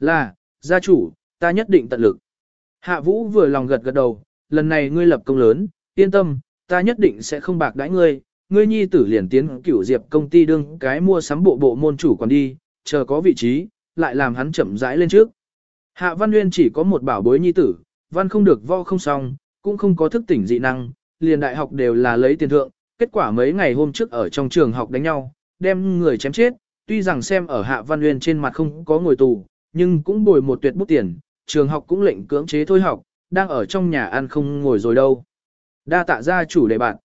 Là, gia chủ, ta nhất định tận lực. Hạ vũ vừa lòng gật gật đầu, lần này ngươi lập công lớn, yên tâm, ta nhất định sẽ không bạc đãi ngươi, ngươi nhi tử liền tiến cửu diệp công ty đương cái mua sắm bộ bộ môn chủ còn đi, chờ có vị trí, lại làm hắn chậm rãi lên trước. Hạ Văn Nguyên chỉ có một bảo bối nhi tử, văn không được vo không xong, cũng không có thức tỉnh dị năng, liền đại học đều là lấy tiền thượng, kết quả mấy ngày hôm trước ở trong trường học đánh nhau, đem người chém chết, tuy rằng xem ở Hạ Văn Nguyên trên mặt không có ngồi tù, nhưng cũng bồi một tuyệt bút tiền, trường học cũng lệnh cưỡng chế thôi học, đang ở trong nhà ăn không ngồi rồi đâu. Đa tạ gia chủ đề bạn.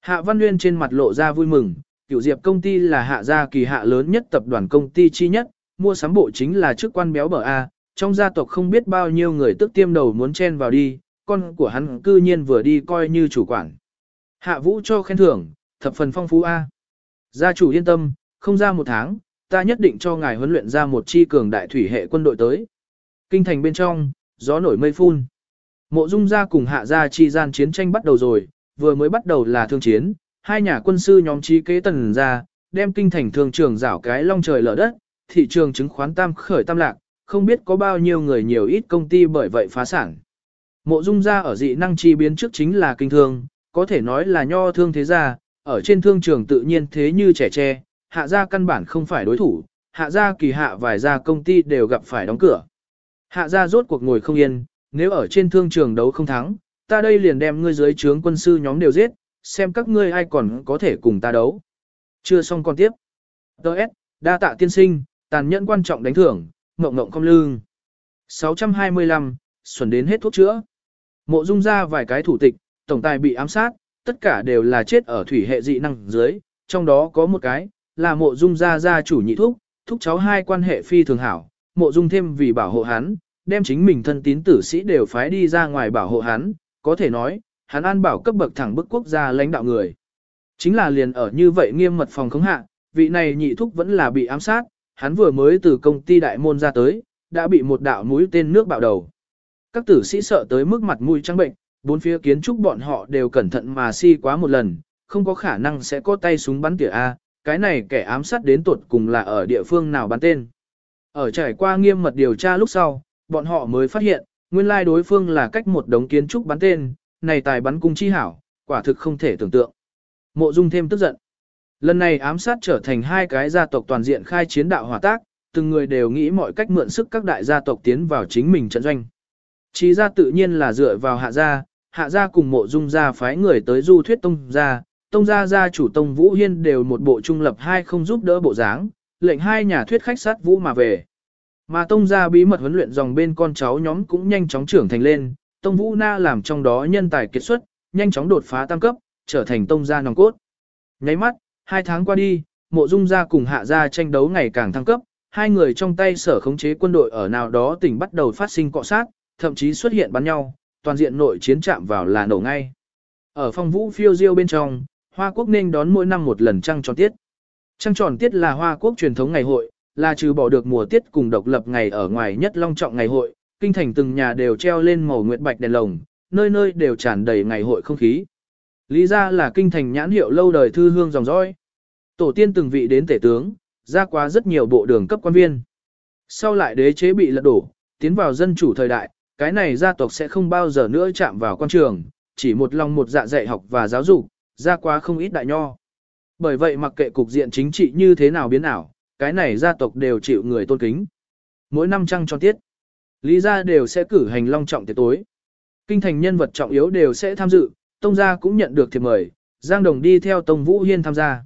Hạ Văn Nguyên trên mặt lộ ra vui mừng, cửu diệp công ty là hạ gia kỳ hạ lớn nhất tập đoàn công ty chi nhất, mua sắm bộ chính là chức quan béo bở A, trong gia tộc không biết bao nhiêu người tức tiêm đầu muốn chen vào đi, con của hắn cư nhiên vừa đi coi như chủ quản. Hạ vũ cho khen thưởng, thập phần phong phú A. Gia chủ yên tâm, không ra một tháng, ta nhất định cho ngài huấn luyện ra một chi cường đại thủy hệ quân đội tới. Kinh thành bên trong, gió nổi mây phun. Mộ dung gia cùng hạ gia chi gian chiến tranh bắt đầu rồi, vừa mới bắt đầu là thương chiến, hai nhà quân sư nhóm trí kế tần ra, đem kinh thành thương trường rảo cái long trời lở đất, thị trường chứng khoán tam khởi tam lạc, không biết có bao nhiêu người nhiều ít công ty bởi vậy phá sản. Mộ dung gia ở dị năng chi biến trước chính là kinh thương, có thể nói là nho thương thế gia, ở trên thương trường tự nhiên thế như trẻ tre, hạ gia căn bản không phải đối thủ, hạ gia kỳ hạ vài gia công ty đều gặp phải đóng cửa. Hạ gia rốt cuộc ngồi không yên, nếu ở trên thương trường đấu không thắng, ta đây liền đem ngươi dưới trướng quân sư nhóm đều giết, xem các ngươi ai còn có thể cùng ta đấu. Chưa xong con tiếp. Đợt, đa tạ tiên sinh, tàn nhẫn quan trọng đánh thưởng, ngộng ngộng không lương. 625, xuẩn đến hết thuốc chữa. Mộ dung ra vài cái thủ tịch, tổng tài bị ám sát, tất cả đều là chết ở thủy hệ dị năng dưới, trong đó có một cái, là mộ dung gia gia chủ nhị thúc, thúc cháu hai quan hệ phi thường hảo, mộ dung thêm vì bảo hộ hắn, đem chính mình thân tín tử sĩ đều phái đi ra ngoài bảo hộ hắn, có thể nói, hắn an bảo cấp bậc thẳng bức quốc gia lãnh đạo người. Chính là liền ở như vậy nghiêm mật phòng khống hạ, vị này nhị thúc vẫn là bị ám sát, hắn vừa mới từ công ty đại môn ra tới, đã bị một đạo mũi tên nước bạo đầu. Các tử sĩ sợ tới mức mặt mũi trắng bệnh, bốn phía kiến trúc bọn họ đều cẩn thận mà si quá một lần, không có khả năng sẽ có tay súng bắn tỉa A, cái này kẻ ám sát đến tuột cùng là ở địa phương nào bắn tên. Ở trải qua nghiêm mật điều tra lúc sau, bọn họ mới phát hiện, nguyên lai đối phương là cách một đống kiến trúc bắn tên, này tài bắn cung chi hảo, quả thực không thể tưởng tượng. Mộ Dung thêm tức giận. Lần này ám sát trở thành hai cái gia tộc toàn diện khai chiến đạo hỏa tác, từng người đều nghĩ mọi cách mượn sức các đại gia tộc tiến vào chính mình trận doanh. Chí gia tự nhiên là dựa vào hạ gia, hạ gia cùng mộ dung gia phái người tới du thuyết tông gia, tông gia gia chủ tông Vũ Hiên đều một bộ trung lập hai không giúp đỡ bộ dáng, lệnh hai nhà thuyết khách sát Vũ mà về. Mà tông gia bí mật huấn luyện dòng bên con cháu nhóm cũng nhanh chóng trưởng thành lên, tông Vũ Na làm trong đó nhân tài kết xuất, nhanh chóng đột phá tam cấp, trở thành tông gia nòng cốt. Nháy mắt, hai tháng qua đi, mộ dung gia cùng hạ gia tranh đấu ngày càng thăng cấp, hai người trong tay sở khống chế quân đội ở nào đó tỉnh bắt đầu phát sinh cọ sát, thậm chí xuất hiện bắn nhau, toàn diện nội chiến chạm vào là nổ ngay. Ở phong vũ phiêu diêu bên trong, Hoa Quốc nên đón mỗi năm một lần trăng tròn tiết. Trăng tròn tiết là Hoa Quốc truyền thống ngày hội, là trừ bỏ được mùa tiết cùng độc lập ngày ở ngoài nhất long trọng ngày hội, kinh thành từng nhà đều treo lên màu nguyệt bạch đèn lồng, nơi nơi đều tràn đầy ngày hội không khí. Lý ra là kinh thành nhãn hiệu lâu đời thư hương dòng dõi. Tổ tiên từng vị đến tể tướng, ra qua rất nhiều bộ đường cấp quan viên. Sau lại đế chế bị lật đổ, tiến vào dân chủ thời đại, cái này gia tộc sẽ không bao giờ nữa chạm vào quan trường, chỉ một lòng một dạ dạy học và giáo dục, ra quá không ít đại nho. Bởi vậy mặc kệ cục diện chính trị như thế nào biến ảo, cái này gia tộc đều chịu người tôn kính. Mỗi năm trăng tròn tiết, lý gia đều sẽ cử hành long trọng tiệc tối. Kinh thành nhân vật trọng yếu đều sẽ tham dự, tông gia cũng nhận được thiệp mời, Giang Đồng đi theo Tông Vũ Hiên tham gia.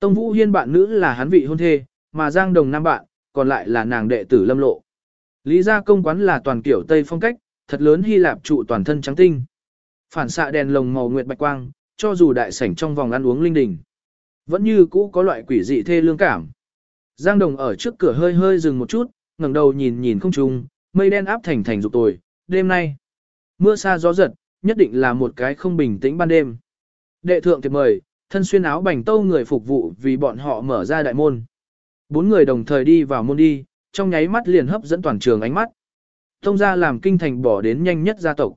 Tông Vũ Hiên bạn nữ là hắn vị hôn thê, mà Giang Đồng nam bạn, còn lại là nàng đệ tử Lâm Lộ. Lý gia công quán là toàn kiểu Tây phong cách, thật lớn Hy Lạp trụ toàn thân trắng tinh. Phản xạ đèn lồng màu nguyệt bạch quang, cho dù đại sảnh trong vòng ăn uống linh đình. Vẫn như cũ có loại quỷ dị thê lương cảm. Giang Đồng ở trước cửa hơi hơi dừng một chút, ngẩng đầu nhìn nhìn không trung, mây đen áp thành thành dục tồi, đêm nay. Mưa xa gió giật, nhất định là một cái không bình tĩnh ban đêm. Đệ thượng thiệp mời, thân xuyên áo bành tâu người phục vụ vì bọn họ mở ra đại môn. Bốn người đồng thời đi vào môn đi, trong nháy mắt liền hấp dẫn toàn trường ánh mắt. Tông gia làm kinh thành bỏ đến nhanh nhất gia tộc.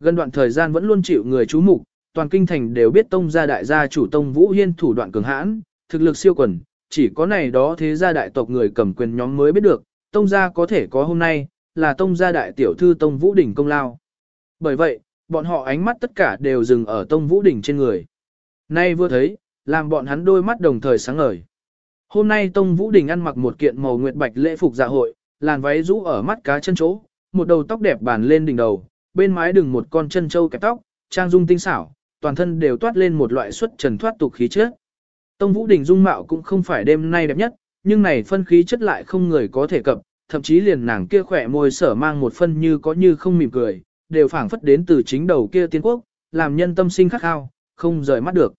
Gần đoạn thời gian vẫn luôn chịu người chú mục, toàn kinh thành đều biết tông gia đại gia chủ tông Vũ Hiên thủ đoạn cường hãn, thực lực siêu quần, chỉ có này đó thế gia đại tộc người cầm quyền nhóm mới biết được, tông gia có thể có hôm nay, là tông gia đại tiểu thư tông vũ đỉnh công lao. Bởi vậy, bọn họ ánh mắt tất cả đều dừng ở tông vũ đỉnh trên người. Nay vừa thấy, làm bọn hắn đôi mắt đồng thời sáng ngời. Hôm nay tông vũ đỉnh ăn mặc một kiện màu nguyệt bạch lễ phục dạ hội, làn váy rũ ở mắt cá chân chỗ, một đầu tóc đẹp bàn lên đỉnh đầu, bên mái đừng một con chân châu kẹp tóc, trang dung tinh xảo, toàn thân đều toát lên một loại xuất trần thoát tục khí chất. Tông Vũ Đình dung mạo cũng không phải đêm nay đẹp nhất, nhưng này phân khí chất lại không người có thể cập, thậm chí liền nàng kia khỏe môi sở mang một phân như có như không mỉm cười, đều phảng phất đến từ chính đầu kia tiên quốc, làm nhân tâm sinh khắc khao, không rời mắt được.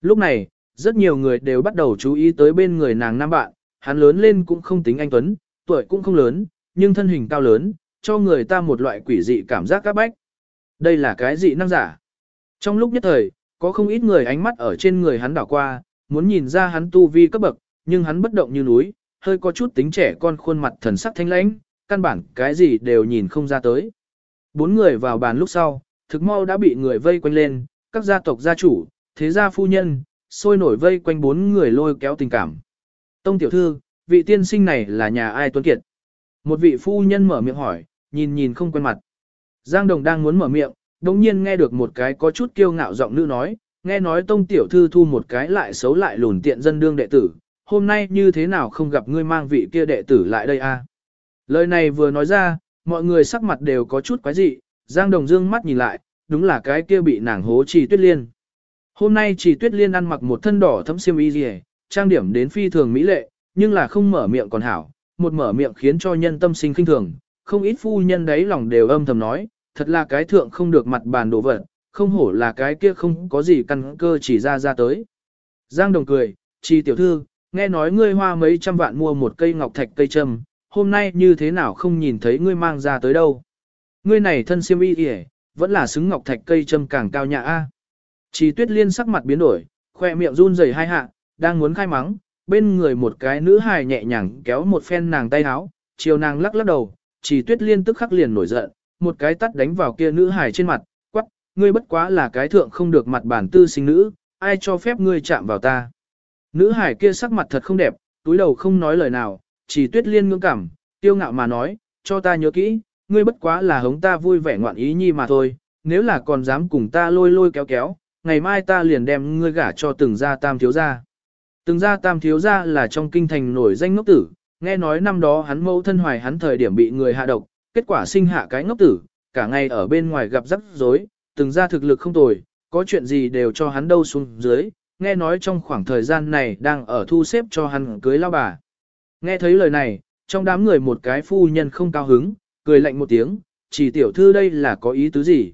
Lúc này, rất nhiều người đều bắt đầu chú ý tới bên người nàng nam bạn, hắn lớn lên cũng không tính anh Tuấn, tuổi cũng không lớn, nhưng thân hình cao lớn, cho người ta một loại quỷ dị cảm giác các bách. Đây là cái dị năng giả. Trong lúc nhất thời, có không ít người ánh mắt ở trên người hắn đảo qua, muốn nhìn ra hắn tu vi cấp bậc, nhưng hắn bất động như núi, hơi có chút tính trẻ con khuôn mặt thần sắc thanh lãnh, căn bản cái gì đều nhìn không ra tới. Bốn người vào bàn lúc sau, thực mau đã bị người vây quanh lên, các gia tộc gia chủ, thế gia phu nhân, sôi nổi vây quanh bốn người lôi kéo tình cảm. Tông tiểu thư, vị tiên sinh này là nhà ai tuấn kiệt? Một vị phu nhân mở miệng hỏi, nhìn nhìn không quen mặt. Giang Đồng đang muốn mở miệng, đồng nhiên nghe được một cái có chút kiêu ngạo giọng nữ nói, nghe nói tông tiểu thư thu một cái lại xấu lại lùn tiện dân đương đệ tử, hôm nay như thế nào không gặp ngươi mang vị kia đệ tử lại đây a? Lời này vừa nói ra, mọi người sắc mặt đều có chút quái dị, Giang Đồng dương mắt nhìn lại, đúng là cái kia bị nàng hố trì tuyết liên. Hôm nay trì tuyết liên ăn mặc một thân đỏ thấm xiêm y gì, trang điểm đến phi thường mỹ lệ, nhưng là không mở miệng còn hảo, một mở miệng khiến cho nhân tâm sinh kinh thường, không ít phu nhân đấy lòng đều âm thầm nói, thật là cái thượng không được mặt bàn đồ vật, không hổ là cái kia không có gì căn cơ chỉ ra ra tới. Giang Đồng cười, chi tiểu thư, nghe nói ngươi hoa mấy trăm vạn mua một cây ngọc thạch cây trầm, hôm nay như thế nào không nhìn thấy ngươi mang ra tới đâu. Ngươi này thân siêm y kìa, vẫn là xứng ngọc thạch cây trầm càng cao nhã a. Chi tuyết liên sắc mặt biến đổi, khoe miệng run rẩy hai hạ, đang muốn khai mắng, bên người một cái nữ hài nhẹ nhàng kéo một phen nàng tay áo, chiều nàng lắc lắc đầu, chỉ tuyết liên tức khắc liền nổi giận, một cái tắt đánh vào kia nữ hài trên mặt, quắc, ngươi bất quá là cái thượng không được mặt bản tư sinh nữ, ai cho phép ngươi chạm vào ta. Nữ hài kia sắc mặt thật không đẹp, túi đầu không nói lời nào, chỉ tuyết liên ngưỡng cảm, tiêu ngạo mà nói, cho ta nhớ kỹ, ngươi bất quá là hống ta vui vẻ ngoạn ý nhi mà thôi, nếu là còn dám cùng ta lôi lôi kéo kéo, ngày mai ta liền đem ngươi gả cho từng gia tam thiếu gia. Từng gia tam thiếu gia là trong kinh thành nổi danh ngốc tử, nghe nói năm đó hắn mẫu thân hoài hắn thời điểm bị người hạ độc, kết quả sinh hạ cái ngốc tử, cả ngày ở bên ngoài gặp rắc rối, từng gia thực lực không tồi, có chuyện gì đều cho hắn đâu xuống dưới, nghe nói trong khoảng thời gian này đang ở thu xếp cho hắn cưới lao bà. Nghe thấy lời này, trong đám người một cái phu nhân không cao hứng, cười lạnh một tiếng, chỉ tiểu thư đây là có ý tứ gì?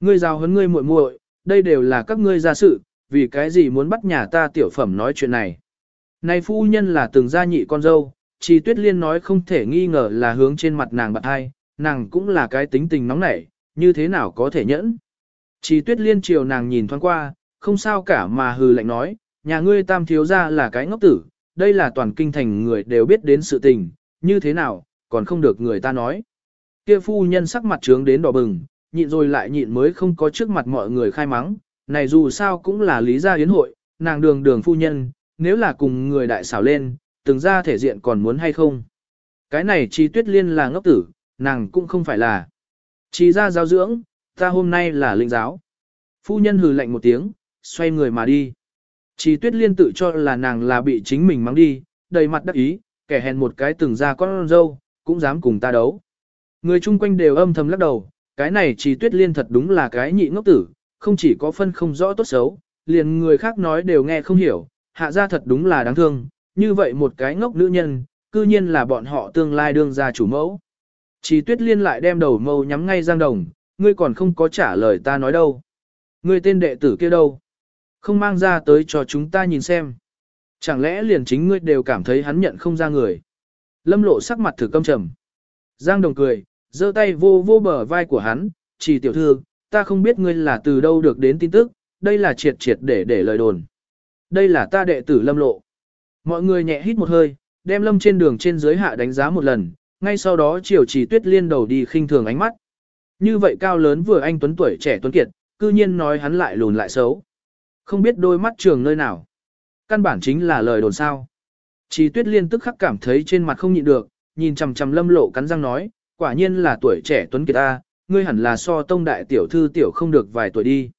Ngươi giao hấn ngươi muội muội, đây đều là các ngươi gia sự, vì cái gì muốn bắt nhà ta tiểu phẩm nói chuyện này. Này phu nhân là từng gia nhị con dâu, chỉ tuyết liên nói không thể nghi ngờ là hướng trên mặt nàng bạn hai, nàng cũng là cái tính tình nóng nảy, như thế nào có thể nhẫn. Chỉ tuyết liên chiều nàng nhìn thoáng qua, không sao cả mà hừ lạnh nói, nhà ngươi tam thiếu gia là cái ngốc tử, đây là toàn kinh thành người đều biết đến sự tình, như thế nào, còn không được người ta nói. Kia phu nhân sắc mặt trướng đến đỏ bừng, nhịn rồi lại nhịn mới không có trước mặt mọi người khai mắng, này dù sao cũng là lý gia yến hội, nàng đường đường phu nhân, nếu là cùng người đại xảo lên, từng ra thể diện còn muốn hay không. Cái này chi tuyết liên là ngốc tử, nàng cũng không phải là. chi ra giáo dưỡng, ta hôm nay là linh giáo. Phu nhân hừ lạnh một tiếng, xoay người mà đi. chi tuyết liên tự cho là nàng là bị chính mình mắng đi, đầy mặt đắc ý, kẻ hèn một cái từng ra con dâu, cũng dám cùng ta đấu. Người chung quanh đều âm thầm lắc đầu, cái này chi tuyết liên thật đúng là cái nhị ngốc tử, không chỉ có phân không rõ tốt xấu, liền người khác nói đều nghe không hiểu, hạ ra thật đúng là đáng thương, như vậy một cái ngốc nữ nhân, cư nhiên là bọn họ tương lai đương ra chủ mẫu. Chỉ tuyết liên lại đem đầu mâu nhắm ngay Giang Đồng, ngươi còn không có trả lời ta nói đâu. Ngươi tên đệ tử kia đâu? Không mang ra tới cho chúng ta nhìn xem. Chẳng lẽ liền chính ngươi đều cảm thấy hắn nhận không ra người. Lâm lộ sắc mặt thử câm trầm. Giang Đồng cười, giơ tay vô vô bờ vai của hắn, chỉ tiểu thư, ta không biết ngươi là từ đâu được đến tin tức, đây là triệt triệt để để lời đồn. Đây là ta đệ tử Lâm lộ. Mọi người nhẹ hít một hơi, đem lâm trên đường trên dưới hạ đánh giá một lần, ngay sau đó chiều trì tuyết liên đầu đi khinh thường ánh mắt. Như vậy cao lớn vừa anh tuấn tuổi trẻ tuấn kiệt, cư nhiên nói hắn lại lùn lại xấu. Không biết đôi mắt trường nơi nào. Căn bản chính là lời đồn sao. Trì tuyết liên tức khắc cảm thấy trên mặt không nhịn được, nhìn chằm chằm lâm lộ cắn răng nói, quả nhiên là tuổi trẻ tuấn kiệt ta, ngươi hẳn là so tông đại tiểu thư tiểu không được vài tuổi đi.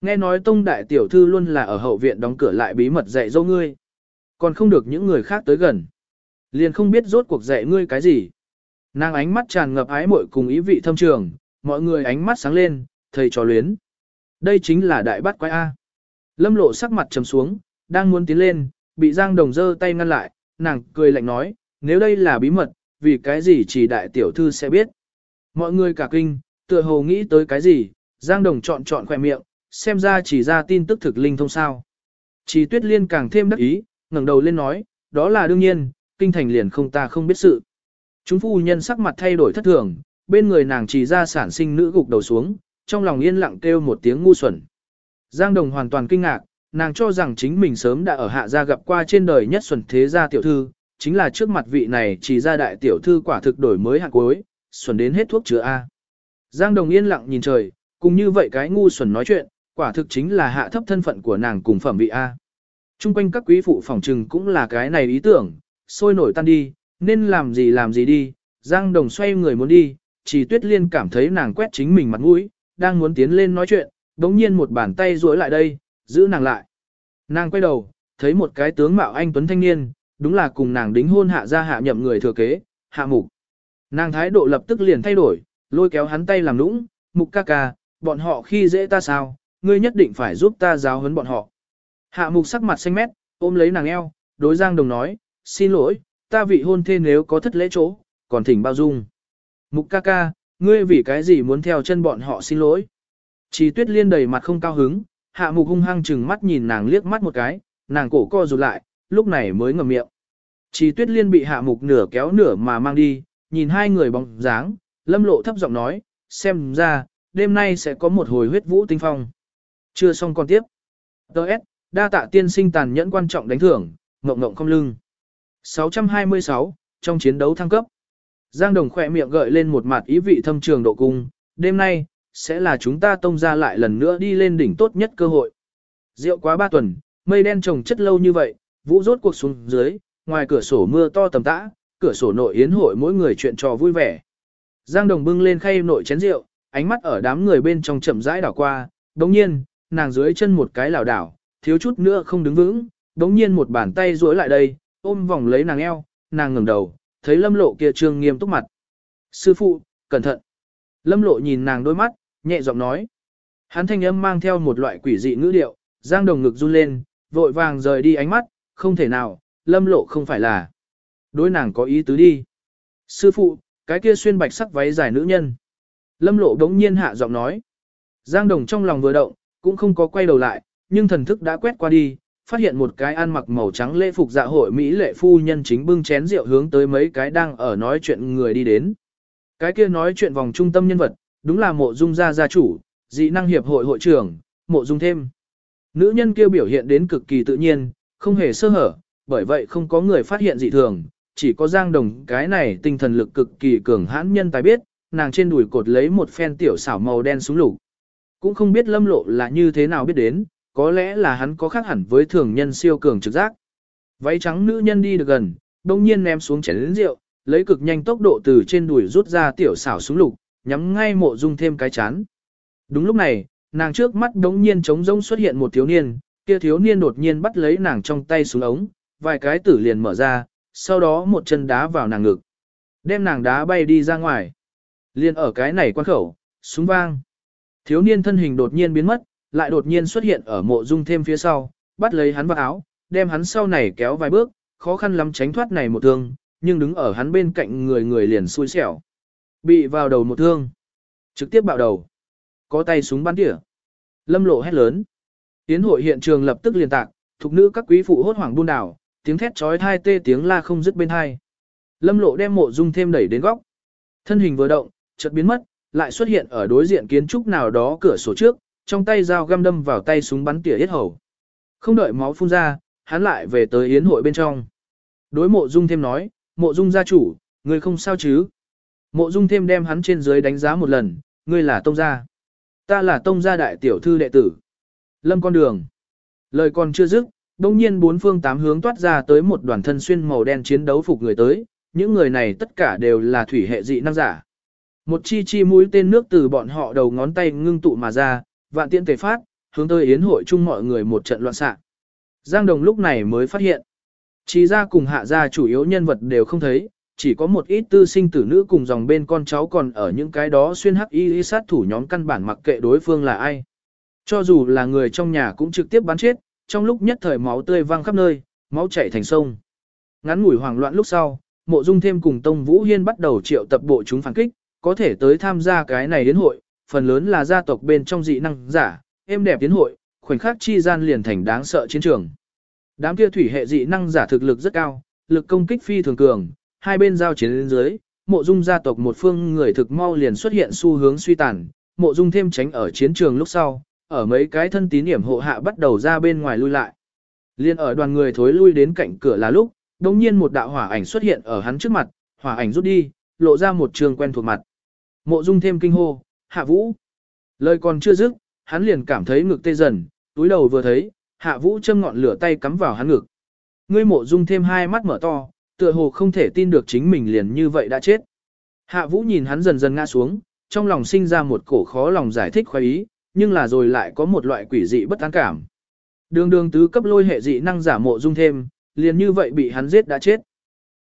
Nghe nói tông đại tiểu thư luôn là ở hậu viện đóng cửa lại bí mật dạy dỗ ngươi. Còn không được những người khác tới gần. Liền không biết rốt cuộc dạy ngươi cái gì. Nàng ánh mắt tràn ngập ái muội cùng ý vị thâm trường, mọi người ánh mắt sáng lên, thầy trò luyến. Đây chính là đại bát quái A. Lâm lộ sắc mặt trầm xuống, đang muốn tiến lên, bị Giang Đồng giơ tay ngăn lại, nàng cười lạnh nói, nếu đây là bí mật, vì cái gì chỉ đại tiểu thư sẽ biết. Mọi người cả kinh, tựa hồ nghĩ tới cái gì, Giang Đồng chọn chọn khỏe miệng, xem ra chỉ ra tin tức thực linh thông sao. Chỉ tuyết liên càng thêm đắc ý, ngẩng đầu lên nói, đó là đương nhiên, kinh thành liền không ta không biết sự. Chúng phu nhân sắc mặt thay đổi thất thường, bên người nàng chỉ ra sản sinh nữ gục đầu xuống, trong lòng yên lặng kêu một tiếng ngu xuẩn. Giang Đồng hoàn toàn kinh ngạc, nàng cho rằng chính mình sớm đã ở hạ gia gặp qua trên đời nhất xuẩn thế gia tiểu thư, chính là trước mặt vị này chỉ ra đại tiểu thư quả thực đổi mới hạng cuối, xuẩn đến hết thuốc chữa A. Giang Đồng yên lặng nhìn trời, cùng như vậy cái ngu xuẩn nói chuyện, quả thực chính là hạ thấp thân phận của nàng cùng phẩm vị A. Trung quanh các quý phụ phòng trừng cũng là cái này ý tưởng, sôi nổi tan đi, nên làm gì làm gì đi, Giang Đồng xoay người muốn đi, chỉ tuyết liên cảm thấy nàng quét chính mình mặt mũi, đang muốn tiến lên nói chuyện, đống nhiên một bàn tay duỗi lại đây, giữ nàng lại. Nàng quay đầu, thấy một cái tướng mạo anh tuấn thanh niên, đúng là cùng nàng đính hôn hạ ra hạ nhậm người thừa kế, hạ mục. Nàng thái độ lập tức liền thay đổi, lôi kéo hắn tay làm nũng, mục ca ca, bọn họ khi dễ ta sao, ngươi nhất định phải giúp ta giáo huấn bọn họ. Hạ mục sắc mặt xanh mét, ôm lấy nàng eo, đối Giang Đồng nói, xin lỗi, ta vị hôn thê nếu có thất lễ chỗ, còn thỉnh bao dung. Mục ca ca, ngươi vì cái gì muốn theo chân bọn họ xin lỗi. Chỉ tuyết liên đầy mặt không cao hứng, hạ mục hung hăng chừng mắt nhìn nàng liếc mắt một cái, nàng cổ co rụt lại, lúc này mới ngậm miệng. Chỉ tuyết liên bị hạ mục nửa kéo nửa mà mang đi, nhìn hai người bóng dáng, lâm lộ thấp giọng nói, xem ra, đêm nay sẽ có một hồi huyết vũ tinh phong. Chưa xong còn tiếp. Đợt, đa tạ tiên sinh tàn nhẫn quan trọng đánh thưởng, ngộng ngộng không lưng. 626, trong chiến đấu thăng cấp. Giang Đồng khỏe miệng gợi lên một mặt ý vị thâm trường độ cung, đêm nay, sẽ là chúng ta tông ra lại lần nữa đi lên đỉnh tốt nhất cơ hội. Rượu quá ba tuần, mây đen trồng chất lâu như vậy, vũ rốt cuộc xuống dưới, ngoài cửa sổ mưa to tầm tã, cửa sổ nội yến hội mỗi người chuyện trò vui vẻ. Giang Đồng bưng lên khay nội chén rượu, ánh mắt ở đám người bên trong chậm rãi đảo qua, đồng nhiên, nàng dưới chân một cái lảo đảo, thiếu chút nữa không đứng vững, đống nhiên một bàn tay duỗi lại đây, ôm vòng lấy nàng eo, nàng ngẩng đầu, thấy lâm lộ kia trương nghiêm túc mặt. Sư phụ, cẩn thận. Lâm lộ nhìn nàng đôi mắt, nhẹ giọng nói. Hắn thanh âm mang theo một loại quỷ dị ngữ điệu, giang đồng ngực run lên, vội vàng rời đi ánh mắt, không thể nào, lâm lộ không phải là. Đối nàng có ý tứ đi. Sư phụ, cái kia xuyên bạch sắc váy dài nữ nhân. Lâm lộ đống nhiên hạ giọng nói. Giang đồng trong lòng vừa động, cũng không có quay đầu lại, nhưng thần thức đã quét qua đi, phát hiện một cái ăn mặc màu trắng lễ phục dạ hội Mỹ lệ phu nhân chính bưng chén rượu hướng tới mấy cái đang ở nói chuyện người đi đến. Cái kia nói chuyện vòng trung tâm nhân vật, đúng là mộ dung gia gia chủ, dị năng hiệp hội hội trưởng, mộ dung thêm. Nữ nhân kia biểu hiện đến cực kỳ tự nhiên, không hề sơ hở, bởi vậy không có người phát hiện dị thường, chỉ có giang đồng cái này tinh thần lực cực kỳ cường hãn nhân tài biết, nàng trên đùi cột lấy một phen tiểu xảo màu đen xuống lục. Cũng không biết lâm lộ là như thế nào biết đến, có lẽ là hắn có khác hẳn với thường nhân siêu cường trực giác. Váy trắng nữ nhân đi được gần, đông nhiên ném xuống chén lĩnh rượu, lấy cực nhanh tốc độ từ trên đùi rút ra tiểu xảo súng lục, nhắm ngay mộ dung thêm cái chán. Đúng lúc này, nàng trước mắt đống nhiên trống rỗng xuất hiện một thiếu niên, kia thiếu niên đột nhiên bắt lấy nàng trong tay xuống ống, vài cái tử liền mở ra, sau đó một chân đá vào nàng ngực. Đem nàng đá bay đi ra ngoài. Liên ở cái này quan khẩu, súng vang. Thiếu niên thân hình đột nhiên biến mất, lại đột nhiên xuất hiện ở mộ dung thêm phía sau, bắt lấy hắn vào áo, đem hắn sau này kéo vài bước, khó khăn lắm tránh thoát này một thương, nhưng đứng ở hắn bên cạnh người người liền xui xẻo. Bị vào đầu một thương. Trực tiếp bạo đầu. Có tay súng bắn tỉa. Lâm lộ hét lớn. Tiến hội hiện trường lập tức liền tạc, thục nữ các quý phụ hốt hoảng buôn đảo, tiếng thét trói thai tê tiếng la không dứt bên hai. Lâm lộ đem mộ dung thêm đẩy đến góc. Thân hình vừa động, chợt biến mất, lại xuất hiện ở đối diện kiến trúc nào đó cửa sổ trước, trong tay dao găm đâm vào tay súng bắn tỉa yết hầu. Không đợi máu phun ra, hắn lại về tới yến hội bên trong. Đối mộ dung thêm nói, mộ dung gia chủ, người không sao chứ. Mộ dung thêm đem hắn trên dưới đánh giá một lần, ngươi là tông gia. Ta là tông gia đại tiểu thư đệ tử. Lâm con đường. Lời còn chưa dứt, đông nhiên bốn phương tám hướng toát ra tới một đoàn thân xuyên màu đen chiến đấu phục người tới, những người này tất cả đều là thủy hệ dị năng giả. Một chi chi mũi tên nước từ bọn họ đầu ngón tay ngưng tụ mà ra, vạn tiện tề phát, hướng tới yến hội chung mọi người một trận loạn xạ. Giang Đồng lúc này mới phát hiện, chỉ ra cùng hạ gia chủ yếu nhân vật đều không thấy, chỉ có một ít tư sinh tử nữ cùng dòng bên con cháu còn ở những cái đó xuyên hắc y, y sát thủ nhóm căn bản mặc kệ đối phương là ai. Cho dù là người trong nhà cũng trực tiếp bắn chết, trong lúc nhất thời máu tươi văng khắp nơi, máu chảy thành sông. Ngắn ngủi hoảng loạn lúc sau, mộ dung thêm cùng Tông Vũ Hiên bắt đầu triệu tập bộ chúng phản kích, có thể tới tham gia cái này đến hội, phần lớn là gia tộc bên trong dị năng giả, êm đẹp tiến hội, khoảnh khắc chi gian liền thành đáng sợ chiến trường. Đám kia thủy hệ dị năng giả thực lực rất cao, lực công kích phi thường cường, hai bên giao chiến lên dưới, mộ dung gia tộc một phương người thực mau liền xuất hiện xu hướng suy tàn, mộ dung thêm tránh ở chiến trường lúc sau, ở mấy cái thân tín điểm hộ hạ bắt đầu ra bên ngoài lui lại. Liên ở đoàn người thối lui đến cạnh cửa là lúc, đồng nhiên một đạo hỏa ảnh xuất hiện ở hắn trước mặt, hỏa ảnh rút đi, lộ ra một trường quen thuộc mặt. Mộ dung thêm kinh hô, hạ vũ. Lời còn chưa dứt, hắn liền cảm thấy ngực tê dần, túi đầu vừa thấy, hạ vũ châm ngọn lửa tay cắm vào hắn ngực. Ngươi mộ dung thêm hai mắt mở to, tựa hồ không thể tin được chính mình liền như vậy đã chết. Hạ vũ nhìn hắn dần dần ngã xuống, trong lòng sinh ra một cổ khó lòng giải thích khoái ý, nhưng là rồi lại có một loại quỷ dị bất an cảm. Đường đường tứ cấp lôi hệ dị năng giả mộ dung thêm, liền như vậy bị hắn giết đã chết.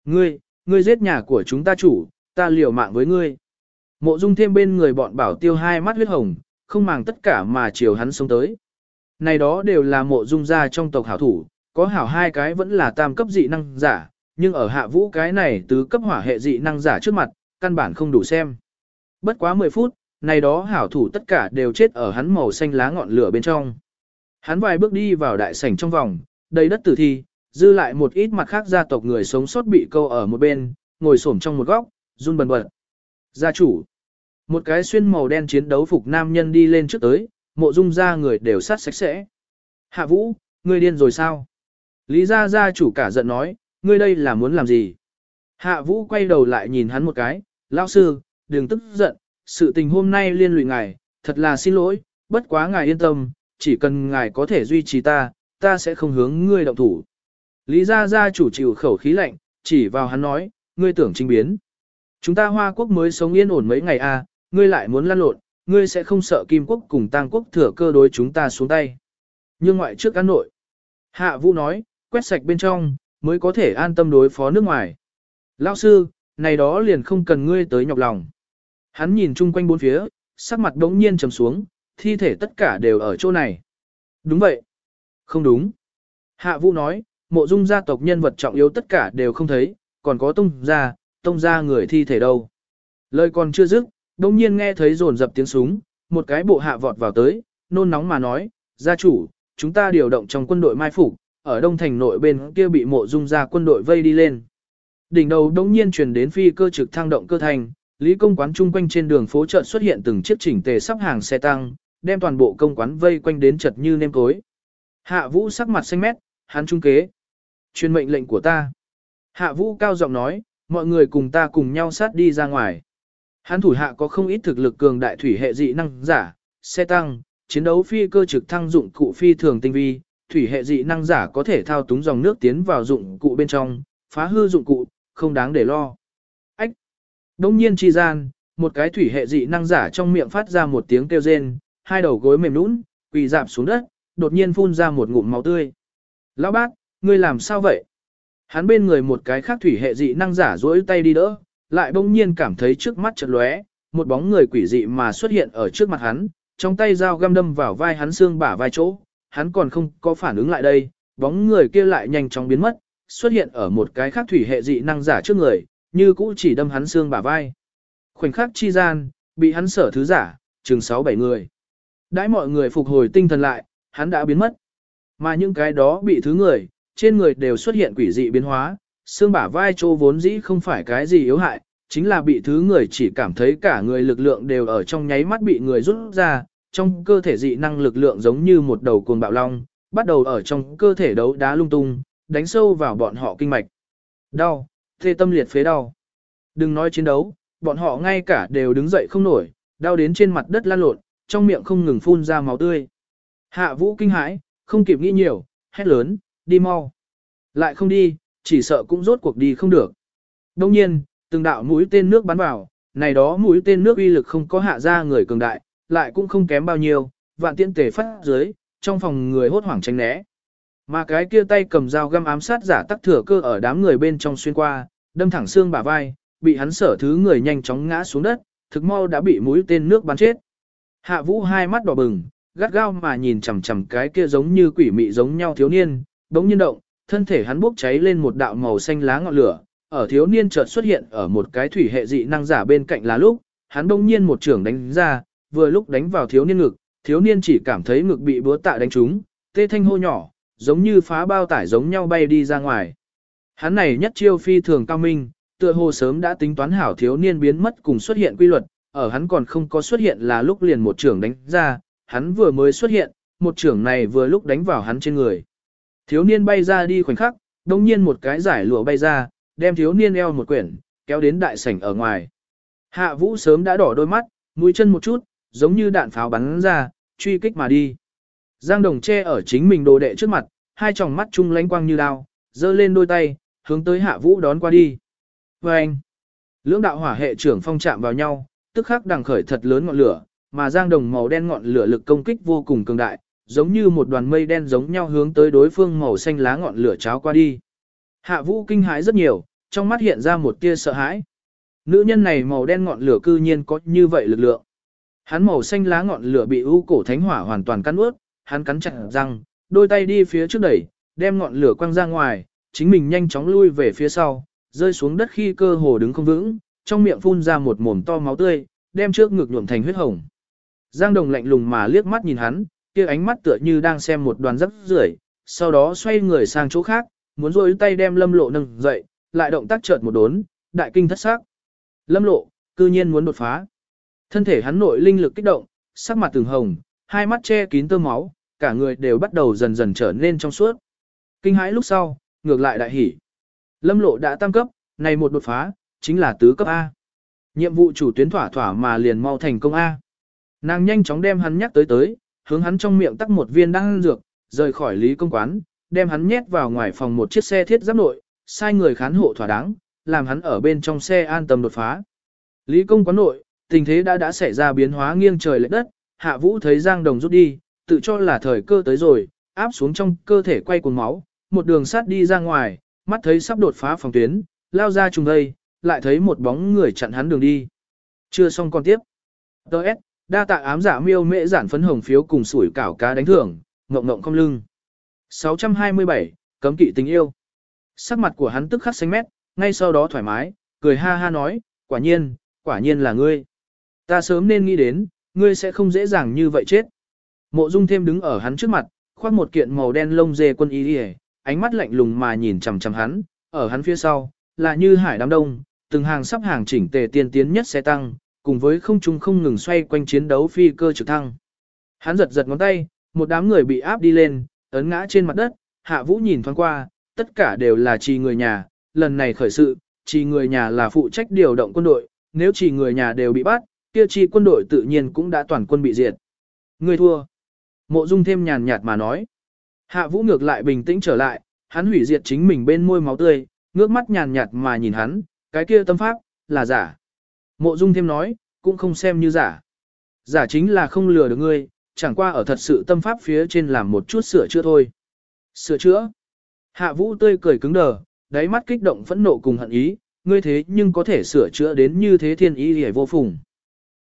Ngươi, ngươi giết nhà của chúng ta chủ, ta liều mạng với ngươi. Mộ dung thêm bên người bọn bảo tiêu hai mắt huyết hồng, không màng tất cả mà chiều hắn sống tới. Này đó đều là mộ dung gia trong tộc hảo thủ, có hảo hai cái vẫn là tam cấp dị năng giả, nhưng ở hạ vũ cái này tứ cấp hỏa hệ dị năng giả trước mặt, căn bản không đủ xem. Bất quá 10 phút, này đó hảo thủ tất cả đều chết ở hắn màu xanh lá ngọn lửa bên trong. Hắn vài bước đi vào đại sảnh trong vòng, đầy đất tử thi, dư lại một ít mặt khác gia tộc người sống sót bị câu ở một bên, ngồi xổm trong một góc, run bần bật. Gia chủ. Một cái xuyên màu đen chiến đấu phục nam nhân đi lên trước tới, mộ dung ra người đều sát sạch sẽ. Hạ vũ, ngươi điên rồi sao? Lý gia gia chủ cả giận nói, ngươi đây là muốn làm gì? Hạ vũ quay đầu lại nhìn hắn một cái, lão sư, đừng tức giận, sự tình hôm nay liên lụy ngài, thật là xin lỗi, bất quá ngài yên tâm, chỉ cần ngài có thể duy trì ta, ta sẽ không hướng ngươi động thủ. Lý gia gia chủ chịu khẩu khí lạnh, chỉ vào hắn nói, ngươi tưởng trình biến. Chúng ta Hoa Quốc mới sống yên ổn mấy ngày a, à, ngươi lại muốn lăn lộn, ngươi sẽ không sợ Kim Quốc cùng Tang Quốc thừa cơ đối chúng ta xuống tay. Nhưng ngoại trước án nội. Hạ Vũ nói, quét sạch bên trong, mới có thể an tâm đối phó nước ngoài. Lão sư, này đó liền không cần ngươi tới nhọc lòng. Hắn nhìn chung quanh bốn phía, sắc mặt đống nhiên trầm xuống, thi thể tất cả đều ở chỗ này. Đúng vậy. Không đúng. Hạ Vũ nói, mộ dung gia tộc nhân vật trọng yếu tất cả đều không thấy, còn có tông gia, tông ra người thi thể đâu. Lời còn chưa dứt, đống nhiên nghe thấy rồn dập tiếng súng, một cái bộ hạ vọt vào tới, nôn nóng mà nói, gia chủ, chúng ta điều động trong quân đội mai phục, ở đông thành nội bên kia bị mộ dung ra quân đội vây đi lên. Đỉnh đầu đống nhiên truyền đến phi cơ trực thăng động cơ thành, Lý công quán chung quanh trên đường phố chợ xuất hiện từng chiếc chỉnh tề sắp hàng xe tăng, đem toàn bộ công quán vây quanh đến chật như nêm cối. Hạ Vũ sắc mặt xanh mét, hắn trung kế. Truyền mệnh lệnh của ta. Hạ Vũ cao giọng nói, mọi người cùng ta cùng nhau sát đi ra ngoài. Hắn thủ hạ có không ít thực lực cường đại thủy hệ dị năng giả, xe tăng, chiến đấu phi cơ trực thăng dụng cụ phi thường tinh vi, thủy hệ dị năng giả có thể thao túng dòng nước tiến vào dụng cụ bên trong, phá hư dụng cụ, không đáng để lo. Ách! Đông nhiên chi gian, một cái thủy hệ dị năng giả trong miệng phát ra một tiếng kêu rên, hai đầu gối mềm nũng, quỳ dạp xuống đất, đột nhiên phun ra một ngụm máu tươi. Lão bác, ngươi làm sao vậy? Hắn bên người một cái khác thủy hệ dị năng giả duỗi tay đi đỡ, lại bỗng nhiên cảm thấy trước mắt chợt lóe, một bóng người quỷ dị mà xuất hiện ở trước mặt hắn, trong tay dao găm đâm vào vai hắn xương bả vai chỗ, hắn còn không có phản ứng lại đây, bóng người kia lại nhanh chóng biến mất, xuất hiện ở một cái khác thủy hệ dị năng giả trước người, như cũ chỉ đâm hắn xương bả vai. Khoảnh khắc chi gian, bị hắn sở thứ giả, chừng 6-7 người. Đãi mọi người phục hồi tinh thần lại, hắn đã biến mất. Mà những cái đó bị thứ người, trên người đều xuất hiện quỷ dị biến hóa, xương bả vai chỗ vốn dĩ không phải cái gì yếu hại, chính là bị thứ người chỉ cảm thấy cả người lực lượng đều ở trong nháy mắt bị người rút ra, trong cơ thể dị năng lực lượng giống như một đầu cuồng bạo long, bắt đầu ở trong cơ thể đấu đá lung tung, đánh sâu vào bọn họ kinh mạch. Đau, thê tâm liệt phế đau. Đừng nói chiến đấu, bọn họ ngay cả đều đứng dậy không nổi, đau đến trên mặt đất lan lộn, trong miệng không ngừng phun ra máu tươi. Hạ vũ kinh hãi, không kịp nghĩ nhiều, hét lớn, đi mau. Lại không đi, chỉ sợ cũng rốt cuộc đi không được. Đông nhiên, từng đạo mũi tên nước bắn vào, này đó mũi tên nước uy lực không có hạ ra người cường đại, lại cũng không kém bao nhiêu, vạn tiễn tề phát dưới, trong phòng người hốt hoảng tránh né. Mà cái kia tay cầm dao găm ám sát giả tắc thừa cơ ở đám người bên trong xuyên qua, đâm thẳng xương bả vai, bị hắn sở thứ người nhanh chóng ngã xuống đất, thực mau đã bị mũi tên nước bắn chết. Hạ Vũ hai mắt đỏ bừng, gắt gao mà nhìn chằm chằm cái kia giống như quỷ mị giống nhau thiếu niên, bỗng nhiên động, thân thể hắn bốc cháy lên một đạo màu xanh lá ngọn lửa, ở thiếu niên chợt xuất hiện ở một cái thủy hệ dị năng giả bên cạnh là lúc, hắn bỗng nhiên một trường đánh ra, vừa lúc đánh vào thiếu niên ngực, thiếu niên chỉ cảm thấy ngực bị búa tạ đánh trúng, tê thanh hô nhỏ, giống như phá bao tải giống nhau bay đi ra ngoài. Hắn này nhất chiêu phi thường cao minh, tựa hồ sớm đã tính toán hảo thiếu niên biến mất cùng xuất hiện quy luật, ở hắn còn không có xuất hiện là lúc liền một trưởng đánh ra, hắn vừa mới xuất hiện, một trưởng này vừa lúc đánh vào hắn trên người. Thiếu niên bay ra đi khoảnh khắc, đồng nhiên một cái giải lụa bay ra, đem thiếu niên eo một quyển, kéo đến đại sảnh ở ngoài. Hạ vũ sớm đã đỏ đôi mắt, mũi chân một chút, giống như đạn pháo bắn ra, truy kích mà đi. Giang đồng che ở chính mình đồ đệ trước mặt, hai tròng mắt chung lánh quang như đao, giơ lên đôi tay, hướng tới hạ vũ đón qua đi. Và anh, lưỡng đạo hỏa hệ trưởng phong chạm vào nhau, tức khắc đằng khởi thật lớn ngọn lửa, mà giang đồng màu đen ngọn lửa lực công kích vô cùng cường đại, giống như một đoàn mây đen giống nhau hướng tới đối phương màu xanh lá ngọn lửa cháo qua đi. Hạ vũ kinh hãi rất nhiều, trong mắt hiện ra một tia sợ hãi. Nữ nhân này màu đen ngọn lửa cư nhiên có như vậy lực lượng. Hắn màu xanh lá ngọn lửa bị u cổ thánh hỏa hoàn toàn cắn ướt, hắn cắn chặt răng, đôi tay đi phía trước đẩy, đem ngọn lửa quăng ra ngoài, chính mình nhanh chóng lui về phía sau, rơi xuống đất khi cơ hồ đứng không vững, trong miệng phun ra một mồm to máu tươi, đem trước ngực nhuộm thành huyết hồng. Giang Đồng lạnh lùng mà liếc mắt nhìn hắn, kia ánh mắt tựa như đang xem một đoàn rất rưởi, sau đó xoay người sang chỗ khác, muốn rôi tay đem Lâm Lộ nâng dậy, lại động tác chợt một đốn, đại kinh thất xác. Lâm Lộ, cư nhiên muốn đột phá. Thân thể hắn nội linh lực kích động, sắc mặt từng hồng, hai mắt che kín tơ máu, cả người đều bắt đầu dần dần trở nên trong suốt. Kinh hãi lúc sau, ngược lại đại hỉ. Lâm lộ đã tam cấp, này một đột phá, chính là tứ cấp A. Nhiệm vụ chủ tuyến thỏa thỏa mà liền mau thành công A. Nàng nhanh chóng đem hắn nhắc tới tới, hướng hắn trong miệng tắc một viên đan dược, rời khỏi lý công quán, đem hắn nhét vào ngoài phòng một chiếc xe thiết giáp nội, sai người khán hộ thỏa đáng, làm hắn ở bên trong xe an tâm đột phá. Lý công quán nội, tình thế đã đã xảy ra biến hóa nghiêng trời lệch đất, hạ vũ thấy Giang Đồng rút đi, tự cho là thời cơ tới rồi, áp xuống trong cơ thể quay cuồng máu, một đường sát đi ra ngoài, mắt thấy sắp đột phá phòng tuyến, lao ra trùng đây, lại thấy một bóng người chặn hắn đường đi. Chưa xong còn tiếp. Đợt, đa tạ ám giả miêu mễ giản phấn hồng phiếu cùng sủi cảo cá đánh thưởng, ngộng ngộng không lưng. 627, cấm kỵ tình yêu. Sắc mặt của hắn tức khắc xanh mét, ngay sau đó thoải mái, cười ha ha nói, quả nhiên, quả nhiên là ngươi. Ta sớm nên nghĩ đến, ngươi sẽ không dễ dàng như vậy chết. Mộ Dung thêm đứng ở hắn trước mặt, khoác một kiện màu đen lông dê quân y đi ánh mắt lạnh lùng mà nhìn chằm chằm hắn, ở hắn phía sau, là như hải đám đông, từng hàng sắp hàng chỉnh tề tiên tiến nhất xe tăng, cùng với không trung không ngừng xoay quanh chiến đấu phi cơ trực thăng. Hắn giật giật ngón tay, một đám người bị áp đi lên, ấn ngã trên mặt đất, hạ vũ nhìn thoáng qua, tất cả đều là trì người nhà, lần này khởi sự, trì người nhà là phụ trách điều động quân đội, nếu trì người nhà đều bị bắt, kia trì quân đội tự nhiên cũng đã toàn quân bị diệt. Người thua. Mộ Dung thêm nhàn nhạt mà nói. Hạ Vũ ngược lại bình tĩnh trở lại, hắn hủy diệt chính mình bên môi máu tươi, ngước mắt nhàn nhạt mà nhìn hắn, cái kia tâm pháp, là giả. Mộ Dung thêm nói, cũng không xem như giả. Giả chính là không lừa được ngươi, chẳng qua ở thật sự tâm pháp phía trên làm một chút sửa chữa thôi. Sửa chữa. Hạ Vũ tươi cười cứng đờ, đáy mắt kích động phẫn nộ cùng hận ý, ngươi thế nhưng có thể sửa chữa đến như thế thiên ý hề vô phùng.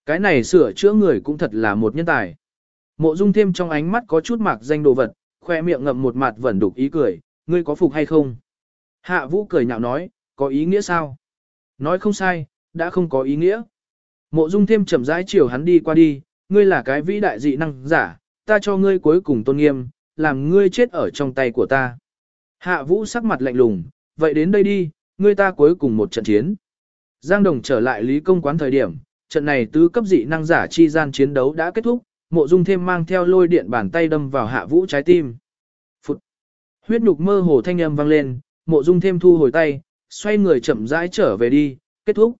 Cái này sửa chữa người cũng thật là một nhân tài. Mộ Dung thêm trong ánh mắt có chút mạc danh đồ vật, khoe miệng ngậm một mặt vẫn đục ý cười, ngươi có phục hay không? Hạ Vũ cười nhạo nói, có ý nghĩa sao? Nói không sai, đã không có ý nghĩa. Mộ Dung thêm chậm rãi chiều hắn đi qua đi, ngươi là cái vĩ đại dị năng giả, ta cho ngươi cuối cùng tôn nghiêm, làm ngươi chết ở trong tay của ta. Hạ Vũ sắc mặt lạnh lùng, vậy đến đây đi, ngươi ta cuối cùng một trận chiến. Giang Đồng trở lại Lý Công quán thời điểm, trận này tứ cấp dị năng giả chi gian chiến đấu đã kết thúc, mộ dung thêm mang theo lôi điện bàn tay đâm vào hạ vũ trái tim. Phụt! Huyết nhục mơ hồ thanh âm vang lên, mộ dung thêm thu hồi tay, xoay người chậm rãi trở về đi, kết thúc.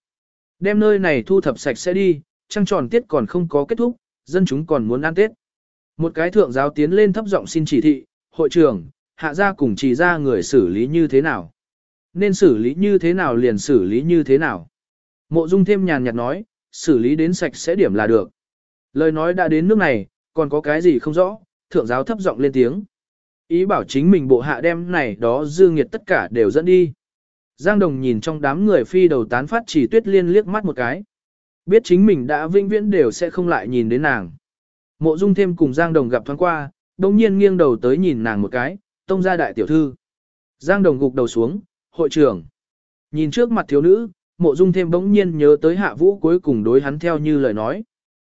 Đem nơi này thu thập sạch sẽ đi, trăng tròn tiết còn không có kết thúc, dân chúng còn muốn ăn tết. Một cái thượng giáo tiến lên thấp giọng xin chỉ thị, hội trưởng, hạ gia cùng chỉ ra người xử lý như thế nào. Nên xử lý như thế nào liền xử lý như thế nào. Mộ dung thêm nhàn nhạt nói, xử lý đến sạch sẽ điểm là được. Lời nói đã đến nước này, còn có cái gì không rõ, thượng giáo thấp giọng lên tiếng. Ý bảo chính mình bộ hạ đem này đó dư nghiệt tất cả đều dẫn đi. Giang Đồng nhìn trong đám người phi đầu tán phát chỉ tuyết liên liếc mắt một cái. Biết chính mình đã vinh viễn đều sẽ không lại nhìn đến nàng. Mộ dung thêm cùng Giang Đồng gặp thoáng qua, đồng nhiên nghiêng đầu tới nhìn nàng một cái, tông ra đại tiểu thư. Giang Đồng gục đầu xuống, hội trưởng. Nhìn trước mặt thiếu nữ, mộ dung thêm bỗng nhiên nhớ tới hạ vũ cuối cùng đối hắn theo như lời nói.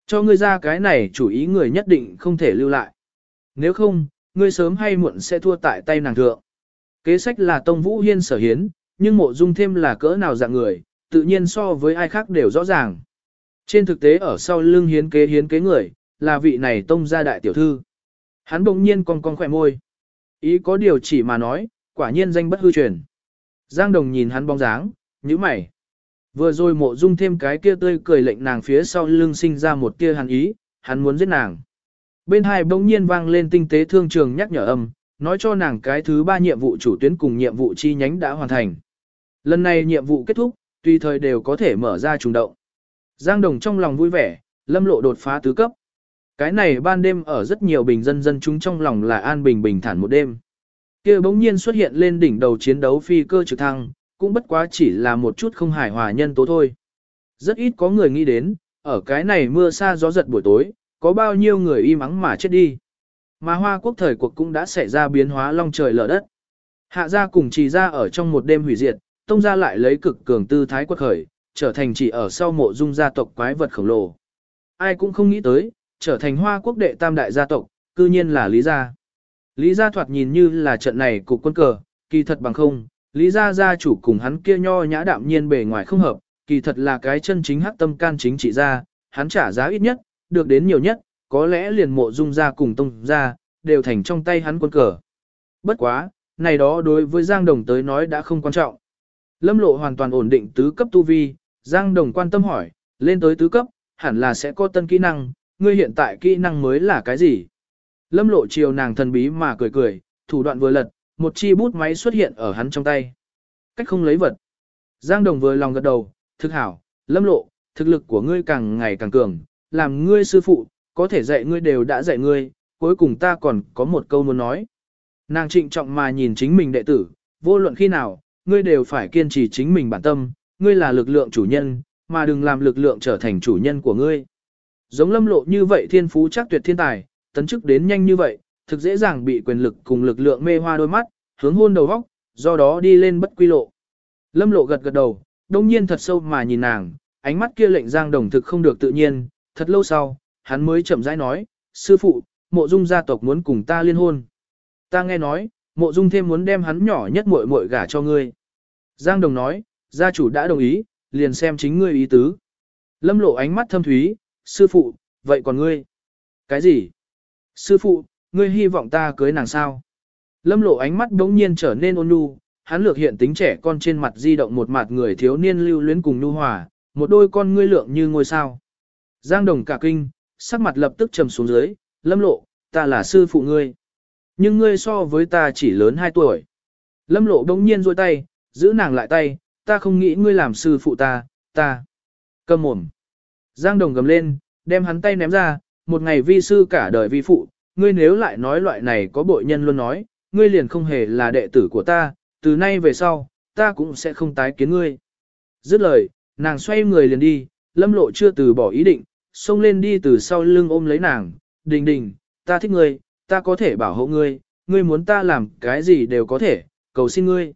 Cho ngươi ra cái này chủ ý người nhất định không thể lưu lại. Nếu không, ngươi sớm hay muộn sẽ thua tại tay nàng thượng. Kế sách là Tông Vũ Hiên sở hiến, nhưng mộ dung thêm là cỡ nào dạng người, tự nhiên so với ai khác đều rõ ràng. Trên thực tế ở sau lưng hiến kế hiến kế người, là vị này Tông gia đại tiểu thư. Hắn bỗng nhiên cong cong khỏe môi. Ý có điều chỉ mà nói, quả nhiên danh bất hư truyền. Giang Đồng nhìn hắn bóng dáng, nhíu mày. Vừa rồi mộ dung thêm cái kia tươi cười lệnh nàng phía sau lưng sinh ra một tia hắn ý, hắn muốn giết nàng. Bên hai bỗng nhiên vang lên tinh tế thương trường nhắc nhở âm, nói cho nàng cái thứ ba nhiệm vụ chủ tuyến cùng nhiệm vụ chi nhánh đã hoàn thành. Lần này nhiệm vụ kết thúc, tùy thời đều có thể mở ra trùng động. Giang Đồng trong lòng vui vẻ, lâm lộ đột phá tứ cấp. Cái này ban đêm ở rất nhiều bình dân dân chúng trong lòng là an bình bình thản một đêm. kia bỗng nhiên xuất hiện lên đỉnh đầu chiến đấu phi cơ trực thăng, cũng bất quá chỉ là một chút không hài hòa nhân tố thôi. Rất ít có người nghĩ đến, ở cái này mưa xa gió giật buổi tối, có bao nhiêu người im ắng mà chết đi. Mà hoa quốc thời cuộc cũng đã xảy ra biến hóa long trời lở đất. Hạ gia cùng trì gia ở trong một đêm hủy diệt, tông gia lại lấy cực cường tư thái quật khởi, trở thành chỉ ở sau mộ dung gia tộc quái vật khổng lồ. Ai cũng không nghĩ tới, trở thành hoa quốc đệ tam đại gia tộc, cư nhiên là Lý gia. Lý gia thoạt nhìn như là trận này cục quân cờ, kỳ thật bằng không, Lý gia gia chủ cùng hắn kia nho nhã đạm nhiên bề ngoài không hợp, kỳ thật là cái chân chính hắc tâm can chính trị gia, hắn trả giá ít nhất, được đến nhiều nhất, có lẽ liền mộ dung gia cùng tông gia, đều thành trong tay hắn quân cờ. Bất quá, này đó đối với Giang Đồng tới nói đã không quan trọng. Lâm lộ hoàn toàn ổn định tứ cấp tu vi, Giang Đồng quan tâm hỏi, lên tới tứ cấp, hẳn là sẽ có tân kỹ năng, ngươi hiện tại kỹ năng mới là cái gì? Lâm lộ chiều nàng thần bí mà cười cười, thủ đoạn vừa lật, một chi bút máy xuất hiện ở hắn trong tay. Cách không lấy vật. Giang Đồng vừa lòng gật đầu, thực hảo, lâm lộ, thực lực của ngươi càng ngày càng cường, làm ngươi sư phụ, có thể dạy ngươi đều đã dạy ngươi, cuối cùng ta còn có một câu muốn nói. Nàng trịnh trọng mà nhìn chính mình đệ tử, vô luận khi nào, ngươi đều phải kiên trì chính mình bản tâm, ngươi là lực lượng chủ nhân, mà đừng làm lực lượng trở thành chủ nhân của ngươi. Giống lâm lộ như vậy thiên phú chắc tuyệt thiên tài, tấn chức đến nhanh như vậy, thực dễ dàng bị quyền lực cùng lực lượng mê hoa đôi mắt, hướng hôn đầu góc, do đó đi lên bất quy lộ. Lâm lộ gật gật đầu, đông nhiên thật sâu mà nhìn nàng, ánh mắt kia lệnh giang đồng thực không được tự nhiên, thật lâu sau, hắn mới chậm rãi nói, sư phụ, mộ dung gia tộc muốn cùng ta liên hôn. Ta nghe nói, mộ dung thêm muốn đem hắn nhỏ nhất muội muội gả cho ngươi. Giang đồng nói, gia chủ đã đồng ý, liền xem chính ngươi ý tứ. Lâm lộ ánh mắt thâm thúy, sư phụ, vậy còn ngươi? Cái gì? Sư phụ, ngươi hy vọng ta cưới nàng sao? Lâm lộ ánh mắt đống nhiên trở nên ôn nhu, hắn lược hiện tính trẻ con trên mặt di động một mặt người thiếu niên lưu luyến cùng nhu hòa, một đôi con ngươi lượng như ngôi sao. Giang đồng cả kinh, sắc mặt lập tức trầm xuống dưới, lâm lộ, ta là sư phụ ngươi. Nhưng ngươi so với ta chỉ lớn 2 tuổi. Lâm lộ đống nhiên rôi tay, giữ nàng lại tay, ta không nghĩ ngươi làm sư phụ ta, ta. Cầm mồm. Giang đồng gầm lên, đem hắn tay ném ra, một ngày vi sư cả đời vi phụ, ngươi nếu lại nói loại này có bội nhân luôn nói, ngươi liền không hề là đệ tử của ta, từ nay về sau, ta cũng sẽ không tái kiến ngươi. Dứt lời, nàng xoay người liền đi, lâm lộ chưa từ bỏ ý định, xông lên đi từ sau lưng ôm lấy nàng, đình đình, ta thích ngươi, ta có thể bảo hộ ngươi, ngươi muốn ta làm cái gì đều có thể, cầu xin ngươi.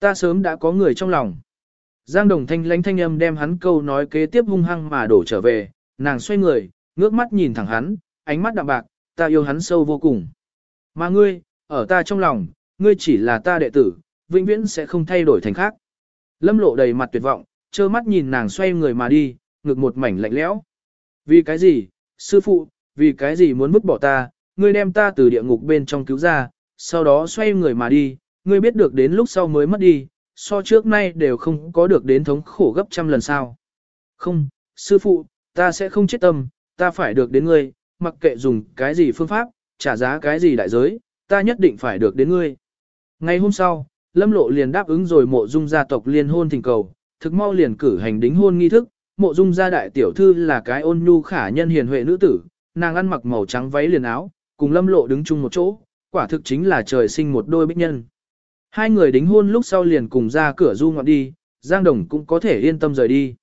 Ta sớm đã có người trong lòng. Giang đồng thanh lánh thanh âm đem hắn câu nói kế tiếp hung hăng mà đổ trở về, nàng xoay người, ngước mắt nhìn thẳng hắn, ánh mắt đạm bạc, ta yêu hắn sâu vô cùng. Mà ngươi, ở ta trong lòng, ngươi chỉ là ta đệ tử, vĩnh viễn sẽ không thay đổi thành khác. Lâm lộ đầy mặt tuyệt vọng, trơ mắt nhìn nàng xoay người mà đi, ngực một mảnh lạnh lẽo. Vì cái gì, sư phụ, vì cái gì muốn vứt bỏ ta, ngươi đem ta từ địa ngục bên trong cứu ra, sau đó xoay người mà đi, ngươi biết được đến lúc sau mới mất đi, so trước nay đều không có được đến thống khổ gấp trăm lần sao. Không, sư phụ, ta sẽ không chết tâm, ta phải được đến ngươi, mặc kệ dùng cái gì phương pháp, trả giá cái gì đại giới, ta nhất định phải được đến ngươi. Ngày hôm sau, Lâm Lộ liền đáp ứng rồi mộ dung gia tộc liên hôn thỉnh cầu, thực mau liền cử hành đính hôn nghi thức, mộ dung gia đại tiểu thư là cái ôn nhu khả nhân hiền huệ nữ tử, nàng ăn mặc màu trắng váy liền áo, cùng Lâm Lộ đứng chung một chỗ, quả thực chính là trời sinh một đôi bích nhân. Hai người đính hôn lúc sau liền cùng ra cửa du ngoạn đi, Giang Đồng cũng có thể yên tâm rời đi.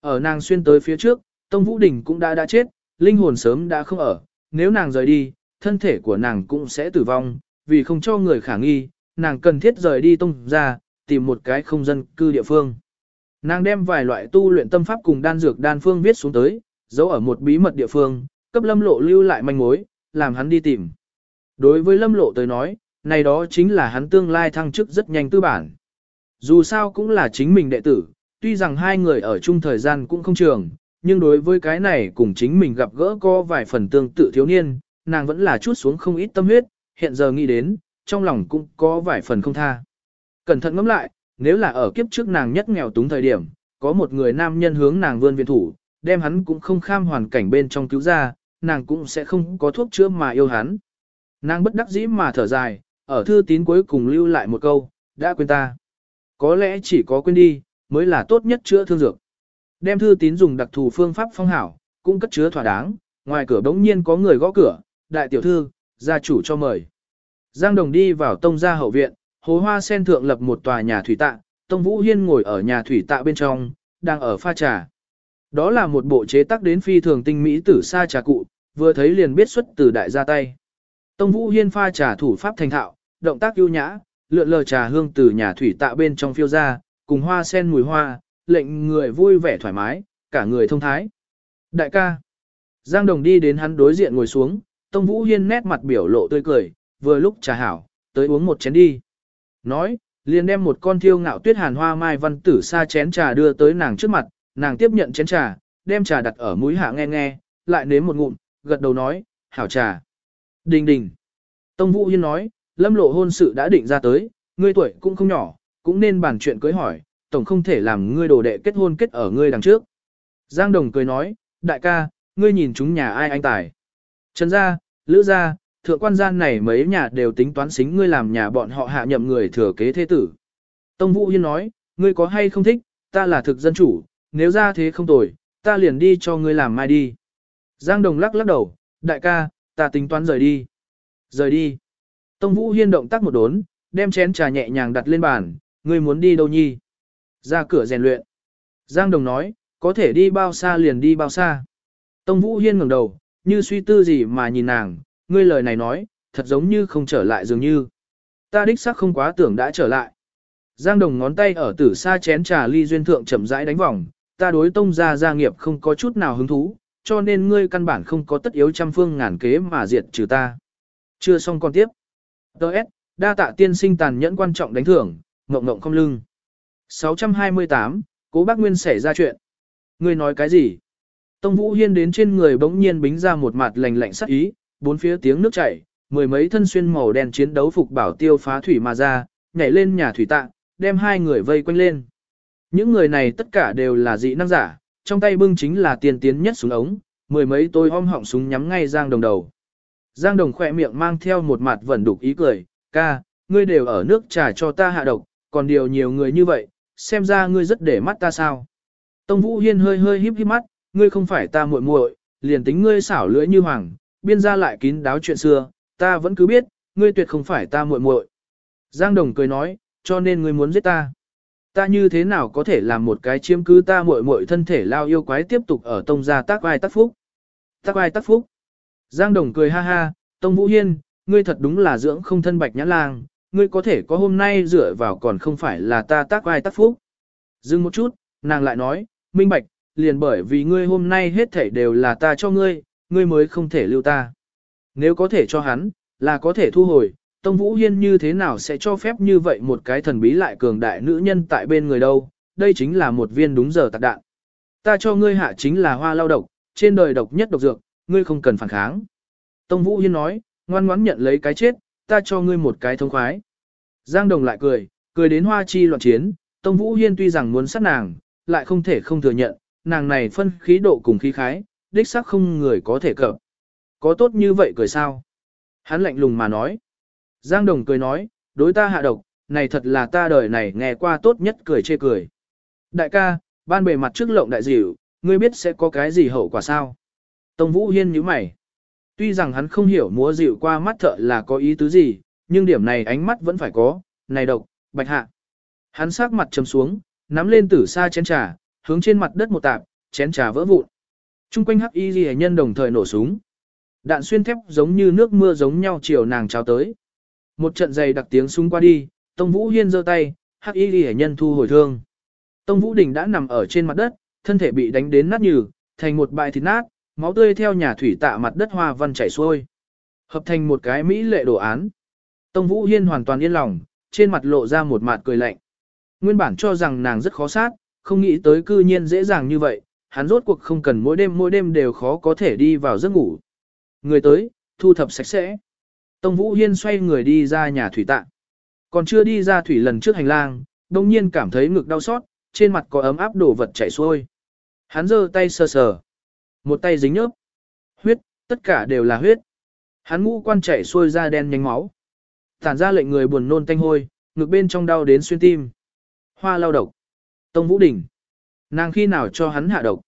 Ở nàng xuyên tới phía trước, Tông Vũ Đình cũng đã đã chết, linh hồn sớm đã không ở, nếu nàng rời đi, thân thể của nàng cũng sẽ tử vong, vì không cho người khả nghi, nàng cần thiết rời đi tông ra, tìm một cái không dân cư địa phương. Nàng đem vài loại tu luyện tâm pháp cùng đan dược đan phương viết xuống tới, giấu ở một bí mật địa phương, cấp lâm lộ lưu lại manh mối, làm hắn đi tìm. Đối với lâm lộ tới nói, này đó chính là hắn tương lai thăng chức rất nhanh tư bản. Dù sao cũng là chính mình đệ tử, tuy rằng hai người ở chung thời gian cũng không trường, nhưng đối với cái này cùng chính mình gặp gỡ có vài phần tương tự thiếu niên, nàng vẫn là chút xuống không ít tâm huyết, hiện giờ nghĩ đến, trong lòng cũng có vài phần không tha. Cẩn thận ngẫm lại, nếu là ở kiếp trước nàng nhất nghèo túng thời điểm, có một người nam nhân hướng nàng vươn viện thủ, đem hắn cũng không kham hoàn cảnh bên trong cứu ra, nàng cũng sẽ không có thuốc chữa mà yêu hắn. Nàng bất đắc dĩ mà thở dài, ở thư tín cuối cùng lưu lại một câu, đã quên ta. Có lẽ chỉ có quên đi, mới là tốt nhất chữa thương dược. Đem thư tín dùng đặc thù phương pháp phong hảo, cũng cất chứa thỏa đáng, ngoài cửa bỗng nhiên có người gõ cửa, đại tiểu thư, gia chủ cho mời. Giang Đồng đi vào tông gia hậu viện, hồ hoa sen thượng lập một tòa nhà thủy tạ, tông Vũ Hiên ngồi ở nhà thủy tạ bên trong, đang ở pha trà. Đó là một bộ chế tác đến phi thường tinh mỹ tử sa trà cụ, vừa thấy liền biết xuất từ đại gia tay. Tông Vũ Hiên pha trà thủ pháp thành thạo, động tác ưu nhã, lượn lờ trà hương từ nhà thủy tạ bên trong phiêu ra, cùng hoa sen mùi hoa, lệnh người vui vẻ thoải mái, cả người thông thái. Đại ca. Giang Đồng đi đến hắn đối diện ngồi xuống, Tông Vũ Hiên nét mặt biểu lộ tươi cười, vừa lúc trà hảo, tới uống một chén đi. Nói, liền đem một con thiêu ngạo tuyết hàn hoa mai văn tử sa chén trà đưa tới nàng trước mặt, nàng tiếp nhận chén trà, đem trà đặt ở mũi hạ nghe nghe, lại nếm một ngụm, gật đầu nói, hảo trà. Đình đình. Tông Vũ Hiên nói, lâm lộ hôn sự đã định ra tới, ngươi tuổi cũng không nhỏ, cũng nên bàn chuyện cưới hỏi, tổng không thể làm ngươi đồ đệ kết hôn kết ở ngươi đằng trước. Giang Đồng cười nói, đại ca, ngươi nhìn chúng nhà ai anh tài. Trần gia, Lữ gia, thượng quan gian này mấy nhà đều tính toán xính ngươi làm nhà bọn họ hạ nhậm người thừa kế thế tử. Tông Vũ Hiên nói, ngươi có hay không thích, ta là thực dân chủ, nếu ra thế không tồi, ta liền đi cho ngươi làm mai đi. Giang Đồng lắc lắc đầu, đại ca, ta tính toán rời đi. Rời đi. Tông Vũ Hiên động tác một đốn, đem chén trà nhẹ nhàng đặt lên bàn, ngươi muốn đi đâu nhi? Ra cửa rèn luyện. Giang Đồng nói, có thể đi bao xa liền đi bao xa. Tông Vũ Hiên ngẩng đầu, như suy tư gì mà nhìn nàng, ngươi lời này nói, thật giống như không trở lại dường như. Ta đích xác không quá tưởng đã trở lại. Giang Đồng ngón tay ở tử xa chén trà ly duyên thượng chậm rãi đánh vòng, ta đối tông gia gia nghiệp không có chút nào hứng thú, cho nên ngươi căn bản không có tất yếu trăm phương ngàn kế mà diệt trừ ta. Chưa xong còn tiếp. Đợt, đa tạ tiên sinh tàn nhẫn quan trọng đánh thưởng, ngộng ngộng không lưng. 628, cố bác Nguyên xảy ra chuyện. Ngươi nói cái gì? Tông Vũ Hiên đến trên người bỗng nhiên bính ra một mặt lạnh lạnh sắc ý, bốn phía tiếng nước chảy, mười mấy thân xuyên màu đen chiến đấu phục bảo tiêu phá thủy mà ra, nhảy lên nhà thủy tạ, đem hai người vây quanh lên. Những người này tất cả đều là dị năng giả, trong tay bưng chính là tiền tiến nhất súng ống, mười mấy tôi om họng súng nhắm ngay Giang Đồng đầu. Giang Đồng khỏe miệng mang theo một mặt vẫn đục ý cười, ca, ngươi đều ở nước trà cho ta hạ độc, còn điều nhiều người như vậy, xem ra ngươi rất để mắt ta sao. Tông Vũ Hiên hơi hơi híp híp mắt, ngươi không phải ta muội muội, liền tính ngươi xảo lưỡi như hoàng, biên ra lại kín đáo chuyện xưa, ta vẫn cứ biết, ngươi tuyệt không phải ta muội muội. Giang Đồng cười nói, cho nên ngươi muốn giết ta. Ta như thế nào có thể làm một cái chiếm cứ ta muội muội thân thể lao yêu quái tiếp tục ở tông gia tác vai tác phúc. Tác vai tác phúc. Giang Đồng cười ha ha, Tông Vũ Hiên, ngươi thật đúng là dưỡng không thân bạch nhã lang, ngươi có thể có hôm nay dựa vào còn không phải là ta tác vai tác phúc. Dừng một chút, nàng lại nói, minh bạch, liền bởi vì ngươi hôm nay hết thảy đều là ta cho ngươi, ngươi mới không thể lưu ta. Nếu có thể cho hắn, là có thể thu hồi, Tông Vũ Hiên như thế nào sẽ cho phép như vậy một cái thần bí lại cường đại nữ nhân tại bên người đâu, đây chính là một viên đúng giờ tạc đạn. Ta cho ngươi hạ chính là hoa lao độc, trên đời độc nhất độc dược, ngươi không cần phản kháng. Tông Vũ Hiên nói, ngoan ngoãn nhận lấy cái chết, ta cho ngươi một cái thông khoái. Giang Đồng lại cười, cười đến hoa chi loạn chiến, Tông Vũ Hiên tuy rằng muốn sát nàng, lại không thể không thừa nhận, nàng này phân khí độ cùng khí khái, đích xác không người có thể cập. Có tốt như vậy cười sao? Hắn lạnh lùng mà nói. Giang Đồng cười nói, đối ta hạ độc, này thật là ta đời này nghe qua tốt nhất cười chê cười. Đại ca, ban bề mặt trước lộng đại dịu, ngươi biết sẽ có cái gì hậu quả sao? Tông Vũ Hiên nhíu mày. Tuy rằng hắn không hiểu múa dịu qua mắt thợ là có ý tứ gì, nhưng điểm này ánh mắt vẫn phải có, này độc, bạch hạ. Hắn sát mặt trầm xuống, nắm lên tử sa chén trà, hướng trên mặt đất một tạp, chén trà vỡ vụn. Trung quanh hắc y ghi nhân đồng thời nổ súng. Đạn xuyên thép giống như nước mưa giống nhau chiều nàng trao tới. Một trận dày đặc tiếng súng qua đi, Tông Vũ Hiên giơ tay, hắc y ghi nhân thu hồi thương. Tông Vũ Đình đã nằm ở trên mặt đất, thân thể bị đánh đến nát nhừ, thành một bãi thịt nát, máu tươi theo nhà thủy tạ mặt đất hoa văn chảy xuôi. Hợp thành một cái mỹ lệ đồ án. Tông Vũ Hiên hoàn toàn yên lòng, trên mặt lộ ra một mặt cười lạnh. Nguyên bản cho rằng nàng rất khó sát, không nghĩ tới cư nhiên dễ dàng như vậy, hắn rốt cuộc không cần mỗi đêm mỗi đêm đều khó có thể đi vào giấc ngủ. Người tới, thu thập sạch sẽ. Tông Vũ Hiên xoay người đi ra nhà thủy tạ. Còn chưa đi ra thủy lần trước hành lang, đông nhiên cảm thấy ngực đau xót, trên mặt có ấm áp đổ vật chảy xuôi. Hắn giơ tay sờ sờ. Một tay dính nhớp. Huyết, tất cả đều là huyết. Hắn ngũ quan chảy xuôi ra đen nhánh máu. Tản ra lệnh người buồn nôn tanh hôi, ngực bên trong đau đến xuyên tim. Hoa lao độc. Tông Vũ Đình. Nàng khi nào cho hắn hạ độc.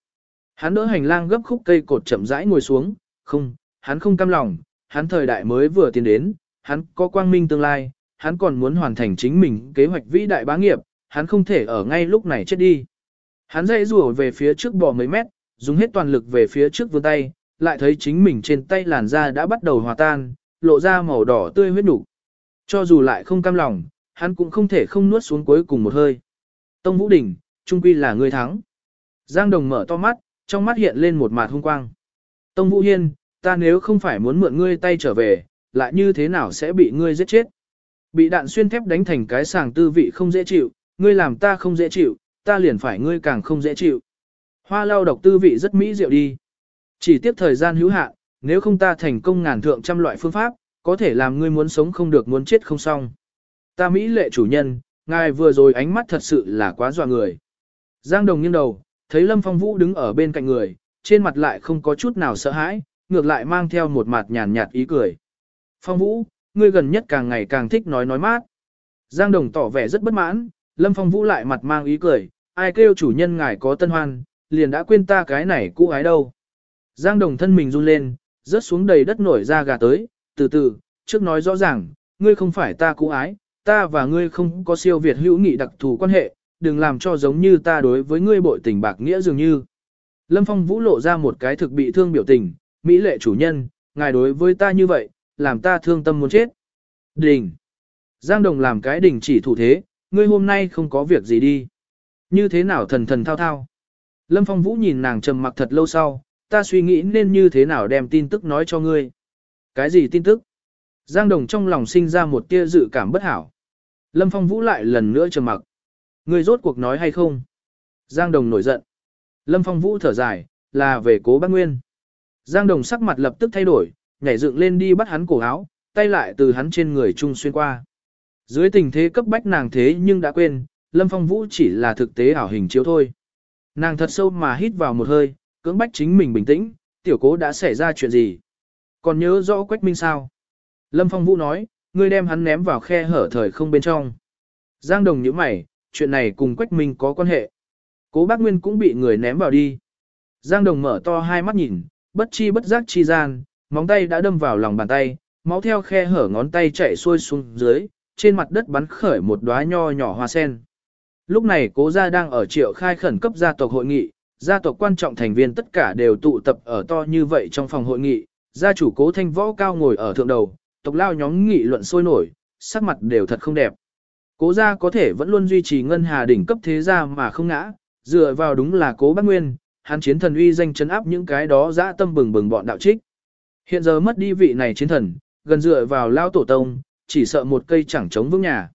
Hắn đỡ hành lang gấp khúc cây cột chậm rãi ngồi xuống, không, hắn không cam lòng, hắn thời đại mới vừa tiến đến, hắn có quang minh tương lai, hắn còn muốn hoàn thành chính mình kế hoạch vĩ đại bá nghiệp, hắn không thể ở ngay lúc này chết đi. Hắn dãy rùa về phía trước bò mấy mét, dùng hết toàn lực về phía trước vươn tay, lại thấy chính mình trên tay làn da đã bắt đầu hòa tan, lộ ra màu đỏ tươi huyết đủ. Cho dù lại không cam lòng, hắn cũng không thể không nuốt xuống cuối cùng một hơi. Tông Vũ Đình, trung quy là người thắng. Giang Đồng mở to mắt, trong mắt hiện lên một mạt hung quang. Tông Vũ Hiên, ta nếu không phải muốn mượn ngươi tay trở về, lại như thế nào sẽ bị ngươi giết chết? Bị đạn xuyên thép đánh thành cái sàng tư vị không dễ chịu, ngươi làm ta không dễ chịu, ta liền phải ngươi càng không dễ chịu. Hoa lao độc tư vị rất mỹ diệu đi. Chỉ tiếp thời gian hữu hạn, nếu không ta thành công ngàn thượng trăm loại phương pháp, có thể làm ngươi muốn sống không được muốn chết không xong. Ta mỹ lệ chủ nhân, ngài vừa rồi ánh mắt thật sự là quá dọa người. Giang đồng nghiêng đầu, thấy Lâm Phong Vũ đứng ở bên cạnh người, trên mặt lại không có chút nào sợ hãi, ngược lại mang theo một mặt nhàn nhạt ý cười. Phong Vũ, ngươi gần nhất càng ngày càng thích nói nói mát. Giang Đồng tỏ vẻ rất bất mãn, Lâm Phong Vũ lại mặt mang ý cười, ai kêu chủ nhân ngài có tân hoan, liền đã quên ta cái này cũ ái đâu. Giang Đồng thân mình run lên, rớt xuống đầy đất nổi ra gà tới, từ từ, trước nói rõ ràng, ngươi không phải ta cũ ái, ta và ngươi không có siêu việt hữu nghị đặc thù quan hệ, đừng làm cho giống như ta đối với ngươi bội tình bạc nghĩa dường như. Lâm Phong Vũ lộ ra một cái thực bị thương biểu tình, Mỹ lệ chủ nhân, ngài đối với ta như vậy, làm ta thương tâm muốn chết. Đình. Giang Đồng làm cái đình chỉ thủ thế, ngươi hôm nay không có việc gì đi. Như thế nào thần thần thao thao. Lâm Phong Vũ nhìn nàng trầm mặc thật lâu sau, ta suy nghĩ nên như thế nào đem tin tức nói cho ngươi. Cái gì tin tức? Giang Đồng trong lòng sinh ra một tia dự cảm bất hảo. Lâm Phong Vũ lại lần nữa trầm mặc. Ngươi rốt cuộc nói hay không? Giang Đồng nổi giận. Lâm Phong Vũ thở dài, là về cố bác Nguyên. Giang Đồng sắc mặt lập tức thay đổi, nhảy dựng lên đi bắt hắn cổ áo, tay lại từ hắn trên người trung xuyên qua. Dưới tình thế cấp bách nàng thế nhưng đã quên, Lâm Phong Vũ chỉ là thực tế ảo hình chiếu thôi. Nàng thật sâu mà hít vào một hơi, cưỡng bách chính mình bình tĩnh, tiểu cố đã xảy ra chuyện gì. Còn nhớ rõ Quách Minh sao? Lâm Phong Vũ nói, ngươi đem hắn ném vào khe hở thời không bên trong. Giang Đồng nhíu mày, chuyện này cùng Quách Minh có quan hệ. Cố bác Nguyên cũng bị người ném vào đi. Giang Đồng mở to hai mắt nhìn, bất chi bất giác chi gian, móng tay đã đâm vào lòng bàn tay, máu theo khe hở ngón tay chạy xuôi xuống dưới, trên mặt đất bắn khởi một đóa nho nhỏ hoa sen. Lúc này cố gia đang ở triệu khai khẩn cấp gia tộc hội nghị, gia tộc quan trọng thành viên tất cả đều tụ tập ở to như vậy trong phòng hội nghị, gia chủ cố thanh võ cao ngồi ở thượng đầu, tộc lao nhóm nghị luận sôi nổi, sắc mặt đều thật không đẹp. Cố gia có thể vẫn luôn duy trì ngân hà đỉnh cấp thế gia mà không ngã, dựa vào đúng là cố bác nguyên, hắn chiến thần uy danh chấn áp những cái đó dã tâm bừng bừng bọn đạo trích. Hiện giờ mất đi vị này chiến thần, gần dựa vào lao tổ tông, chỉ sợ một cây chẳng chống vững nhà.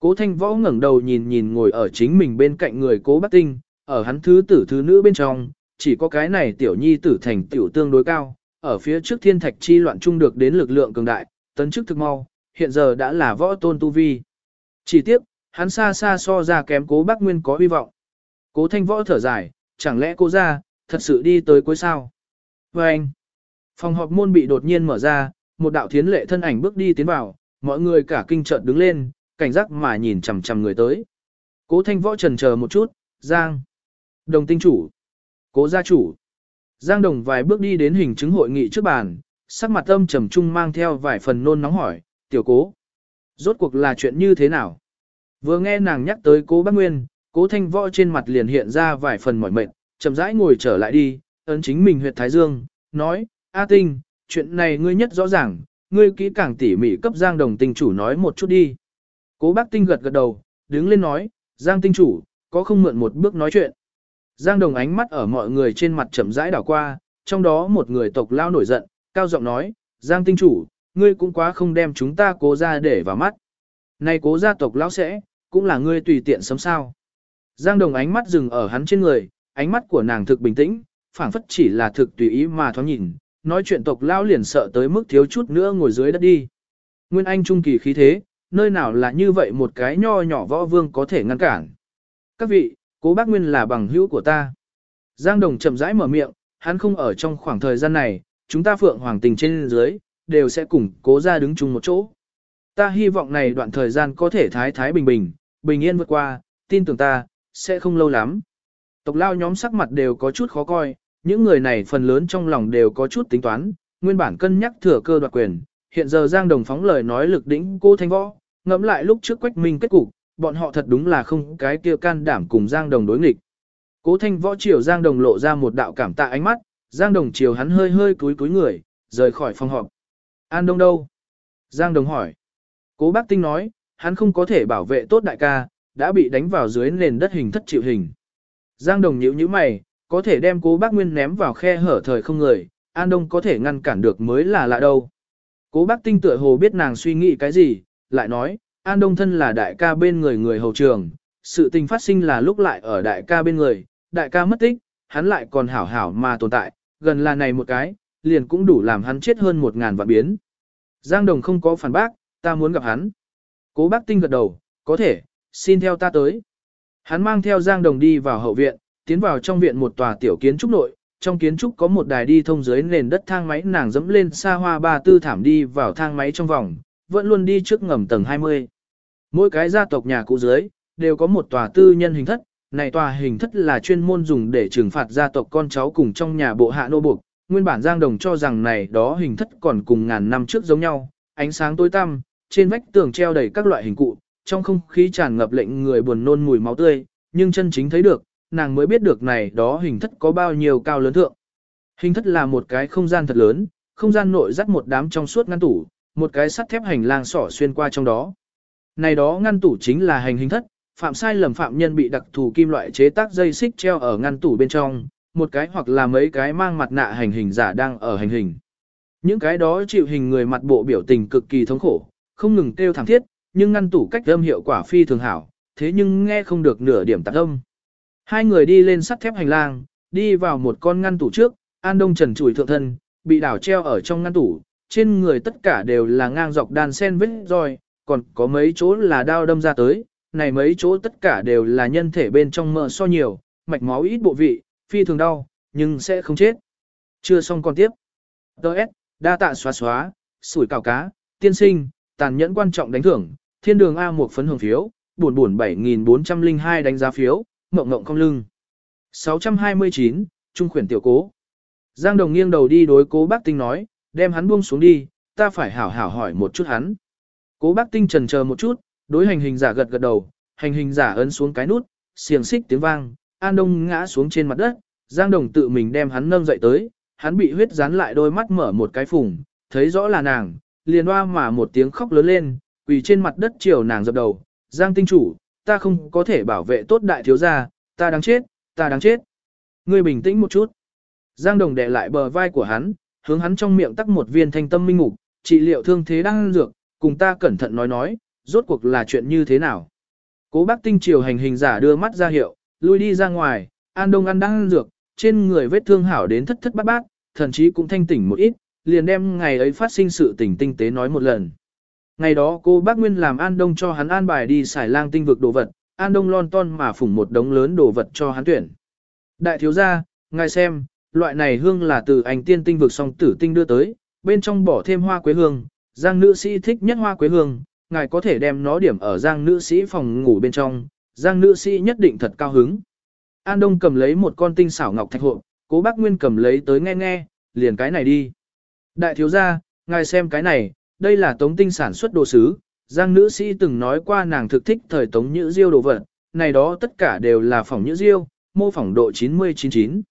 Cố thanh võ ngẩng đầu nhìn nhìn ngồi ở chính mình bên cạnh người cố bác tinh, ở hắn thứ tử thứ nữ bên trong, chỉ có cái này tiểu nhi tử thành tiểu tương đối cao, ở phía trước thiên thạch chi loạn trung được đến lực lượng cường đại, tấn chức thực mau, hiện giờ đã là võ tôn tu vi. Chỉ tiếc, hắn xa xa so ra kém cố bác nguyên có hy vọng. Cố thanh võ thở dài, chẳng lẽ cô ra, thật sự đi tới cuối sao? Và anh, phòng họp môn bị đột nhiên mở ra, một đạo thiến lệ thân ảnh bước đi tiến vào, mọi người cả kinh chợt đứng lên, cảnh giác mà nhìn chằm chằm người tới. Cố thanh võ trần chờ một chút, Giang. Đồng tinh chủ. Cố gia chủ. Giang đồng vài bước đi đến hình chứng hội nghị trước bàn, sắc mặt âm trầm trung mang theo vài phần nôn nóng hỏi, tiểu cố. Rốt cuộc là chuyện như thế nào? Vừa nghe nàng nhắc tới cố bác Nguyên, cố thanh võ trên mặt liền hiện ra vài phần mỏi mệt, chậm rãi ngồi trở lại đi, ấn chính mình huyệt thái dương, nói, A tinh, chuyện này ngươi nhất rõ ràng, ngươi kỹ càng tỉ mỉ cấp Giang đồng tinh chủ nói một chút đi. Cố bác tinh gật gật đầu, đứng lên nói, Giang tinh chủ, có không mượn một bước nói chuyện. Giang đồng ánh mắt ở mọi người trên mặt chậm rãi đảo qua, trong đó một người tộc lao nổi giận, cao giọng nói, Giang tinh chủ, ngươi cũng quá không đem chúng ta cố ra để vào mắt. Này cố gia tộc lão sẽ, cũng là ngươi tùy tiện sớm sao. Giang đồng ánh mắt dừng ở hắn trên người, ánh mắt của nàng thực bình tĩnh, phảng phất chỉ là thực tùy ý mà thoáng nhìn, nói chuyện tộc lão liền sợ tới mức thiếu chút nữa ngồi dưới đất đi. Nguyên Anh trung kỳ khí thế, nơi nào là như vậy một cái nho nhỏ võ vương có thể ngăn cản. Các vị, cố bác Nguyên là bằng hữu của ta. Giang Đồng chậm rãi mở miệng, hắn không ở trong khoảng thời gian này, chúng ta phượng hoàng tình trên dưới, đều sẽ cùng cố ra đứng chung một chỗ. Ta hy vọng này đoạn thời gian có thể thái thái bình bình, bình yên vượt qua, tin tưởng ta, sẽ không lâu lắm. Tộc lao nhóm sắc mặt đều có chút khó coi, những người này phần lớn trong lòng đều có chút tính toán, nguyên bản cân nhắc thừa cơ đoạt quyền, hiện giờ Giang Đồng phóng lời nói lực đỉnh cô thanh võ, ngẫm lại lúc trước quách minh kết cục, bọn họ thật đúng là không cái kia can đảm cùng Giang Đồng đối nghịch. Cố thanh võ chiều Giang Đồng lộ ra một đạo cảm tạ ánh mắt, Giang Đồng chiều hắn hơi hơi cúi cúi người, rời khỏi phòng họp. An Đông đâu? Giang Đồng hỏi. Cố bác tinh nói, hắn không có thể bảo vệ tốt đại ca, đã bị đánh vào dưới nền đất hình thất chịu hình. Giang Đồng nhíu nhíu mày, có thể đem cố bác Nguyên ném vào khe hở thời không người, An Đông có thể ngăn cản được mới là lạ đâu. Cố bác tinh tựa hồ biết nàng suy nghĩ cái gì, lại nói, An Đông thân là đại ca bên người người hầu trường, sự tình phát sinh là lúc lại ở đại ca bên người, đại ca mất tích, hắn lại còn hảo hảo mà tồn tại, gần là này một cái, liền cũng đủ làm hắn chết hơn một ngàn vạn biến. Giang Đồng không có phản bác, ta muốn gặp hắn. Cố bác tinh gật đầu, có thể, xin theo ta tới. Hắn mang theo Giang Đồng đi vào hậu viện, tiến vào trong viện một tòa tiểu kiến trúc nội, trong kiến trúc có một đài đi thông dưới nền đất thang máy nàng dẫm lên xa hoa ba tư thảm đi vào thang máy trong vòng, vẫn luôn đi trước ngầm tầng 20. Mỗi cái gia tộc nhà cũ dưới, đều có một tòa tư nhân hình thất, này tòa hình thất là chuyên môn dùng để trừng phạt gia tộc con cháu cùng trong nhà bộ hạ nô buộc. Nguyên bản Giang Đồng cho rằng này đó hình thất còn cùng ngàn năm trước giống nhau, ánh sáng tối tăm, trên vách tường treo đầy các loại hình cụ, trong không khí tràn ngập lệnh người buồn nôn mùi máu tươi, nhưng chân chính thấy được, nàng mới biết được này đó hình thất có bao nhiêu cao lớn thượng. Hình thất là một cái không gian thật lớn, không gian nội dắt một đám trong suốt ngăn tủ, một cái sắt thép hành lang sỏ xuyên qua trong đó. Này đó ngăn tủ chính là hành hình thất, phạm sai lầm phạm nhân bị đặc thù kim loại chế tác dây xích treo ở ngăn tủ bên trong, một cái hoặc là mấy cái mang mặt nạ hành hình giả đang ở hành hình. Những cái đó chịu hình người mặt bộ biểu tình cực kỳ thống khổ, không ngừng kêu thảm thiết, nhưng ngăn tủ cách âm hiệu quả phi thường hảo, thế nhưng nghe không được nửa điểm tạc âm. Hai người đi lên sắt thép hành lang, đi vào một con ngăn tủ trước, An Đông Trần trụi thượng thân, bị đảo treo ở trong ngăn tủ, trên người tất cả đều là ngang dọc đan sen vết roi, còn có mấy chỗ là đao đâm ra tới, này mấy chỗ tất cả đều là nhân thể bên trong mỡ so nhiều, mạch máu ít bộ vị, phi thường đau, nhưng sẽ không chết. Chưa xong còn tiếp. Đợt, đa tạ xóa xóa, sủi cào cá, tiên sinh, tàn nhẫn quan trọng đánh thưởng, thiên đường A một phấn hưởng phiếu, buồn buồn 7402 đánh giá phiếu, mộng mộng không lưng. 629, Trung khuyển tiểu cố. Giang Đồng nghiêng đầu đi đối cố bác tinh nói, đem hắn buông xuống đi, ta phải hảo hảo hỏi một chút hắn. Cố bác tinh trần chờ một chút, đối hành hình giả gật gật đầu, hành hình giả ấn xuống cái nút, xiềng xích tiếng vang, An Đông ngã xuống trên mặt đất, Giang Đồng tự mình đem hắn nâng dậy tới, hắn bị huyết dán lại đôi mắt mở một cái phùng, thấy rõ là nàng, liền hoa mà một tiếng khóc lớn lên, quỳ trên mặt đất chiều nàng dập đầu, Giang tinh chủ, ta không có thể bảo vệ tốt đại thiếu gia, ta đáng chết, ta đáng chết. Ngươi bình tĩnh một chút. Giang Đồng đè lại bờ vai của hắn, hướng hắn trong miệng tắc một viên thanh tâm minh ngục, trị liệu thương thế đang dược, cùng ta cẩn thận nói nói, rốt cuộc là chuyện như thế nào. Cố bác tinh triều hành hình giả đưa mắt ra hiệu, lui đi ra ngoài, an đông ăn đang dược, trên người vết thương hảo đến thất thất bát bát, thậm chí cũng thanh tỉnh một ít, liền đem ngày ấy phát sinh sự tình tinh tế nói một lần. Ngày đó cô bác Nguyên làm An Đông cho hắn an bài đi xài lang tinh vực đồ vật, An Đông lon ton mà phủng một đống lớn đồ vật cho hắn tuyển. Đại thiếu gia, ngài xem, loại này hương là từ ảnh tiên tinh vực song tử tinh đưa tới, bên trong bỏ thêm hoa quế hương, giang nữ sĩ thích nhất hoa quế hương, ngài có thể đem nó điểm ở giang nữ sĩ phòng ngủ bên trong, giang nữ sĩ nhất định thật cao hứng. An Đông cầm lấy một con tinh xảo ngọc thạch hộp, cố bác Nguyên cầm lấy tới nghe nghe, liền cái này đi. Đại thiếu gia, ngài xem cái này, đây là tống tinh sản xuất đồ sứ, giang nữ sĩ từng nói qua nàng thực thích thời tống nhữ diêu đồ vật, này đó tất cả đều là phỏng nhữ diêu, mô phỏng độ 90-99.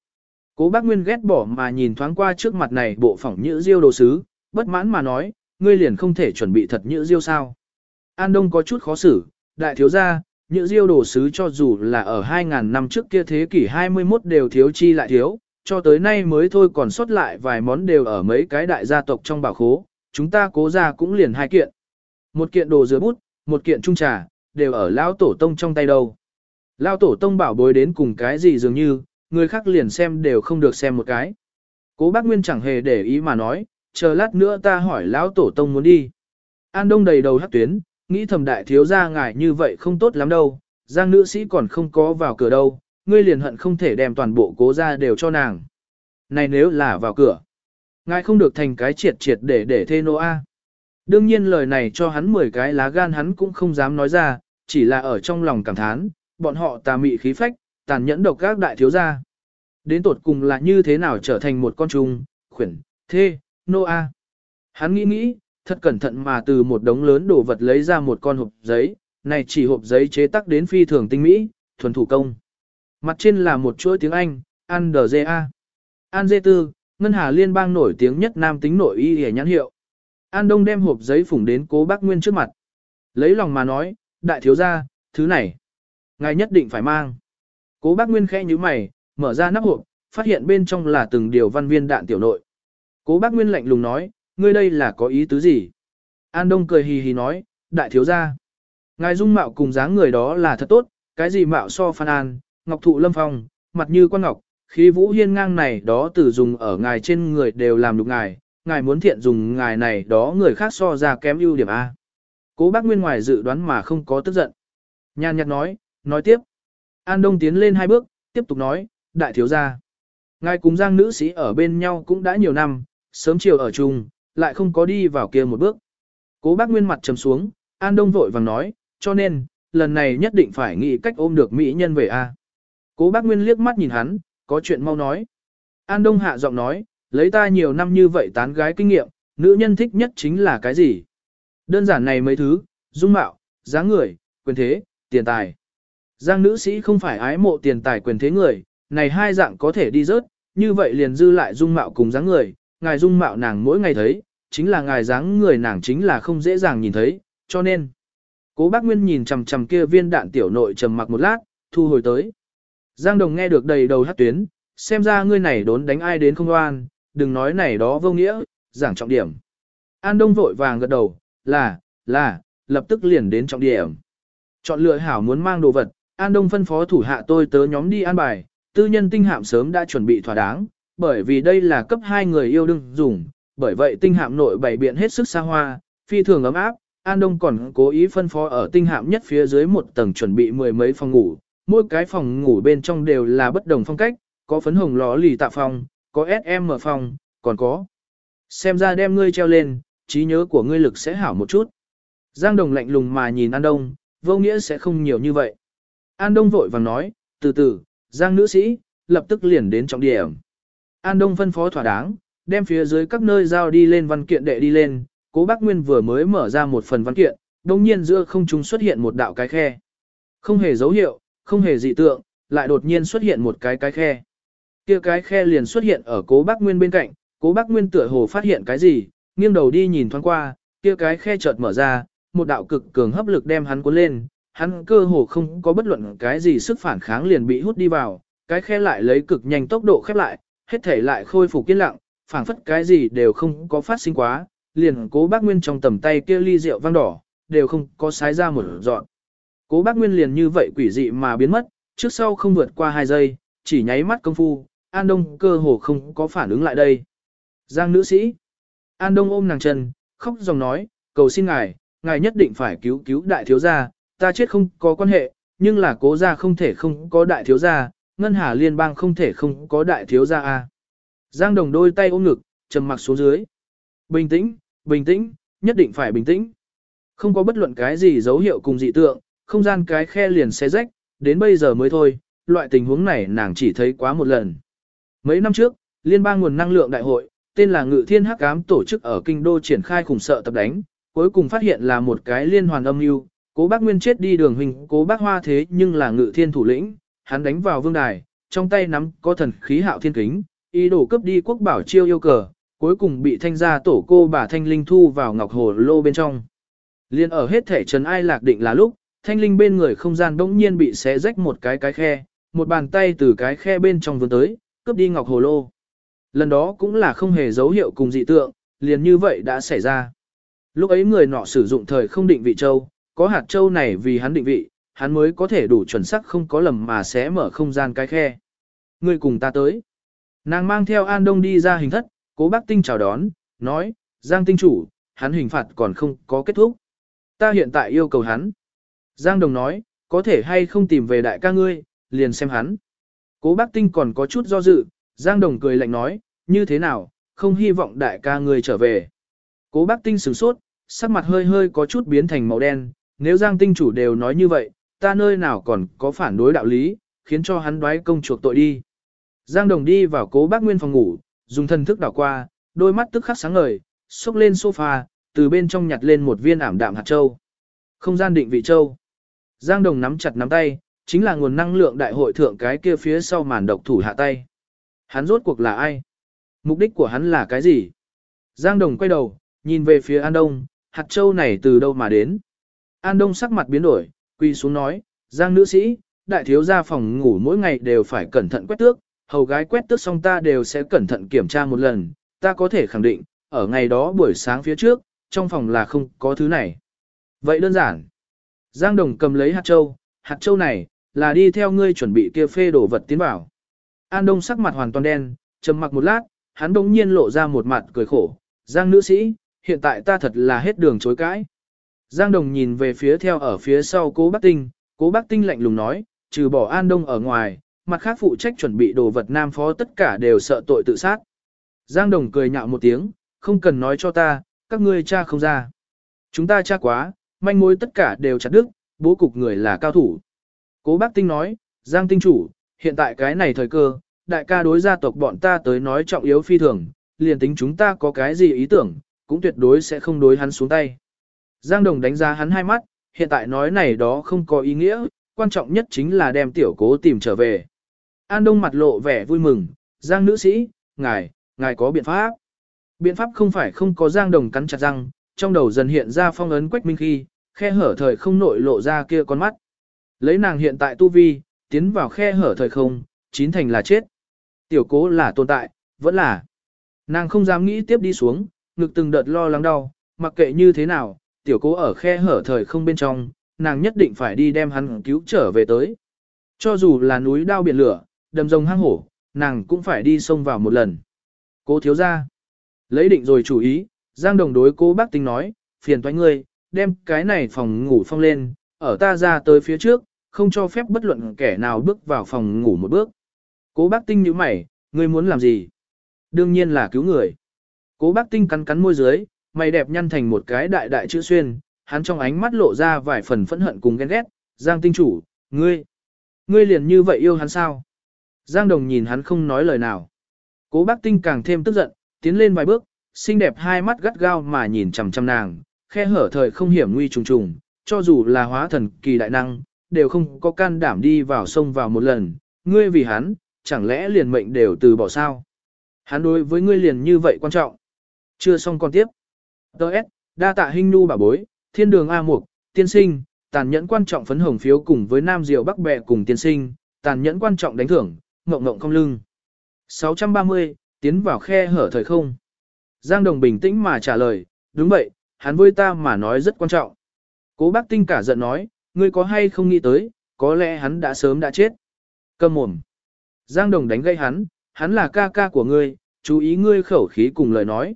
Cố bác Nguyên ghét bỏ mà nhìn thoáng qua trước mặt này bộ phỏng nhữ diêu đồ sứ, bất mãn mà nói, ngươi liền không thể chuẩn bị thật nhữ diêu sao. An Đông có chút khó xử, đại thiếu gia, nhữ diêu đồ sứ cho dù là ở 2.000 năm trước kia thế kỷ 21 đều thiếu chi lại thiếu, cho tới nay mới thôi còn sót lại vài món đều ở mấy cái đại gia tộc trong bảo khố, chúng ta cố ra cũng liền hai kiện. Một kiện đồ dứa bút, một kiện trung trà, đều ở lão tổ tông trong tay đâu. Lão tổ tông bảo bối đến cùng cái gì dường như, người khác liền xem đều không được xem một cái. Cố bác Nguyên chẳng hề để ý mà nói, chờ lát nữa ta hỏi lão tổ tông muốn đi. An Đông đầy đầu hắc tuyến, nghĩ thầm đại thiếu gia ngài như vậy không tốt lắm đâu, giang nữ sĩ còn không có vào cửa đâu, ngươi liền hận không thể đem toàn bộ cố ra đều cho nàng. Này nếu là vào cửa, ngài không được thành cái triệt triệt để để thê nô a. Đương nhiên lời này cho hắn 10 cái lá gan hắn cũng không dám nói ra, chỉ là ở trong lòng cảm thán, bọn họ tà mị khí phách, tàn nhẫn độc các đại thiếu gia. Đến tột cùng là như thế nào trở thành một con trùng, khuyển, thê, nô a. Hắn nghĩ nghĩ, thật cẩn thận mà từ một đống lớn đồ vật lấy ra một con hộp giấy, này chỉ hộp giấy chế tác đến phi thường tinh mỹ, thuần thủ công. Mặt trên là một chuỗi tiếng Anh, Andrea. An dê tư, ngân hà liên bang nổi tiếng nhất nam tính nội y hề nhãn hiệu. An Đông đem hộp giấy phủng đến cố bác Nguyên trước mặt. Lấy lòng mà nói, đại thiếu gia, thứ này. Ngài nhất định phải mang. Cố bác Nguyên khẽ như mày, mở ra nắp hộp, phát hiện bên trong là từng điều văn viên đạn tiểu nội. Cố bác Nguyên lạnh lùng nói, ngươi đây là có ý tứ gì? An Đông cười hì hì nói, đại thiếu gia. Ngài dung mạo cùng dáng người đó là thật tốt, cái gì mạo so phan an, ngọc thụ lâm phong, mặt như quan ngọc, khí vũ hiên ngang này đó từ dùng ở ngài trên người đều làm được ngài, ngài muốn thiện dùng ngài này đó người khác so ra kém ưu điểm A. Cố bác Nguyên ngoài dự đoán mà không có tức giận. Nhàn nhạt nói, nói tiếp. An Đông tiến lên hai bước, tiếp tục nói, đại thiếu gia. Ngài cùng giang nữ sĩ ở bên nhau cũng đã nhiều năm, sớm chiều ở chung, lại không có đi vào kia một bước. Cố bác Nguyên mặt trầm xuống, An Đông vội vàng nói, cho nên, lần này nhất định phải nghĩ cách ôm được mỹ nhân về A. Cố bác Nguyên liếc mắt nhìn hắn, có chuyện mau nói. An Đông hạ giọng nói, lấy ta nhiều năm như vậy tán gái kinh nghiệm, nữ nhân thích nhất chính là cái gì? Đơn giản này mấy thứ, dung mạo, dáng người, quyền thế, tiền tài. Giang nữ sĩ không phải ái mộ tiền tài quyền thế người, này hai dạng có thể đi rớt, như vậy liền dư lại dung mạo cùng dáng người, ngài dung mạo nàng mỗi ngày thấy, chính là ngài dáng người nàng chính là không dễ dàng nhìn thấy, cho nên. Cố bác Nguyên nhìn chằm chằm kia viên đạn tiểu nội trầm mặc một lát, thu hồi tới. Giang Đồng nghe được đầy đầu hát tuyến, xem ra ngươi này đốn đánh ai đến không oan, đừng nói này đó vô nghĩa, giảng trọng điểm. An Đông vội vàng gật đầu, là, là, lập tức liền đến trọng điểm. Chọn lựa hảo muốn mang đồ vật, An Đông phân phó thủ hạ tôi tớ nhóm đi an bài, tư nhân tinh hạm sớm đã chuẩn bị thỏa đáng, bởi vì đây là cấp hai người yêu đương dùng, bởi vậy tinh hạm nội bày biện hết sức xa hoa, phi thường ấm áp, An Đông còn cố ý phân phó ở tinh hạm nhất phía dưới một tầng chuẩn bị mười mấy phòng ngủ, mỗi cái phòng ngủ bên trong đều là bất đồng phong cách, có phấn hồng ló lì tạ phòng, có SM phòng, còn có. Xem ra đem ngươi treo lên, trí nhớ của ngươi lực sẽ hảo một chút. Giang Đồng lạnh lùng mà nhìn An Đông, vô nghĩa sẽ không nhiều như vậy. An Đông vội vàng nói, từ từ, Giang nữ sĩ, lập tức liền đến trọng điểm. An Đông phân phó thỏa đáng, đem phía dưới các nơi giao đi lên văn kiện đệ đi lên, cố bác Nguyên vừa mới mở ra một phần văn kiện, đồng nhiên giữa không trung xuất hiện một đạo cái khe. Không hề dấu hiệu, không hề dị tượng, lại đột nhiên xuất hiện một cái cái khe. Kia cái khe liền xuất hiện ở cố bác Nguyên bên cạnh, cố bác Nguyên tựa hồ phát hiện cái gì, nghiêng đầu đi nhìn thoáng qua, kia cái khe chợt mở ra, một đạo cực cường hấp lực đem hắn cuốn lên, hắn cơ hồ không có bất luận cái gì sức phản kháng liền bị hút đi vào, cái khe lại lấy cực nhanh tốc độ khép lại, hết thể lại khôi phục yên lặng, phảng phất cái gì đều không có phát sinh quá, liền cố bác Nguyên trong tầm tay kia ly rượu vang đỏ, đều không có sái ra một dọn. Cố bác Nguyên liền như vậy quỷ dị mà biến mất, trước sau không vượt qua 2 giây, chỉ nháy mắt công phu, An Đông cơ hồ không có phản ứng lại đây. Giang nữ sĩ. An Đông ôm nàng chân, khóc dòng nói, cầu xin ngài, ngài nhất định phải cứu cứu đại thiếu gia, ta chết không có quan hệ, nhưng là cố gia không thể không có đại thiếu gia, ngân hà liên bang không thể không có đại thiếu gia a. Giang Đồng đôi tay ôm ngực, trầm mặc xuống dưới. Bình tĩnh, bình tĩnh, nhất định phải bình tĩnh. Không có bất luận cái gì dấu hiệu cùng dị tượng, không gian cái khe liền xé rách, đến bây giờ mới thôi, loại tình huống này nàng chỉ thấy quá một lần. Mấy năm trước, Liên bang nguồn năng lượng đại hội, tên là Ngự Thiên Hắc Ám tổ chức ở kinh đô triển khai khủng sợ tập đánh, cuối cùng phát hiện là một cái liên hoàn âm mưu, Cố Bác Nguyên chết đi đường hình, Cố Bác Hoa thế nhưng là Ngự Thiên thủ lĩnh, hắn đánh vào vương đài, trong tay nắm có thần khí hạo thiên kính, ý đồ cướp đi quốc bảo chiêu yêu cờ, cuối cùng bị thanh gia tổ cô bà Thanh Linh thu vào ngọc hồ lô bên trong. Liên ở hết thể trần ai lạc định là lúc, Thanh Linh bên người không gian bỗng nhiên bị xé rách một cái cái khe, một bàn tay từ cái khe bên trong vươn tới, cướp đi ngọc hồ lô. Lần đó cũng là không hề dấu hiệu cùng dị tượng, liền như vậy đã xảy ra. Lúc ấy người nọ sử dụng thời không định vị châu, có hạt châu này vì hắn định vị, hắn mới có thể đủ chuẩn xác không có lầm mà sẽ mở không gian cái khe. Người cùng ta tới. Nàng mang theo An Đông đi ra hình thất, cố bác tinh chào đón, nói, Giang tinh chủ, hắn hình phạt còn không có kết thúc. Ta hiện tại yêu cầu hắn. Giang Đồng nói, có thể hay không tìm về đại ca ngươi, liền xem hắn. Cố bác tinh còn có chút do dự, Giang Đồng cười lạnh nói, như thế nào, không hy vọng đại ca ngươi trở về. Cố bác tinh sửng sốt, sắc mặt hơi hơi có chút biến thành màu đen, nếu Giang tinh chủ đều nói như vậy, ta nơi nào còn có phản đối đạo lý, khiến cho hắn đoái công chuộc tội đi. Giang Đồng đi vào cố bác Nguyên phòng ngủ, dùng thân thức đảo qua, đôi mắt tức khắc sáng ngời, xúc lên sofa, từ bên trong nhặt lên một viên ảm đạm hạt châu. Không gian định vị châu. Giang Đồng nắm chặt nắm tay, chính là nguồn năng lượng đại hội thượng cái kia phía sau màn độc thủ hạ tay. Hắn rốt cuộc là ai? Mục đích của hắn là cái gì? Giang Đồng quay đầu, nhìn về phía An Đông, hạt châu này từ đâu mà đến? An Đông sắc mặt biến đổi, quy xuống nói, Giang nữ sĩ, đại thiếu gia phòng ngủ mỗi ngày đều phải cẩn thận quét tước, hầu gái quét tước xong ta đều sẽ cẩn thận kiểm tra một lần, ta có thể khẳng định, ở ngày đó buổi sáng phía trước, trong phòng là không có thứ này. Vậy đơn giản. Giang Đồng cầm lấy hạt châu, hạt châu này, là đi theo ngươi chuẩn bị kia phê đổ vật tiến vào. An Đông sắc mặt hoàn toàn đen, trầm mặc một lát, hắn đống nhiên lộ ra một mặt cười khổ. Giang nữ sĩ, hiện tại ta thật là hết đường chối cãi. Giang Đồng nhìn về phía theo ở phía sau cố Bắc Tinh, cố Bắc Tinh lạnh lùng nói, trừ bỏ An Đông ở ngoài, mặt khác phụ trách chuẩn bị đồ vật nam phó tất cả đều sợ tội tự sát. Giang Đồng cười nhạo một tiếng, không cần nói cho ta, các ngươi cha không ra. Chúng ta cha quá, manh mối tất cả đều chặt đứt, bố cục người là cao thủ. Cố bác tinh nói, Giang tinh chủ, hiện tại cái này thời cơ, đại ca đối gia tộc bọn ta tới nói trọng yếu phi thường, liền tính chúng ta có cái gì ý tưởng, cũng tuyệt đối sẽ không đối hắn xuống tay. Giang Đồng đánh giá hắn hai mắt, hiện tại nói này đó không có ý nghĩa, quan trọng nhất chính là đem tiểu cố tìm trở về. An Đông mặt lộ vẻ vui mừng, Giang nữ sĩ, ngài, ngài có biện pháp. Biện pháp không phải không có Giang Đồng cắn chặt răng, trong đầu dần hiện ra phong ấn quách minh khi, khe hở thời không nội lộ ra kia con mắt. Lấy nàng hiện tại tu vi, tiến vào khe hở thời không, chín thành là chết. Tiểu cố là tồn tại, vẫn là. Nàng không dám nghĩ tiếp đi xuống, ngực từng đợt lo lắng đau, mặc kệ như thế nào, tiểu cố ở khe hở thời không bên trong, nàng nhất định phải đi đem hắn cứu trở về tới. Cho dù là núi đao biển lửa, đầm rồng hang hổ, nàng cũng phải đi sông vào một lần. Cố thiếu ra. Lấy định rồi chủ ý, Giang Đồng đối cố bác tính nói, phiền toái ngươi, đem cái này phòng ngủ phong lên, ở ta ra tới phía trước, không cho phép bất luận kẻ nào bước vào phòng ngủ một bước. Cố bác tinh như mày, ngươi muốn làm gì? Đương nhiên là cứu người. Cố bác tinh cắn cắn môi dưới, mày đẹp nhăn thành một cái đại đại chữ xuyên, hắn trong ánh mắt lộ ra vài phần phẫn hận cùng ghen ghét. Giang tinh chủ, ngươi, ngươi liền như vậy yêu hắn sao? Giang đồng nhìn hắn không nói lời nào. Cố bác tinh càng thêm tức giận, tiến lên vài bước, xinh đẹp hai mắt gắt gao mà nhìn chằm chằm nàng, khe hở thời không hiểm nguy trùng trùng, cho dù là hóa thần kỳ đại năng, đều không có can đảm đi vào sông vào một lần, ngươi vì hắn, chẳng lẽ liền mệnh đều từ bỏ sao? Hắn đối với ngươi liền như vậy quan trọng. Chưa xong còn tiếp. Đợt, đa tạ hình nu bà bối, thiên đường A mục, tiên sinh, tàn nhẫn quan trọng phấn hồng phiếu cùng với nam diệu bắc bẹ cùng tiên sinh, tàn nhẫn quan trọng đánh thưởng, ngộng ngộng không lưng. 630, tiến vào khe hở thời không. Giang Đồng bình tĩnh mà trả lời, đúng vậy, hắn với ta mà nói rất quan trọng. Cố bác tinh cả giận nói, ngươi có hay không nghĩ tới, có lẽ hắn đã sớm đã chết. Cầm mồm. Giang Đồng đánh gây hắn, hắn là ca ca của ngươi, chú ý ngươi khẩu khí cùng lời nói.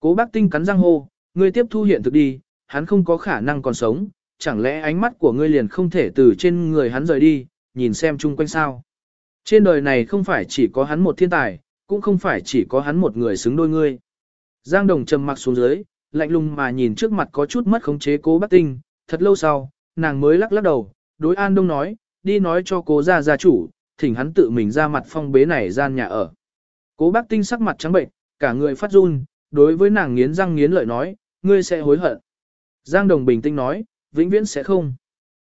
Cố bác tinh cắn răng hô, ngươi tiếp thu hiện thực đi, hắn không có khả năng còn sống, chẳng lẽ ánh mắt của ngươi liền không thể từ trên người hắn rời đi, nhìn xem chung quanh sao. Trên đời này không phải chỉ có hắn một thiên tài, cũng không phải chỉ có hắn một người xứng đôi ngươi. Giang Đồng trầm mặc xuống dưới, lạnh lùng mà nhìn trước mặt có chút mất khống chế cố bác tinh, thật lâu sau, nàng mới lắc lắc đầu, đối An Đông nói, đi nói cho cố gia gia chủ, thỉnh hắn tự mình ra mặt phong bế này gian nhà ở. Cố bác tinh sắc mặt trắng bệnh, cả người phát run, đối với nàng nghiến răng nghiến lợi nói, ngươi sẽ hối hận. Giang Đồng bình tĩnh nói, vĩnh viễn sẽ không.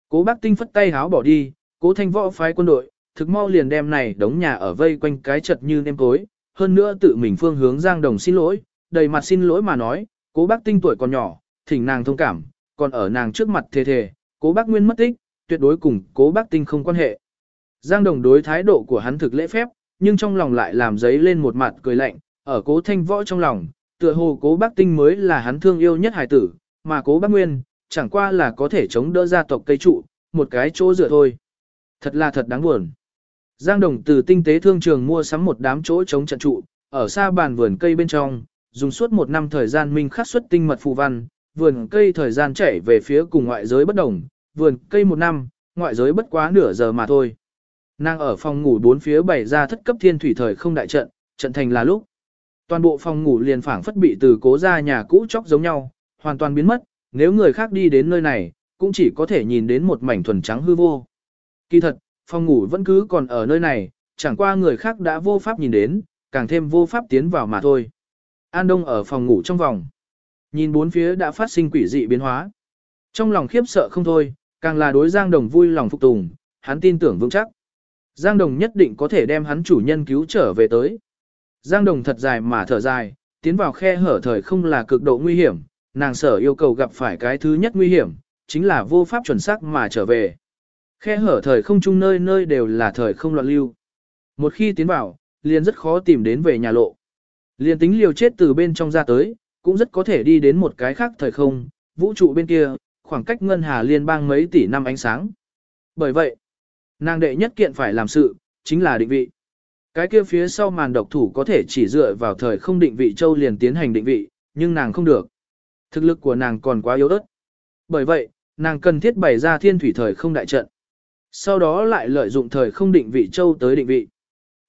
Cố bác tinh phất tay háo bỏ đi, cố thanh võ phái quân đội, thực mau liền đem này đống nhà ở vây quanh cái chật như nêm cối, hơn nữa tự mình phương hướng Giang Đồng xin lỗi, đầy mặt xin lỗi mà nói, cố bác tinh tuổi còn nhỏ, thỉnh nàng thông cảm, còn ở nàng trước mặt thề thề, cố bác nguyên mất tích, tuyệt đối cùng cố bác tinh không quan hệ. Giang Đồng đối thái độ của hắn thực lễ phép, nhưng trong lòng lại làm giấy lên một mặt cười lạnh, ở cố thanh võ trong lòng, tựa hồ cố bác tinh mới là hắn thương yêu nhất hài tử, mà cố bác nguyên, chẳng qua là có thể chống đỡ gia tộc cây trụ, một cái chỗ dựa thôi. Thật là thật đáng buồn. Giang Đồng từ tinh tế thương trường mua sắm một đám chỗ chống trận trụ, ở xa bàn vườn cây bên trong, dùng suốt một năm thời gian minh khắc xuất tinh mật phù văn, vườn cây thời gian chảy về phía cùng ngoại giới bất đồng, vườn cây một năm, ngoại giới bất quá nửa giờ mà thôi. Nàng ở phòng ngủ bốn phía bày ra thất cấp thiên thủy thời không đại trận, trận thành là lúc. Toàn bộ phòng ngủ liền phảng phất bị từ cố ra nhà cũ chóc giống nhau, hoàn toàn biến mất, nếu người khác đi đến nơi này, cũng chỉ có thể nhìn đến một mảnh thuần trắng hư vô. Kỳ thật, phòng ngủ vẫn cứ còn ở nơi này, chẳng qua người khác đã vô pháp nhìn đến, càng thêm vô pháp tiến vào mà thôi. An Đông ở phòng ngủ trong vòng. Nhìn bốn phía đã phát sinh quỷ dị biến hóa. Trong lòng khiếp sợ không thôi, càng là đối Giang Đồng vui lòng phục tùng, hắn tin tưởng vững chắc. Giang Đồng nhất định có thể đem hắn chủ nhân cứu trở về tới. Giang Đồng thật dài mà thở dài, tiến vào khe hở thời không là cực độ nguy hiểm, nàng sở yêu cầu gặp phải cái thứ nhất nguy hiểm, chính là vô pháp chuẩn xác mà trở về. Khe hở thời không chung nơi nơi đều là thời không loạn lưu. Một khi tiến vào, liền rất khó tìm đến về nhà lộ liên tính liều chết từ bên trong ra tới, cũng rất có thể đi đến một cái khác thời không, vũ trụ bên kia, khoảng cách ngân hà liên bang mấy tỷ năm ánh sáng. Bởi vậy, nàng đệ nhất kiện phải làm sự, chính là định vị. Cái kia phía sau màn độc thủ có thể chỉ dựa vào thời không định vị châu liền tiến hành định vị, nhưng nàng không được. Thực lực của nàng còn quá yếu ớt. Bởi vậy, nàng cần thiết bày ra thiên thủy thời không đại trận. Sau đó lại lợi dụng thời không định vị châu tới định vị.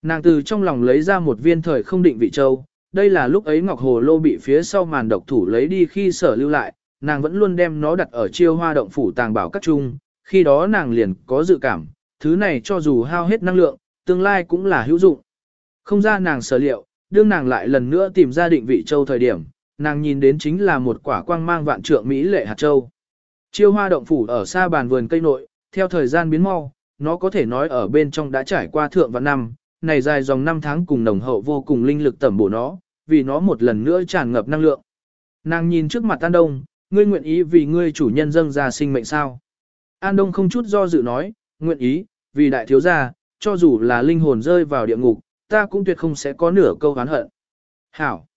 Nàng từ trong lòng lấy ra một viên thời không định vị châu, đây là lúc ấy Ngọc Hồ Lô bị phía sau màn độc thủ lấy đi khi sở lưu lại, nàng vẫn luôn đem nó đặt ở chiêu hoa động phủ tàng bảo các trung, khi đó nàng liền có dự cảm, thứ này cho dù hao hết năng lượng, tương lai cũng là hữu dụng. Không ra nàng sở liệu, đương nàng lại lần nữa tìm ra định vị châu thời điểm, nàng nhìn đến chính là một quả quang mang vạn trượng Mỹ lệ hạt châu. Chiêu hoa động phủ ở xa bàn vườn cây nội, theo thời gian biến mau, nó có thể nói ở bên trong đã trải qua thượng vạn năm, này dài dòng năm tháng cùng nồng hậu vô cùng linh lực tẩm bổ nó, vì nó một lần nữa tràn ngập năng lượng. Nàng nhìn trước mặt An Đông, ngươi nguyện ý vì ngươi chủ nhân dâng ra sinh mệnh sao? An Đông không chút do dự nói, nguyện ý, vì đại thiếu gia, cho dù là linh hồn rơi vào địa ngục, ta cũng tuyệt không sẽ có nửa câu oán hận. Hảo.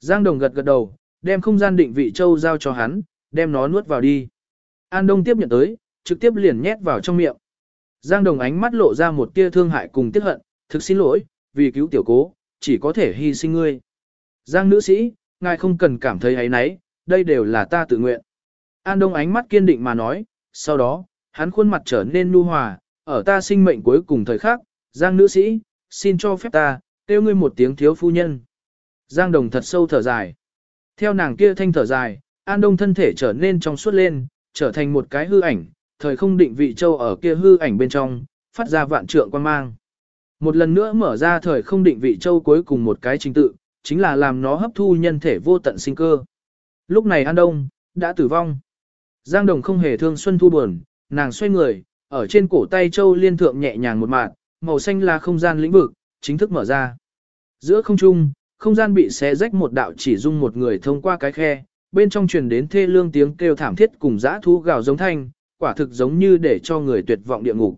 Giang Đồng gật gật đầu, đem không gian định vị châu giao cho hắn, đem nó nuốt vào đi. An Đông tiếp nhận tới, trực tiếp liền nhét vào trong miệng. Giang Đồng ánh mắt lộ ra một tia thương hại cùng tiếc hận, thực xin lỗi, vì cứu tiểu cố, chỉ có thể hy sinh ngươi. Giang nữ sĩ, ngài không cần cảm thấy ấy nấy, đây đều là ta tự nguyện. An Đông ánh mắt kiên định mà nói, sau đó, hắn khuôn mặt trở nên nu hòa, ở ta sinh mệnh cuối cùng thời khắc, Giang nữ sĩ, xin cho phép ta, kêu ngươi một tiếng thiếu phu nhân. Giang Đồng thật sâu thở dài. Theo nàng kia thanh thở dài, An Đông thân thể trở nên trong suốt lên, trở thành một cái hư ảnh, thời không định vị châu ở kia hư ảnh bên trong, phát ra vạn trượng quan mang. Một lần nữa mở ra thời không định vị châu cuối cùng một cái trình tự, chính là làm nó hấp thu nhân thể vô tận sinh cơ. Lúc này An Đông, đã tử vong. Giang Đồng không hề thương Xuân Thu buồn, nàng xoay người, ở trên cổ tay châu liên thượng nhẹ nhàng một mạt, màu xanh là không gian lĩnh vực, chính thức mở ra. Giữa không trung, không gian bị xé rách một đạo chỉ dung một người thông qua cái khe, bên trong truyền đến thê lương tiếng kêu thảm thiết cùng dã thú gào giống thanh, quả thực giống như để cho người tuyệt vọng địa ngục.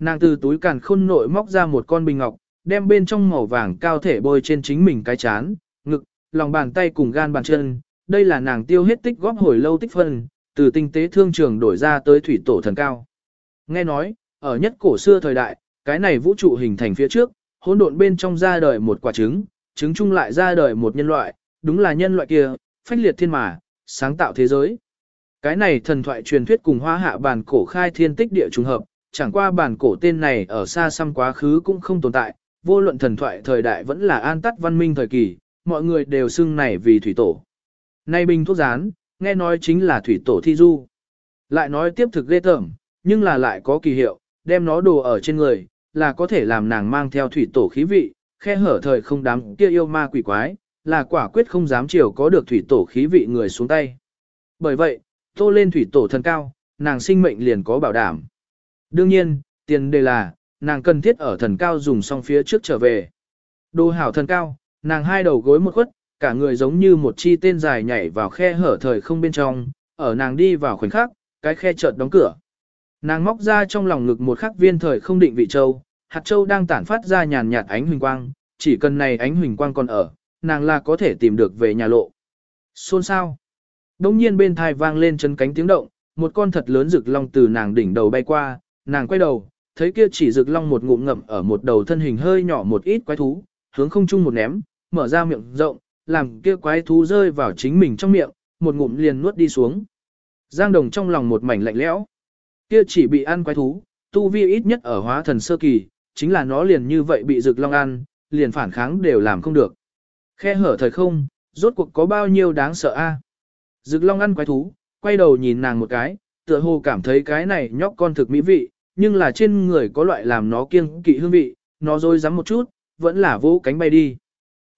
Nàng từ túi càn khôn nội móc ra một con bình ngọc, đem bên trong màu vàng cao thể bôi trên chính mình cái chán, ngực, lòng bàn tay cùng gan bàn chân. Đây là nàng tiêu hết tích góp hồi lâu tích phân, từ tinh tế thương trường đổi ra tới thủy tổ thần cao. Nghe nói, ở nhất cổ xưa thời đại, cái này vũ trụ hình thành phía trước, hỗn độn bên trong ra đời một quả trứng, trứng chung lại ra đời một nhân loại, đúng là nhân loại kia, phách liệt thiên mà, sáng tạo thế giới. Cái này thần thoại truyền thuyết cùng hoa hạ bản cổ khai thiên tích địa trùng hợp, chẳng qua bản cổ tên này ở xa xăm quá khứ cũng không tồn tại, vô luận thần thoại thời đại vẫn là an tắt văn minh thời kỳ, mọi người đều xưng này vì thủy tổ. Nay bình thuốc rán, nghe nói chính là thủy tổ thi du. Lại nói tiếp thực ghê tởm, nhưng là lại có kỳ hiệu, đem nó đồ ở trên người, là có thể làm nàng mang theo thủy tổ khí vị, khe hở thời không đám kia yêu ma quỷ quái, là quả quyết không dám chiều có được thủy tổ khí vị người xuống tay. Bởi vậy, tô lên thủy tổ thần cao, nàng sinh mệnh liền có bảo đảm. Đương nhiên, tiền đề là, nàng cần thiết ở thần cao dùng xong phía trước trở về. Đồ hảo thần cao, nàng hai đầu gối một khuất, cả người giống như một chi tên dài nhảy vào khe hở thời không bên trong, ở nàng đi vào khoảnh khắc, cái khe chợt đóng cửa. Nàng móc ra trong lòng ngực một khắc viên thời không định vị châu, hạt châu đang tản phát ra nhàn nhạt ánh huỳnh quang, chỉ cần này ánh huỳnh quang còn ở, nàng là có thể tìm được về nhà lộ. Xôn sao? Đông nhiên bên thai vang lên chân cánh tiếng động, một con thật lớn rực long từ nàng đỉnh đầu bay qua, nàng quay đầu, thấy kia chỉ rực long một ngụm ngậm ở một đầu thân hình hơi nhỏ một ít quái thú, hướng không chung một ném, mở ra miệng rộng, làm kia quái thú rơi vào chính mình trong miệng, một ngụm liền nuốt đi xuống. Giang Đồng trong lòng một mảnh lạnh lẽo. Kia chỉ bị ăn quái thú, tu vi ít nhất ở hóa thần sơ kỳ, chính là nó liền như vậy bị rực long ăn, liền phản kháng đều làm không được. Khe hở thời không, rốt cuộc có bao nhiêu đáng sợ a? Rực long ăn quái thú, quay đầu nhìn nàng một cái, tựa hồ cảm thấy cái này nhóc con thực mỹ vị, nhưng là trên người có loại làm nó kiêng kỵ hương vị, nó rôi rắm một chút, vẫn là vỗ cánh bay đi.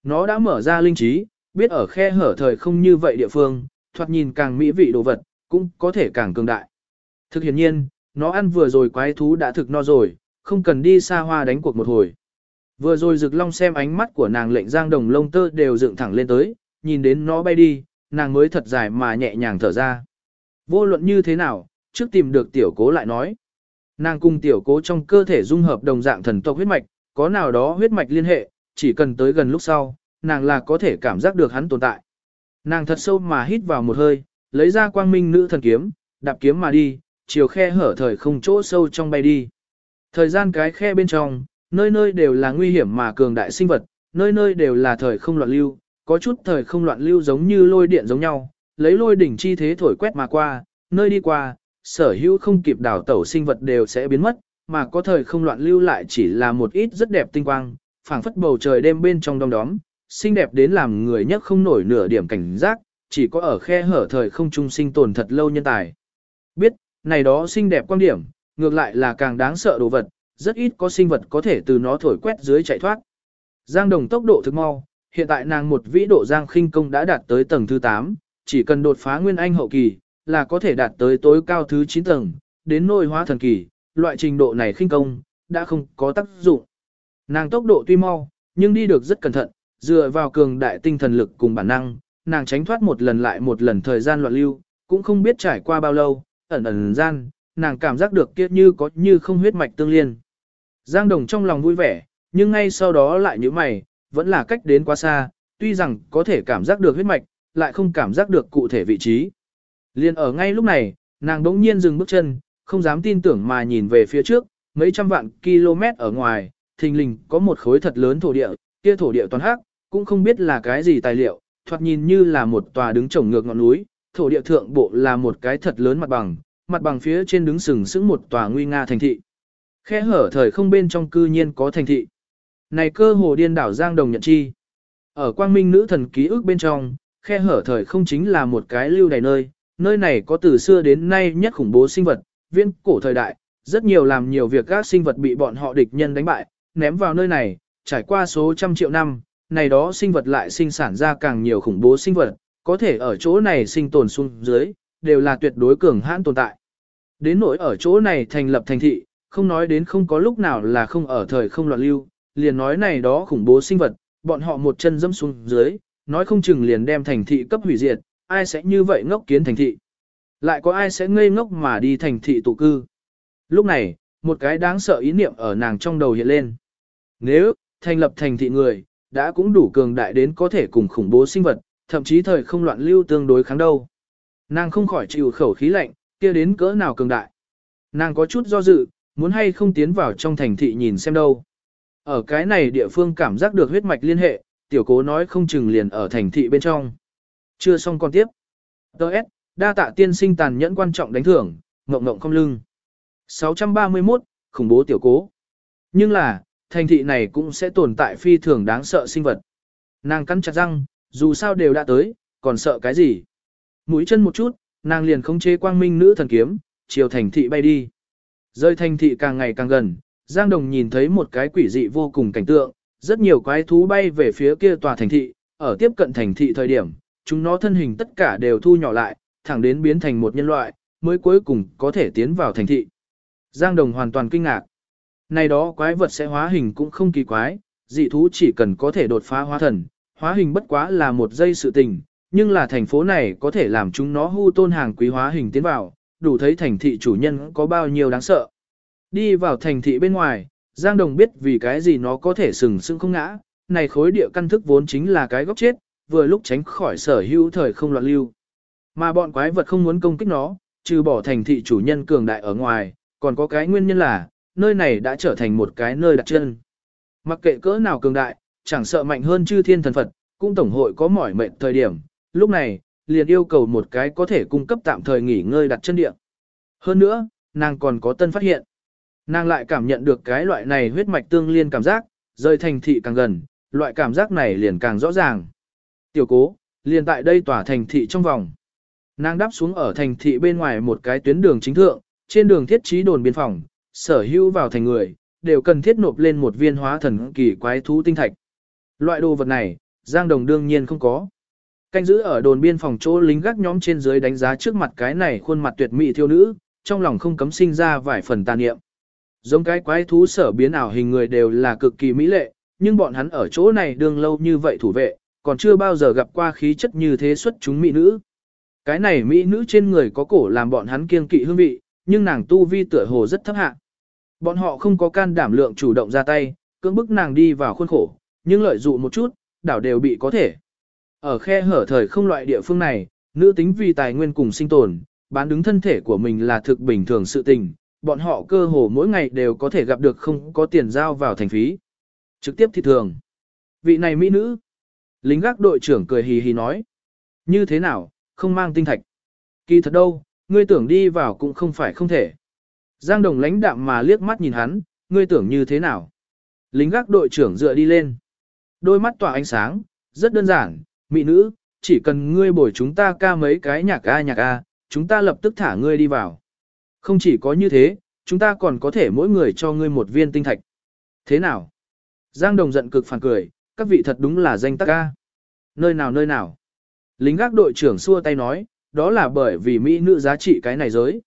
Nó đã mở ra linh trí, biết ở khe hở thời không như vậy địa phương, thoạt nhìn càng mỹ vị đồ vật, cũng có thể càng cường đại. Thực hiện nhiên, nó ăn vừa rồi quái thú đã thực no rồi, không cần đi xa hoa đánh cuộc một hồi. Vừa rồi rực long xem ánh mắt của nàng lệnh giang đồng lông tơ đều dựng thẳng lên tới, nhìn đến nó bay đi, nàng mới thật dài mà nhẹ nhàng thở ra. Vô luận như thế nào, trước tìm được tiểu cố lại nói. Nàng cùng tiểu cố trong cơ thể dung hợp đồng dạng thần tộc huyết mạch, có nào đó huyết mạch liên hệ, chỉ cần tới gần lúc sau, nàng là có thể cảm giác được hắn tồn tại. Nàng thật sâu mà hít vào một hơi, lấy ra quang minh nữ thần kiếm, đạp kiếm mà đi, chiều khe hở thời không chỗ sâu trong bay đi. Thời gian cái khe bên trong, nơi nơi đều là nguy hiểm mà cường đại sinh vật, nơi nơi đều là thời không loạn lưu, có chút thời không loạn lưu giống như lôi điện giống nhau, lấy lôi đỉnh chi thế thổi quét mà qua, nơi đi qua, sở hữu không kịp đảo tẩu sinh vật đều sẽ biến mất, mà có thời không loạn lưu lại chỉ là một ít rất đẹp tinh quang, phảng phất bầu trời đêm bên trong đông đóm, xinh đẹp đến làm người nhất không nổi nửa điểm cảnh giác, chỉ có ở khe hở thời không trung sinh tồn thật lâu nhân tài. Biết, này đó xinh đẹp quan điểm, ngược lại là càng đáng sợ đồ vật, rất ít có sinh vật có thể từ nó thổi quét dưới chạy thoát. Giang Đồng tốc độ thực mau, hiện tại nàng một vĩ độ Giang khinh công đã đạt tới tầng thứ 8, chỉ cần đột phá nguyên anh hậu kỳ, là có thể đạt tới tối cao thứ 9 tầng, đến nội hóa thần kỳ, loại trình độ này khinh công, đã không có tác dụng. Nàng tốc độ tuy mau, nhưng đi được rất cẩn thận, dựa vào cường đại tinh thần lực cùng bản năng, nàng tránh thoát một lần lại một lần thời gian loạn lưu, cũng không biết trải qua bao lâu, ẩn ẩn gian, nàng cảm giác được kia như có như không huyết mạch tương liên. Giang Đồng trong lòng vui vẻ, nhưng ngay sau đó lại như mày, vẫn là cách đến quá xa, tuy rằng có thể cảm giác được huyết mạch, lại không cảm giác được cụ thể vị trí. Liên ở ngay lúc này, nàng đống nhiên dừng bước chân, không dám tin tưởng mà nhìn về phía trước, mấy trăm vạn km ở ngoài, thình lình có một khối thật lớn thổ địa, kia thổ địa toàn hắc, cũng không biết là cái gì tài liệu, thoạt nhìn như là một tòa đứng trồng ngược ngọn núi, thổ địa thượng bộ là một cái thật lớn mặt bằng, mặt bằng phía trên đứng sừng sững một tòa nguy nga thành thị. Khe hở thời không bên trong cư nhiên có thành thị. Này cơ hồ điên đảo Giang Đồng nhận chi. Ở quang minh nữ thần ký ức bên trong, khe hở thời không chính là một cái lưu đầy nơi, nơi này có từ xưa đến nay nhất khủng bố sinh vật, viên cổ thời đại, rất nhiều làm nhiều việc các sinh vật bị bọn họ địch nhân đánh bại, ném vào nơi này, trải qua số trăm triệu năm, này đó sinh vật lại sinh sản ra càng nhiều khủng bố sinh vật, có thể ở chỗ này sinh tồn xuống dưới, đều là tuyệt đối cường hãn tồn tại. Đến nỗi ở chỗ này thành lập thành thị, không nói đến không có lúc nào là không ở thời không loạn lưu, liền nói này đó khủng bố sinh vật, bọn họ một chân dẫm xuống dưới, nói không chừng liền đem thành thị cấp hủy diệt, ai sẽ như vậy ngốc kiến thành thị. Lại có ai sẽ ngây ngốc mà đi thành thị tụ cư. Lúc này, một cái đáng sợ ý niệm ở nàng trong đầu hiện lên. Nếu, thành lập thành thị người, đã cũng đủ cường đại đến có thể cùng khủng bố sinh vật, thậm chí thời không loạn lưu tương đối kháng đâu. Nàng không khỏi chịu khẩu khí lạnh, kia đến cỡ nào cường đại. Nàng có chút do dự, muốn hay không tiến vào trong thành thị nhìn xem đâu. Ở cái này địa phương cảm giác được huyết mạch liên hệ, tiểu cố nói không chừng liền ở thành thị bên trong. Chưa xong con tiếp. Đợt, đa tạ tiên sinh tàn nhẫn quan trọng đánh thưởng, ngộng ngộng không lưng. 631, khủng bố tiểu cố. Nhưng là, thành thị này cũng sẽ tồn tại phi thường đáng sợ sinh vật. Nàng cắn chặt răng, dù sao đều đã tới, còn sợ cái gì? Mũi chân một chút, nàng liền khống chế quang minh nữ thần kiếm, chiều thành thị bay đi. Rơi thành thị càng ngày càng gần, Giang Đồng nhìn thấy một cái quỷ dị vô cùng cảnh tượng, rất nhiều quái thú bay về phía kia tòa thành thị, ở tiếp cận thành thị thời điểm, chúng nó thân hình tất cả đều thu nhỏ lại, thẳng đến biến thành một nhân loại, mới cuối cùng có thể tiến vào thành thị. Giang Đồng hoàn toàn kinh ngạc. Này đó quái vật sẽ hóa hình cũng không kỳ quái, dị thú chỉ cần có thể đột phá hóa thần, hóa hình bất quá là một giây sự tình, nhưng là thành phố này có thể làm chúng nó hưu tôn hàng quý hóa hình tiến vào, đủ thấy thành thị chủ nhân có bao nhiêu đáng sợ. Đi vào thành thị bên ngoài, Giang Đồng biết vì cái gì nó có thể sừng sững không ngã, này khối địa căn thức vốn chính là cái góc chết, vừa lúc tránh khỏi sở hữu thời không loạn lưu. Mà bọn quái vật không muốn công kích nó, trừ bỏ thành thị chủ nhân cường đại ở ngoài, còn có cái nguyên nhân là, nơi này đã trở thành một cái nơi đặt chân. Mặc kệ cỡ nào cường đại, chẳng sợ mạnh hơn chư thiên thần Phật, cũng tổng hội có mỏi mệt thời điểm, lúc này, liền yêu cầu một cái có thể cung cấp tạm thời nghỉ ngơi đặt chân địa. Hơn nữa, nàng còn có tân phát hiện. Nàng lại cảm nhận được cái loại này huyết mạch tương liên cảm giác, rời thành thị càng gần, loại cảm giác này liền càng rõ ràng. Tiểu cố, liền tại đây tỏa thành thị trong vòng. Nàng đáp xuống ở thành thị bên ngoài một cái tuyến đường chính thượng, trên đường thiết trí đồn biên phòng, sở hữu vào thành người, đều cần thiết nộp lên một viên hóa thần kỳ quái thú tinh thạch. Loại đồ vật này, Giang Đồng đương nhiên không có. Canh giữ ở đồn biên phòng chỗ lính gác nhóm trên dưới đánh giá trước mặt cái này khuôn mặt tuyệt mỹ thiêu nữ, trong lòng không cấm sinh ra vài phần tàn niệm. Giống cái quái thú sở biến ảo hình người đều là cực kỳ mỹ lệ, nhưng bọn hắn ở chỗ này đương lâu như vậy thủ vệ, còn chưa bao giờ gặp qua khí chất như thế xuất chúng mỹ nữ. Cái này mỹ nữ trên người có cổ làm bọn hắn kiêng kỵ hương vị, nhưng nàng tu vi tựa hồ rất thấp hạ. Bọn họ không có can đảm lượng chủ động ra tay, cưỡng bức nàng đi vào khuôn khổ, nhưng lợi dụng một chút, đảo đều bị có thể. Ở khe hở thời không loại địa phương này, nữ tính vì tài nguyên cùng sinh tồn, bán đứng thân thể của mình là thực bình thường sự tình, bọn họ cơ hồ mỗi ngày đều có thể gặp được không có tiền giao vào thành phí. Trực tiếp thì thường. Vị này mỹ nữ. Lính gác đội trưởng cười hì hì nói. Như thế nào, không mang tinh thạch. Kỳ thật đâu, ngươi tưởng đi vào cũng không phải không thể. Giang đồng lãnh đạm mà liếc mắt nhìn hắn, ngươi tưởng như thế nào. Lính gác đội trưởng dựa đi lên. Đôi mắt tỏa ánh sáng, rất đơn giản, mỹ nữ, chỉ cần ngươi bồi chúng ta ca mấy cái nhạc a nhạc a, chúng ta lập tức thả ngươi đi vào. Không chỉ có như thế, chúng ta còn có thể mỗi người cho ngươi một viên tinh thạch. Thế nào? Giang Đồng giận cực phản cười, các vị thật đúng là danh tác ca. Nơi nào nơi nào? Lính gác đội trưởng xua tay nói, đó là bởi vì mỹ nữ giá trị cái này giới.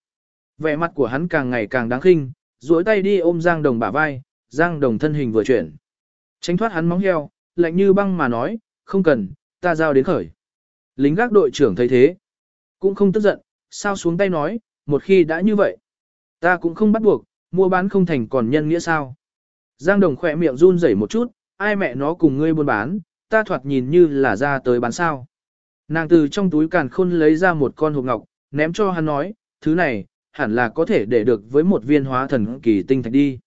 Vẻ mặt của hắn càng ngày càng đáng khinh, duỗi tay đi ôm Giang Đồng bả vai, Giang Đồng thân hình vừa chuyển. Tránh thoát hắn móng heo, lạnh như băng mà nói, không cần, ta giao đến khởi. Lính gác đội trưởng thấy thế, cũng không tức giận, sao xuống tay nói, một khi đã như vậy, ta cũng không bắt buộc, mua bán không thành còn nhân nghĩa sao. Giang Đồng khỏe miệng run rẩy một chút, ai mẹ nó cùng ngươi buôn bán, ta thoạt nhìn như là ra tới bán sao. Nàng từ trong túi càn khôn lấy ra một con hộp ngọc, ném cho hắn nói, thứ này, hẳn là có thể để được với một viên hóa thần kỳ tinh thạch đi.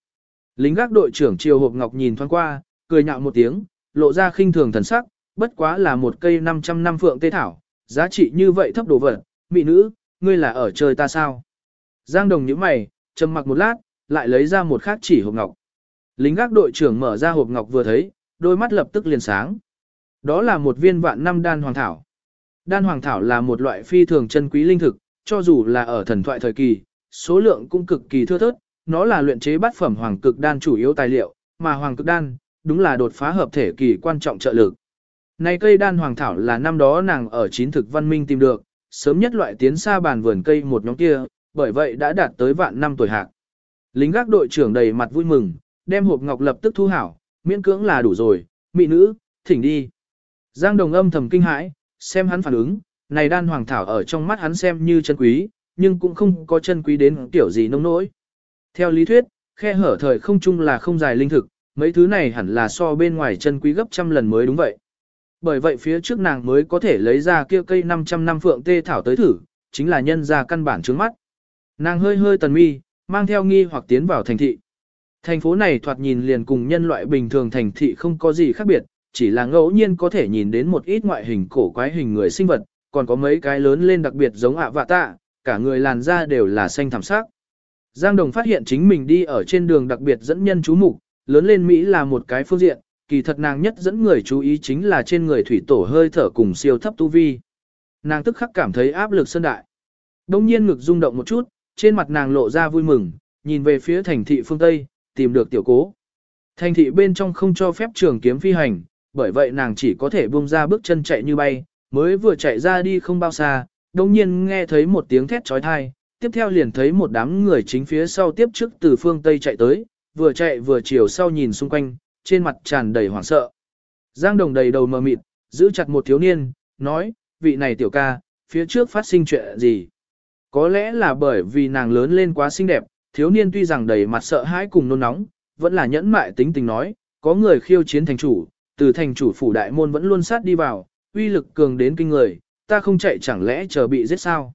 Lính gác đội trưởng chiều hộp ngọc nhìn thoáng qua, cười nhạo một tiếng, lộ ra khinh thường thần sắc, bất quá là một cây 500 năm phượng tê thảo, giá trị như vậy thấp đồ vật, mỹ nữ, ngươi là ở chơi ta sao? Giang đồng nhíu mày, trầm mặc một lát, lại lấy ra một khác chỉ hộp ngọc. Lính gác đội trưởng mở ra hộp ngọc vừa thấy, đôi mắt lập tức liền sáng. Đó là một viên vạn năm đan hoàng thảo. Đan hoàng thảo là một loại phi thường chân quý linh thực, cho dù là ở thần thoại thời kỳ, số lượng cũng cực kỳ thưa thớt, nó là luyện chế bát phẩm hoàng cực đan chủ yếu tài liệu, mà hoàng cực đan, đúng là đột phá hợp thể kỳ quan trọng trợ lực. Này cây đan hoàng thảo là năm đó nàng ở chín thực văn minh tìm được, sớm nhất loại tiến xa bàn vườn cây một nhóm kia, bởi vậy đã đạt tới vạn năm tuổi hạc. Lính gác đội trưởng đầy mặt vui mừng, đem hộp ngọc lập tức thu hảo, miễn cưỡng là đủ rồi, mỹ nữ, thỉnh đi. Giang đồng âm thầm kinh hãi, xem hắn phản ứng, này đan hoàng thảo ở trong mắt hắn xem như chân quý, nhưng cũng không có chân quý đến kiểu gì nông nỗi. Theo lý thuyết, khe hở thời không chung là không dài linh thực, mấy thứ này hẳn là so bên ngoài chân quý gấp trăm lần mới đúng vậy. Bởi vậy phía trước nàng mới có thể lấy ra kia cây 500 năm phượng tê thảo tới thử, chính là nhân ra căn bản trước mắt. Nàng hơi hơi tần mi, mang theo nghi hoặc tiến vào thành thị. Thành phố này thoạt nhìn liền cùng nhân loại bình thường thành thị không có gì khác biệt, chỉ là ngẫu nhiên có thể nhìn đến một ít ngoại hình cổ quái hình người sinh vật, còn có mấy cái lớn lên đặc biệt giống ạ vạ tạ, cả người làn da đều là xanh thảm sắc. Giang Đồng phát hiện chính mình đi ở trên đường đặc biệt dẫn nhân chú mục, lớn lên Mỹ là một cái phương diện, kỳ thật nàng nhất dẫn người chú ý chính là trên người thủy tổ hơi thở cùng siêu thấp tu vi. Nàng tức khắc cảm thấy áp lực sơn đại. Đông nhiên ngực rung động một chút, trên mặt nàng lộ ra vui mừng, nhìn về phía thành thị phương Tây, tìm được tiểu cố. Thành thị bên trong không cho phép trường kiếm phi hành, bởi vậy nàng chỉ có thể buông ra bước chân chạy như bay, mới vừa chạy ra đi không bao xa, đông nhiên nghe thấy một tiếng thét trói thai, tiếp theo liền thấy một đám người chính phía sau tiếp trước từ phương Tây chạy tới, vừa chạy vừa chiều sau nhìn xung quanh, trên mặt tràn đầy hoảng sợ. Giang đồng đầy đầu mờ mịt, giữ chặt một thiếu niên, nói, vị này tiểu ca, phía trước phát sinh chuyện gì? Có lẽ là bởi vì nàng lớn lên quá xinh đẹp, thiếu niên tuy rằng đầy mặt sợ hãi cùng nôn nóng, vẫn là nhẫn mại tính tình nói, có người khiêu chiến thành chủ, từ thành chủ phủ đại môn vẫn luôn sát đi vào, uy lực cường đến kinh người, ta không chạy chẳng lẽ chờ bị giết sao?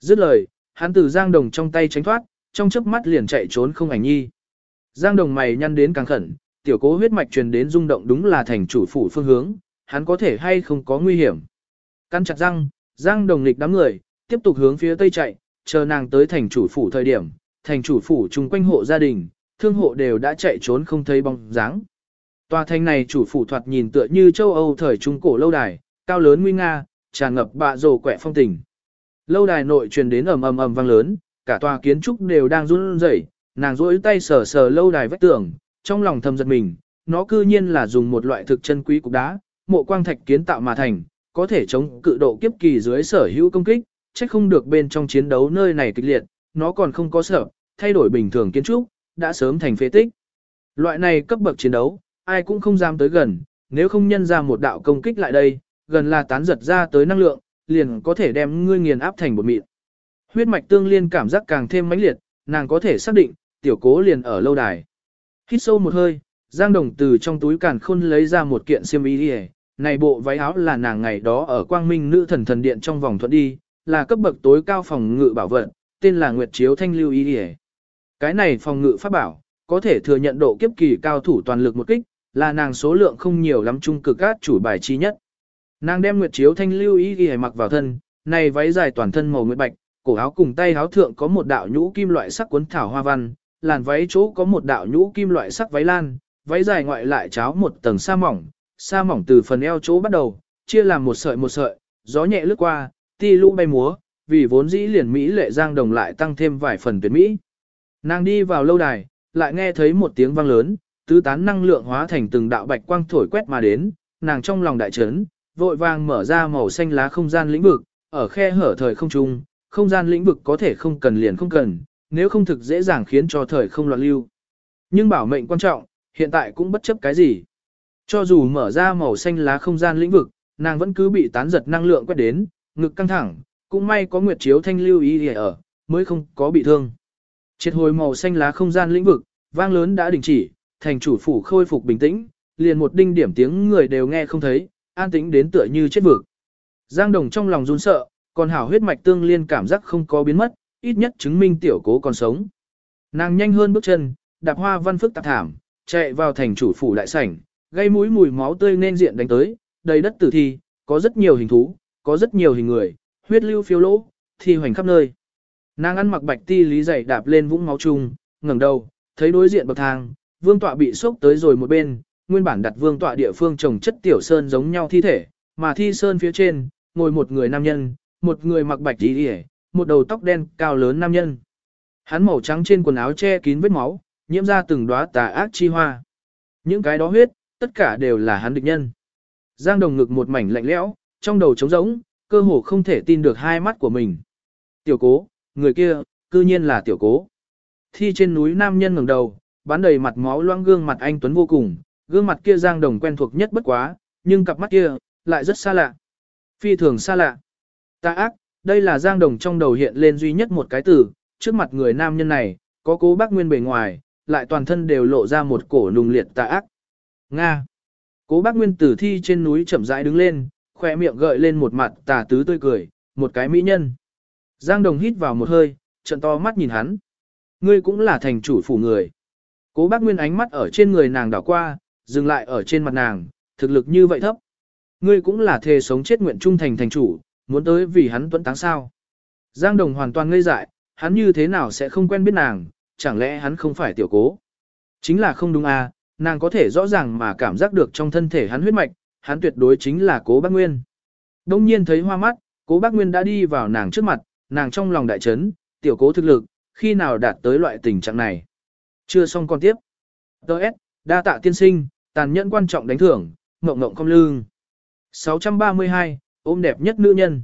Dứt lời, hắn từ Giang Đồng trong tay tránh thoát, trong chớp mắt liền chạy trốn không ảnh nhi. Giang Đồng mày nhăn đến càng khẩn, tiểu cố huyết mạch truyền đến rung động đúng là thành chủ phủ phương hướng, hắn có thể hay không có nguy hiểm. Căn chặt răng, Giang Đồng nghịch đám người, tiếp tục hướng phía tây chạy, chờ nàng tới thành chủ phủ thời điểm, thành chủ phủ chung quanh hộ gia đình, thương hộ đều đã chạy trốn không thấy bóng dáng. Tòa thành này chủ phủ thoạt nhìn tựa như châu Âu thời trung cổ lâu đài, cao lớn nguy nga, tràn ngập bạ rồ quẹ phong tình. Lâu đài nội truyền đến ầm ầm ầm vang lớn, cả tòa kiến trúc đều đang run rẩy, nàng duỗi tay sờ sờ lâu đài vách tường, trong lòng thầm giật mình, nó cư nhiên là dùng một loại thực chân quý cục đá, mộ quang thạch kiến tạo mà thành, có thể chống cự độ kiếp kỳ dưới sở hữu công kích, trách không được bên trong chiến đấu nơi này kịch liệt, nó còn không có sợ, thay đổi bình thường kiến trúc, đã sớm thành phế tích. Loại này cấp bậc chiến đấu, ai cũng không dám tới gần, nếu không nhân ra một đạo công kích lại đây, gần là tán giật ra tới năng lượng, liền có thể đem ngươi nghiền áp thành một mịn. Huyết mạch tương liên cảm giác càng thêm mãnh liệt, nàng có thể xác định, tiểu cố liền ở lâu đài. Hít sâu một hơi, Giang Đồng từ trong túi càn khôn lấy ra một kiện xiêm y đi này bộ váy áo là nàng ngày đó ở quang minh nữ thần thần điện trong vòng thuận đi, là cấp bậc tối cao phòng ngự bảo vật, tên là Nguyệt Chiếu Thanh Lưu Y đi Cái này phòng ngự pháp bảo, có thể thừa nhận độ kiếp kỳ cao thủ toàn lực một kích, là nàng số lượng không nhiều lắm trung cực át chủ bài chi nhất. Nàng đem Nguyệt Chiếu Thanh Lưu Y đi mặc vào thân, này váy dài toàn thân màu nguyệt bạch, cổ áo cùng tay áo thượng có một đạo nhũ kim loại sắc cuốn thảo hoa văn, làn váy chỗ có một đạo nhũ kim loại sắc váy lan, váy dài ngoại lại cháo một tầng sa mỏng, sa mỏng từ phần eo chỗ bắt đầu, chia làm một sợi một sợi, gió nhẹ lướt qua, ti lũ bay múa, vì vốn dĩ liền Mỹ lệ giang đồng lại tăng thêm vài phần tuyệt Mỹ. Nàng đi vào lâu đài, lại nghe thấy một tiếng vang lớn, tứ tán năng lượng hóa thành từng đạo bạch quang thổi quét mà đến, nàng trong lòng đại chấn, vội vàng mở ra màu xanh lá không gian lĩnh vực, ở khe hở thời không trung, không gian lĩnh vực có thể không cần liền không cần, nếu không thực dễ dàng khiến cho thời không loạn lưu. Nhưng bảo mệnh quan trọng, hiện tại cũng bất chấp cái gì. Cho dù mở ra màu xanh lá không gian lĩnh vực, nàng vẫn cứ bị tán giật năng lượng quét đến, ngực căng thẳng, cũng may có nguyệt chiếu thanh lưu ý ở, mới không có bị thương. Triệt hồi màu xanh lá không gian lĩnh vực, vang lớn đã đình chỉ, thành chủ phủ khôi phục bình tĩnh, liền một đinh điểm tiếng người đều nghe không thấy, an tĩnh đến tựa như chết vực. Giang Đồng trong lòng run sợ, còn hảo huyết mạch tương liên cảm giác không có biến mất, ít nhất chứng minh tiểu cố còn sống. Nàng nhanh hơn bước chân, đạp hoa văn phức tạp thảm, chạy vào thành chủ phủ đại sảnh, gây mũi mùi máu tươi nên diện đánh tới, đầy đất tử thi, có rất nhiều hình thú, có rất nhiều hình người, huyết lưu phiêu lỗ, thi hoành khắp nơi. Nàng ăn mặc bạch ti lý dày đạp lên vũng máu chung, ngẩng đầu, thấy đối diện bậc thang, vương tọa bị sốc tới rồi một bên, nguyên bản đặt vương tọa địa phương trồng chất tiểu sơn giống nhau thi thể, mà thi sơn phía trên, ngồi một người nam nhân, một người mặc bạch y đi một đầu tóc đen cao lớn nam nhân. Hắn màu trắng trên quần áo che kín vết máu, nhiễm ra từng đóa tà ác chi hoa. Những cái đó huyết, tất cả đều là hắn địch nhân. Giang đồng ngực một mảnh lạnh lẽo, trong đầu trống rỗng, cơ hồ không thể tin được hai mắt của mình. Tiểu cố, người kia, cư nhiên là tiểu cố. Thi trên núi nam nhân ngẩng đầu, bán đầy mặt máu loang gương mặt anh Tuấn vô cùng, gương mặt kia Giang đồng quen thuộc nhất bất quá, nhưng cặp mắt kia, lại rất xa lạ. Phi thường xa lạ. Ta ác, đây là Giang Đồng trong đầu hiện lên duy nhất một cái từ, trước mặt người nam nhân này, có cố bác nguyên bề ngoài, lại toàn thân đều lộ ra một cổ nùng liệt tà ác. Nga. Cố bác nguyên tử thi trên núi chậm rãi đứng lên, khoe miệng gợi lên một mặt tà tứ tươi cười, một cái mỹ nhân. Giang Đồng hít vào một hơi, trận to mắt nhìn hắn. Ngươi cũng là thành chủ phủ người. Cố bác nguyên ánh mắt ở trên người nàng đảo qua, dừng lại ở trên mặt nàng, thực lực như vậy thấp. Ngươi cũng là thề sống chết nguyện trung thành thành chủ, muốn tới vì hắn tuấn táng sao. Giang Đồng hoàn toàn ngây dại, hắn như thế nào sẽ không quen biết nàng, chẳng lẽ hắn không phải tiểu cố. Chính là không đúng à, nàng có thể rõ ràng mà cảm giác được trong thân thể hắn huyết mạch, hắn tuyệt đối chính là cố bác nguyên. Đông nhiên thấy hoa mắt, Cố bác Nguyên đã đi vào nàng trước mặt, nàng trong lòng đại chấn, tiểu cố thực lực, khi nào đạt tới loại tình trạng này. Chưa xong con tiếp. Đợt, đa tạ tiên sinh, tàn nhẫn quan trọng đánh thưởng, mộng mộng không lương. 632, ôm đẹp nhất nữ nhân.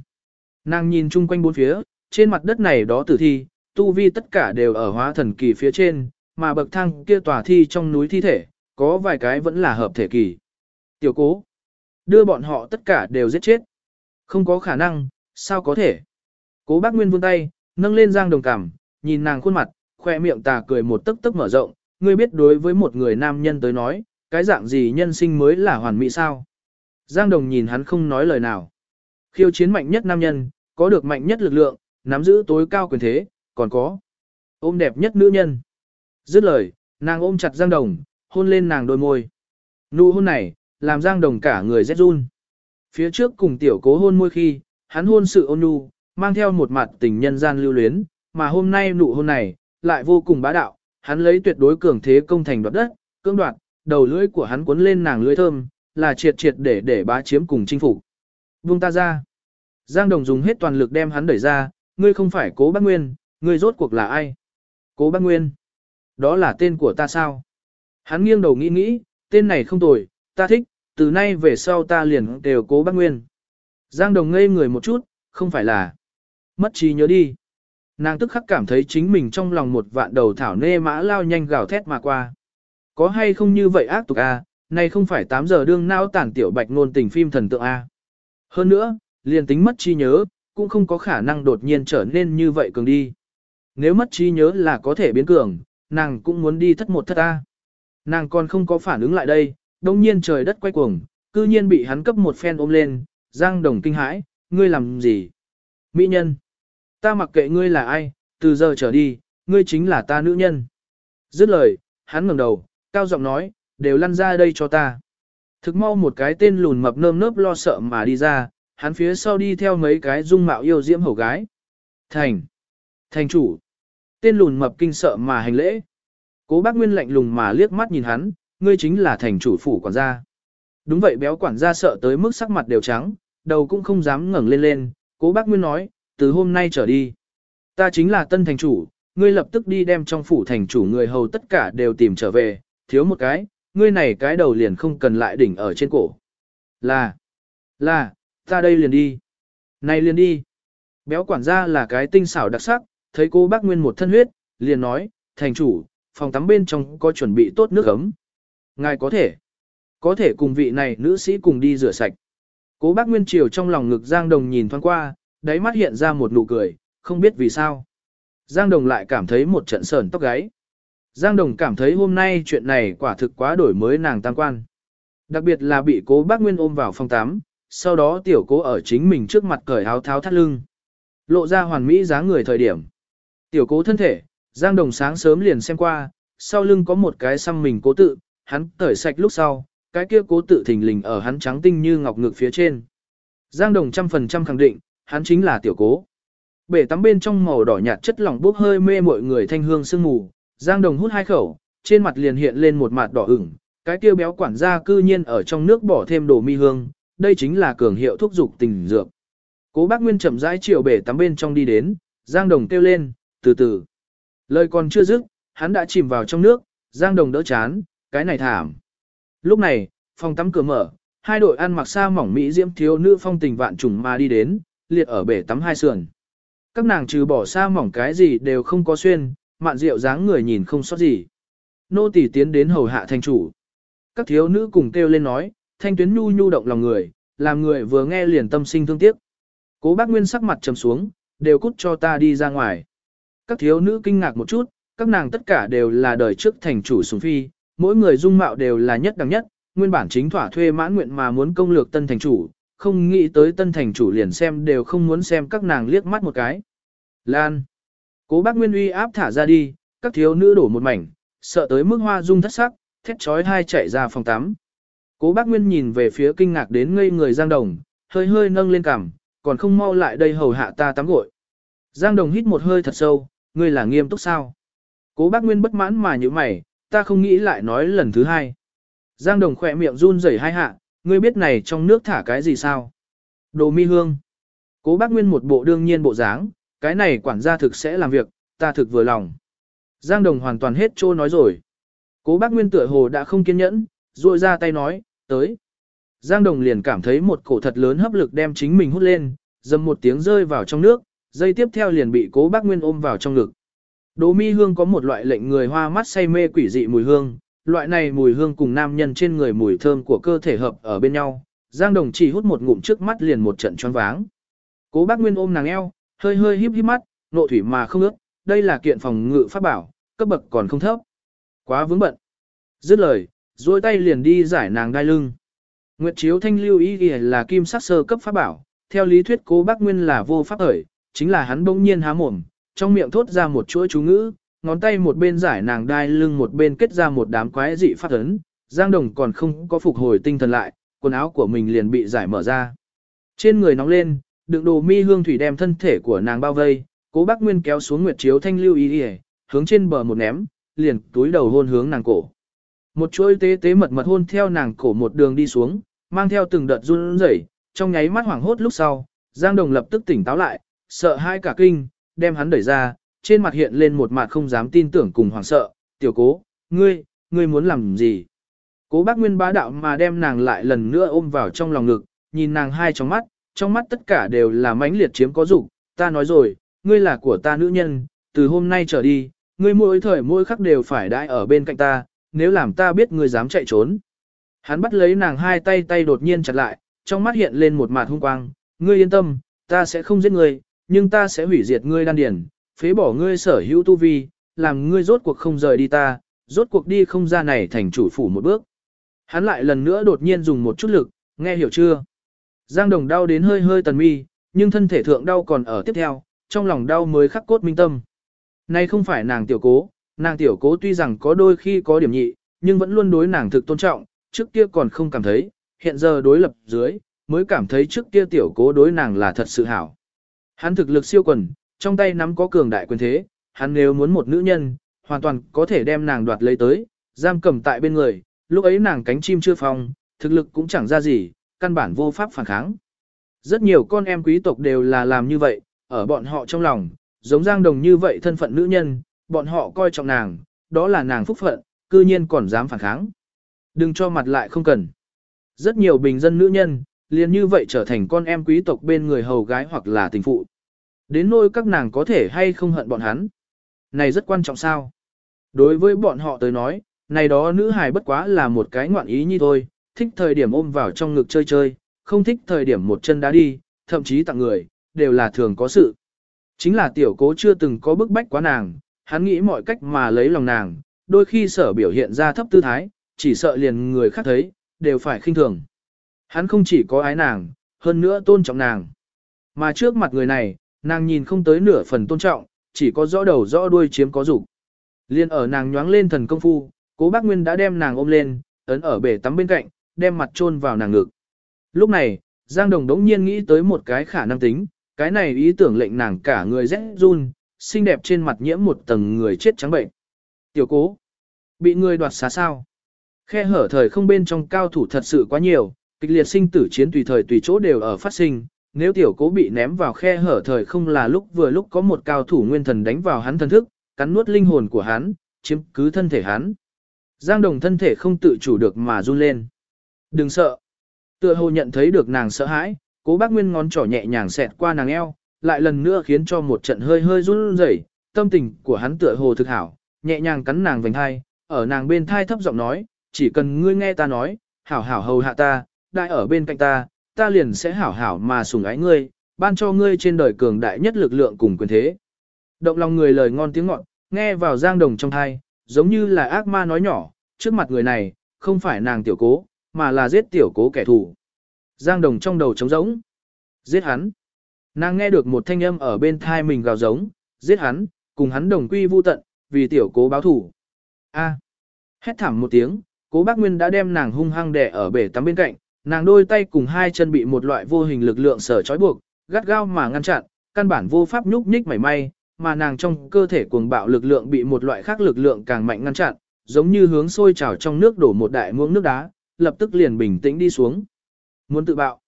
Nàng nhìn chung quanh bốn phía, trên mặt đất này đó tử thi, tu vi tất cả đều ở hóa thần kỳ phía trên, mà bậc thang kia tòa thi trong núi thi thể, có vài cái vẫn là hợp thể kỳ. Tiểu cố, đưa bọn họ tất cả đều giết chết. Không có khả năng, sao có thể? Cố bác Nguyên vươn tay, nâng lên giang đồng cảm, nhìn nàng khuôn mặt, khoe miệng tà cười một tức tức mở rộng, ngươi biết đối với một người nam nhân tới nói, cái dạng gì nhân sinh mới là hoàn mỹ sao? Giang đồng nhìn hắn không nói lời nào. Khiêu chiến mạnh nhất nam nhân, có được mạnh nhất lực lượng, nắm giữ tối cao quyền thế, còn có ôm đẹp nhất nữ nhân. Dứt lời, nàng ôm chặt Giang Đồng, hôn lên nàng đôi môi. Nụ hôn này, làm Giang Đồng cả người rét run. Phía trước cùng tiểu cố hôn môi khi, hắn hôn sự ôn nhu, mang theo một mặt tình nhân gian lưu luyến, mà hôm nay nụ hôn này, lại vô cùng bá đạo, hắn lấy tuyệt đối cường thế công thành đoạt đất, cưỡng đoạt, đầu lưỡi của hắn cuốn lên nàng lưỡi thơm, là triệt triệt để để bá chiếm cùng chinh phục. Buông ta ra. Giang Đồng dùng hết toàn lực đem hắn đẩy ra, ngươi không phải cố bác Nguyên, ngươi rốt cuộc là ai? Cố bác Nguyên. Đó là tên của ta sao? Hắn nghiêng đầu nghĩ nghĩ, tên này không tồi, ta thích, từ nay về sau ta liền đều cố bác Nguyên. Giang Đồng ngây người một chút, không phải là mất trí nhớ đi. Nàng tức khắc cảm thấy chính mình trong lòng một vạn đầu thảo nê mã lao nhanh gào thét mà qua. Có hay không như vậy ác tục a? À? này không phải 8 giờ đương não tản tiểu bạch ngôn tình phim thần tượng a. À? Hơn nữa, liền tính mất trí nhớ, cũng không có khả năng đột nhiên trở nên như vậy cường đi. Nếu mất trí nhớ là có thể biến cường, nàng cũng muốn đi thất một thất A. Nàng còn không có phản ứng lại đây, đông nhiên trời đất quay cuồng, cư nhiên bị hắn cấp một phen ôm lên, giang đồng kinh hãi, ngươi làm gì? Mỹ nhân, ta mặc kệ ngươi là ai, từ giờ trở đi, ngươi chính là ta nữ nhân. Dứt lời, hắn ngẩng đầu, cao giọng nói, đều lăn ra đây cho ta. Thực mau một cái tên lùn mập nơm nớp lo sợ mà đi ra, hắn phía sau đi theo mấy cái dung mạo yêu diễm hầu gái. Thành. Thành chủ. Tên lùn mập kinh sợ mà hành lễ. Cố bác Nguyên lạnh lùng mà liếc mắt nhìn hắn, ngươi chính là thành chủ phủ quản gia. Đúng vậy béo quản gia sợ tới mức sắc mặt đều trắng, đầu cũng không dám ngẩng lên lên. Cố bác Nguyên nói, từ hôm nay trở đi. Ta chính là tân thành chủ, ngươi lập tức đi đem trong phủ thành chủ người hầu tất cả đều tìm trở về, thiếu một cái, ngươi này cái đầu liền không cần lại đỉnh ở trên cổ. Là, là, ta đây liền đi. Này liền đi. Béo quản gia là cái tinh xảo đặc sắc, thấy cô bác Nguyên một thân huyết, liền nói, thành chủ, phòng tắm bên trong có chuẩn bị tốt nước ấm. Ngài có thể, có thể cùng vị này nữ sĩ cùng đi rửa sạch. Cố bác Nguyên Triều trong lòng ngực Giang Đồng nhìn thoáng qua, đáy mắt hiện ra một nụ cười, không biết vì sao. Giang Đồng lại cảm thấy một trận sờn tóc gáy. Giang Đồng cảm thấy hôm nay chuyện này quả thực quá đổi mới nàng tam quan. Đặc biệt là bị cố bác Nguyên ôm vào phòng tắm, sau đó tiểu cố ở chính mình trước mặt cởi áo tháo thắt lưng. Lộ ra hoàn mỹ dáng người thời điểm. Tiểu cố thân thể, Giang Đồng sáng sớm liền xem qua, sau lưng có một cái xăm mình cố tự, hắn cởi sạch lúc sau, cái kia cố tự thình lình ở hắn trắng tinh như ngọc ngực phía trên. Giang Đồng trăm phần trăm khẳng định, hắn chính là tiểu cố. Bể tắm bên trong màu đỏ nhạt chất lỏng bốc hơi mê mọi người thanh hương sương mù, Giang Đồng hút hai khẩu, trên mặt liền hiện lên một mặt đỏ ửng, cái kia béo quản gia cư nhiên ở trong nước bỏ thêm đồ mi hương, đây chính là cường hiệu thúc dục tình dược. Cố bác Nguyên chậm rãi chiều bể tắm bên trong đi đến, Giang Đồng kêu lên, từ từ. Lời còn chưa dứt, hắn đã chìm vào trong nước, Giang Đồng đỡ chán, cái này thảm. Lúc này, phòng tắm cửa mở, hai đội ăn mặc xa mỏng mỹ diễm thiếu nữ phong tình vạn trùng mà đi đến, liệt ở bể tắm hai sườn. Các nàng trừ bỏ xa mỏng cái gì đều không có xuyên, mạn rượu dáng người nhìn không sót gì. Nô tỳ tiến đến hầu hạ thành chủ. Các thiếu nữ cùng kêu lên nói, thanh tuyến nhu nhu động lòng người, làm người vừa nghe liền tâm sinh thương tiếc. Cố bác Nguyên sắc mặt trầm xuống, đều cút cho ta đi ra ngoài. Các thiếu nữ kinh ngạc một chút, các nàng tất cả đều là đời trước thành chủ sùng phi, mỗi người dung mạo đều là nhất đẳng nhất, nguyên bản chính thỏa thuê mãn nguyện mà muốn công lược tân thành chủ, không nghĩ tới tân thành chủ liền xem đều không muốn xem các nàng liếc mắt một cái. Lan. Cố bác Nguyên uy áp thả ra đi, các thiếu nữ đổ một mảnh, sợ tới mức hoa dung thất sắc, thét trói hai chạy ra phòng tắm. Cố bác Nguyên nhìn về phía kinh ngạc đến ngây người Giang Đồng, hơi hơi nâng lên cằm, còn không mau lại đây hầu hạ ta tắm gội. Giang Đồng hít một hơi thật sâu, ngươi là nghiêm túc sao? Cố bác Nguyên bất mãn mà như mày, ta không nghĩ lại nói lần thứ hai. Giang Đồng khỏe miệng run rẩy hai hạ, ngươi biết này trong nước thả cái gì sao? Đồ mi hương. Cố bác Nguyên một bộ đương nhiên bộ dáng, cái này quản gia thực sẽ làm việc, ta thực vừa lòng. Giang Đồng hoàn toàn hết trô nói rồi. Cố bác Nguyên tựa hồ đã không kiên nhẫn, ruội ra tay nói, tới. Giang Đồng liền cảm thấy một cổ thật lớn hấp lực đem chính mình hút lên, dầm một tiếng rơi vào trong nước, dây tiếp theo liền bị cố bác Nguyên ôm vào trong ngực. Đỗ mi hương có một loại lệnh người hoa mắt say mê quỷ dị mùi hương, loại này mùi hương cùng nam nhân trên người mùi thơm của cơ thể hợp ở bên nhau. Giang Đồng chỉ hút một ngụm trước mắt liền một trận choáng váng. Cố bác Nguyên ôm nàng eo, hơi hơi híp híp mắt, nộ thủy mà không ước, đây là kiện phòng ngự pháp bảo, cấp bậc còn không thấp. Quá vướng bận. Dứt lời, duỗi tay liền đi giải nàng đai lưng. Nguyệt chiếu thanh lưu ý ghi là kim sắc sơ cấp pháp bảo, theo lý thuyết cố bác Nguyên là vô pháp ởi, chính là hắn bỗng nhiên há mồm, trong miệng thốt ra một chuỗi chú ngữ, ngón tay một bên giải nàng đai lưng một bên kết ra một đám quái dị phát ấn, Giang Đồng còn không có phục hồi tinh thần lại, quần áo của mình liền bị giải mở ra. Trên người nóng lên, đựng đồ mi hương thủy đem thân thể của nàng bao vây, cố bác Nguyên kéo xuống nguyệt chiếu thanh lưu y hướng trên bờ một ném, liền túi đầu hôn hướng nàng cổ. Một chuỗi tế tế mật mật hôn theo nàng cổ một đường đi xuống, mang theo từng đợt run rẩy, trong nháy mắt hoảng hốt lúc sau, Giang Đồng lập tức tỉnh táo lại, sợ hai cả kinh, đem hắn đẩy ra, trên mặt hiện lên một mặt không dám tin tưởng cùng hoảng sợ, tiểu cố, ngươi, ngươi muốn làm gì? Cố bác Nguyên bá đạo mà đem nàng lại lần nữa ôm vào trong lòng ngực, nhìn nàng hai trong mắt, trong mắt tất cả đều là mãnh liệt chiếm có dục ta nói rồi, ngươi là của ta nữ nhân, từ hôm nay trở đi, ngươi mỗi thời mỗi khắc đều phải đãi ở bên cạnh ta, nếu làm ta biết ngươi dám chạy trốn. Hắn bắt lấy nàng hai tay tay đột nhiên chặt lại, trong mắt hiện lên một mạt hung quang, ngươi yên tâm, ta sẽ không giết ngươi, nhưng ta sẽ hủy diệt ngươi đan điển, phế bỏ ngươi sở hữu tu vi, làm ngươi rốt cuộc không rời đi ta, rốt cuộc đi không ra này thành chủ phủ một bước. Hắn lại lần nữa đột nhiên dùng một chút lực, nghe hiểu chưa? Giang Đồng đau đến hơi hơi tần mi, nhưng thân thể thượng đau còn ở tiếp theo, trong lòng đau mới khắc cốt minh tâm. Nay không phải nàng tiểu cố, nàng tiểu cố tuy rằng có đôi khi có điểm nhị, nhưng vẫn luôn đối nàng thực tôn trọng, trước kia còn không cảm thấy, hiện giờ đối lập dưới, mới cảm thấy trước kia tiểu cố đối nàng là thật sự hảo. Hắn thực lực siêu quần, trong tay nắm có cường đại quyền thế, hắn nếu muốn một nữ nhân, hoàn toàn có thể đem nàng đoạt lấy tới, giam cầm tại bên người, lúc ấy nàng cánh chim chưa phong, thực lực cũng chẳng ra gì, căn bản vô pháp phản kháng. Rất nhiều con em quý tộc đều là làm như vậy, ở bọn họ trong lòng, giống Giang Đồng như vậy thân phận nữ nhân, bọn họ coi trọng nàng, đó là nàng phúc phận, cư nhiên còn dám phản kháng. Đừng cho mặt lại không cần. Rất nhiều bình dân nữ nhân, liền như vậy trở thành con em quý tộc bên người hầu gái hoặc là tình phụ. Đến nỗi các nàng có thể hay không hận bọn hắn. Này rất quan trọng sao? Đối với bọn họ tới nói, này đó nữ hài bất quá là một cái ngoạn ý như thôi, thích thời điểm ôm vào trong ngực chơi chơi, không thích thời điểm một chân đá đi, thậm chí tặng người, đều là thường có sự. Chính là tiểu cố chưa từng có bức bách quá nàng, hắn nghĩ mọi cách mà lấy lòng nàng, đôi khi sở biểu hiện ra thấp tư thái, chỉ sợ liền người khác thấy, đều phải khinh thường. Hắn không chỉ có ái nàng, hơn nữa tôn trọng nàng. Mà trước mặt người này, nàng nhìn không tới nửa phần tôn trọng, chỉ có rõ đầu rõ đuôi chiếm có dục. Liên ở nàng nhoáng lên thần công phu, cố bác Nguyên đã đem nàng ôm lên, ấn ở bể tắm bên cạnh, đem mặt chôn vào nàng ngực. Lúc này, Giang Đồng đống nhiên nghĩ tới một cái khả năng tính, cái này ý tưởng lệnh nàng cả người rét run, xinh đẹp trên mặt nhiễm một tầng người chết trắng bệnh. Tiểu cố, bị người đoạt xá sao? Khe hở thời không bên trong cao thủ thật sự quá nhiều, kịch liệt sinh tử chiến tùy thời tùy chỗ đều ở phát sinh, nếu tiểu cố bị ném vào khe hở thời không là lúc vừa lúc có một cao thủ nguyên thần đánh vào hắn thân thức, cắn nuốt linh hồn của hắn, chiếm cứ thân thể hắn. Giang đồng thân thể không tự chủ được mà run lên. Đừng sợ. Tựa hồ nhận thấy được nàng sợ hãi, cố bác Nguyên ngón trỏ nhẹ nhàng xẹt qua nàng eo, lại lần nữa khiến cho một trận hơi hơi run rẩy. tâm tình của hắn tựa hồ thực hảo, nhẹ nhàng cắn nàng vành hai, ở nàng bên thai thấp giọng nói, chỉ cần ngươi nghe ta nói, hảo hảo hầu hạ ta, đại ở bên cạnh ta, ta liền sẽ hảo hảo mà sủng ái ngươi, ban cho ngươi trên đời cường đại nhất lực lượng cùng quyền thế. Động lòng người lời ngon tiếng ngọt, nghe vào giang đồng trong thai, giống như là ác ma nói nhỏ, trước mặt người này, không phải nàng tiểu cố, mà là giết tiểu cố kẻ thù. Giang đồng trong đầu trống rỗng. Giết hắn. Nàng nghe được một thanh âm ở bên thai mình gào giống, giết hắn, cùng hắn đồng quy vu tận, vì tiểu cố báo thủ. A. Hét thảm một tiếng, cố bác Nguyên đã đem nàng hung hăng đè ở bể tắm bên cạnh, nàng đôi tay cùng hai chân bị một loại vô hình lực lượng sở trói buộc, gắt gao mà ngăn chặn, căn bản vô pháp nhúc nhích mảy may, mà nàng trong cơ thể cuồng bạo lực lượng bị một loại khác lực lượng càng mạnh ngăn chặn, giống như hướng sôi trào trong nước đổ một đại muỗng nước đá, lập tức liền bình tĩnh đi xuống. Muốn tự bạo.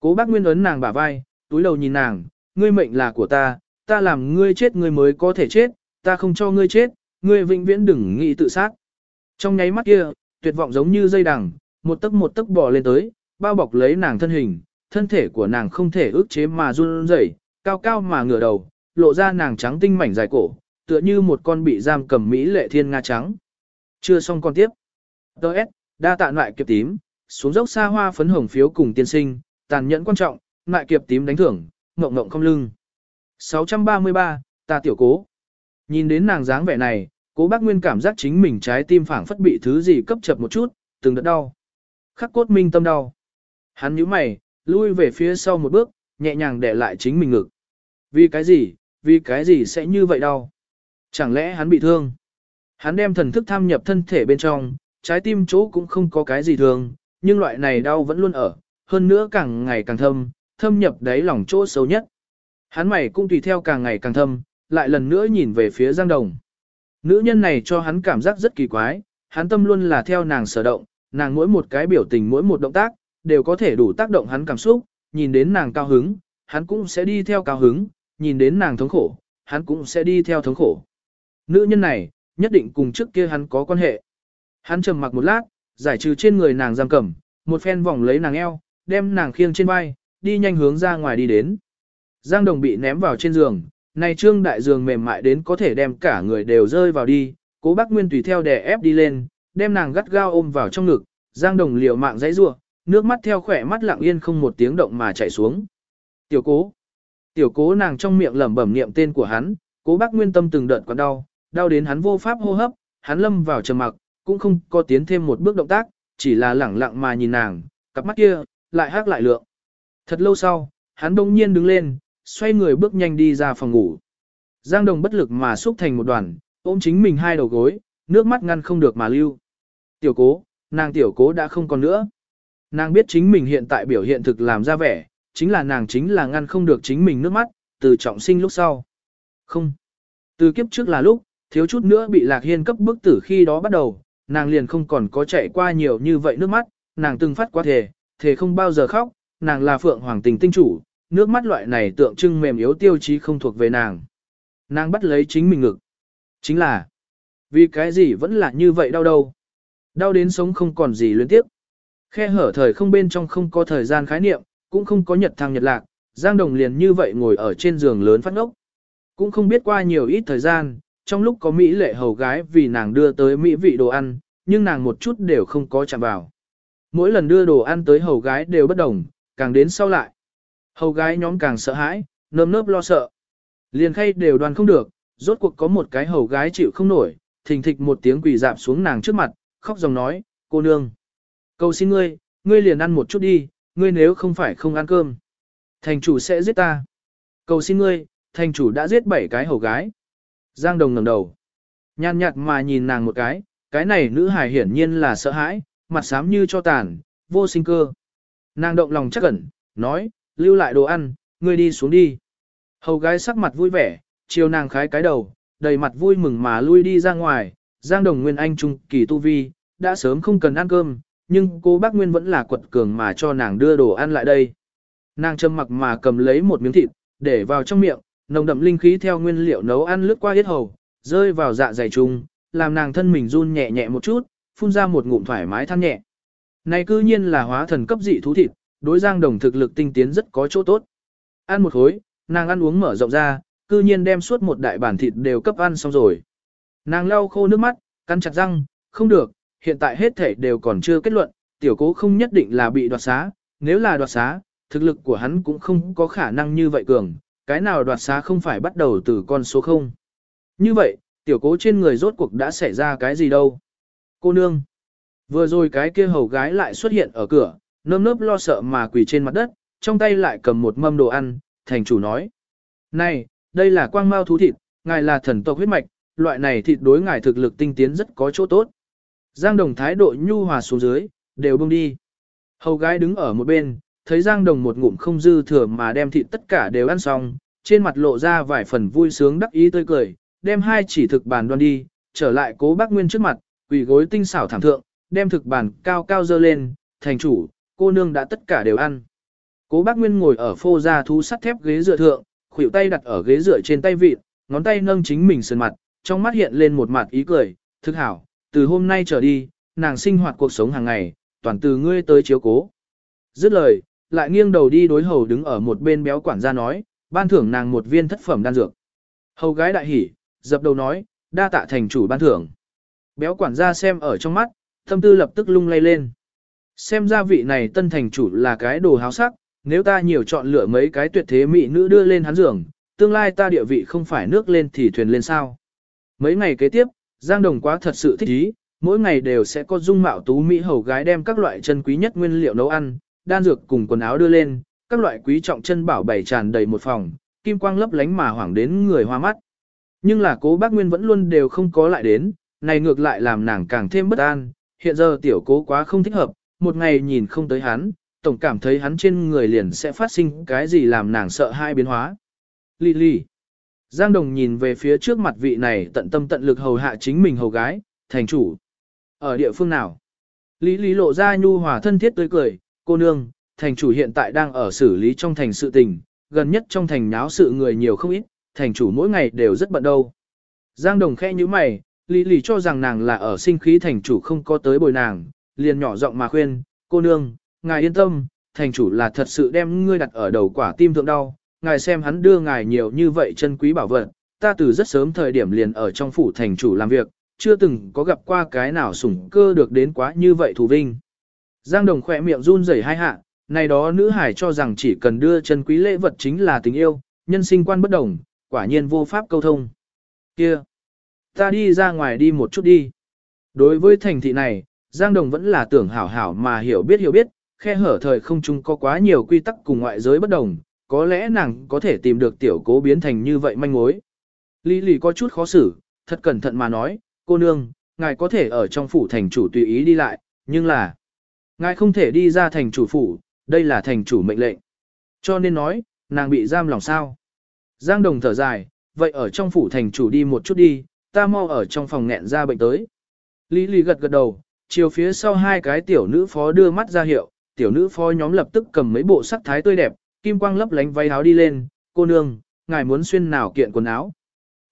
Cố bác Nguyên ấn nàng bả vai, túi đầu nhìn nàng, ngươi mệnh là của ta, ta làm ngươi chết ngươi mới có thể chết, ta không cho ngươi chết, ngươi vĩnh viễn đừng nghĩ tự sát. Trong nháy mắt kia, tuyệt vọng giống như dây đằng, một tấc một tấc bò lên tới, bao bọc lấy nàng thân hình, thân thể của nàng không thể ức chế mà run rẩy, cao cao mà ngửa đầu, lộ ra nàng trắng tinh mảnh dài cổ, tựa như một con bị giam cầm mỹ lệ thiên nga trắng. Chưa xong con tiếp. Đợt, đa tạ lại kiệp tím, xuống dốc xa hoa phấn hồng phiếu cùng tiên sinh, tàn nhẫn quan trọng, lại kiệp tím đánh thưởng, ngộng ngộng không lưng. 633, ta tiểu cố. Nhìn đến nàng dáng vẻ này, cố bác Nguyên cảm giác chính mình trái tim phảng phất bị thứ gì cấp chập một chút, từng đợt đau. Khắc cốt minh tâm đau. Hắn nhíu mày, lui về phía sau một bước, nhẹ nhàng để lại chính mình ngực. Vì cái gì, vì cái gì sẽ như vậy đau? Chẳng lẽ hắn bị thương? Hắn đem thần thức tham nhập thân thể bên trong, trái tim chỗ cũng không có cái gì thường, nhưng loại này đau vẫn luôn ở, hơn nữa càng ngày càng thâm, thâm nhập đáy lòng chỗ sâu nhất. Hắn mày cũng tùy theo càng ngày càng thâm, lại lần nữa nhìn về phía Giang Đồng. Nữ nhân này cho hắn cảm giác rất kỳ quái, hắn tâm luôn là theo nàng sở động, nàng mỗi một cái biểu tình mỗi một động tác, đều có thể đủ tác động hắn cảm xúc, nhìn đến nàng cao hứng, hắn cũng sẽ đi theo cao hứng, nhìn đến nàng thống khổ, hắn cũng sẽ đi theo thống khổ. Nữ nhân này, nhất định cùng trước kia hắn có quan hệ. Hắn trầm mặc một lát, giải trừ trên người nàng giam cầm, một phen vòng lấy nàng eo, đem nàng khiêng trên vai, đi nhanh hướng ra ngoài đi đến. Giang Đồng bị ném vào trên giường, này trương đại giường mềm mại đến có thể đem cả người đều rơi vào đi, cố bác Nguyên tùy theo đè ép đi lên, đem nàng gắt gao ôm vào trong ngực, Giang Đồng liều mạng dãy rua, nước mắt theo khỏe mắt lặng yên không một tiếng động mà chảy xuống. Tiểu cố. Tiểu cố nàng trong miệng lẩm bẩm niệm tên của hắn, cố bác Nguyên tâm từng đợt quặn đau, đau đến hắn vô pháp hô hấp, hắn lâm vào trầm mặc, cũng không có tiến thêm một bước động tác, chỉ là lẳng lặng mà nhìn nàng, cặp mắt kia, lại hát lại lượng. Thật lâu sau, hắn đông nhiên đứng lên, xoay người bước nhanh đi ra phòng ngủ. Giang Đồng bất lực mà xúc thành một đoàn, ôm chính mình hai đầu gối, nước mắt ngăn không được mà lưu. Tiểu cố, nàng tiểu cố đã không còn nữa. Nàng biết chính mình hiện tại biểu hiện thực làm ra vẻ, chính là nàng chính là ngăn không được chính mình nước mắt, từ trọng sinh lúc sau. Không. Từ kiếp trước là lúc, thiếu chút nữa bị Lạc Hiên cấp bức tử khi đó bắt đầu, nàng liền không còn có chạy qua nhiều như vậy nước mắt, nàng từng phát qua thể, thể không bao giờ khóc, nàng là phượng hoàng tình tinh chủ, nước mắt loại này tượng trưng mềm yếu tiêu chí không thuộc về nàng. Nàng bắt lấy chính mình ngực. Chính là, vì cái gì vẫn là như vậy đau đâu. Đau đến sống không còn gì luyến tiếp. Khe hở thời không bên trong không có thời gian khái niệm, cũng không có nhật thăng nhật lạc, Giang Đồng liền như vậy ngồi ở trên giường lớn phát ngốc. Cũng không biết qua nhiều ít thời gian, trong lúc có Mỹ lệ hầu gái vì nàng đưa tới Mỹ vị đồ ăn, nhưng nàng một chút đều không có chạm vào. Mỗi lần đưa đồ ăn tới hầu gái đều bất đồng, càng đến sau lại. Hầu gái nhóm càng sợ hãi, nơm nớp lo sợ. Liền khay đều đoàn không được, rốt cuộc có một cái hầu gái chịu không nổi, thình thịch một tiếng quỳ dạp xuống nàng trước mặt, khóc dòng nói, cô nương. Cầu xin ngươi, ngươi liền ăn một chút đi, ngươi nếu không phải không ăn cơm. Thành chủ sẽ giết ta. Cầu xin ngươi, thành chủ đã giết bảy cái hầu gái. Giang Đồng ngẩng đầu. Nhàn nhạt mà nhìn nàng một cái, cái này nữ hài hiển nhiên là sợ hãi, mặt xám như cho tàn, vô sinh cơ. Nàng động lòng chắc ẩn, nói, lưu lại đồ ăn, ngươi đi xuống đi. Hầu gái sắc mặt vui vẻ, chiều nàng khái cái đầu, đầy mặt vui mừng mà lui đi ra ngoài, Giang Đồng Nguyên Anh trung kỳ tu vi, đã sớm không cần ăn cơm, nhưng cô bác Nguyên vẫn là quật cường mà cho nàng đưa đồ ăn lại đây. Nàng châm mặc mà cầm lấy một miếng thịt, để vào trong miệng, nồng đậm linh khí theo nguyên liệu nấu ăn lướt qua hết hầu, rơi vào dạ dày trung, làm nàng thân mình run nhẹ nhẹ một chút, phun ra một ngụm thoải mái than nhẹ. Này cư nhiên là hóa thần cấp dị thú thịt, đối Giang Đồng thực lực tinh tiến rất có chỗ tốt. Ăn một khối, nàng ăn uống mở rộng ra, cư nhiên đem suốt một đại bản thịt đều cấp ăn xong rồi. Nàng lau khô nước mắt, cắn chặt răng, không được, hiện tại hết thể đều còn chưa kết luận, tiểu cố không nhất định là bị đoạt xá, nếu là đoạt xá, thực lực của hắn cũng không có khả năng như vậy cường, cái nào đoạt xá không phải bắt đầu từ con số 0. Như vậy, tiểu cố trên người rốt cuộc đã xảy ra cái gì đâu. Cô nương, vừa rồi cái kia hầu gái lại xuất hiện ở cửa, nơm nớp lo sợ mà quỳ trên mặt đất, trong tay lại cầm một mâm đồ ăn, thành chủ nói. Này, đây là quang mao thú thịt, ngài là thần tộc huyết mạch, loại này thịt đối ngài thực lực tinh tiến rất có chỗ tốt. Giang Đồng thái độ nhu hòa xuống dưới, đều bông đi. Hầu gái đứng ở một bên, thấy Giang Đồng một ngụm không dư thừa mà đem thịt tất cả đều ăn xong, trên mặt lộ ra vài phần vui sướng đắc ý tươi cười, đem hai chỉ thực bàn đoan đi, trở lại cố bác Nguyên trước mặt, quỳ gối tinh xảo thảm thượng, đem thực bàn cao cao dơ lên, thành chủ, cô nương đã tất cả đều ăn. Cố bác Nguyên ngồi ở phô ra thú sắt thép ghế dựa thượng, khuỷu tay đặt ở ghế dựa trên tay vịt, ngón tay nâng chính mình sườn mặt, trong mắt hiện lên một mặt ý cười, thức hảo, từ hôm nay trở đi, nàng sinh hoạt cuộc sống hàng ngày, toàn từ ngươi tới chiếu cố. Dứt lời, lại nghiêng đầu đi đối hầu đứng ở một bên béo quản gia nói, ban thưởng nàng một viên thất phẩm đan dược. Hầu gái đại hỉ, dập đầu nói, đa tạ thành chủ ban thưởng. Béo quản gia xem ở trong mắt, tâm tư lập tức lung lay lên. Xem ra vị này tân thành chủ là cái đồ háo sắc, nếu ta nhiều chọn lựa mấy cái tuyệt thế mỹ nữ đưa lên hắn giường, tương lai ta địa vị không phải nước lên thì thuyền lên sao. Mấy ngày kế tiếp, Giang Đồng quá thật sự thích ý, mỗi ngày đều sẽ có dung mạo tú mỹ hầu gái đem các loại chân quý nhất nguyên liệu nấu ăn, đan dược cùng quần áo đưa lên, các loại quý trọng chân bảo bày tràn đầy một phòng, kim quang lấp lánh mà hoảng đến người hoa mắt. Nhưng là cố bác Nguyên vẫn luôn đều không có lại đến, này ngược lại làm nàng càng thêm bất an, hiện giờ tiểu cố quá không thích hợp, một ngày nhìn không tới hắn, tổng cảm thấy hắn trên người liền sẽ phát sinh cái gì làm nàng sợ hai biến hóa. Lì lì. Giang Đồng nhìn về phía trước mặt vị này tận tâm tận lực hầu hạ chính mình hầu gái, thành chủ. Ở địa phương nào? Lý Lý lộ ra nhu hòa thân thiết tươi cười, cô nương, thành chủ hiện tại đang ở xử lý trong thành sự tình, gần nhất trong thành náo sự người nhiều không ít, thành chủ mỗi ngày đều rất bận đâu. Giang Đồng khẽ như mày, Lý Lý cho rằng nàng là ở sinh khí thành chủ không có tới bồi nàng, liền nhỏ giọng mà khuyên, cô nương, ngài yên tâm, thành chủ là thật sự đem ngươi đặt ở đầu quả tim thượng đau, ngài xem hắn đưa ngài nhiều như vậy chân quý bảo vật, ta từ rất sớm thời điểm liền ở trong phủ thành chủ làm việc, chưa từng có gặp qua cái nào sủng cơ được đến quá như vậy thù vinh. Giang Đồng khỏe miệng run rẩy hai hạ, này đó nữ hải cho rằng chỉ cần đưa chân quý lễ vật chính là tình yêu, nhân sinh quan bất đồng, quả nhiên vô pháp câu thông. Kia, ta đi ra ngoài đi một chút đi. Đối với thành thị này, Giang Đồng vẫn là tưởng hảo hảo mà hiểu biết hiểu biết, khe hở thời không chung có quá nhiều quy tắc cùng ngoại giới bất đồng, có lẽ nàng có thể tìm được tiểu cố biến thành như vậy manh mối. Lý lì có chút khó xử, thật cẩn thận mà nói, cô nương, ngài có thể ở trong phủ thành chủ tùy ý đi lại, nhưng là, ngài không thể đi ra thành chủ phủ, đây là thành chủ mệnh lệnh. Cho nên nói, nàng bị giam lòng sao. Giang đồng thở dài, vậy ở trong phủ thành chủ đi một chút đi, ta mau ở trong phòng nghẹn ra bệnh tới. Lý Lý gật gật đầu, chiều phía sau hai cái tiểu nữ phó đưa mắt ra hiệu, tiểu nữ phó nhóm lập tức cầm mấy bộ sắc thái tươi đẹp, kim quang lấp lánh váy áo đi lên, cô nương, ngài muốn xuyên nào kiện quần áo.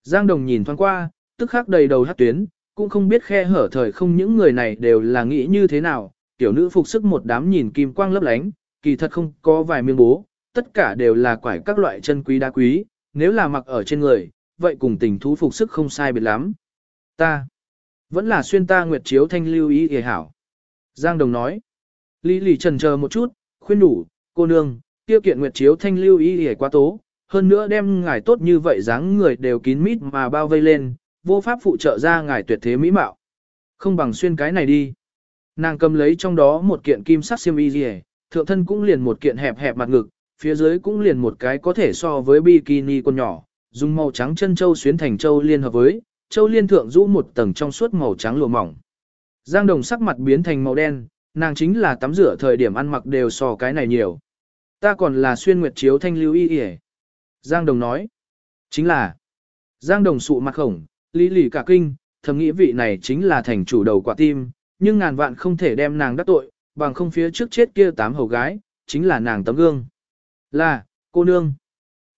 Giang Đồng nhìn thoáng qua, tức khắc đầy đầu hát tuyến, cũng không biết khe hở thời không những người này đều là nghĩ như thế nào, tiểu nữ phục sức một đám nhìn kim quang lấp lánh, kỳ thật không có vài miếng bố, tất cả đều là quải các loại chân quý đá quý, nếu là mặc ở trên người, vậy cùng tình thú phục sức không sai biệt lắm. Ta, vẫn là xuyên ta nguyệt chiếu thanh lưu ý hề hảo. Giang Đồng nói, Lý lì trần chờ một chút, khuyên đủ, cô nương, tiêu kiện nguyệt chiếu thanh lưu ý hề quá tố, hơn nữa đem ngài tốt như vậy dáng người đều kín mít mà bao vây lên, vô pháp phụ trợ ra ngài tuyệt thế mỹ mạo. Không bằng xuyên cái này đi. Nàng cầm lấy trong đó một kiện kim sắc xiêm y gì thượng thân cũng liền một kiện hẹp hẹp mặt ngực, phía dưới cũng liền một cái có thể so với bikini con nhỏ, dùng màu trắng chân châu xuyến thành châu liên hợp với, châu liên thượng rũ một tầng trong suốt màu trắng lụa mỏng. Giang đồng sắc mặt biến thành màu đen, nàng chính là tắm rửa thời điểm ăn mặc đều so cái này nhiều. Ta còn là xuyên nguyệt chiếu thanh lưu y y Giang đồng nói. Chính là. Giang đồng sụ mặt khổng, lý lì cả kinh, thầm nghĩ vị này chính là thành chủ đầu quả tim, nhưng ngàn vạn không thể đem nàng đắc tội, bằng không phía trước chết kia tám hầu gái, chính là nàng tấm gương. Là, cô nương.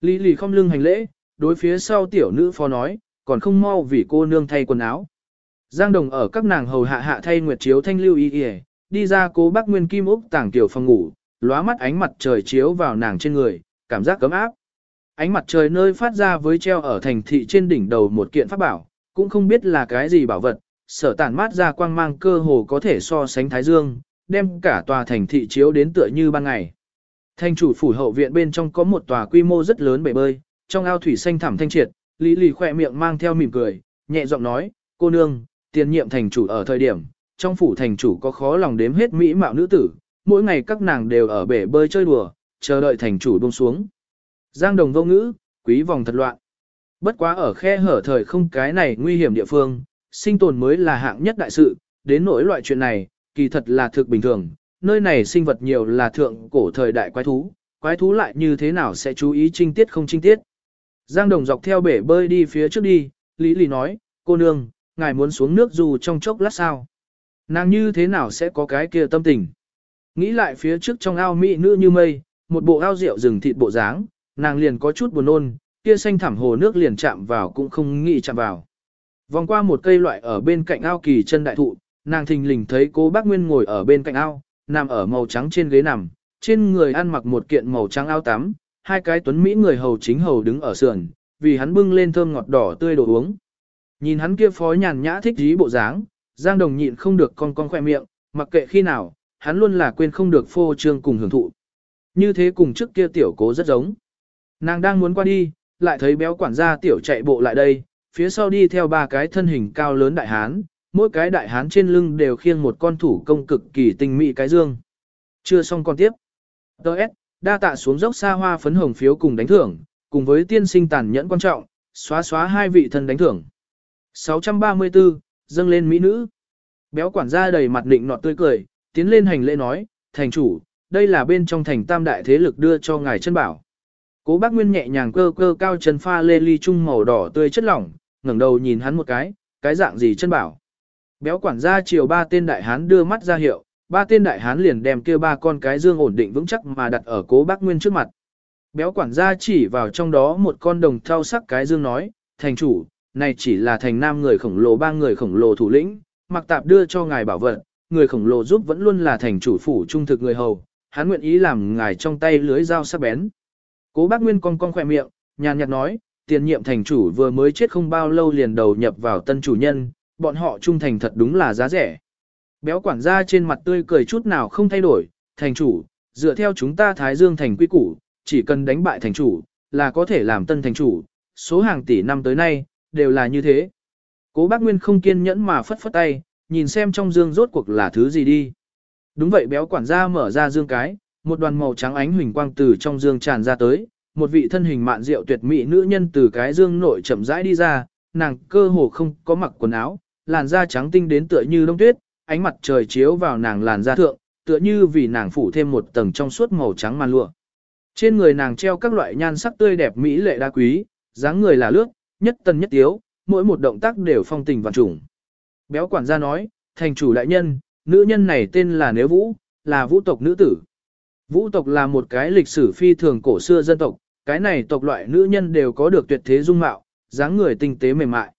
Lý lì không lưng hành lễ, đối phía sau tiểu nữ phó nói, còn không mau vì cô nương thay quần áo. Giang Đồng ở các nàng hầu hạ hạ thay nguyệt chiếu thanh lưu y y, đi ra cố bác nguyên kim úc tảng tiểu phòng ngủ, lóa mắt ánh mặt trời chiếu vào nàng trên người, cảm giác cấm áp. Ánh mặt trời nơi phát ra với treo ở thành thị trên đỉnh đầu một kiện pháp bảo, cũng không biết là cái gì bảo vật, sở tản mát ra quang mang cơ hồ có thể so sánh thái dương, đem cả tòa thành thị chiếu đến tựa như ban ngày. Thành chủ phủ hậu viện bên trong có một tòa quy mô rất lớn bể bơi, trong ao thủy xanh thẳm thanh triệt, Lý Lì khỏe miệng mang theo mỉm cười, nhẹ giọng nói, cô nương, tiền nhiệm thành chủ ở thời điểm, trong phủ thành chủ có khó lòng đếm hết mỹ mạo nữ tử, mỗi ngày các nàng đều ở bể bơi chơi đùa, chờ đợi thành chủ buông xuống. Giang đồng vô ngữ, quý vòng thật loạn. Bất quá ở khe hở thời không cái này nguy hiểm địa phương, sinh tồn mới là hạng nhất đại sự, đến nỗi loại chuyện này, kỳ thật là thực bình thường, nơi này sinh vật nhiều là thượng cổ thời đại quái thú, quái thú lại như thế nào sẽ chú ý trinh tiết không trinh tiết. Giang Đồng dọc theo bể bơi đi phía trước đi, Lý Lý nói, cô nương, ngài muốn xuống nước dù trong chốc lát sao. Nàng như thế nào sẽ có cái kia tâm tình. Nghĩ lại phía trước trong ao mỹ nữ như mây, một bộ ao rượu rừng thịt bộ dáng, nàng liền có chút buồn nôn, kia xanh thảm hồ nước liền chạm vào cũng không nghĩ chạm vào. Vòng qua một cây loại ở bên cạnh ao kỳ chân đại thụ, nàng thình lình thấy cô bác Nguyên ngồi ở bên cạnh ao, nằm ở màu trắng trên ghế nằm, trên người ăn mặc một kiện màu trắng áo tắm, hai cái tuấn Mỹ người hầu chính hầu đứng ở sườn, vì hắn bưng lên thơm ngọt đỏ tươi đồ uống. Nhìn hắn kia phó nhàn nhã thích dí bộ dáng, Giang Đồng nhịn không được con con khoe miệng, mặc kệ khi nào, hắn luôn là quên không được phô trương cùng hưởng thụ. Như thế cùng trước kia tiểu cố rất giống. Nàng đang muốn qua đi, lại thấy béo quản gia tiểu chạy bộ lại đây, phía sau đi theo ba cái thân hình cao lớn đại hán, mỗi cái đại hán trên lưng đều khiêng một con thủ công cực kỳ tinh mỹ cái dương. Chưa xong con tiếp. Đợt, đa tạ xuống dốc xa hoa phấn hồng phiếu cùng đánh thưởng, cùng với tiên sinh tàn nhẫn quan trọng, xóa xóa hai vị thân đánh thưởng. 634, dâng lên mỹ nữ. Béo quản gia đầy mặt định nọt tươi cười, tiến lên hành lễ nói, thành chủ, đây là bên trong thành tam đại thế lực đưa cho ngài chân bảo. Cố bác Nguyên nhẹ nhàng cơ cơ cao chân pha lê ly trung màu đỏ tươi chất lỏng, ngẩng đầu nhìn hắn một cái, cái dạng gì chân bảo. Béo quản gia chiều ba tên đại hán đưa mắt ra hiệu, ba tên đại hán liền đem kia ba con cái dương ổn định vững chắc mà đặt ở cố bác Nguyên trước mặt. Béo quản gia chỉ vào trong đó một con đồng thau sắc cái dương nói, thành chủ, này chỉ là thành nam người khổng lồ ba người khổng lồ thủ lĩnh, mặc tạp đưa cho ngài bảo vật, người khổng lồ giúp vẫn luôn là thành chủ phủ trung thực người hầu, hắn nguyện ý làm ngài trong tay lưới dao sắc bén. Cố bác Nguyên con con khỏe miệng, nhàn nhạt nói, tiền nhiệm thành chủ vừa mới chết không bao lâu liền đầu nhập vào tân chủ nhân, bọn họ trung thành thật đúng là giá rẻ. Béo quản gia trên mặt tươi cười chút nào không thay đổi, thành chủ, dựa theo chúng ta Thái Dương thành quy củ, chỉ cần đánh bại thành chủ, là có thể làm tân thành chủ, số hàng tỷ năm tới nay, đều là như thế. Cố bác Nguyên không kiên nhẫn mà phất phất tay, nhìn xem trong dương rốt cuộc là thứ gì đi. Đúng vậy béo quản gia mở ra dương cái, một đoàn màu trắng ánh huỳnh quang từ trong dương tràn ra tới, một vị thân hình mạn diệu tuyệt mỹ nữ nhân từ cái dương nội chậm rãi đi ra, nàng cơ hồ không có mặc quần áo, làn da trắng tinh đến tựa như đông tuyết, ánh mặt trời chiếu vào nàng làn da thượng, tựa như vì nàng phủ thêm một tầng trong suốt màu trắng màn lụa. Trên người nàng treo các loại nhan sắc tươi đẹp mỹ lệ đa quý, dáng người là lướt, nhất tân nhất tiếu, mỗi một động tác đều phong tình vạn trùng. Béo quản gia nói, thành chủ đại nhân, nữ nhân này tên là Nếu Vũ, là vũ tộc nữ tử. Vũ tộc là một cái lịch sử phi thường cổ xưa dân tộc, cái này tộc loại nữ nhân đều có được tuyệt thế dung mạo, dáng người tinh tế mềm mại.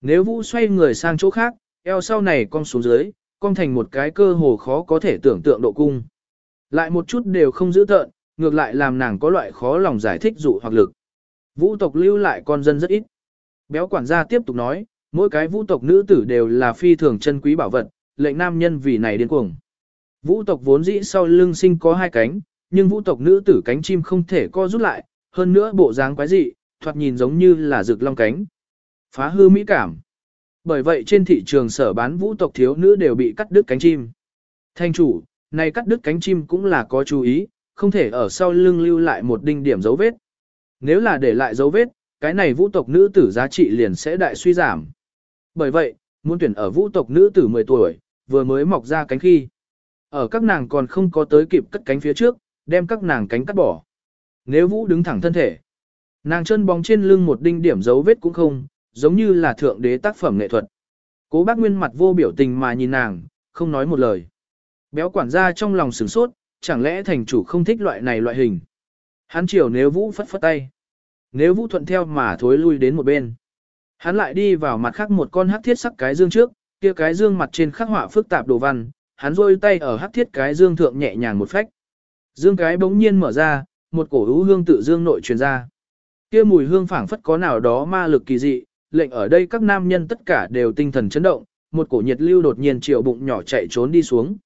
Nếu Vũ xoay người sang chỗ khác, eo sau này cong xuống dưới, cong thành một cái cơ hồ khó có thể tưởng tượng độ cung. Lại một chút đều không giữ tợn, ngược lại làm nàng có loại khó lòng giải thích dụ hoặc lực. Vũ tộc lưu lại con dân rất ít. Béo quản gia tiếp tục nói, mỗi cái vũ tộc nữ tử đều là phi thường chân quý bảo vật, lệnh nam nhân vì này điên cuồng. Vũ tộc vốn dĩ sau lưng sinh có hai cánh, nhưng vũ tộc nữ tử cánh chim không thể co rút lại, hơn nữa bộ dáng quái dị, thoạt nhìn giống như là rực long cánh. Phá hư mỹ cảm. Bởi vậy trên thị trường sở bán vũ tộc thiếu nữ đều bị cắt đứt cánh chim. Thanh chủ, này cắt đứt cánh chim cũng là có chú ý, không thể ở sau lưng lưu lại một đinh điểm dấu vết. Nếu là để lại dấu vết, cái này vũ tộc nữ tử giá trị liền sẽ đại suy giảm. Bởi vậy, muốn tuyển ở vũ tộc nữ tử 10 tuổi, vừa mới mọc ra cánh khi. Ở các nàng còn không có tới kịp cất cánh phía trước, đem các nàng cánh cắt bỏ. Nếu vũ đứng thẳng thân thể, nàng chân bóng trên lưng một đinh điểm dấu vết cũng không, giống như là thượng đế tác phẩm nghệ thuật. Cố bác nguyên mặt vô biểu tình mà nhìn nàng, không nói một lời. Béo quản gia trong lòng sửng sốt, chẳng lẽ thành chủ không thích loại này loại hình. Hắn chiều nếu vũ phất phất tay. Nếu vũ thuận theo mà thối lui đến một bên. Hắn lại đi vào mặt khác một con hắc thiết sắc cái dương trước, kia cái dương mặt trên khắc họa phức tạp đồ văn, hắn rôi tay ở hắc thiết cái dương thượng nhẹ nhàng một phách. Dương cái bỗng nhiên mở ra, một cổ hữu hương tự dương nội truyền ra. Kia mùi hương phảng phất có nào đó ma lực kỳ dị, lệnh ở đây các nam nhân tất cả đều tinh thần chấn động, một cổ nhiệt lưu đột nhiên triệu bụng nhỏ chạy trốn đi xuống.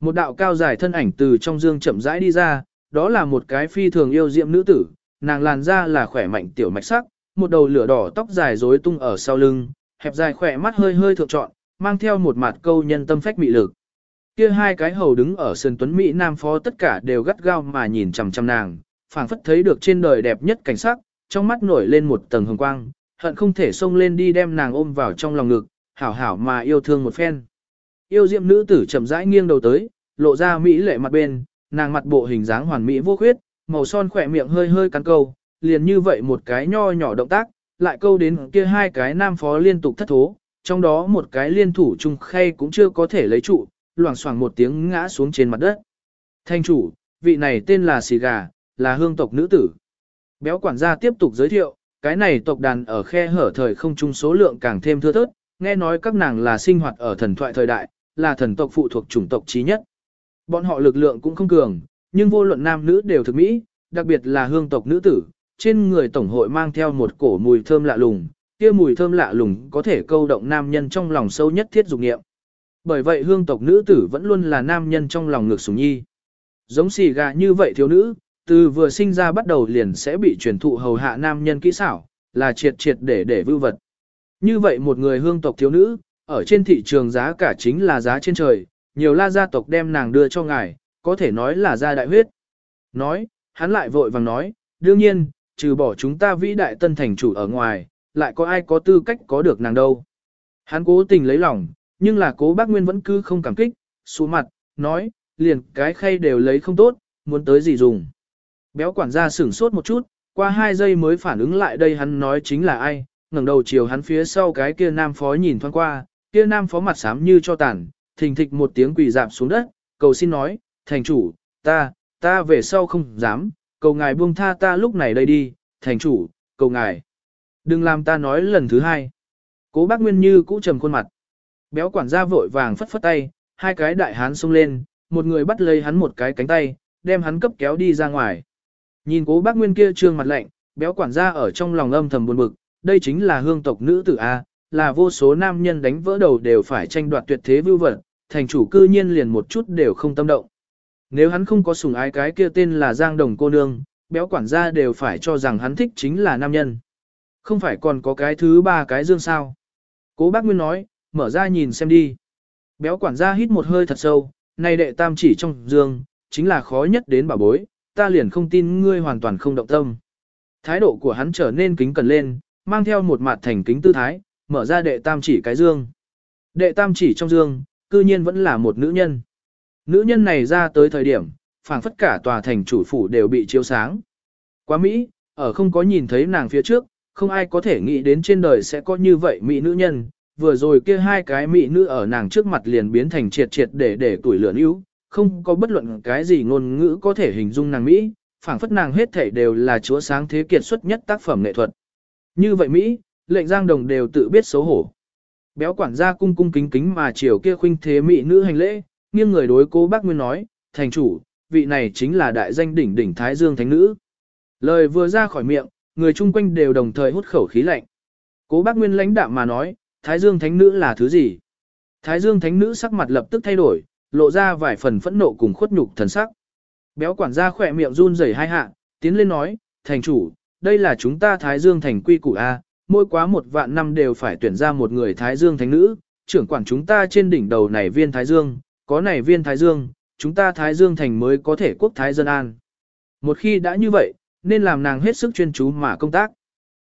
Một đạo cao dài thân ảnh từ trong dương chậm rãi đi ra, đó là một cái phi thường yêu diệm nữ tử, nàng làn da là khỏe mạnh tiểu mạch sắc, một đầu lửa đỏ tóc dài rối tung ở sau lưng, hẹp dài khỏe mắt hơi hơi thượng trọn, mang theo một mặt câu nhân tâm phách mị lực. Kia hai cái hầu đứng ở sườn tuấn Mỹ Nam phó tất cả đều gắt gao mà nhìn chằm chằm nàng, phảng phất thấy được trên đời đẹp nhất cảnh sắc, trong mắt nổi lên một tầng hồng quang, hận không thể xông lên đi đem nàng ôm vào trong lòng ngực, hảo hảo mà yêu thương một phen. Yêu diệm nữ tử chậm rãi nghiêng đầu tới, lộ ra mỹ lệ mặt bên, nàng mặt bộ hình dáng hoàn mỹ vô khuyết, màu son khỏe miệng hơi hơi cắn câu, liền như vậy một cái nho nhỏ động tác, lại câu đến kia hai cái nam phó liên tục thất thố, trong đó một cái liên thủ chung khay cũng chưa có thể lấy trụ, loảng xoảng một tiếng ngã xuống trên mặt đất. Thanh chủ, vị này tên là xì gà, là hương tộc nữ tử. Béo quản gia tiếp tục giới thiệu, cái này tộc đàn ở khe hở thời không trung số lượng càng thêm thưa thớt, nghe nói các nàng là sinh hoạt ở thần thoại thời đại, là thần tộc phụ thuộc chủng tộc trí nhất. Bọn họ lực lượng cũng không cường, nhưng vô luận nam nữ đều thực mỹ, đặc biệt là hương tộc nữ tử, trên người tổng hội mang theo một cổ mùi thơm lạ lùng, kia mùi thơm lạ lùng có thể câu động nam nhân trong lòng sâu nhất thiết dục nghiệm. Bởi vậy hương tộc nữ tử vẫn luôn là nam nhân trong lòng ngược sủng nhi. Giống xì gà như vậy thiếu nữ, từ vừa sinh ra bắt đầu liền sẽ bị truyền thụ hầu hạ nam nhân kỹ xảo, là triệt triệt để để vưu vật. Như vậy một người hương tộc thiếu nữ, ở trên thị trường giá cả chính là giá trên trời, nhiều la gia tộc đem nàng đưa cho ngài, có thể nói là gia đại huyết. Nói, hắn lại vội vàng nói, đương nhiên, trừ bỏ chúng ta vĩ đại tân thành chủ ở ngoài, lại có ai có tư cách có được nàng đâu. Hắn cố tình lấy lòng, nhưng là cố bác Nguyên vẫn cứ không cảm kích, xuống mặt, nói, liền cái khay đều lấy không tốt, muốn tới gì dùng. Béo quản gia sửng sốt một chút, qua hai giây mới phản ứng lại đây hắn nói chính là ai, ngẩng đầu chiều hắn phía sau cái kia nam phó nhìn thoáng qua, kia nam phó mặt xám như cho tàn, thình thịch một tiếng quỳ dạp xuống đất, cầu xin nói, thành chủ, ta, ta về sau không dám, cầu ngài buông tha ta lúc này đây đi, thành chủ, cầu ngài. Đừng làm ta nói lần thứ hai. Cố bác Nguyên Như cũ trầm khuôn mặt. Béo quản gia vội vàng phất phất tay, hai cái đại hán xông lên, một người bắt lấy hắn một cái cánh tay, đem hắn cấp kéo đi ra ngoài. Nhìn cố bác Nguyên kia trương mặt lạnh, béo quản gia ở trong lòng âm thầm buồn bực, đây chính là hương tộc nữ tử A, là vô số nam nhân đánh vỡ đầu đều phải tranh đoạt tuyệt thế vưu vật, thành chủ cư nhiên liền một chút đều không tâm động. Nếu hắn không có sủng ái cái kia tên là Giang Đồng cô nương, béo quản gia đều phải cho rằng hắn thích chính là nam nhân. Không phải còn có cái thứ ba cái dương sao. Cố bác Nguyên nói, mở ra nhìn xem đi. Béo quản gia hít một hơi thật sâu, này đệ tam chỉ trong dương, chính là khó nhất đến bảo bối, ta liền không tin ngươi hoàn toàn không động tâm. Thái độ của hắn trở nên kính cẩn lên, mang theo một mặt thành kính tư thái, mở ra đệ tam chỉ cái dương. Đệ tam chỉ trong dương, cư nhiên vẫn là một nữ nhân. Nữ nhân này ra tới thời điểm, phảng phất cả tòa thành chủ phủ đều bị chiếu sáng. Quá Mỹ, ở không có nhìn thấy nàng phía trước, không ai có thể nghĩ đến trên đời sẽ có như vậy Mỹ nữ nhân. Vừa rồi kia hai cái Mỹ nữ ở nàng trước mặt liền biến thành triệt triệt để để tuổi lửa ưu không có bất luận cái gì ngôn ngữ có thể hình dung nàng Mỹ, phảng phất nàng hết thảy đều là chúa sáng thế kiệt xuất nhất tác phẩm nghệ thuật. Như vậy Mỹ, lệnh giang đồng đều tự biết xấu hổ. Béo quản gia cung cung kính kính mà chiều kia khuynh thế Mỹ nữ hành lễ, nghiêng người đối cố bác Nguyên nói, thành chủ, vị này chính là đại danh đỉnh đỉnh Thái Dương Thánh Nữ. Lời vừa ra khỏi miệng, người chung quanh đều đồng thời hút khẩu khí lạnh. Cố bác Nguyên lãnh đạm mà nói, Thái Dương Thánh Nữ là thứ gì? Thái Dương Thánh Nữ sắc mặt lập tức thay đổi, lộ ra vài phần phẫn nộ cùng khuất nhục thần sắc. Béo quản gia khỏe miệng run rẩy hai hạ, tiến lên nói, thành chủ, đây là chúng ta Thái Dương thành quy củ A, mỗi quá một vạn năm đều phải tuyển ra một người Thái Dương thánh nữ, trưởng quản chúng ta trên đỉnh đầu này viên Thái Dương, có này viên Thái Dương, chúng ta Thái Dương thành mới có thể quốc Thái dân an. Một khi đã như vậy, nên làm nàng hết sức chuyên chú mà công tác.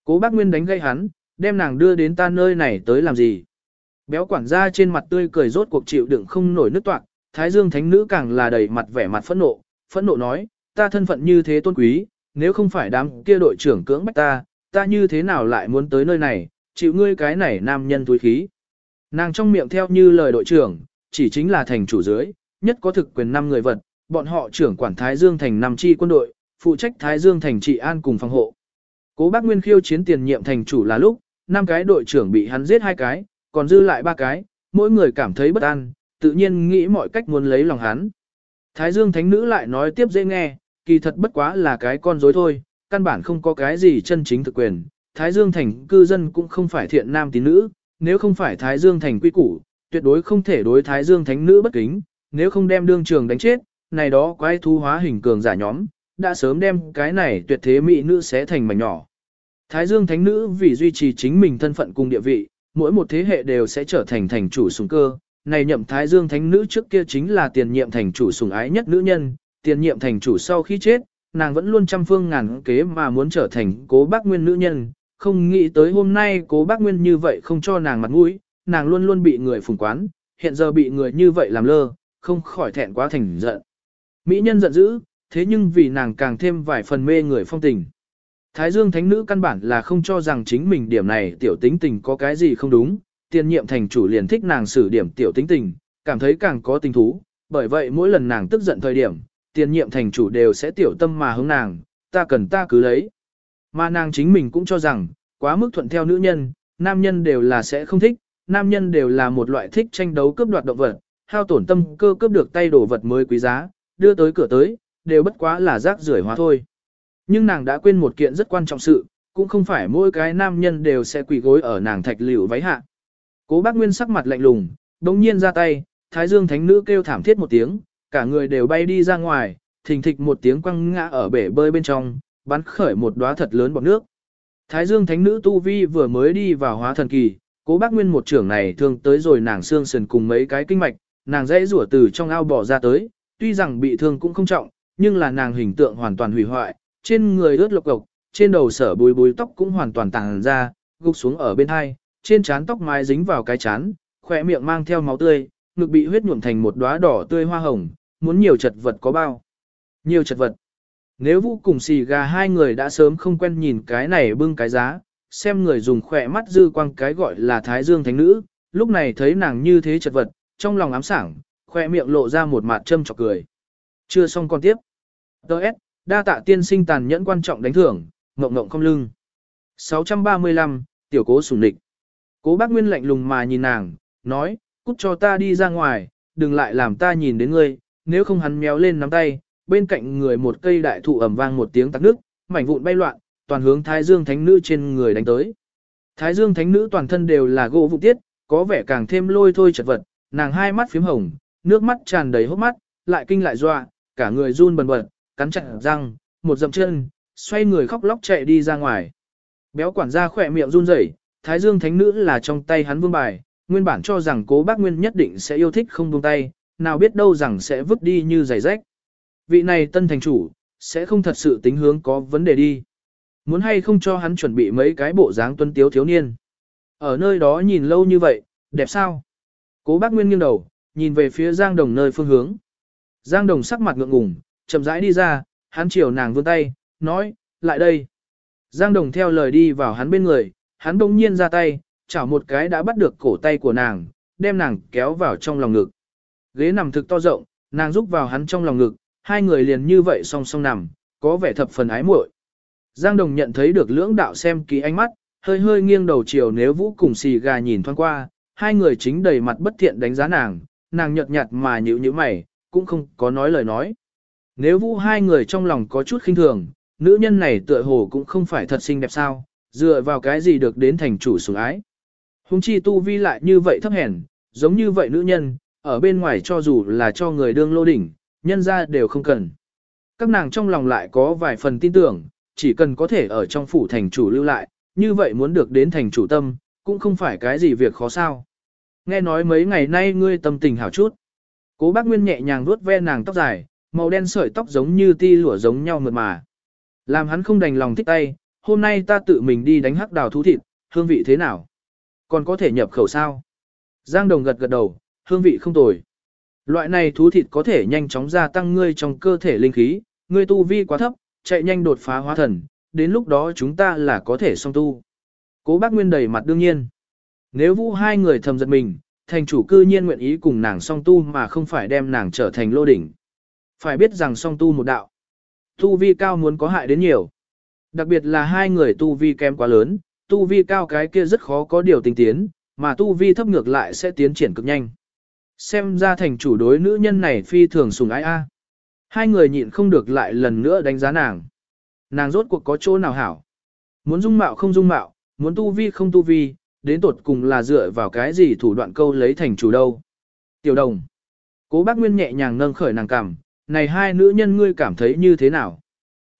Cố bác Nguyên đánh gây hắn, đem nàng đưa đến ta nơi này tới làm gì. Béo quản gia trên mặt tươi cười rốt cuộc chịu đựng không nổi nước toạc, Thái Dương thánh nữ càng là đầy mặt vẻ mặt phẫn nộ, phẫn nộ nói, ta thân phận như thế tôn quý, nếu không phải đám kia đội trưởng cưỡng bách ta, ta như thế nào lại muốn tới nơi này, chịu ngươi cái này nam nhân túi khí. Nàng trong miệng theo như lời đội trưởng, chỉ chính là thành chủ dưới, nhất có thực quyền năm người vật, bọn họ trưởng quản Thái Dương thành năm chi quân đội, phụ trách Thái Dương thành trị an cùng phòng hộ. Cố bác Nguyên khiêu chiến tiền nhiệm thành chủ là lúc, năm cái đội trưởng bị hắn giết hai cái, còn dư lại ba cái, mỗi người cảm thấy bất an, tự nhiên nghĩ mọi cách muốn lấy lòng hắn. Thái Dương thánh nữ lại nói tiếp dễ nghe, kỳ thật bất quá là cái con dối thôi, căn bản không có cái gì chân chính thực quyền. Thái Dương thành cư dân cũng không phải thiện nam tín nữ, nếu không phải Thái Dương thành quy củ, tuyệt đối không thể đối Thái Dương thánh nữ bất kính, nếu không đem đương trường đánh chết, này đó quái thu hóa hình cường giả nhóm, đã sớm đem cái này tuyệt thế mỹ nữ sẽ thành mảnh nhỏ. Thái Dương thánh nữ vì duy trì chính mình thân phận cùng địa vị, mỗi một thế hệ đều sẽ trở thành thành chủ sùng cơ. Này nhậm Thái Dương thánh nữ trước kia chính là tiền nhiệm thành chủ sùng ái nhất nữ nhân, tiền nhiệm thành chủ sau khi chết, nàng vẫn luôn trăm phương ngàn kế mà muốn trở thành cố bác nguyên nữ nhân, không nghĩ tới hôm nay cố bác nguyên như vậy không cho nàng mặt mũi, nàng luôn luôn bị người phùng quán, hiện giờ bị người như vậy làm lơ, không khỏi thẹn quá thành giận. Mỹ nhân giận dữ, thế nhưng vì nàng càng thêm vài phần mê người phong tình. Thái Dương Thánh Nữ căn bản là không cho rằng chính mình điểm này tiểu tính tình có cái gì không đúng, tiền nhiệm thành chủ liền thích nàng xử điểm tiểu tính tình, cảm thấy càng có tình thú, bởi vậy mỗi lần nàng tức giận thời điểm, tiền nhiệm thành chủ đều sẽ tiểu tâm mà hướng nàng, ta cần ta cứ lấy. Mà nàng chính mình cũng cho rằng, quá mức thuận theo nữ nhân, nam nhân đều là sẽ không thích, nam nhân đều là một loại thích tranh đấu cướp đoạt động vật, hao tổn tâm cơ cướp được tay đồ vật mới quý giá, đưa tới cửa tới, đều bất quá là rác rưởi hóa thôi. Nhưng nàng đã quên một kiện rất quan trọng sự, cũng không phải mỗi cái nam nhân đều sẽ quỳ gối ở nàng thạch liễu váy hạ. Cố bác Nguyên sắc mặt lạnh lùng, đồng nhiên ra tay, thái dương thánh nữ kêu thảm thiết một tiếng, cả người đều bay đi ra ngoài, thình thịch một tiếng quăng ngã ở bể bơi bên trong, bắn khởi một đóa thật lớn bọt nước. Thái dương thánh nữ Tu Vi vừa mới đi vào hóa thần kỳ, cố bác Nguyên một trưởng này thường tới rồi nàng xương sườn cùng mấy cái kinh mạch, nàng dãy rủa từ trong ao bỏ ra tới, tuy rằng bị thương cũng không trọng, nhưng là nàng hình tượng hoàn toàn hủy hoại, trên người ướt lộc cộc, trên đầu sở bùi bùi tóc cũng hoàn toàn tàng ra, gục xuống ở bên hai, trên trán tóc mái dính vào cái chán, khỏe miệng mang theo máu tươi, ngực bị huyết nhuộm thành một đóa đỏ tươi hoa hồng, muốn nhiều chật vật có bao. Nhiều chật vật. Nếu vũ cùng xì gà hai người đã sớm không quen nhìn cái này bưng cái giá, xem người dùng khỏe mắt dư quang cái gọi là thái dương thánh nữ, lúc này thấy nàng như thế chật vật, trong lòng ám sảng, khỏe miệng lộ ra một mặt châm chọc cười. Chưa xong con tiếp. Đợt, đa tạ tiên sinh tàn nhẫn quan trọng đánh thưởng, ngộng ngộng không lưng. 635, tiểu cố sủng địch. Cố bác Nguyên lạnh lùng mà nhìn nàng, nói, cút cho ta đi ra ngoài, đừng lại làm ta nhìn đến ngươi, nếu không hắn méo lên nắm tay, bên cạnh người một cây đại thụ ầm vang một tiếng tắc nước, mảnh vụn bay loạn, toàn hướng Thái Dương Thánh Nữ trên người đánh tới. Thái Dương Thánh Nữ toàn thân đều là gỗ vụ tiết, có vẻ càng thêm lôi thôi chật vật, nàng hai mắt phím hồng, nước mắt tràn đầy hốc mắt, lại kinh lại doa, cả người run bần bật, cắn chặt răng, một dậm chân, xoay người khóc lóc chạy đi ra ngoài. Béo quản gia khỏe miệng run rẩy, Thái Dương Thánh Nữ là trong tay hắn vương bài, nguyên bản cho rằng cố bác Nguyên nhất định sẽ yêu thích không buông tay, nào biết đâu rằng sẽ vứt đi như giày rách. Vị này tân thành chủ, sẽ không thật sự tính hướng có vấn đề đi. Muốn hay không cho hắn chuẩn bị mấy cái bộ dáng tuân tiếu thiếu niên. Ở nơi đó nhìn lâu như vậy, đẹp sao? Cố bác Nguyên nghiêng đầu, nhìn về phía Giang Đồng nơi phương hướng. Giang Đồng sắc mặt ngượng ngùng, chậm rãi đi ra, hắn chiều nàng vươn tay, nói, lại đây. Giang Đồng theo lời đi vào hắn bên người, hắn đông nhiên ra tay, chảo một cái đã bắt được cổ tay của nàng, đem nàng kéo vào trong lòng ngực. Ghế nằm thực to rộng, nàng rúc vào hắn trong lòng ngực, hai người liền như vậy song song nằm, có vẻ thập phần ái muội. Giang Đồng nhận thấy được lưỡng đạo xem ký ánh mắt, hơi hơi nghiêng đầu chiều nếu vũ cùng xì gà nhìn thoáng qua, hai người chính đầy mặt bất thiện đánh giá nàng, nàng nhợt nhạt mà nhữ như mày, cũng không có nói lời nói. Nếu vũ hai người trong lòng có chút khinh thường, nữ nhân này tựa hồ cũng không phải thật xinh đẹp sao, dựa vào cái gì được đến thành chủ sủng ái. Hùng chi tu vi lại như vậy thấp hèn, giống như vậy nữ nhân, ở bên ngoài cho dù là cho người đương lô đỉnh, nhân ra đều không cần. Các nàng trong lòng lại có vài phần tin tưởng, chỉ cần có thể ở trong phủ thành chủ lưu lại, như vậy muốn được đến thành chủ tâm, cũng không phải cái gì việc khó sao. Nghe nói mấy ngày nay ngươi tâm tình hảo chút. Cố bác Nguyên nhẹ nhàng vuốt ve nàng tóc dài, màu đen sợi tóc giống như ti lụa giống nhau mượt mà. Làm hắn không đành lòng thích tay, hôm nay ta tự mình đi đánh hắc đào thú thịt, hương vị thế nào? Còn có thể nhập khẩu sao? Giang Đồng gật gật đầu, hương vị không tồi. Loại này thú thịt có thể nhanh chóng gia tăng ngươi trong cơ thể linh khí, ngươi tu vi quá thấp, chạy nhanh đột phá hóa thần, đến lúc đó chúng ta là có thể song tu. Cố bác Nguyên đầy mặt đương nhiên. Nếu vũ hai người thầm giật mình, thành chủ cư nhiên nguyện ý cùng nàng song tu mà không phải đem nàng trở thành lô đỉnh. Phải biết rằng song tu một đạo. Tu vi cao muốn có hại đến nhiều. Đặc biệt là hai người tu vi kém quá lớn, tu vi cao cái kia rất khó có điều tình tiến, mà tu vi thấp ngược lại sẽ tiến triển cực nhanh. Xem ra thành chủ đối nữ nhân này phi thường sùng ái a. Hai người nhịn không được lại lần nữa đánh giá nàng. Nàng rốt cuộc có chỗ nào hảo. Muốn dung mạo không dung mạo, muốn tu vi không tu vi, đến tột cùng là dựa vào cái gì thủ đoạn câu lấy thành chủ đâu. Tiểu đồng. Cố bác Nguyên nhẹ nhàng nâng khởi nàng cảm, này hai nữ nhân ngươi cảm thấy như thế nào?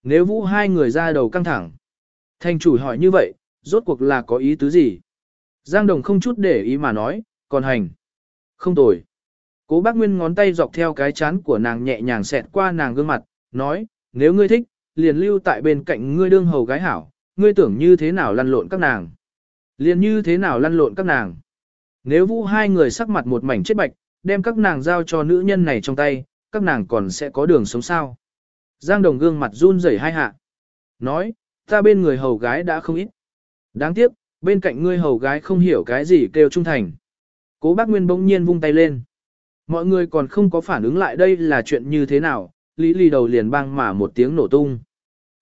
Nếu vũ hai người ra đầu căng thẳng. Thành chủ hỏi như vậy, rốt cuộc là có ý tứ gì? Giang đồng không chút để ý mà nói, còn hành. Không tồi. Cố bác Nguyên ngón tay dọc theo cái chán của nàng nhẹ nhàng xẹt qua nàng gương mặt, nói, nếu ngươi thích, liền lưu tại bên cạnh ngươi đương hầu gái hảo, ngươi tưởng như thế nào lăn lộn các nàng. Liền như thế nào lăn lộn các nàng. Nếu vũ hai người sắc mặt một mảnh chết bạch, đem các nàng giao cho nữ nhân này trong tay, các nàng còn sẽ có đường sống sao. Giang đồng gương mặt run rẩy hai hạ. Nói, ta bên người hầu gái đã không ít. Đáng tiếc, bên cạnh ngươi hầu gái không hiểu cái gì kêu trung thành. Cố bác Nguyên bỗng nhiên vung tay lên. Mọi người còn không có phản ứng lại đây là chuyện như thế nào, Lý lì đầu liền bang mà một tiếng nổ tung.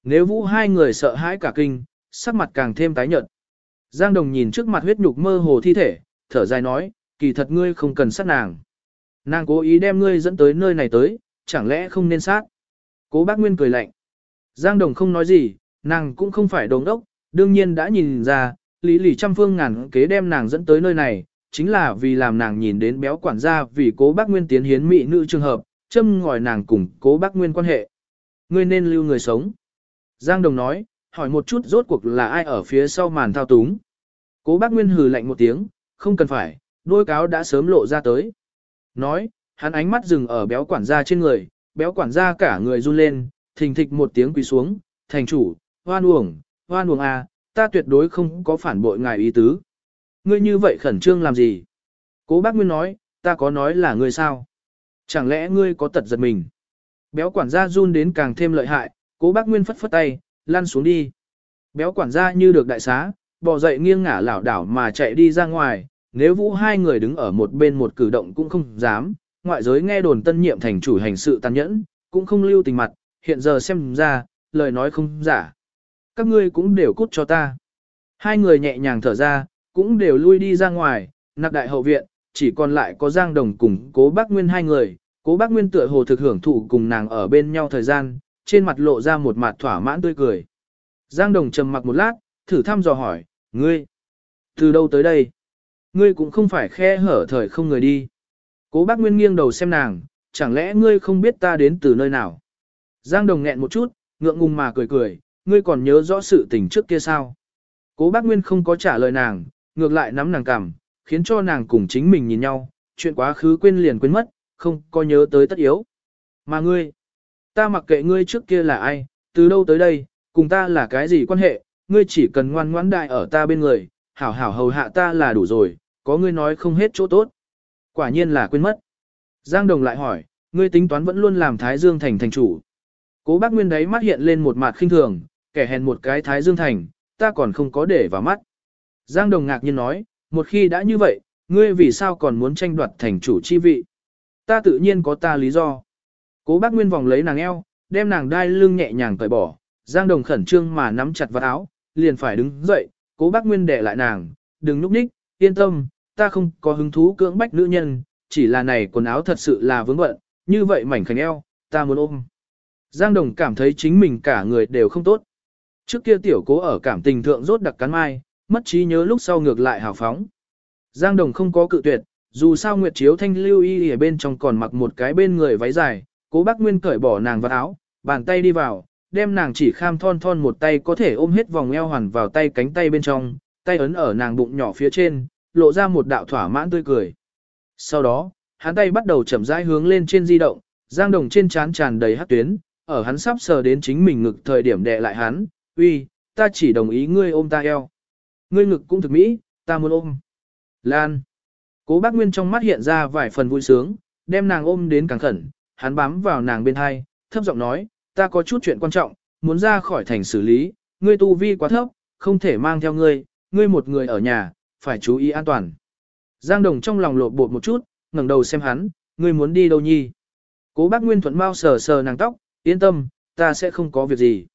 Nếu vũ hai người sợ hãi cả kinh, sắc mặt càng thêm tái nhợt. Giang Đồng nhìn trước mặt huyết nhục mơ hồ thi thể, thở dài nói, kỳ thật ngươi không cần sát nàng. Nàng cố ý đem ngươi dẫn tới nơi này tới, chẳng lẽ không nên sát. Cố bác Nguyên cười lạnh. Giang Đồng không nói gì, nàng cũng không phải đồng đốc, đương nhiên đã nhìn ra, lý lì trăm phương ngàn kế đem nàng dẫn tới nơi này, chính là vì làm nàng nhìn đến béo quản gia vì cố bác Nguyên tiến hiến mỹ nữ trường hợp, châm ngòi nàng cùng cố bác Nguyên quan hệ. Ngươi nên lưu người sống. Giang Đồng nói, hỏi một chút rốt cuộc là ai ở phía sau màn thao túng. Cố bác Nguyên hừ lạnh một tiếng, không cần phải, đôi cáo đã sớm lộ ra tới. Nói, hắn ánh mắt dừng ở béo quản gia trên người, béo quản gia cả người run lên, thình thịch một tiếng quỳ xuống, thành chủ, hoan uổng, hoan uổng à, ta tuyệt đối không có phản bội ngài ý tứ. Ngươi như vậy khẩn trương làm gì? Cố bác Nguyên nói, ta có nói là ngươi sao? Chẳng lẽ ngươi có tật giật mình? Béo quản gia run đến càng thêm lợi hại, cố bác Nguyên phất phất tay, lăn xuống đi. Béo quản gia như được đại xá, bò dậy nghiêng ngả lảo đảo mà chạy đi ra ngoài, nếu vũ hai người đứng ở một bên một cử động cũng không dám, ngoại giới nghe đồn tân nhiệm thành chủ hành sự tàn nhẫn, cũng không lưu tình mặt, hiện giờ xem ra, lời nói không giả. Các ngươi cũng đều cút cho ta. Hai người nhẹ nhàng thở ra, cũng đều lui đi ra ngoài, nạp đại hậu viện, chỉ còn lại có Giang Đồng cùng cố bác Nguyên hai người, cố bác Nguyên tựa hồ thực hưởng thụ cùng nàng ở bên nhau thời gian, trên mặt lộ ra một mặt thỏa mãn tươi cười. Giang Đồng trầm mặc một lát, thử thăm dò hỏi, ngươi, từ đâu tới đây? Ngươi cũng không phải khe hở thời không người đi. Cố bác Nguyên nghiêng đầu xem nàng, chẳng lẽ ngươi không biết ta đến từ nơi nào? Giang Đồng nghẹn một chút, ngượng ngùng mà cười cười, ngươi còn nhớ rõ sự tình trước kia sao? Cố bác Nguyên không có trả lời nàng, ngược lại nắm nàng cằm, khiến cho nàng cùng chính mình nhìn nhau, chuyện quá khứ quên liền quên mất, không có nhớ tới tất yếu. Mà ngươi, ta mặc kệ ngươi trước kia là ai, từ đâu tới đây, cùng ta là cái gì quan hệ, ngươi chỉ cần ngoan ngoãn đại ở ta bên người, hảo hảo hầu hạ ta là đủ rồi, có ngươi nói không hết chỗ tốt. Quả nhiên là quên mất. Giang Đồng lại hỏi, ngươi tính toán vẫn luôn làm Thái Dương Thành thành chủ. Cố bác Nguyên đấy mắt hiện lên một mặt khinh thường, kẻ hèn một cái Thái Dương Thành, ta còn không có để vào mắt. Giang Đồng ngạc nhiên nói, một khi đã như vậy, ngươi vì sao còn muốn tranh đoạt thành chủ chi vị? Ta tự nhiên có ta lý do. Cố bác Nguyên vòng lấy nàng eo, đem nàng đai lưng nhẹ nhàng cởi bỏ, Giang Đồng khẩn trương mà nắm chặt vào áo, liền phải đứng dậy, cố bác Nguyên đè lại nàng, đừng núp ních, yên tâm, ta không có hứng thú cưỡng bách nữ nhân, chỉ là này quần áo thật sự là vướng bận, như vậy mảnh khảnh eo, ta muốn ôm. Giang Đồng cảm thấy chính mình cả người đều không tốt. Trước kia tiểu cố ở cảm tình thượng rốt đặc cắn mai, mất trí nhớ lúc sau ngược lại hào phóng. Giang Đồng không có cự tuyệt, dù sao Nguyệt Chiếu Thanh lưu y ở bên trong còn mặc một cái bên người váy dài, cố bác Nguyên cởi bỏ nàng vào áo, bàn tay đi vào, đem nàng chỉ kham thon thon một tay có thể ôm hết vòng eo hoàn vào tay cánh tay bên trong, tay ấn ở nàng bụng nhỏ phía trên, lộ ra một đạo thỏa mãn tươi cười. Sau đó, hắn tay bắt đầu chậm rãi hướng lên trên di động, Giang Đồng trên trán tràn đầy hắc tuyến, ở hắn sắp sờ đến chính mình ngực thời điểm đè lại hắn, uy, ta chỉ đồng ý ngươi ôm ta eo. Ngươi ngực cũng thực mỹ, ta muốn ôm. Lan. Cố bác Nguyên trong mắt hiện ra vài phần vui sướng, đem nàng ôm đến càng khẩn, hắn bám vào nàng bên hai, thấp giọng nói, ta có chút chuyện quan trọng, muốn ra khỏi thành xử lý, ngươi tu vi quá thấp, không thể mang theo ngươi, ngươi một người ở nhà, phải chú ý an toàn. Giang Đồng trong lòng lột bột một chút, ngẩng đầu xem hắn, ngươi muốn đi đâu nhi? Cố bác Nguyên Thuận mau sờ sờ nàng tóc, yên tâm, ta sẽ không có việc gì.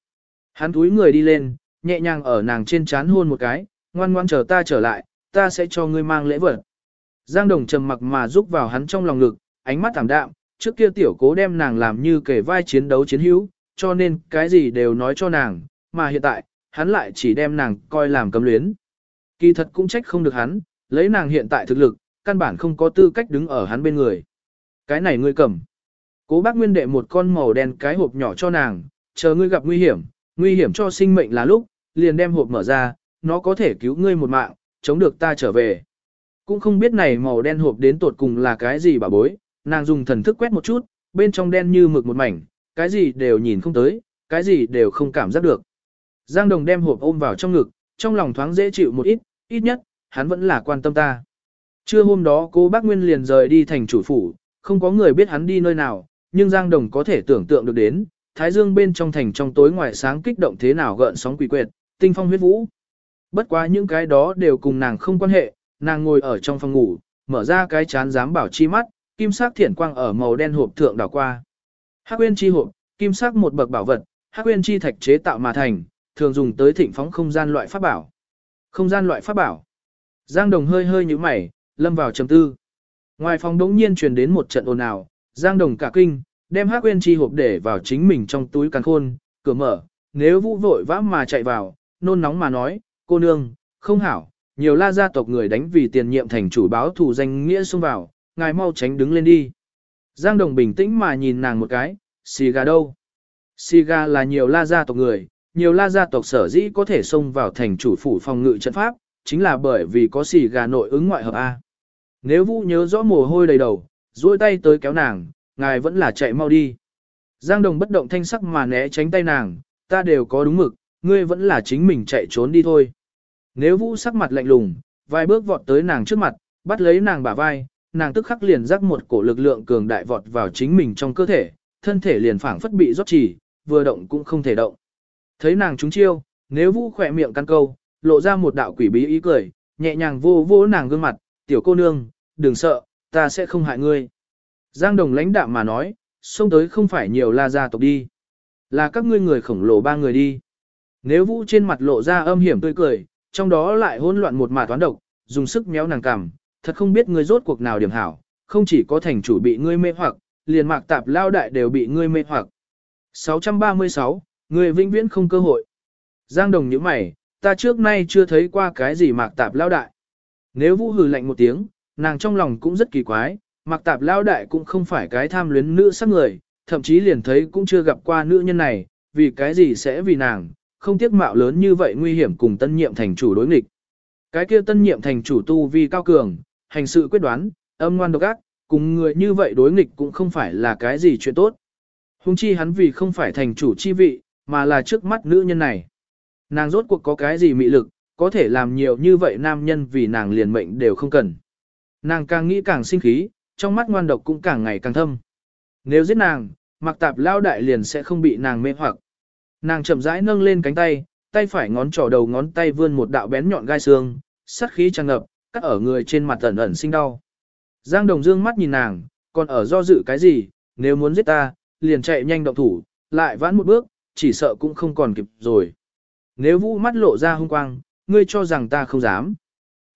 Hắn túi người đi lên, nhẹ nhàng ở nàng trên trán hôn một cái, ngoan ngoan chờ ta trở lại, ta sẽ cho ngươi mang lễ vật. Giang Đồng trầm mặc mà giúp vào hắn trong lòng ngực, ánh mắt thảm đạm, trước kia tiểu cố đem nàng làm như kể vai chiến đấu chiến hữu, cho nên cái gì đều nói cho nàng, mà hiện tại, hắn lại chỉ đem nàng coi làm cấm luyến. Kỳ thật cũng trách không được hắn, lấy nàng hiện tại thực lực, căn bản không có tư cách đứng ở hắn bên người. Cái này ngươi cầm. Cố bác Nguyên đệ một con màu đen cái hộp nhỏ cho nàng, chờ ngươi gặp nguy hiểm, nguy hiểm cho sinh mệnh là lúc, liền đem hộp mở ra, nó có thể cứu ngươi một mạng, chống được ta trở về. Cũng không biết này màu đen hộp đến tột cùng là cái gì bà bối, nàng dùng thần thức quét một chút, bên trong đen như mực một mảnh, cái gì đều nhìn không tới, cái gì đều không cảm giác được. Giang Đồng đem hộp ôm vào trong ngực, trong lòng thoáng dễ chịu một ít, ít nhất, hắn vẫn là quan tâm ta. Trưa hôm đó cô bác Nguyên liền rời đi thành chủ phủ, không có người biết hắn đi nơi nào, nhưng Giang Đồng có thể tưởng tượng được đến, Thái Dương bên trong thành trong tối ngoài sáng kích động thế nào gợn sóng quỷ quyệt, tinh phong huyết vũ. Bất quá những cái đó đều cùng nàng không quan hệ, nàng ngồi ở trong phòng ngủ, mở ra cái chán dám bảo chi mắt, kim sắc thiển quang ở màu đen hộp thượng đảo qua. Hắc nguyên chi hộp, kim sắc một bậc bảo vật, Hắc nguyên chi thạch chế tạo mà thành, thường dùng tới thịnh phóng không gian loại pháp bảo. Không gian loại pháp bảo. Giang Đồng hơi hơi nhíu mày, lâm vào trầm tư. Ngoài phòng đống nhiên truyền đến một trận ồn ào, Giang Đồng cả kinh, đem Hắc Uyên chi hộp để vào chính mình trong túi càn khôn, cửa mở, nếu Vũ vội vã mà chạy vào, nôn nóng mà nói, cô nương, không hảo, nhiều la gia tộc người đánh vì tiền nhiệm thành chủ báo thù danh nghĩa xông vào, ngài mau tránh đứng lên đi. Giang Đồng bình tĩnh mà nhìn nàng một cái, xì gà đâu? Xì gà là nhiều la gia tộc người, nhiều la gia tộc sở dĩ có thể xông vào thành chủ phủ phòng ngự trận pháp, chính là bởi vì có xì gà nội ứng ngoại hợp A. Nếu Vũ nhớ rõ mồ hôi đầy đầu, duỗi tay tới kéo nàng, ngài vẫn là chạy mau đi. Giang Đồng bất động thanh sắc mà né tránh tay nàng, ta đều có đúng mực, ngươi vẫn là chính mình chạy trốn đi thôi. Nếu Vũ sắc mặt lạnh lùng, vài bước vọt tới nàng trước mặt, bắt lấy nàng bả vai, nàng tức khắc liền rắc một cổ lực lượng cường đại vọt vào chính mình trong cơ thể, thân thể liền phảng phất bị rót chỉ, vừa động cũng không thể động. Thấy nàng trúng chiêu, nếu Vũ khỏe miệng căn câu, lộ ra một đạo quỷ bí ý cười, nhẹ nhàng vô vô nàng gương mặt, tiểu cô nương, đừng sợ, ta sẽ không hại ngươi. Giang Đồng lãnh đạm mà nói, xông tới không phải nhiều la gia tộc đi. Là các ngươi người khổng lồ ba người đi. Nếu Vũ trên mặt lộ ra âm hiểm tươi cười, trong đó lại hỗn loạn một mà toán độc, dùng sức méo nàng cằm, thật không biết ngươi rốt cuộc nào điểm hảo, không chỉ có thành chủ bị ngươi mê hoặc, liền mạc tạp lao đại đều bị ngươi mê hoặc. 636, người vĩnh viễn không cơ hội. Giang Đồng như mày, ta trước nay chưa thấy qua cái gì mạc tạp lao đại. Nếu Vũ hừ lạnh một tiếng, nàng trong lòng cũng rất kỳ quái, mạc tạp lao đại cũng không phải cái tham luyến nữ sắc người, thậm chí liền thấy cũng chưa gặp qua nữ nhân này, vì cái gì sẽ vì nàng, không tiếc mạo lớn như vậy nguy hiểm cùng tân nhiệm thành chủ đối nghịch. Cái kia tân nhiệm thành chủ tu vi cao cường, hành sự quyết đoán, âm ngoan độc ác, cùng người như vậy đối nghịch cũng không phải là cái gì chuyện tốt. Hùng chi hắn vì không phải thành chủ chi vị, mà là trước mắt nữ nhân này. Nàng rốt cuộc có cái gì mị lực, có thể làm nhiều như vậy nam nhân vì nàng liền mệnh đều không cần. Nàng càng nghĩ càng sinh khí, trong mắt ngoan độc cũng càng ngày càng thâm. Nếu giết nàng, mặc tạp lao đại liền sẽ không bị nàng mê hoặc. Nàng chậm rãi nâng lên cánh tay, tay phải ngón trỏ đầu ngón tay vươn một đạo bén nhọn gai xương, sát khí tràn ngập, cắt ở người trên mặt ẩn ẩn sinh đau. Giang Đồng Dương mắt nhìn nàng, còn ở do dự cái gì, nếu muốn giết ta, liền chạy nhanh động thủ, lại vãn một bước, chỉ sợ cũng không còn kịp rồi. Nếu vũ mắt lộ ra hung quang, ngươi cho rằng ta không dám.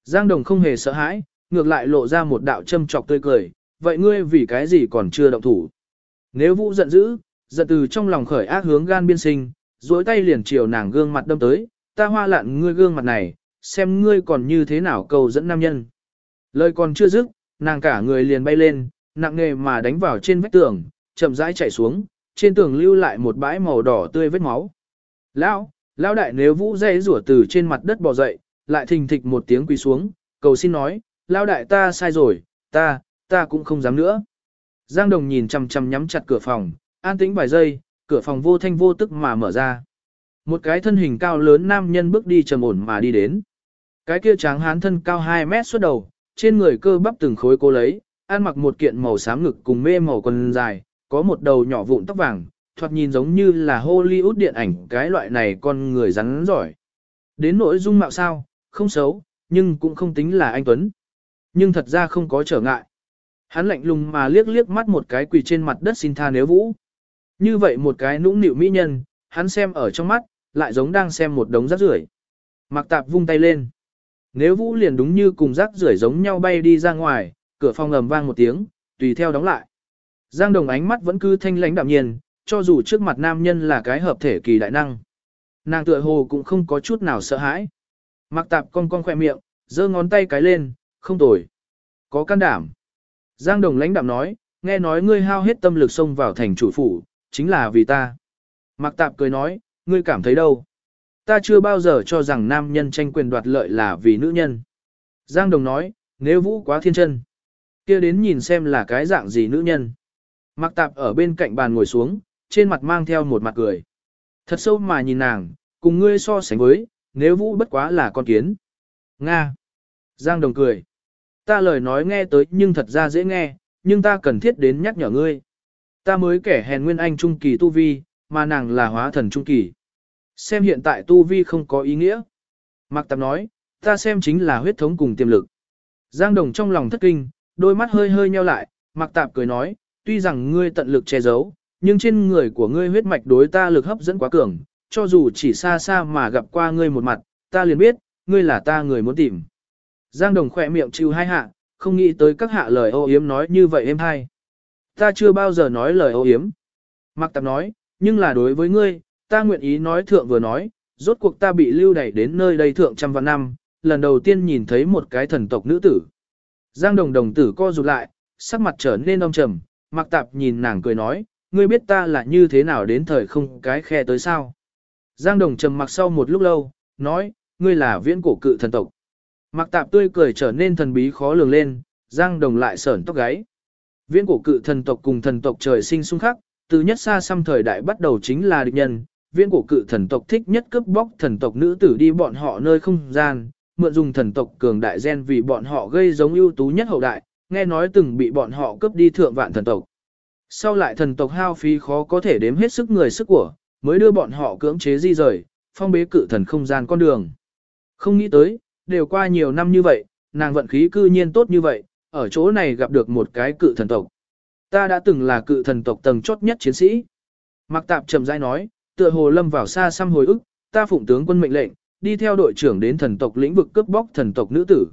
Giang Đồng không hề sợ hãi, ngược lại lộ ra một đạo châm trọc tươi cười, vậy ngươi vì cái gì còn chưa động thủ. Nếu vũ giận dữ, giận từ trong lòng khởi ác hướng gan biên sinh, duỗi tay liền chiều nàng gương mặt đâm tới, ta hoa lạn ngươi gương mặt này, xem ngươi còn như thế nào cầu dẫn nam nhân. Lời còn chưa dứt, nàng cả người liền bay lên, nặng nề mà đánh vào trên vách tường, chậm rãi chạy xuống, trên tường lưu lại một bãi màu đỏ tươi vết máu. Lão, lão đại nếu vũ dây rủa từ trên mặt đất bò dậy, lại thình thịch một tiếng quỳ xuống, cầu xin nói, lão đại ta sai rồi, ta, ta cũng không dám nữa. Giang Đồng nhìn chằm chằm nhắm chặt cửa phòng, an tĩnh vài giây, cửa phòng vô thanh vô tức mà mở ra. Một cái thân hình cao lớn nam nhân bước đi trầm ổn mà đi đến. Cái kia tráng hán thân cao 2 mét suốt đầu, trên người cơ bắp từng khối cố lấy, ăn mặc một kiện màu xám ngực cùng mê màu quần dài, có một đầu nhỏ vụn tóc vàng, thoạt nhìn giống như là Hollywood điện ảnh cái loại này con người rắn giỏi. Đến nỗi dung mạo sao, không xấu, nhưng cũng không tính là anh Tuấn. Nhưng thật ra không có trở ngại. Hắn lạnh lùng mà liếc liếc mắt một cái quỳ trên mặt đất xin tha nếu vũ. Như vậy một cái nũng nịu mỹ nhân, hắn xem ở trong mắt, lại giống đang xem một đống rác rưởi. Mặc tạp vung tay lên. Nếu vũ liền đúng như cùng rác rưởi giống nhau bay đi ra ngoài, cửa phòng ầm vang một tiếng, tùy theo đóng lại. Giang đồng ánh mắt vẫn cứ thanh lãnh đạm nhiên, cho dù trước mặt nam nhân là cái hợp thể kỳ đại năng. Nàng tựa hồ cũng không có chút nào sợ hãi. Mặc tạp cong cong khỏe miệng, giơ ngón tay cái lên, không tồi. Có can đảm. Giang đồng lãnh đạm nói, nghe nói ngươi hao hết tâm lực xông vào thành chủ phủ, chính là vì ta. Mặc tạp cười nói, ngươi cảm thấy đâu? Ta chưa bao giờ cho rằng nam nhân tranh quyền đoạt lợi là vì nữ nhân. Giang Đồng nói, nếu vũ quá thiên chân, kia đến nhìn xem là cái dạng gì nữ nhân. Mạc tạp ở bên cạnh bàn ngồi xuống, trên mặt mang theo một mặt cười. Thật sâu mà nhìn nàng, cùng ngươi so sánh với, nếu vũ bất quá là con kiến. Nga. Giang Đồng cười. Ta lời nói nghe tới nhưng thật ra dễ nghe, nhưng ta cần thiết đến nhắc nhở ngươi. Ta mới kẻ hèn nguyên anh trung kỳ tu vi, mà nàng là hóa thần trung kỳ. Xem hiện tại tu vi không có ý nghĩa. Mạc Tạp nói, ta xem chính là huyết thống cùng tiềm lực. Giang Đồng trong lòng thất kinh, đôi mắt hơi hơi nheo lại, Mạc Tạp cười nói, tuy rằng ngươi tận lực che giấu, nhưng trên người của ngươi huyết mạch đối ta lực hấp dẫn quá cường, cho dù chỉ xa xa mà gặp qua ngươi một mặt, ta liền biết, ngươi là ta người muốn tìm. Giang Đồng khỏe miệng chịu hai hạ, không nghĩ tới các hạ lời ô yếm nói như vậy em hay. Ta chưa bao giờ nói lời ô yếm. Mặc Tạp nói, nhưng là đối với ngươi, ta nguyện ý nói thượng vừa nói, rốt cuộc ta bị lưu đẩy đến nơi đây thượng trăm vạn năm, lần đầu tiên nhìn thấy một cái thần tộc nữ tử. Giang Đồng đồng tử co rụt lại, sắc mặt trở nên âm trầm, Mạc Tạp nhìn nàng cười nói, ngươi biết ta là như thế nào đến thời không cái khe tới sao. Giang Đồng trầm mặc sau một lúc lâu, nói, ngươi là viễn cổ cự thần tộc. Mạc Tạp tươi cười trở nên thần bí khó lường lên, Giang Đồng lại sởn tóc gáy. Viễn cổ cự thần tộc cùng thần tộc trời sinh xung khắc, từ nhất xa xăm thời đại bắt đầu chính là địch nhân. Viễn cổ cự thần tộc thích nhất cướp bóc thần tộc nữ tử đi bọn họ nơi không gian, mượn dùng thần tộc cường đại gen vì bọn họ gây giống ưu tú nhất hậu đại, nghe nói từng bị bọn họ cướp đi thượng vạn thần tộc. Sau lại thần tộc hao phí khó có thể đếm hết sức người sức của, mới đưa bọn họ cưỡng chế di rời, phong bế cự thần không gian con đường. Không nghĩ tới, đều qua nhiều năm như vậy, nàng vận khí cư nhiên tốt như vậy, ở chỗ này gặp được một cái cự thần tộc. Ta đã từng là cự thần tộc tầng chốt nhất chiến sĩ. Mạc Tạp trầm rãi nói, tựa hồ lâm vào xa xăm hồi ức, ta phụng tướng quân mệnh lệnh, đi theo đội trưởng đến thần tộc lĩnh vực cướp bóc thần tộc nữ tử.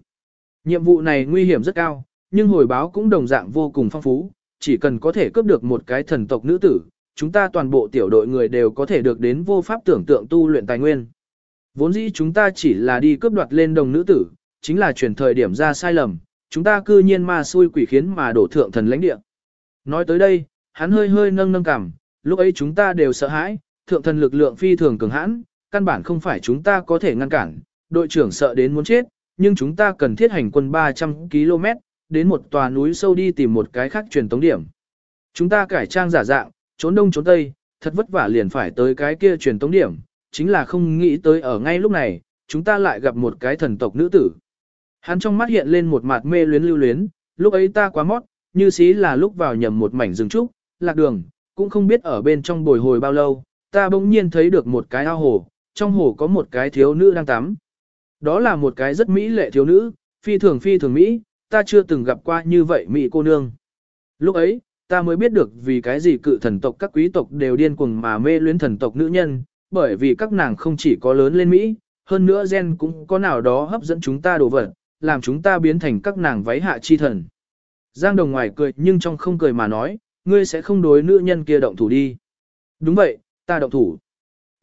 Nhiệm vụ này nguy hiểm rất cao, nhưng hồi báo cũng đồng dạng vô cùng phong phú, chỉ cần có thể cướp được một cái thần tộc nữ tử, chúng ta toàn bộ tiểu đội người đều có thể được đến vô pháp tưởng tượng tu luyện tài nguyên. Vốn dĩ chúng ta chỉ là đi cướp đoạt lên đồng nữ tử, chính là chuyển thời điểm ra sai lầm, chúng ta cư nhiên ma xui quỷ khiến mà đổ thượng thần lãnh địa. Nói tới đây, hắn hơi hơi nâng nâng cằm, lúc ấy chúng ta đều sợ hãi, thượng thần lực lượng phi thường cường hãn, căn bản không phải chúng ta có thể ngăn cản, đội trưởng sợ đến muốn chết, nhưng chúng ta cần thiết hành quân 300 km, đến một tòa núi sâu đi tìm một cái khác truyền tống điểm. Chúng ta cải trang giả dạng, trốn đông trốn tây, thật vất vả liền phải tới cái kia truyền tống điểm, chính là không nghĩ tới ở ngay lúc này, chúng ta lại gặp một cái thần tộc nữ tử. Hắn trong mắt hiện lên một mặt mê luyến lưu luyến, lúc ấy ta quá mót, như xí là lúc vào nhầm một mảnh rừng trúc, lạc đường, cũng không biết ở bên trong bồi hồi bao lâu, ta bỗng nhiên thấy được một cái ao hồ, trong hồ có một cái thiếu nữ đang tắm. Đó là một cái rất mỹ lệ thiếu nữ, phi thường phi thường mỹ, ta chưa từng gặp qua như vậy mỹ cô nương. Lúc ấy, ta mới biết được vì cái gì cự thần tộc các quý tộc đều điên cuồng mà mê luyến thần tộc nữ nhân, bởi vì các nàng không chỉ có lớn lên Mỹ, hơn nữa gen cũng có nào đó hấp dẫn chúng ta đồ vật, làm chúng ta biến thành các nàng váy hạ chi thần. Giang Đồng ngoài cười nhưng trong không cười mà nói, ngươi sẽ không đối nữ nhân kia động thủ đi. Đúng vậy, ta động thủ.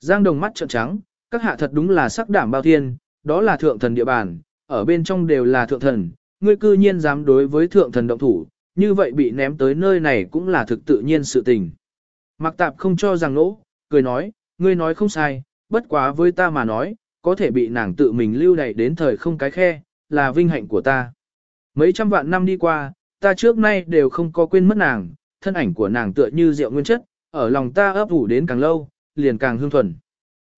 Giang Đồng mắt trợn trắng, các hạ thật đúng là sắc đảm bao thiên, đó là thượng thần địa bàn, ở bên trong đều là thượng thần, ngươi cư nhiên dám đối với thượng thần động thủ, như vậy bị ném tới nơi này cũng là thực tự nhiên sự tình. Mạc Tạp không cho rằng nỗ, cười nói, ngươi nói không sai, bất quá với ta mà nói, có thể bị nàng tự mình lưu đày đến thời không cái khe, là vinh hạnh của ta. Mấy trăm vạn năm đi qua, ta trước nay đều không có quên mất nàng, thân ảnh của nàng tựa như rượu nguyên chất, ở lòng ta ấp ủ đến càng lâu, liền càng hương thuần.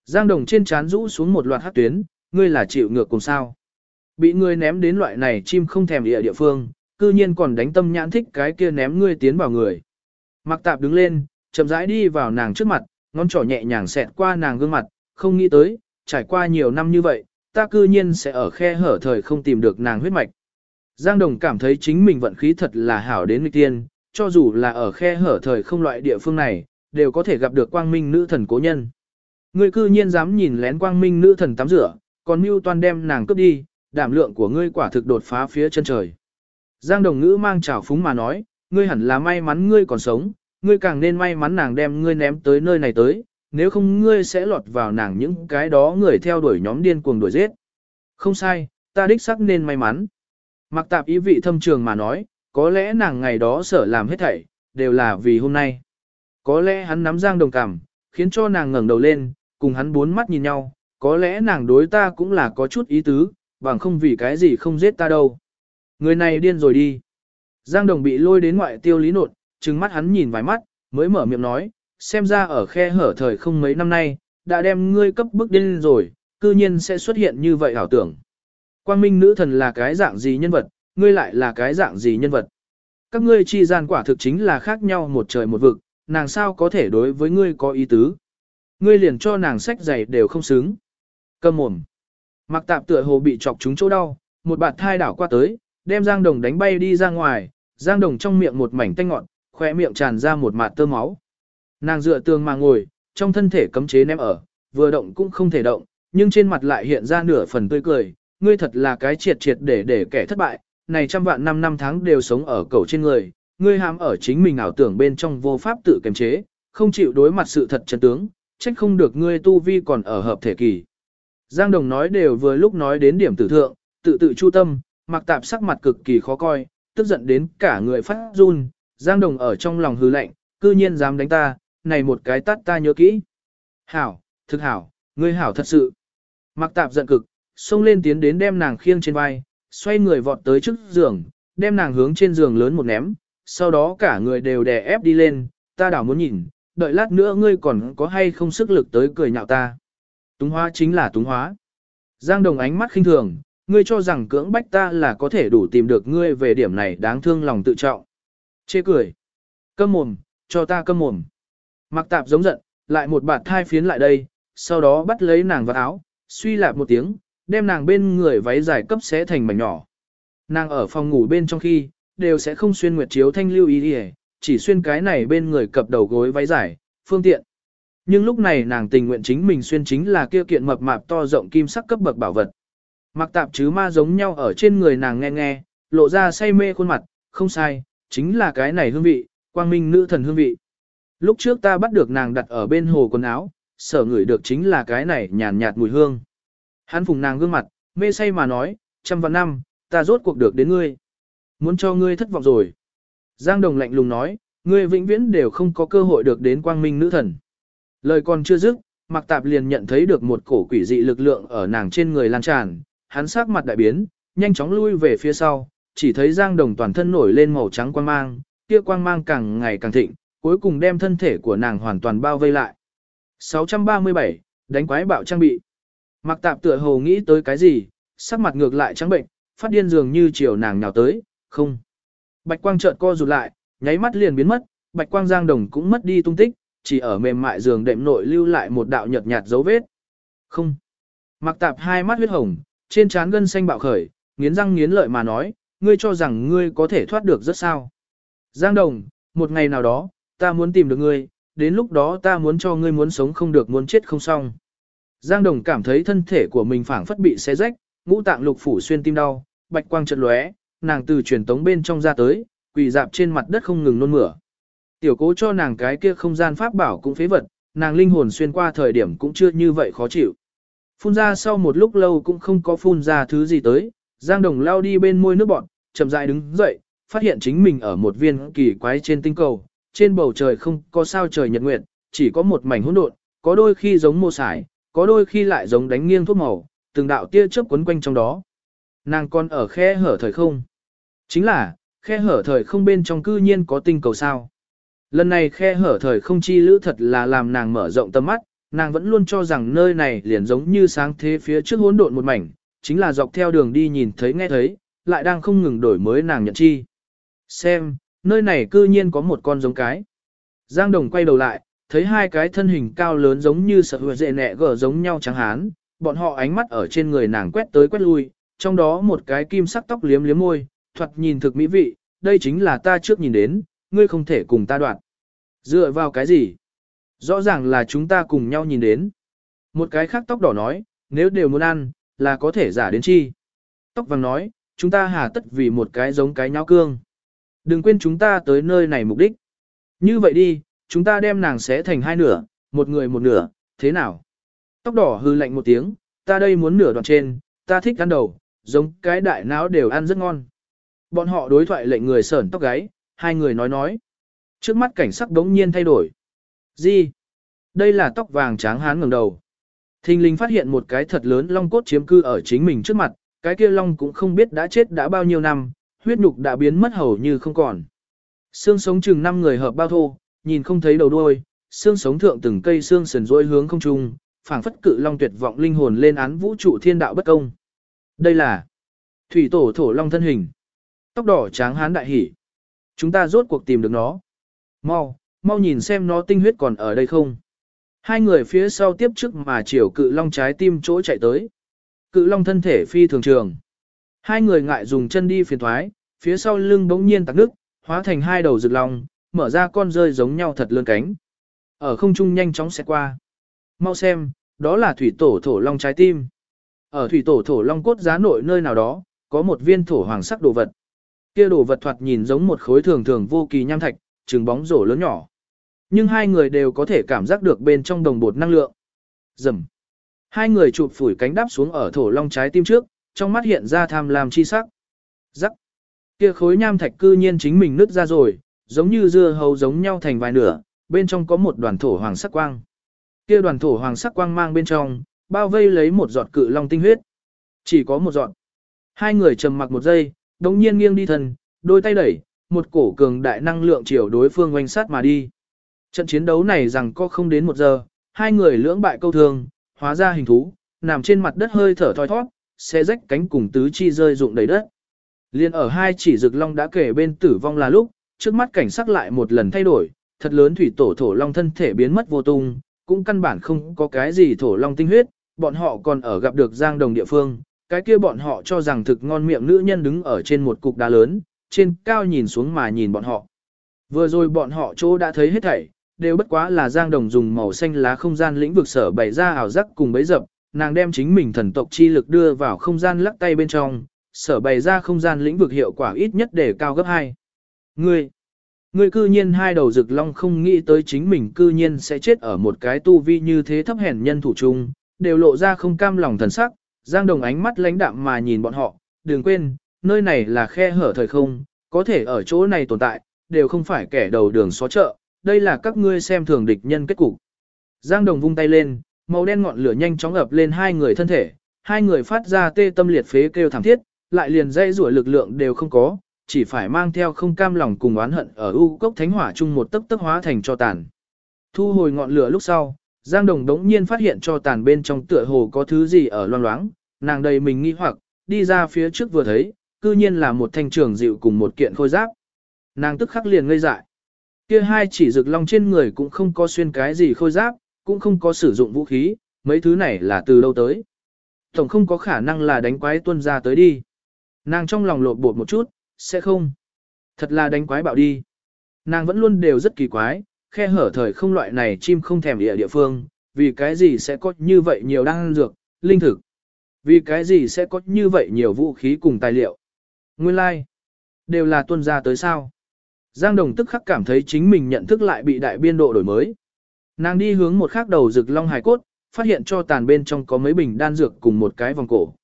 Giang đồng trên trán rũ xuống một loạt hát tuyến, ngươi là chịu ngược cùng sao. Bị ngươi ném đến loại này chim không thèm địa địa phương, cư nhiên còn đánh tâm nhãn thích cái kia ném ngươi tiến vào người. Mặc tạp đứng lên, chậm rãi đi vào nàng trước mặt, ngón trỏ nhẹ nhàng xẹt qua nàng gương mặt, không nghĩ tới, trải qua nhiều năm như vậy, ta cư nhiên sẽ ở khe hở thời không tìm được nàng huyết mạch. Giang Đồng cảm thấy chính mình vận khí thật là hảo đến nghịch tiên, cho dù là ở khe hở thời không loại địa phương này, đều có thể gặp được quang minh nữ thần cố nhân. Ngươi cư nhiên dám nhìn lén quang minh nữ thần tắm rửa, còn mưu toan đem nàng cướp đi, đảm lượng của ngươi quả thực đột phá phía chân trời. Giang Đồng Ngữ mang trào phúng mà nói, ngươi hẳn là may mắn ngươi còn sống, ngươi càng nên may mắn nàng đem ngươi ném tới nơi này tới, nếu không ngươi sẽ lọt vào nàng những cái đó người theo đuổi nhóm điên cuồng đuổi giết. Không sai, ta đích xác nên may mắn. Mặc tạp ý vị thâm trường mà nói, có lẽ nàng ngày đó sở làm hết thảy, đều là vì hôm nay. Có lẽ hắn nắm giang đồng cảm, khiến cho nàng ngẩng đầu lên, cùng hắn bốn mắt nhìn nhau, có lẽ nàng đối ta cũng là có chút ý tứ, bằng không vì cái gì không giết ta đâu. Người này điên rồi đi. Giang đồng bị lôi đến ngoại tiêu lý nột, trừng mắt hắn nhìn vài mắt, mới mở miệng nói, xem ra ở khe hở thời không mấy năm nay, đã đem ngươi cấp bức điên rồi, cư nhiên sẽ xuất hiện như vậy ảo tưởng. Quang minh nữ thần là cái dạng gì nhân vật, ngươi lại là cái dạng gì nhân vật. Các ngươi chi gian quả thực chính là khác nhau một trời một vực, nàng sao có thể đối với ngươi có ý tứ. Ngươi liền cho nàng sách giày đều không xứng. Cầm mồm. Mặc tạp tựa hồ bị chọc trúng chỗ đau, một bạt thai đảo qua tới, đem Giang Đồng đánh bay đi ra ngoài, Giang Đồng trong miệng một mảnh tanh ngọn, khóe miệng tràn ra một mạt tơ máu. Nàng dựa tường mà ngồi, trong thân thể cấm chế ném ở, vừa động cũng không thể động, nhưng trên mặt lại hiện ra nửa phần tươi cười, ngươi thật là cái triệt triệt để để kẻ thất bại, này trăm vạn năm năm tháng đều sống ở cầu trên người, ngươi hàm ở chính mình ảo tưởng bên trong vô pháp tự kiềm chế, không chịu đối mặt sự thật chân tướng, trách không được ngươi tu vi còn ở hợp thể kỳ. Giang Đồng nói đều vừa lúc nói đến điểm tử thượng, tự tự chu tâm, mặc tạp sắc mặt cực kỳ khó coi, tức giận đến cả người phát run, Giang Đồng ở trong lòng hư lạnh, cư nhiên dám đánh ta, này một cái tắt ta nhớ kỹ. Hảo, thực hảo, ngươi hảo thật sự. Mặc tạp giận cực, xông lên tiến đến đem nàng khiêng trên vai, xoay người vọt tới trước giường, đem nàng hướng trên giường lớn một ném, sau đó cả người đều đè ép đi lên, ta đảo muốn nhìn, đợi lát nữa ngươi còn có hay không sức lực tới cười nhạo ta. Túng hóa chính là túng hóa. Giang Đồng ánh mắt khinh thường, ngươi cho rằng cưỡng bách ta là có thể đủ tìm được ngươi về điểm này đáng thương lòng tự trọng. Chê cười. Câm mồm, cho ta câm mồm. Mặc tạp giống giận, lại một bạt thai phiến lại đây, sau đó bắt lấy nàng vào áo, suy lạp một tiếng, đem nàng bên người váy dài cấp xé thành mảnh nhỏ. Nàng ở phòng ngủ bên trong khi, đều sẽ không xuyên nguyệt chiếu thanh lưu ý đi chỉ xuyên cái này bên người cập đầu gối váy dài, phương tiện. Nhưng lúc này nàng tình nguyện chính mình xuyên chính là kia kiện mập mạp to rộng kim sắc cấp bậc bảo vật. Mặc tạp chứ ma giống nhau ở trên người nàng nghe nghe, lộ ra say mê khuôn mặt, không sai, chính là cái này hương vị, quang minh nữ thần hương vị. Lúc trước ta bắt được nàng đặt ở bên hồ quần áo, sở ngửi được chính là cái này nhàn nhạt mùi hương. Hắn phùng nàng gương mặt, mê say mà nói, trăm vạn năm, ta rốt cuộc được đến ngươi. Muốn cho ngươi thất vọng rồi. Giang Đồng lạnh lùng nói, ngươi vĩnh viễn đều không có cơ hội được đến quang minh nữ thần. Lời còn chưa dứt, Mạc Tạp liền nhận thấy được một cổ quỷ dị lực lượng ở nàng trên người lan tràn, hắn sắc mặt đại biến, nhanh chóng lui về phía sau, chỉ thấy Giang Đồng toàn thân nổi lên màu trắng quang mang, kia quang mang càng ngày càng thịnh, cuối cùng đem thân thể của nàng hoàn toàn bao vây lại. 637, đánh quái bạo trang bị. Mạc Tạp tựa hồ nghĩ tới cái gì, sắc mặt ngược lại trắng bệnh, phát điên dường như chiều nàng nhào tới, không. Bạch quang chợt co rụt lại, nháy mắt liền biến mất, bạch quang giang đồng cũng mất đi tung tích, chỉ ở mềm mại giường đệm nội lưu lại một đạo nhợt nhạt dấu vết. Không. Mặc tạp hai mắt huyết hồng, trên trán gân xanh bạo khởi, nghiến răng nghiến lợi mà nói, ngươi cho rằng ngươi có thể thoát được rất sao. Giang đồng, một ngày nào đó, ta muốn tìm được ngươi, đến lúc đó ta muốn cho ngươi muốn sống không được muốn chết không xong. Giang đồng cảm thấy thân thể của mình phảng phất bị xé rách, ngũ tạng lục phủ xuyên tim đau, bạch quang chợt lóe, nàng từ truyền tống bên trong ra tới, quỳ dạp trên mặt đất không ngừng nôn mửa. Tiểu cố cho nàng cái kia không gian pháp bảo cũng phế vật, nàng linh hồn xuyên qua thời điểm cũng chưa như vậy khó chịu. Phun ra sau một lúc lâu cũng không có phun ra thứ gì tới, Giang Đồng lao đi bên môi nước bọn, chậm rãi đứng dậy, phát hiện chính mình ở một viên kỳ quái trên tinh cầu, trên bầu trời không có sao trời nhật nguyệt, chỉ có một mảnh hỗn độn, có đôi khi giống mô sải, có đôi khi lại giống đánh nghiêng thuốc màu, từng đạo tia chớp quấn quanh trong đó. Nàng còn ở khe hở thời không. Chính là, khe hở thời không bên trong cư nhiên có tinh cầu sao. Lần này khe hở thời không chi lữ thật là làm nàng mở rộng tầm mắt, nàng vẫn luôn cho rằng nơi này liền giống như sáng thế phía trước hỗn độn một mảnh, chính là dọc theo đường đi nhìn thấy nghe thấy, lại đang không ngừng đổi mới nàng nhận chi. Xem, nơi này cư nhiên có một con giống cái. Giang Đồng quay đầu lại, thấy hai cái thân hình cao lớn giống như sợ hùa dệ nẹ gở giống nhau trắng hán, bọn họ ánh mắt ở trên người nàng quét tới quét lui, trong đó một cái kim sắc tóc liếm liếm môi, thoạt nhìn thực mỹ vị, đây chính là ta trước nhìn đến, ngươi không thể cùng ta đoạn. Dựa vào cái gì? Rõ ràng là chúng ta cùng nhau nhìn đến. Một cái khác tóc đỏ nói, nếu đều muốn ăn, là có thể giả đến chi. Tóc vàng nói, chúng ta hà tất vì một cái giống cái nháo cương. Đừng quên chúng ta tới nơi này mục đích. Như vậy đi, chúng ta đem nàng xé thành hai nửa, một người một nửa, thế nào? Tóc đỏ hư lạnh một tiếng, ta đây muốn nửa đoạn trên, ta thích ăn đầu, giống cái đại não đều ăn rất ngon. Bọn họ đối thoại lệnh người sởn tóc gáy, hai người nói nói. Trước mắt cảnh sắc đống nhiên thay đổi. Gì? Đây là tóc vàng tráng hán ngẩng đầu. Thình linh phát hiện một cái thật lớn long cốt chiếm cư ở chính mình trước mặt, cái kia long cũng không biết đã chết đã bao nhiêu năm, huyết nhục đã biến mất hầu như không còn. Xương sống chừng năm người hợp bao thô, nhìn không thấy đầu đuôi, xương sống thượng từng cây xương sườn rỗi hướng không trung, phảng phất cự long tuyệt vọng linh hồn lên án vũ trụ thiên đạo bất công. Đây là thủy tổ thổ long thân hình. Tóc đỏ tráng hán đại hỉ. Chúng ta rốt cuộc tìm được nó. Mau, mau nhìn xem nó tinh huyết còn ở đây không. Hai người phía sau tiếp trước mà chiều cự long trái tim chỗ chạy tới. Cự long thân thể phi thường trường. Hai người ngại dùng chân đi phiền thoái, phía sau lưng bỗng nhiên tắc nước, hóa thành hai đầu rực long, mở ra con rơi giống nhau thật lớn cánh. Ở không trung nhanh chóng xét qua. Mau xem, đó là thủy tổ thổ long trái tim. Ở thủy tổ thổ long cốt giá nội nơi nào đó, có một viên thổ hoàng sắc đồ vật. Kia đồ vật thoạt nhìn giống một khối thường thường vô kỳ nham thạch, trừng bóng rổ lớn nhỏ. Nhưng hai người đều có thể cảm giác được bên trong đồng bột năng lượng. Dầm. Hai người chụp phủi cánh đáp xuống ở thổ long trái tim trước, trong mắt hiện ra tham lam chi sắc. Rắc. Kia khối nham thạch cư nhiên chính mình nứt ra rồi, giống như dưa hấu giống nhau thành vài nửa, bên trong có một đoàn thổ hoàng sắc quang. Kia đoàn thổ hoàng sắc quang mang bên trong, bao vây lấy một giọt cự long tinh huyết. Chỉ có một giọt. Hai người trầm mặc một giây, đồng nhiên nghiêng đi thần, đôi tay đẩy, một cổ cường đại năng lượng chiều đối phương oanh sát mà đi. Trận chiến đấu này rằng có không đến một giờ, hai người lưỡng bại câu thương, hóa ra hình thú, nằm trên mặt đất hơi thở thoi thoát, xe rách cánh cùng tứ chi rơi rụng đầy đất. Liên ở hai chỉ rực long đã kể bên tử vong là lúc, trước mắt cảnh sắc lại một lần thay đổi, thật lớn thủy tổ thổ long thân thể biến mất vô tung, cũng căn bản không có cái gì thổ long tinh huyết, bọn họ còn ở gặp được giang đồng địa phương, cái kia bọn họ cho rằng thực ngon miệng nữ nhân đứng ở trên một cục đá lớn, trên cao nhìn xuống mà nhìn bọn họ. Vừa rồi bọn họ chỗ đã thấy hết thảy, đều bất quá là giang đồng dùng màu xanh lá không gian lĩnh vực sở bày ra ảo giác cùng bấy dập, nàng đem chính mình thần tộc chi lực đưa vào không gian lắc tay bên trong, sở bày ra không gian lĩnh vực hiệu quả ít nhất để cao gấp 2. Ngươi, ngươi cư nhiên hai đầu rực long không nghĩ tới chính mình cư nhiên sẽ chết ở một cái tu vi như thế thấp hèn nhân thủ chung, đều lộ ra không cam lòng thần sắc, giang đồng ánh mắt lãnh đạm mà nhìn bọn họ, đừng quên, nơi này là khe hở thời không, có thể ở chỗ này tồn tại, đều không phải kẻ đầu đường xó chợ, đây là các ngươi xem thường địch nhân kết cục. Giang đồng vung tay lên, màu đen ngọn lửa nhanh chóng ập lên hai người thân thể, hai người phát ra tê tâm liệt phế kêu thảm thiết, lại liền dây rủa lực lượng đều không có, chỉ phải mang theo không cam lòng cùng oán hận ở u cốc thánh hỏa chung một tấc tấc hóa thành cho tàn. Thu hồi ngọn lửa lúc sau, Giang Đồng đống nhiên phát hiện cho tàn bên trong tựa hồ có thứ gì ở loang loáng, nàng đầy mình nghi hoặc, đi ra phía trước vừa thấy, cư nhiên là một thanh trường dịu cùng một kiện khôi giáp. Nàng tức khắc liền ngây dại. Kia hai chỉ rực long trên người cũng không có xuyên cái gì khôi giáp, cũng không có sử dụng vũ khí, mấy thứ này là từ đâu tới. Tổng không có khả năng là đánh quái tuân ra tới đi. Nàng trong lòng lột bột một chút, sẽ không. Thật là đánh quái bạo đi. Nàng vẫn luôn đều rất kỳ quái, khe hở thời không loại này chim không thèm địa địa phương, vì cái gì sẽ có như vậy nhiều đan dược, linh thực. Vì cái gì sẽ có như vậy nhiều vũ khí cùng tài liệu. Nguyên lai, like, đều là tuân ra tới sao. Giang Đồng tức khắc cảm thấy chính mình nhận thức lại bị đại biên độ đổi mới. Nàng đi hướng một khác đầu rực long hải cốt, phát hiện cho tàn bên trong có mấy bình đan dược cùng một cái vòng cổ.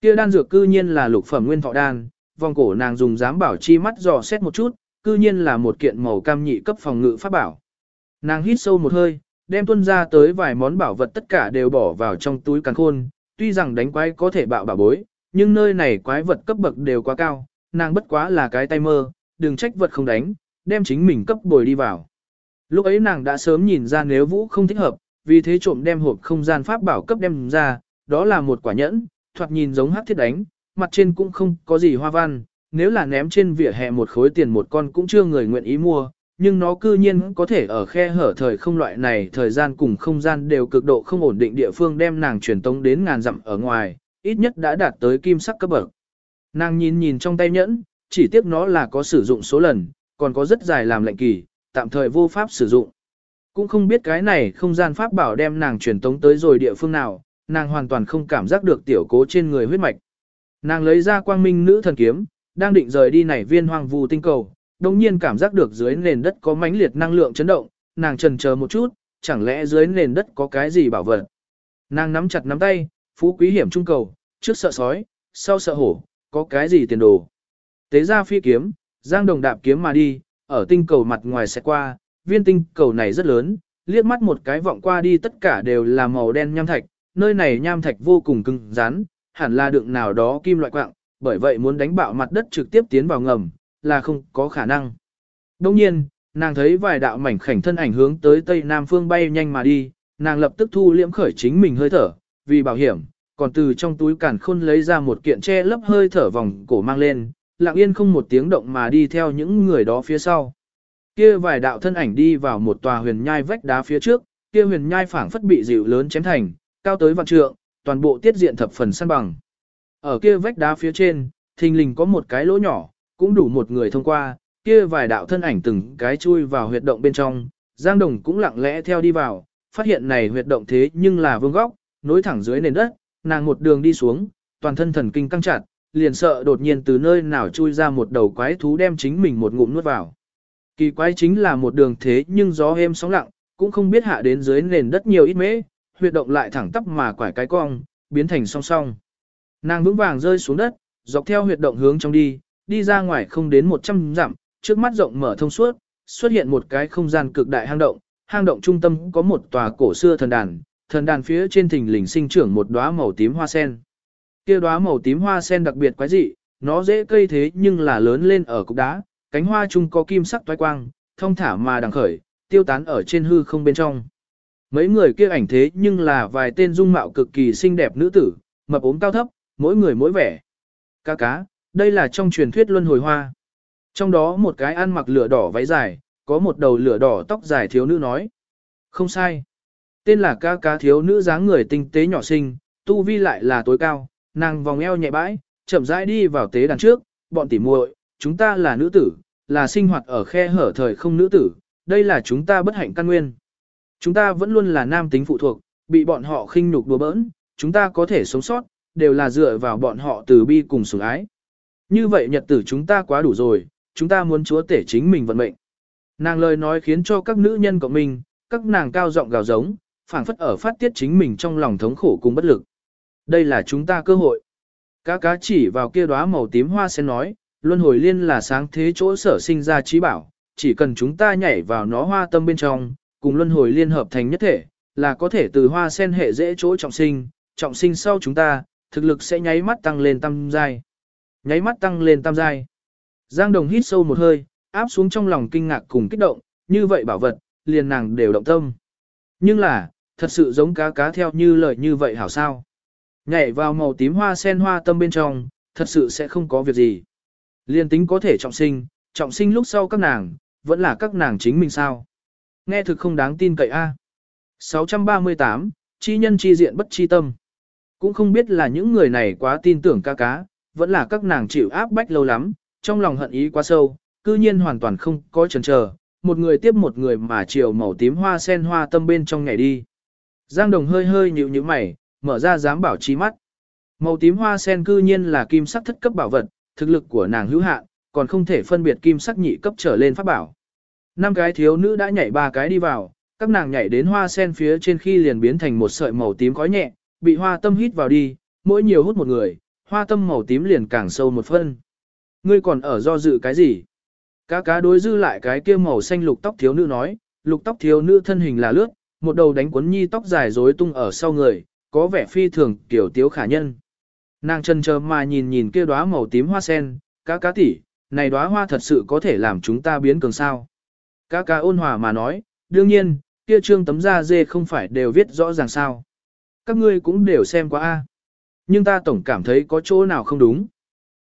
Kia đan dược cư nhiên là lục phẩm nguyên thọ đan, vòng cổ nàng dùng giám bảo chi mắt dò xét một chút, cư nhiên là một kiện màu cam nhị cấp phòng ngự pháp bảo. Nàng hít sâu một hơi, đem tuân ra tới vài món bảo vật tất cả đều bỏ vào trong túi càng khôn, tuy rằng đánh quái có thể bạo bảo bối, nhưng nơi này quái vật cấp bậc đều quá cao, nàng bất quá là cái tay mơ, đừng trách vật không đánh, đem chính mình cấp bồi đi vào. Lúc ấy nàng đã sớm nhìn ra nếu vũ không thích hợp, vì thế trộm đem hộp không gian pháp bảo cấp đem ra, đó là một quả nhẫn, thoạt nhìn giống hắc thiết đánh, mặt trên cũng không có gì hoa văn, nếu là ném trên vỉa hè một khối tiền một con cũng chưa người nguyện ý mua, nhưng nó cư nhiên có thể ở khe hở thời không loại này thời gian cùng không gian đều cực độ không ổn định địa phương đem nàng truyền tống đến ngàn dặm ở ngoài, ít nhất đã đạt tới kim sắc cấp bậc. Nàng nhìn nhìn trong tay nhẫn, chỉ tiếc nó là có sử dụng số lần, còn có rất dài làm lệnh kỳ, tạm thời vô pháp sử dụng. Cũng không biết cái này không gian pháp bảo đem nàng truyền tống tới rồi địa phương nào, nàng hoàn toàn không cảm giác được tiểu cố trên người huyết mạch. Nàng lấy ra quang minh nữ thần kiếm, đang định rời đi nảy viên hoàng vu tinh cầu, đồng nhiên cảm giác được dưới nền đất có mãnh liệt năng lượng chấn động, nàng trần chờ một chút, chẳng lẽ dưới nền đất có cái gì bảo vật. Nàng nắm chặt nắm tay, phú quý hiểm trung cầu, trước sợ sói, sau sợ hổ, có cái gì tiền đồ. Tế ra phi kiếm, giang đồng đạp kiếm mà đi, ở tinh cầu mặt ngoài sẽ qua, viên tinh cầu này rất lớn, liếc mắt một cái vọng qua đi tất cả đều là màu đen nham thạch, nơi này nham thạch vô cùng cứng rắn, hẳn là đựng nào đó kim loại quạng, bởi vậy muốn đánh bạo mặt đất trực tiếp tiến vào ngầm, là không có khả năng. Đồng nhiên, nàng thấy vài đạo mảnh khảnh thân ảnh hướng tới tây nam phương bay nhanh mà đi, nàng lập tức thu liễm khởi chính mình hơi thở, vì bảo hiểm, còn từ trong túi cản khôn lấy ra một kiện che lấp hơi thở vòng cổ mang lên, lặng yên không một tiếng động mà đi theo những người đó phía sau. Kia vài đạo thân ảnh đi vào một tòa huyền nhai vách đá phía trước, kia huyền nhai phảng phất bị dịu lớn chém thành, cao tới vạn trượng, toàn bộ tiết diện thập phần săn bằng. Ở kia vách đá phía trên, thình lình có một cái lỗ nhỏ, cũng đủ một người thông qua, kia vài đạo thân ảnh từng cái chui vào huyệt động bên trong, Giang Đồng cũng lặng lẽ theo đi vào, phát hiện này huyệt động thế nhưng là vương góc, nối thẳng dưới nền đất, nàng một đường đi xuống, toàn thân thần kinh căng chặt, liền sợ đột nhiên từ nơi nào chui ra một đầu quái thú đem chính mình một ngụm nuốt vào. Kỳ quái chính là một đường thế nhưng gió êm sóng lặng, cũng không biết hạ đến dưới nền đất nhiều ít mễ, huyệt động lại thẳng tắp mà quải cái cong, biến thành song song. Nàng vững vàng rơi xuống đất, dọc theo huyệt động hướng trong đi, đi ra ngoài không đến 100 dặm, trước mắt rộng mở thông suốt, xuất hiện một cái không gian cực đại hang động, hang động trung tâm có một tòa cổ xưa thần đàn, thần đàn phía trên thình lình sinh trưởng một đóa màu tím hoa sen. Kia đóa màu tím hoa sen đặc biệt quái dị, nó dễ cây thế nhưng là lớn lên ở cục đá, cánh hoa chung có kim sắc toái quang, thông thả mà đằng khởi, tiêu tán ở trên hư không bên trong. Mấy người kia ảnh thế nhưng là vài tên dung mạo cực kỳ xinh đẹp nữ tử, mập ốm cao thấp, mỗi người mỗi vẻ. Cá cá, đây là trong truyền thuyết luân hồi hoa. Trong đó một cái ăn mặc lửa đỏ váy dài, có một đầu lửa đỏ tóc dài thiếu nữ nói. Không sai. Tên là ca cá thiếu nữ dáng người tinh tế nhỏ xinh, tu vi lại là tối cao, nàng vòng eo nhẹ bãi, chậm rãi đi vào tế đàn trước, bọn tỉ muội, chúng ta là nữ tử, là sinh hoạt ở khe hở thời không nữ tử, đây là chúng ta bất hạnh căn nguyên. Chúng ta vẫn luôn là nam tính phụ thuộc, bị bọn họ khinh nhục đùa bỡn, chúng ta có thể sống sót, đều là dựa vào bọn họ từ bi cùng sủng ái. Như vậy nhật tử chúng ta quá đủ rồi, chúng ta muốn chúa tể chính mình vận mệnh. Nàng lời nói khiến cho các nữ nhân của mình, các nàng cao giọng gào giống, phảng phất ở phát tiết chính mình trong lòng thống khổ cùng bất lực. Đây là chúng ta cơ hội. Cá cá chỉ vào kia đóa màu tím hoa sen nói, luân hồi liên là sáng thế chỗ sở sinh ra trí bảo, chỉ cần chúng ta nhảy vào nó hoa tâm bên trong, cùng luân hồi liên hợp thành nhất thể, là có thể từ hoa sen hệ dễ chỗ trọng sinh, trọng sinh sau chúng ta, thực lực sẽ nháy mắt tăng lên tam giai. Nháy mắt tăng lên tam giai. Giang Đồng hít sâu một hơi, áp xuống trong lòng kinh ngạc cùng kích động, như vậy bảo vật, liền nàng đều động tâm. Nhưng là, thật sự giống cá cá theo như lời như vậy hảo sao. Nhảy vào màu tím hoa sen hoa tâm bên trong, thật sự sẽ không có việc gì. Liên tính có thể trọng sinh, trọng sinh lúc sau các nàng, vẫn là các nàng chính mình sao. Nghe thực không đáng tin cậy a. 638, chi nhân chi diện bất chi tâm. Cũng không biết là những người này quá tin tưởng ca cá, vẫn là các nàng chịu áp bách lâu lắm, trong lòng hận ý quá sâu, cư nhiên hoàn toàn không có chần chờ, một người tiếp một người mà chiều màu tím hoa sen hoa tâm bên trong ngày đi. Giang Đồng hơi hơi nhíu nhíu mày, mở ra dám bảo trí mắt. Màu tím hoa sen cư nhiên là kim sắc thất cấp bảo vật, thực lực của nàng hữu hạn, còn không thể phân biệt kim sắc nhị cấp trở lên pháp bảo. Năm cái thiếu nữ đã nhảy ba cái đi vào, các nàng nhảy đến hoa sen phía trên khi liền biến thành một sợi màu tím khói nhẹ, bị hoa tâm hít vào đi, mỗi nhiều hút một người, hoa tâm màu tím liền càng sâu một phân. Ngươi còn ở do dự cái gì? Cá cá đối dư lại cái kia màu xanh lục tóc thiếu nữ nói, lục tóc thiếu nữ thân hình là lướt, một đầu đánh quấn nhi tóc dài rối tung ở sau người, có vẻ phi thường kiểu tiếu khả nhân. Nàng chân chờ mà nhìn nhìn kia đóa màu tím hoa sen, cá cá tỷ, này đóa hoa thật sự có thể làm chúng ta biến cường sao. Cá cá ôn hòa mà nói, đương nhiên, kia trương tấm da dê không phải đều viết rõ ràng sao. Các ngươi cũng đều xem qua a. Nhưng ta tổng cảm thấy có chỗ nào không đúng.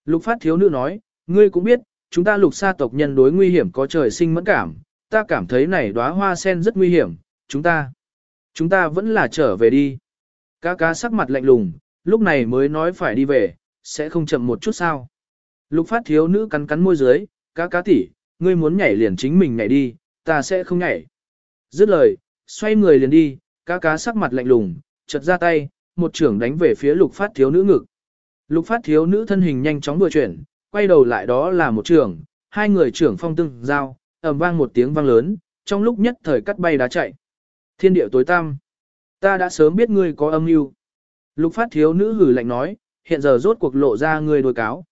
Lục phát thiếu nữ nói, ngươi cũng biết, chúng ta lục sa tộc nhân đối nguy hiểm có trời sinh mẫn cảm, ta cảm thấy này đóa hoa sen rất nguy hiểm, chúng ta, chúng ta vẫn là trở về đi. Cá cá sắc mặt lạnh lùng, lúc này mới nói phải đi về, sẽ không chậm một chút sao. Lục phát thiếu nữ cắn cắn môi dưới, cá cá tỉ, ngươi muốn nhảy liền chính mình nhảy đi, ta sẽ không nhảy. Dứt lời, xoay người liền đi, cá cá sắc mặt lạnh lùng, chật ra tay, một trưởng đánh về phía lục phát thiếu nữ ngực. Lục phát thiếu nữ thân hình nhanh chóng vừa chuyển, quay đầu lại đó là một trưởng, hai người trưởng phong tương giao, ầm vang một tiếng vang lớn, trong lúc nhất thời cắt bay đá chạy. Thiên địa tối tăm. Ta đã sớm biết ngươi có âm mưu. Lục phát thiếu nữ hử lạnh nói, hiện giờ rốt cuộc lộ ra ngươi đôi cáo.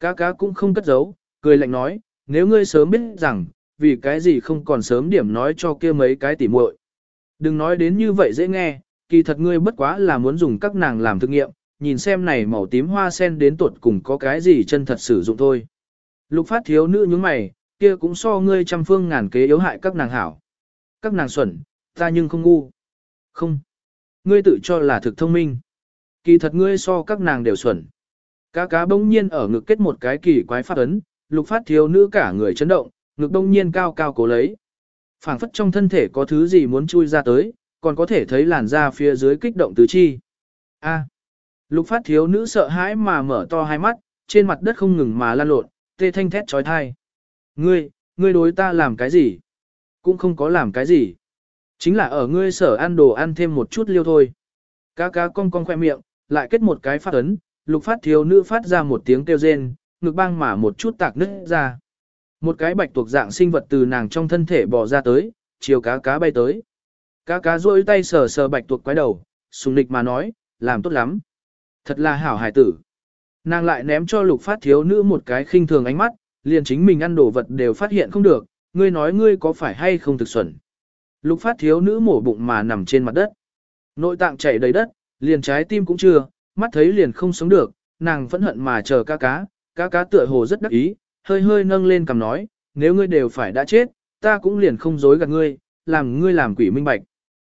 Cá cá cũng không cất giấu, cười lạnh nói, nếu ngươi sớm biết rằng, vì cái gì không còn sớm điểm nói cho kia mấy cái tỉ muội. Đừng nói đến như vậy dễ nghe, kỳ thật ngươi bất quá là muốn dùng các nàng làm thực nghiệm, nhìn xem này màu tím hoa sen đến tuột cùng có cái gì chân thật sử dụng thôi. Lục phát thiếu nữ nhướng mày, kia cũng so ngươi trăm phương ngàn kế yếu hại các nàng hảo. Các nàng xuẩn, ta nhưng không ngu. Không. Ngươi tự cho là thực thông minh. Kỳ thật ngươi so các nàng đều xuẩn. Cá cá bỗng nhiên ở ngực kết một cái kỳ quái phát ấn, lục phát thiếu nữ cả người chấn động, ngực bỗng nhiên cao cao cố lấy. phảng phất trong thân thể có thứ gì muốn chui ra tới, còn có thể thấy làn da phía dưới kích động tứ chi. A. Lục phát thiếu nữ sợ hãi mà mở to hai mắt, trên mặt đất không ngừng mà lan lộn, tê thanh thét trói thai. Ngươi, ngươi đối ta làm cái gì? Cũng không có làm cái gì. Chính là ở ngươi sở ăn đồ ăn thêm một chút liêu thôi. Cá cá cong cong khoe miệng, lại kết một cái phát ấn, lục phát thiếu nữ phát ra một tiếng kêu rên, ngực băng mà một chút tạc nứt ra. Một cái bạch tuộc dạng sinh vật từ nàng trong thân thể bò ra tới, chiều cá cá bay tới. Cá cá rôi tay sờ sờ bạch tuộc quái đầu, sùng nịch mà nói, làm tốt lắm. Thật là hảo hải tử. Nàng lại ném cho lục phát thiếu nữ một cái khinh thường ánh mắt, liền chính mình ăn đồ vật đều phát hiện không được, ngươi nói ngươi có phải hay không thực xuẩn. Lục phát thiếu nữ mổ bụng mà nằm trên mặt đất. Nội tạng chảy đầy đất, liền trái tim cũng chưa, mắt thấy liền không sống được, nàng phẫn hận mà chờ cá cá, cá cá tựa hồ rất đắc ý, hơi hơi nâng lên cầm nói, nếu ngươi đều phải đã chết, ta cũng liền không dối gạt ngươi, làm ngươi làm quỷ minh bạch.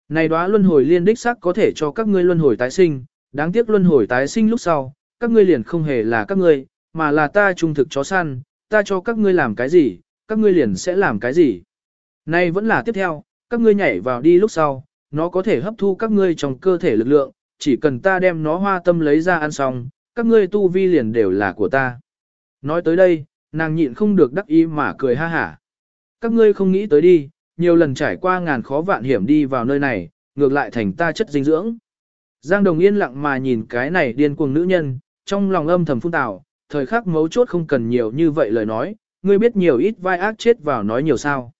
Này đóa luân hồi liên đích sắc có thể cho các ngươi luân hồi tái sinh, đáng tiếc luân hồi tái sinh lúc sau, các ngươi liền không hề là các ngươi, mà là ta trung thực chó săn, ta cho các ngươi làm cái gì, các ngươi liền sẽ làm cái gì. Này vẫn là tiếp theo, các ngươi nhảy vào đi lúc sau, nó có thể hấp thu các ngươi trong cơ thể lực lượng, chỉ cần ta đem nó hoa tâm lấy ra ăn xong, các ngươi tu vi liền đều là của ta. Nói tới đây, nàng nhịn không được đắc ý mà cười ha hả. Các ngươi không nghĩ tới đi, nhiều lần trải qua ngàn khó vạn hiểm đi vào nơi này, ngược lại thành ta chất dinh dưỡng. Giang Đồng yên lặng mà nhìn cái này điên cuồng nữ nhân, trong lòng âm thầm phun tào, thời khắc mấu chốt không cần nhiều như vậy lời nói, ngươi biết nhiều ít vai ác chết vào nói nhiều sao.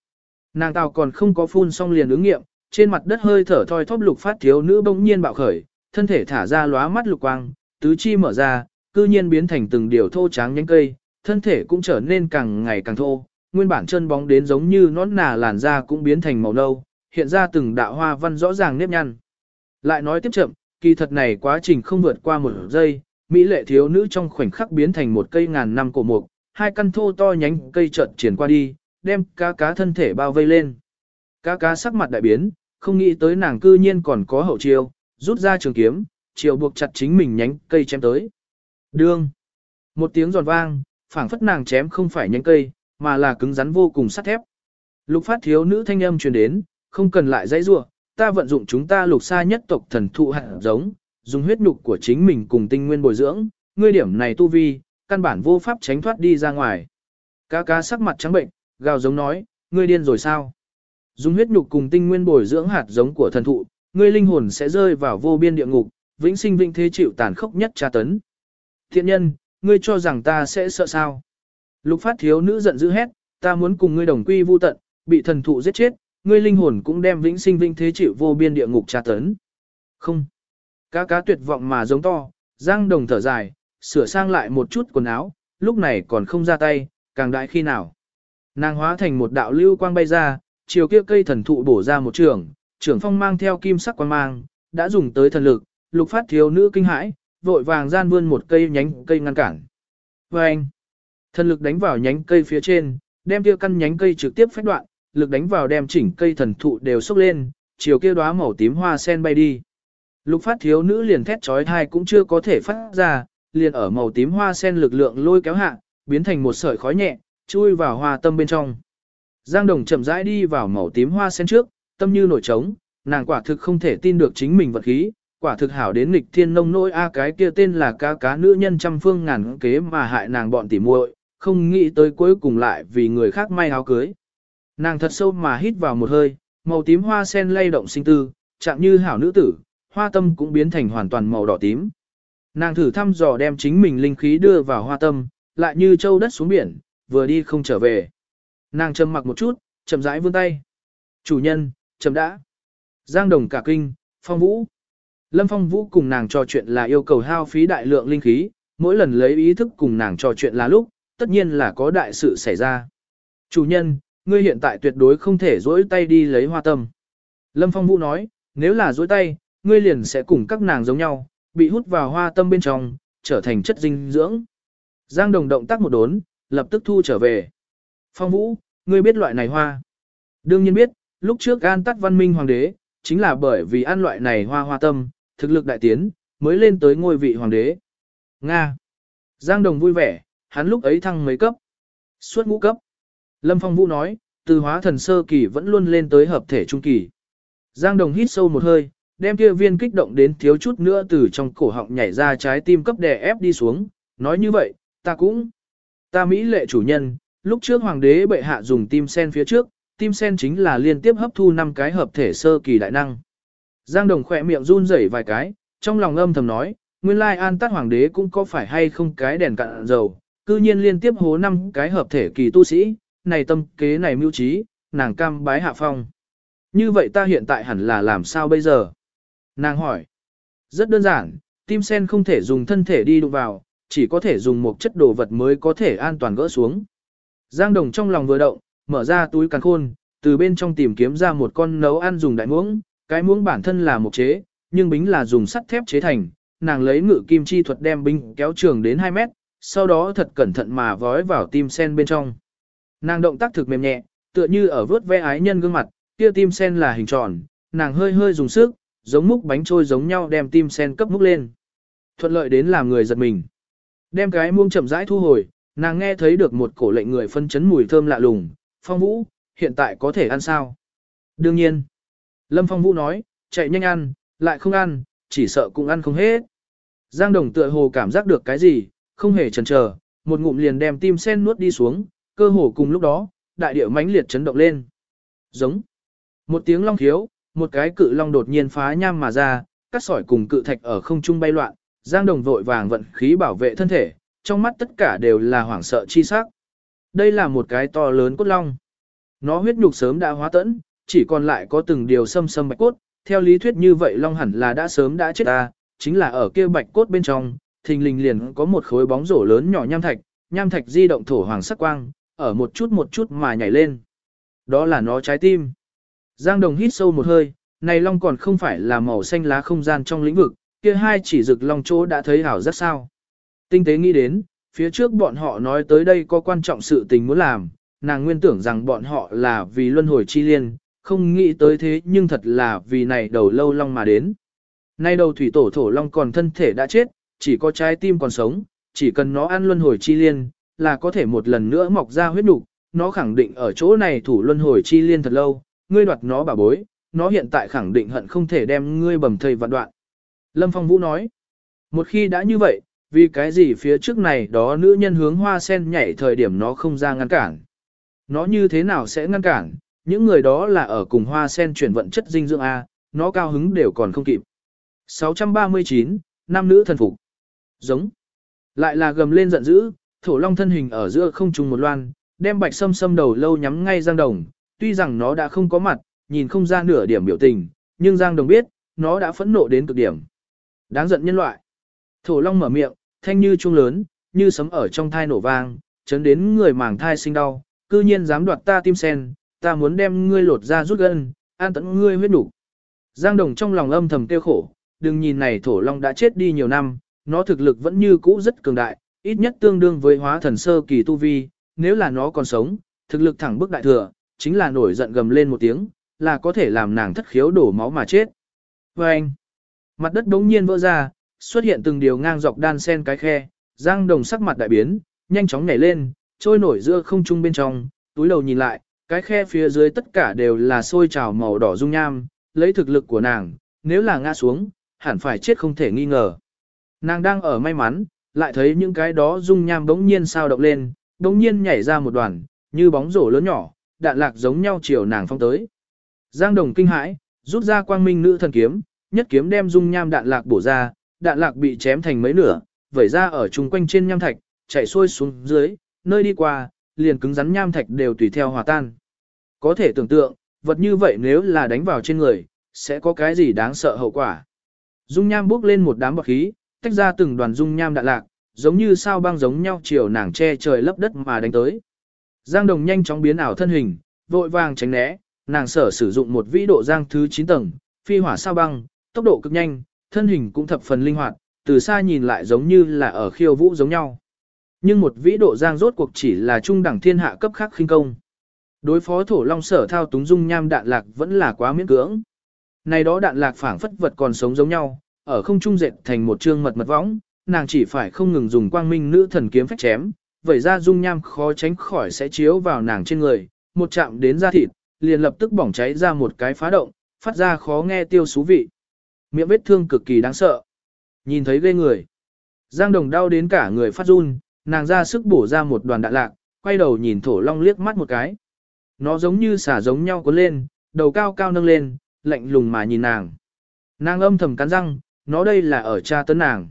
Nàng tào còn không có phun xong liền ứng nghiệm, trên mặt đất hơi thở thoi thóp lục phát thiếu nữ bỗng nhiên bạo khởi, thân thể thả ra lóa mắt lục quang, tứ chi mở ra, cư nhiên biến thành từng điều thô tráng nhánh cây, thân thể cũng trở nên càng ngày càng thô, nguyên bản chân bóng đến giống như nón nà làn da cũng biến thành màu nâu, hiện ra từng đạo hoa văn rõ ràng nếp nhăn. Lại nói tiếp chậm, kỳ thật này quá trình không vượt qua một giây, mỹ lệ thiếu nữ trong khoảnh khắc biến thành một cây ngàn năm cổ mục, hai căn thô to nhánh cây chợt triển qua đi, đem cá cá thân thể bao vây lên. Cá cá sắc mặt đại biến, không nghĩ tới nàng cư nhiên còn có hậu chiêu, rút ra trường kiếm, chiều buộc chặt chính mình nhánh cây chém tới. Đương. Một tiếng giòn vang, phảng phất nàng chém không phải nhánh cây, mà là cứng rắn vô cùng sắt thép. Lục phát thiếu nữ thanh âm truyền đến, không cần lại dãy rua, ta vận dụng chúng ta lục xa nhất tộc thần thụ hạt giống, dùng huyết nhục của chính mình cùng tinh nguyên bồi dưỡng, ngươi điểm này tu vi, căn bản vô pháp tránh thoát đi ra ngoài. Cá cá sắc mặt trắng bệnh, gào giống nói, ngươi điên rồi sao? Dùng huyết nhục cùng tinh nguyên bồi dưỡng hạt giống của thần thụ, ngươi linh hồn sẽ rơi vào vô biên địa ngục, vĩnh sinh vĩnh thế chịu tàn khốc nhất tra tấn. Thiện nhân, ngươi cho rằng ta sẽ sợ sao? Lục phát thiếu nữ giận dữ hét, ta muốn cùng ngươi đồng quy vu tận, bị thần thụ giết chết, ngươi linh hồn cũng đem vĩnh sinh vĩnh thế chịu vô biên địa ngục tra tấn. Không. Cá cá tuyệt vọng mà giống to, Giang Đồng thở dài, sửa sang lại một chút quần áo, lúc này còn không ra tay, càng đại khi nào. Nàng hóa thành một đạo lưu quang bay ra, chiều kia cây thần thụ bổ ra một trường, trưởng phong mang theo kim sắc quang mang, đã dùng tới thần lực, lục phát thiếu nữ kinh hãi, vội vàng gian vươn một cây nhánh cây ngăn cản. Và anh, thần lực đánh vào nhánh cây phía trên, đem kia căn nhánh cây trực tiếp phách đoạn, lực đánh vào đem chỉnh cây thần thụ đều sốc lên, chiều kia đóa màu tím hoa sen bay đi. Lục phát thiếu nữ liền thét trói thai cũng chưa có thể phát ra, liền ở màu tím hoa sen lực lượng lôi kéo hạ, biến thành một sợi khói nhẹ, chui vào hoa tâm bên trong. Giang Đồng chậm rãi đi vào màu tím hoa sen trước, tâm như nổi trống, nàng quả thực không thể tin được chính mình vật khí, quả thực hảo đến nghịch thiên nông nỗi a cái kia tên là cá cá nữ nhân trăm phương ngàn kế mà hại nàng bọn tỉ muội, không nghĩ tới cuối cùng lại vì người khác may áo cưới. Nàng thật sâu mà hít vào một hơi, màu tím hoa sen lay động sinh tư, chạm như hảo nữ tử, hoa tâm cũng biến thành hoàn toàn màu đỏ tím. Nàng thử thăm dò đem chính mình linh khí đưa vào hoa tâm, lại như châu đất xuống biển, vừa đi không trở về. Nàng châm mặc một chút, chậm rãi vươn tay. Chủ nhân, chậm đã. Giang đồng cả kinh, phong vũ. Lâm phong vũ cùng nàng trò chuyện là yêu cầu hao phí đại lượng linh khí, mỗi lần lấy ý thức cùng nàng trò chuyện là lúc, tất nhiên là có đại sự xảy ra. Chủ nhân, ngươi hiện tại tuyệt đối không thể dỗi tay đi lấy hoa tâm. Lâm phong vũ nói, nếu là dỗi tay, ngươi liền sẽ cùng các nàng giống nhau, bị hút vào hoa tâm bên trong, trở thành chất dinh dưỡng. Giang đồng động tác một đốn, lập tức thu trở về. Phong vũ, ngươi biết loại này hoa. Đương nhiên biết, lúc trước an tắt văn minh hoàng đế, chính là bởi vì ăn loại này hoa hoa tâm, thực lực đại tiến, mới lên tới ngôi vị hoàng đế. Nga. Giang đồng vui vẻ, hắn lúc ấy thăng mấy cấp. Suốt ngũ cấp. Lâm Phong Vũ nói, từ hóa thần sơ kỳ vẫn luôn lên tới hợp thể trung kỳ. Giang đồng hít sâu một hơi, đem kia viên kích động đến thiếu chút nữa từ trong cổ họng nhảy ra trái tim cấp đè ép đi xuống, nói như vậy, ta cũng, ta Mỹ lệ chủ nhân, lúc trước hoàng đế bệ hạ dùng tim sen phía trước, tim sen chính là liên tiếp hấp thu năm cái hợp thể sơ kỳ đại năng. Giang Đồng khỏe miệng run rẩy vài cái, trong lòng âm thầm nói, nguyên lai an tát hoàng đế cũng có phải hay không cái đèn cạn dầu, cư nhiên liên tiếp hố năm cái hợp thể kỳ tu sĩ, này tâm kế này mưu trí, nàng cam bái hạ phong. Như vậy ta hiện tại hẳn là làm sao bây giờ? Nàng hỏi. Rất đơn giản, tim sen không thể dùng thân thể đi đụng vào, chỉ có thể dùng một chất đồ vật mới có thể an toàn gỡ xuống. Giang Đồng trong lòng vừa động, mở ra túi càn khôn, từ bên trong tìm kiếm ra một con nấu ăn dùng đại muỗng, cái muỗng bản thân là một chế, nhưng bính là dùng sắt thép chế thành, nàng lấy ngự kim chi thuật đem binh kéo trường đến 2 mét, sau đó thật cẩn thận mà vói vào tim sen bên trong. Nàng động tác thực mềm nhẹ, tựa như ở vớt ve ái nhân gương mặt, kia tim sen là hình tròn, nàng hơi hơi dùng sức, giống múc bánh trôi giống nhau đem tim sen cấp múc lên. Thuận lợi đến làm người giật mình. Đem cái muông chậm rãi thu hồi, nàng nghe thấy được một cổ lệnh người phân chấn mùi thơm lạ lùng, phong vũ, hiện tại có thể ăn sao? Đương nhiên. Lâm phong vũ nói, chạy nhanh ăn, lại không ăn, chỉ sợ cũng ăn không hết. Giang đồng tựa hồ cảm giác được cái gì, không hề chần chờ, một ngụm liền đem tim sen nuốt đi xuống, cơ hồ cùng lúc đó, đại địa mãnh liệt chấn động lên. Giống. Một tiếng long khiếu, một cái cự long đột nhiên phá nham mà ra, cắt sỏi cùng cự thạch ở không trung bay loạn, Giang Đồng vội vàng vận khí bảo vệ thân thể, trong mắt tất cả đều là hoảng sợ chi sắc. Đây là một cái to lớn cốt long. Nó huyết nhục sớm đã hóa tẫn, chỉ còn lại có từng điều sâm sâm bạch cốt, theo lý thuyết như vậy long hẳn là đã sớm đã chết ta, chính là ở kia bạch cốt bên trong, thình lình liền có một khối bóng rổ lớn nhỏ nham thạch, nham thạch di động thổ hoàng sắc quang, ở một chút một chút mà nhảy lên. Đó là nó trái tim. Giang Đồng hít sâu một hơi, này long còn không phải là màu xanh lá không gian trong lĩnh vực, kia hai chỉ rực long chỗ đã thấy hảo rất sao. Tinh tế nghĩ đến, phía trước bọn họ nói tới đây có quan trọng sự tình muốn làm, nàng nguyên tưởng rằng bọn họ là vì luân hồi chi liên, không nghĩ tới thế nhưng thật là vì này đầu lâu long mà đến. Nay đầu thủy tổ thổ long còn thân thể đã chết, chỉ có trái tim còn sống, chỉ cần nó ăn luân hồi chi liên, là có thể một lần nữa mọc ra huyết nục, nó khẳng định ở chỗ này thủ luân hồi chi liên thật lâu, ngươi đoạt nó bà bối, nó hiện tại khẳng định hận không thể đem ngươi bầm thây vạn đoạn. Lâm Phong Vũ nói, một khi đã như vậy, vì cái gì phía trước này đó nữ nhân hướng hoa sen nhảy thời điểm nó không ra ngăn cản. Nó như thế nào sẽ ngăn cản, những người đó là ở cùng hoa sen chuyển vận chất dinh dưỡng A, nó cao hứng đều còn không kịp. 639, nam nữ thần phục. Giống. Lại là gầm lên giận dữ, thổ long thân hình ở giữa không trùng một loan, đem bạch sâm sâm đầu lâu nhắm ngay Giang Đồng, tuy rằng nó đã không có mặt, nhìn không ra nửa điểm biểu tình, nhưng Giang Đồng biết, nó đã phẫn nộ đến cực điểm. Đáng giận nhân loại. Thổ long mở miệng, thanh như trung lớn, như sấm ở trong thai nổ vang, chấn đến người màng thai sinh đau, cư nhiên dám đoạt ta tim sen, ta muốn đem ngươi lột ra rút gân, an tận ngươi huyết đủ. Giang Đồng trong lòng âm thầm tiêu khổ, đừng nhìn này thổ long đã chết đi nhiều năm, nó thực lực vẫn như cũ rất cường đại, ít nhất tương đương với hóa thần sơ kỳ tu vi, nếu là nó còn sống, thực lực thẳng bức đại thừa, chính là nổi giận gầm lên một tiếng, là có thể làm nàng thất khiếu đổ máu mà chết. Và anh, mặt đất đống nhiên vỡ ra, xuất hiện từng điều ngang dọc đan sen cái khe, giang đồng sắc mặt đại biến, nhanh chóng nhảy lên, trôi nổi giữa không trung bên trong, túi đầu nhìn lại, cái khe phía dưới tất cả đều là sôi trào màu đỏ dung nham, lấy thực lực của nàng, nếu là ngã xuống, hẳn phải chết không thể nghi ngờ. Nàng đang ở may mắn, lại thấy những cái đó dung nham bỗng nhiên sao động lên, bỗng nhiên nhảy ra một đoàn, như bóng rổ lớn nhỏ, đạn lạc giống nhau chiều nàng phong tới. Giang Đồng kinh hãi, rút ra quang minh nữ thần kiếm, nhất kiếm đem dung nham đạn lạc bổ ra, đạn lạc bị chém thành mấy nửa, vẩy ra ở chung quanh trên nham thạch, chạy xuôi xuống dưới, nơi đi qua, liền cứng rắn nham thạch đều tùy theo hòa tan. Có thể tưởng tượng, vật như vậy nếu là đánh vào trên người, sẽ có cái gì đáng sợ hậu quả. Dung nham bước lên một đám bọc khí, tách ra từng đoàn dung nham đạn lạc, giống như sao băng giống nhau chiều nàng che trời lấp đất mà đánh tới. Giang Đồng nhanh chóng biến ảo thân hình, vội vàng tránh né, nàng sở sử dụng một vĩ độ giang thứ 9 tầng, phi hỏa sao băng, tốc độ cực nhanh, thân hình cũng thập phần linh hoạt, từ xa nhìn lại giống như là ở khiêu vũ giống nhau. Nhưng một vĩ độ giang rốt cuộc chỉ là trung đẳng thiên hạ cấp khác khinh công. Đối phó thổ long sở thao túng dung nham đạn lạc vẫn là quá miễn cưỡng. Này đó đạn lạc phảng phất vật còn sống giống nhau, ở không trung dệt thành một trương mật mật võng, nàng chỉ phải không ngừng dùng quang minh nữ thần kiếm phách chém, vậy ra dung nham khó tránh khỏi sẽ chiếu vào nàng trên người, một chạm đến da thịt, liền lập tức bỏng cháy ra một cái phá động, phát ra khó nghe tiêu xú vị. Miệng vết thương cực kỳ đáng sợ. Nhìn thấy ghê người. Giang đồng đau đến cả người phát run, nàng ra sức bổ ra một đoàn đạn lạc, quay đầu nhìn thổ long liếc mắt một cái. Nó giống như xả giống nhau cuốn lên, đầu cao cao nâng lên, lạnh lùng mà nhìn nàng. Nàng âm thầm cắn răng, nó đây là ở cha tấn nàng.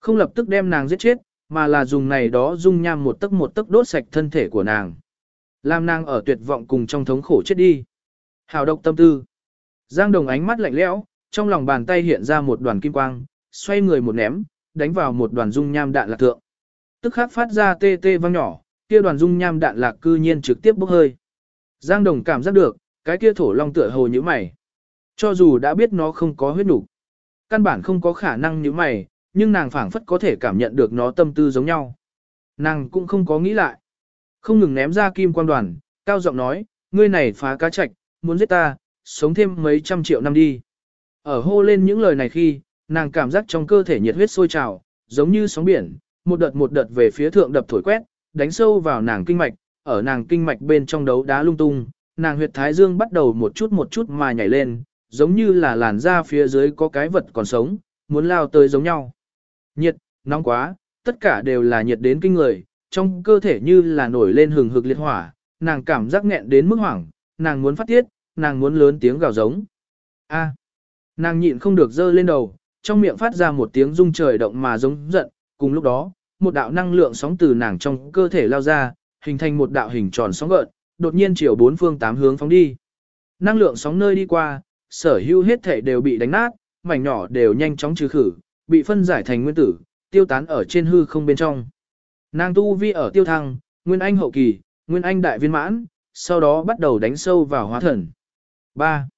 Không lập tức đem nàng giết chết, mà là dùng này đó dung nham một tấc một tấc đốt sạch thân thể của nàng. Làm nàng ở tuyệt vọng cùng trong thống khổ chết đi. Hào độc tâm tư. Giang đồng ánh mắt lạnh lẽo, trong lòng bàn tay hiện ra một đoàn kim quang, xoay người một ném, đánh vào một đoàn dung nham đạn lạc thượng. Tức khắc phát ra tê tê vang nhỏ, kia đoàn dung nham đạn lạc cư nhiên trực tiếp bốc hơi. Giang đồng cảm giác được, cái kia thổ long tựa hồ như mày. Cho dù đã biết nó không có huyết đủ, căn bản không có khả năng như mày, nhưng nàng phảng phất có thể cảm nhận được nó tâm tư giống nhau. Nàng cũng không có nghĩ lại. Không ngừng ném ra kim quang đoàn, cao giọng nói, ngươi này phá cá trạch, muốn giết ta, sống thêm mấy trăm triệu năm đi. Ở hô lên những lời này khi, nàng cảm giác trong cơ thể nhiệt huyết sôi trào, giống như sóng biển, một đợt một đợt về phía thượng đập thổi quét, đánh sâu vào nàng kinh mạch, ở nàng kinh mạch bên trong đấu đá lung tung, nàng huyệt thái dương bắt đầu một chút một chút mà nhảy lên, giống như là làn da phía dưới có cái vật còn sống, muốn lao tới giống nhau. Nhiệt, nóng quá, tất cả đều là nhiệt đến kinh người, trong cơ thể như là nổi lên hừng hực liệt hỏa, nàng cảm giác nghẹn đến mức hoảng, nàng muốn phát tiết, nàng muốn lớn tiếng gào giống. A. nàng nhịn không được dơ lên đầu, trong miệng phát ra một tiếng rung trời động mà giống giận, cùng lúc đó, một đạo năng lượng sóng từ nàng trong cơ thể lao ra, hình thành một đạo hình tròn sóng gợn, đột nhiên chiều bốn phương tám hướng phóng đi. Năng lượng sóng nơi đi qua, sở hữu hết thể đều bị đánh nát, mảnh nhỏ đều nhanh chóng trừ khử, bị phân giải thành nguyên tử, tiêu tán ở trên hư không bên trong. Nàng tu vi ở tiêu thăng, nguyên anh hậu kỳ, nguyên anh đại viên mãn, sau đó bắt đầu đánh sâu vào hóa thần. 3.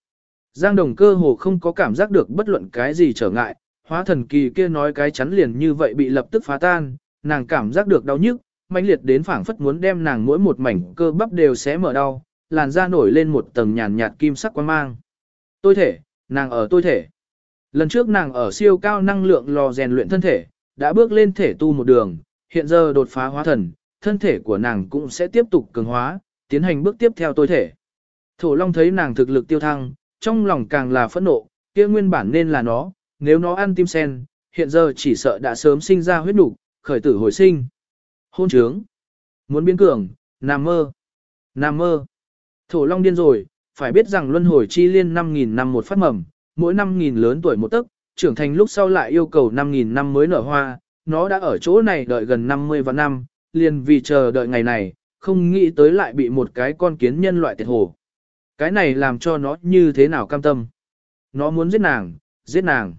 Giang đồng cơ hồ không có cảm giác được bất luận cái gì trở ngại, hóa thần kỳ kia nói cái chắn liền như vậy bị lập tức phá tan, nàng cảm giác được đau nhức, mãnh liệt đến phảng phất muốn đem nàng mỗi một mảnh cơ bắp đều xé mở đau, làn da nổi lên một tầng nhàn nhạt kim sắc quang mang. Tôi thể, nàng ở tôi thể. Lần trước nàng ở siêu cao năng lượng lò rèn luyện thân thể, đã bước lên thể tu một đường, hiện giờ đột phá hóa thần, thân thể của nàng cũng sẽ tiếp tục cường hóa, tiến hành bước tiếp theo tôi thể. Thổ Long thấy nàng thực lực tiêu thăng, trong lòng càng là phẫn nộ, kia nguyên bản nên là nó, nếu nó ăn tim sen, hiện giờ chỉ sợ đã sớm sinh ra huyết đủ, khởi tử hồi sinh. Hôn trướng. Muốn biến cường, nằm mơ. Nằm mơ. Thổ Long điên rồi, phải biết rằng luân hồi chi liên 5.000 năm một phát mầm, mỗi 5.000 lớn tuổi một tức, trưởng thành lúc sau lại yêu cầu 5.000 năm mới nở hoa, nó đã ở chỗ này đợi gần 50 vạn năm, liền vì chờ đợi ngày này, không nghĩ tới lại bị một cái con kiến nhân loại tiệt hồ. Cái này làm cho nó như thế nào cam tâm. Nó muốn giết nàng, giết nàng.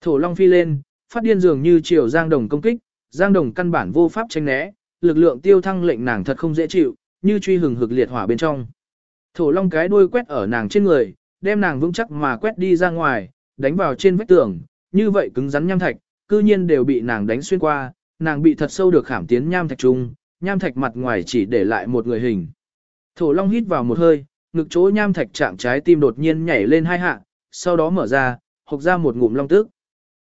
Thổ Long phi lên, phát điên dường như chiều Giang Đồng công kích, Giang Đồng căn bản vô pháp tranh né, lực lượng tiêu thăng lệnh nàng thật không dễ chịu, như truy hừng hực liệt hỏa bên trong. Thổ Long cái đuôi quét ở nàng trên người, đem nàng vững chắc mà quét đi ra ngoài, đánh vào trên vách tường, như vậy cứng rắn nham thạch, cư nhiên đều bị nàng đánh xuyên qua, nàng bị thật sâu được khảm tiến nham thạch trung, nham thạch mặt ngoài chỉ để lại một người hình. Thổ Long hít vào một hơi, ngực chỗ nham thạch chạm trái tim đột nhiên nhảy lên hai hạ, sau đó mở ra, hộc ra một ngụm long tức.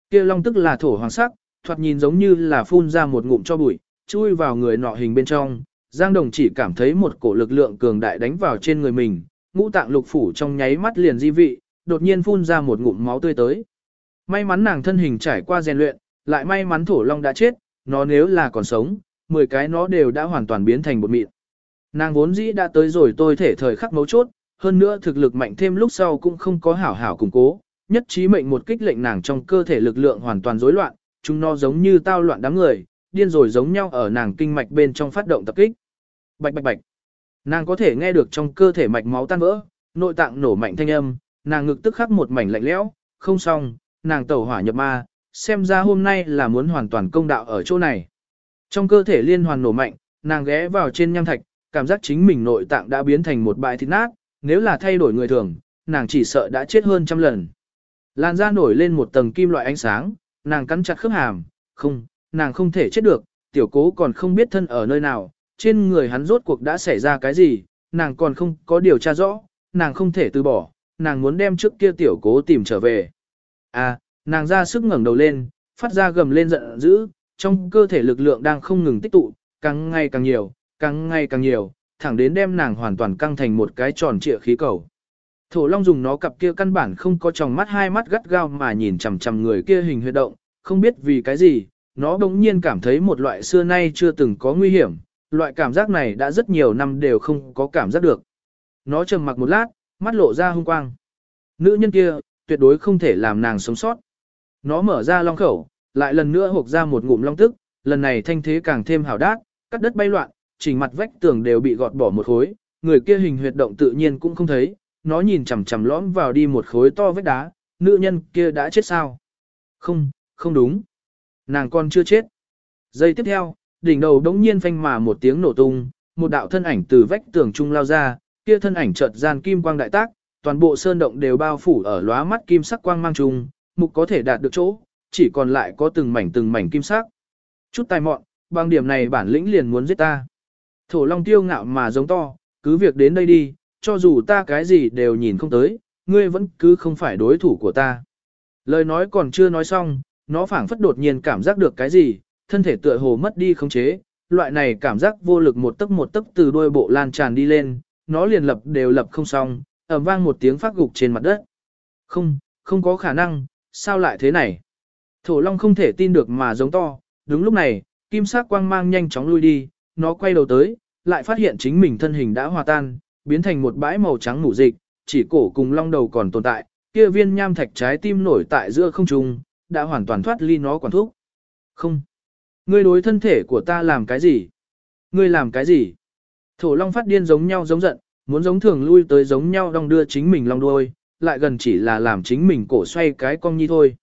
Kia long tức là thổ hoàng sắc, thoạt nhìn giống như là phun ra một ngụm cho bụi, chui vào người nọ hình bên trong. Giang Đồng chỉ cảm thấy một cổ lực lượng cường đại đánh vào trên người mình, ngũ tạng lục phủ trong nháy mắt liền di vị, đột nhiên phun ra một ngụm máu tươi tới. May mắn nàng thân hình trải qua rèn luyện, lại may mắn thổ long đã chết, nó nếu là còn sống, 10 cái nó đều đã hoàn toàn biến thành bột mịn. Nàng vốn dĩ đã tới rồi tôi thể thời khắc mấu chốt, hơn nữa thực lực mạnh thêm lúc sau cũng không có hảo hảo củng cố, nhất trí mệnh một kích lệnh nàng trong cơ thể lực lượng hoàn toàn rối loạn, chúng nó giống như tao loạn đám người, điên rồi giống nhau ở nàng kinh mạch bên trong phát động tập kích. Bạch bạch bạch. Nàng có thể nghe được trong cơ thể mạch máu tan vỡ, nội tạng nổ mạnh thanh âm, nàng ngực tức khắc một mảnh lạnh lẽo, không xong, nàng tẩu hỏa nhập ma, xem ra hôm nay là muốn hoàn toàn công đạo ở chỗ này. Trong cơ thể liên hoàn nổ mạnh, nàng ghé vào trên nham thạch, cảm giác chính mình nội tạng đã biến thành một bãi thịt nát, nếu là thay đổi người thường, nàng chỉ sợ đã chết hơn trăm lần. Làn da nổi lên một tầng kim loại ánh sáng, nàng cắn chặt khớp hàm, không, nàng không thể chết được, tiểu cố còn không biết thân ở nơi nào, trên người hắn rốt cuộc đã xảy ra cái gì, nàng còn không có điều tra rõ, nàng không thể từ bỏ, nàng muốn đem trước kia tiểu cố tìm trở về. À, nàng ra sức ngẩng đầu lên, phát ra gầm lên giận dữ, trong cơ thể lực lượng đang không ngừng tích tụ, càng ngày càng nhiều, càng ngày càng nhiều, thẳng đến đem nàng hoàn toàn căng thành một cái tròn trịa khí cầu. Thổ Long dùng nó cặp kia căn bản không có tròng mắt hai mắt gắt gao mà nhìn chằm chằm người kia hình huyệt động, không biết vì cái gì, nó bỗng nhiên cảm thấy một loại xưa nay chưa từng có nguy hiểm, loại cảm giác này đã rất nhiều năm đều không có cảm giác được. Nó trầm mặc một lát, mắt lộ ra hung quang. Nữ nhân kia, tuyệt đối không thể làm nàng sống sót. Nó mở ra long khẩu, lại lần nữa hộc ra một ngụm long tức, lần này thanh thế càng thêm hào đát, cắt đất bay loạn, chỉnh mặt vách tường đều bị gọt bỏ một khối, người kia hình huyệt động tự nhiên cũng không thấy, nó nhìn chằm chằm lõm vào đi một khối to vách đá, nữ nhân kia đã chết sao? Không, không đúng. Nàng còn chưa chết. Giây tiếp theo, đỉnh đầu đống nhiên phanh mà một tiếng nổ tung, một đạo thân ảnh từ vách tường trung lao ra, kia thân ảnh chợt gian kim quang đại tác, toàn bộ sơn động đều bao phủ ở lóa mắt kim sắc quang mang trùng, mục có thể đạt được chỗ, chỉ còn lại có từng mảnh từng mảnh kim sắc. Chút tài mọn, bằng điểm này bản lĩnh liền muốn giết ta. Thổ Long tiêu ngạo mà giống to, cứ việc đến đây đi, cho dù ta cái gì đều nhìn không tới, ngươi vẫn cứ không phải đối thủ của ta. Lời nói còn chưa nói xong, nó phảng phất đột nhiên cảm giác được cái gì, thân thể tựa hồ mất đi khống chế, loại này cảm giác vô lực một tấc một tấc từ đuôi bộ lan tràn đi lên, nó liền lập đều lập không xong, ầm vang một tiếng phát gục trên mặt đất. Không, không có khả năng, sao lại thế này? Thổ Long không thể tin được mà giống to, đúng lúc này, kim sắc quang mang nhanh chóng lui đi, nó quay đầu tới, lại phát hiện chính mình thân hình đã hòa tan, biến thành một bãi màu trắng mủ dịch, chỉ cổ cùng long đầu còn tồn tại, kia viên nham thạch trái tim nổi tại giữa không trung, đã hoàn toàn thoát ly nó quản thúc. Không. Ngươi đối thân thể của ta làm cái gì? Ngươi làm cái gì? Thổ long phát điên giống nhau giống giận, muốn giống thường lui tới giống nhau đong đưa chính mình long đuôi, lại gần chỉ là làm chính mình cổ xoay cái cong nhi thôi.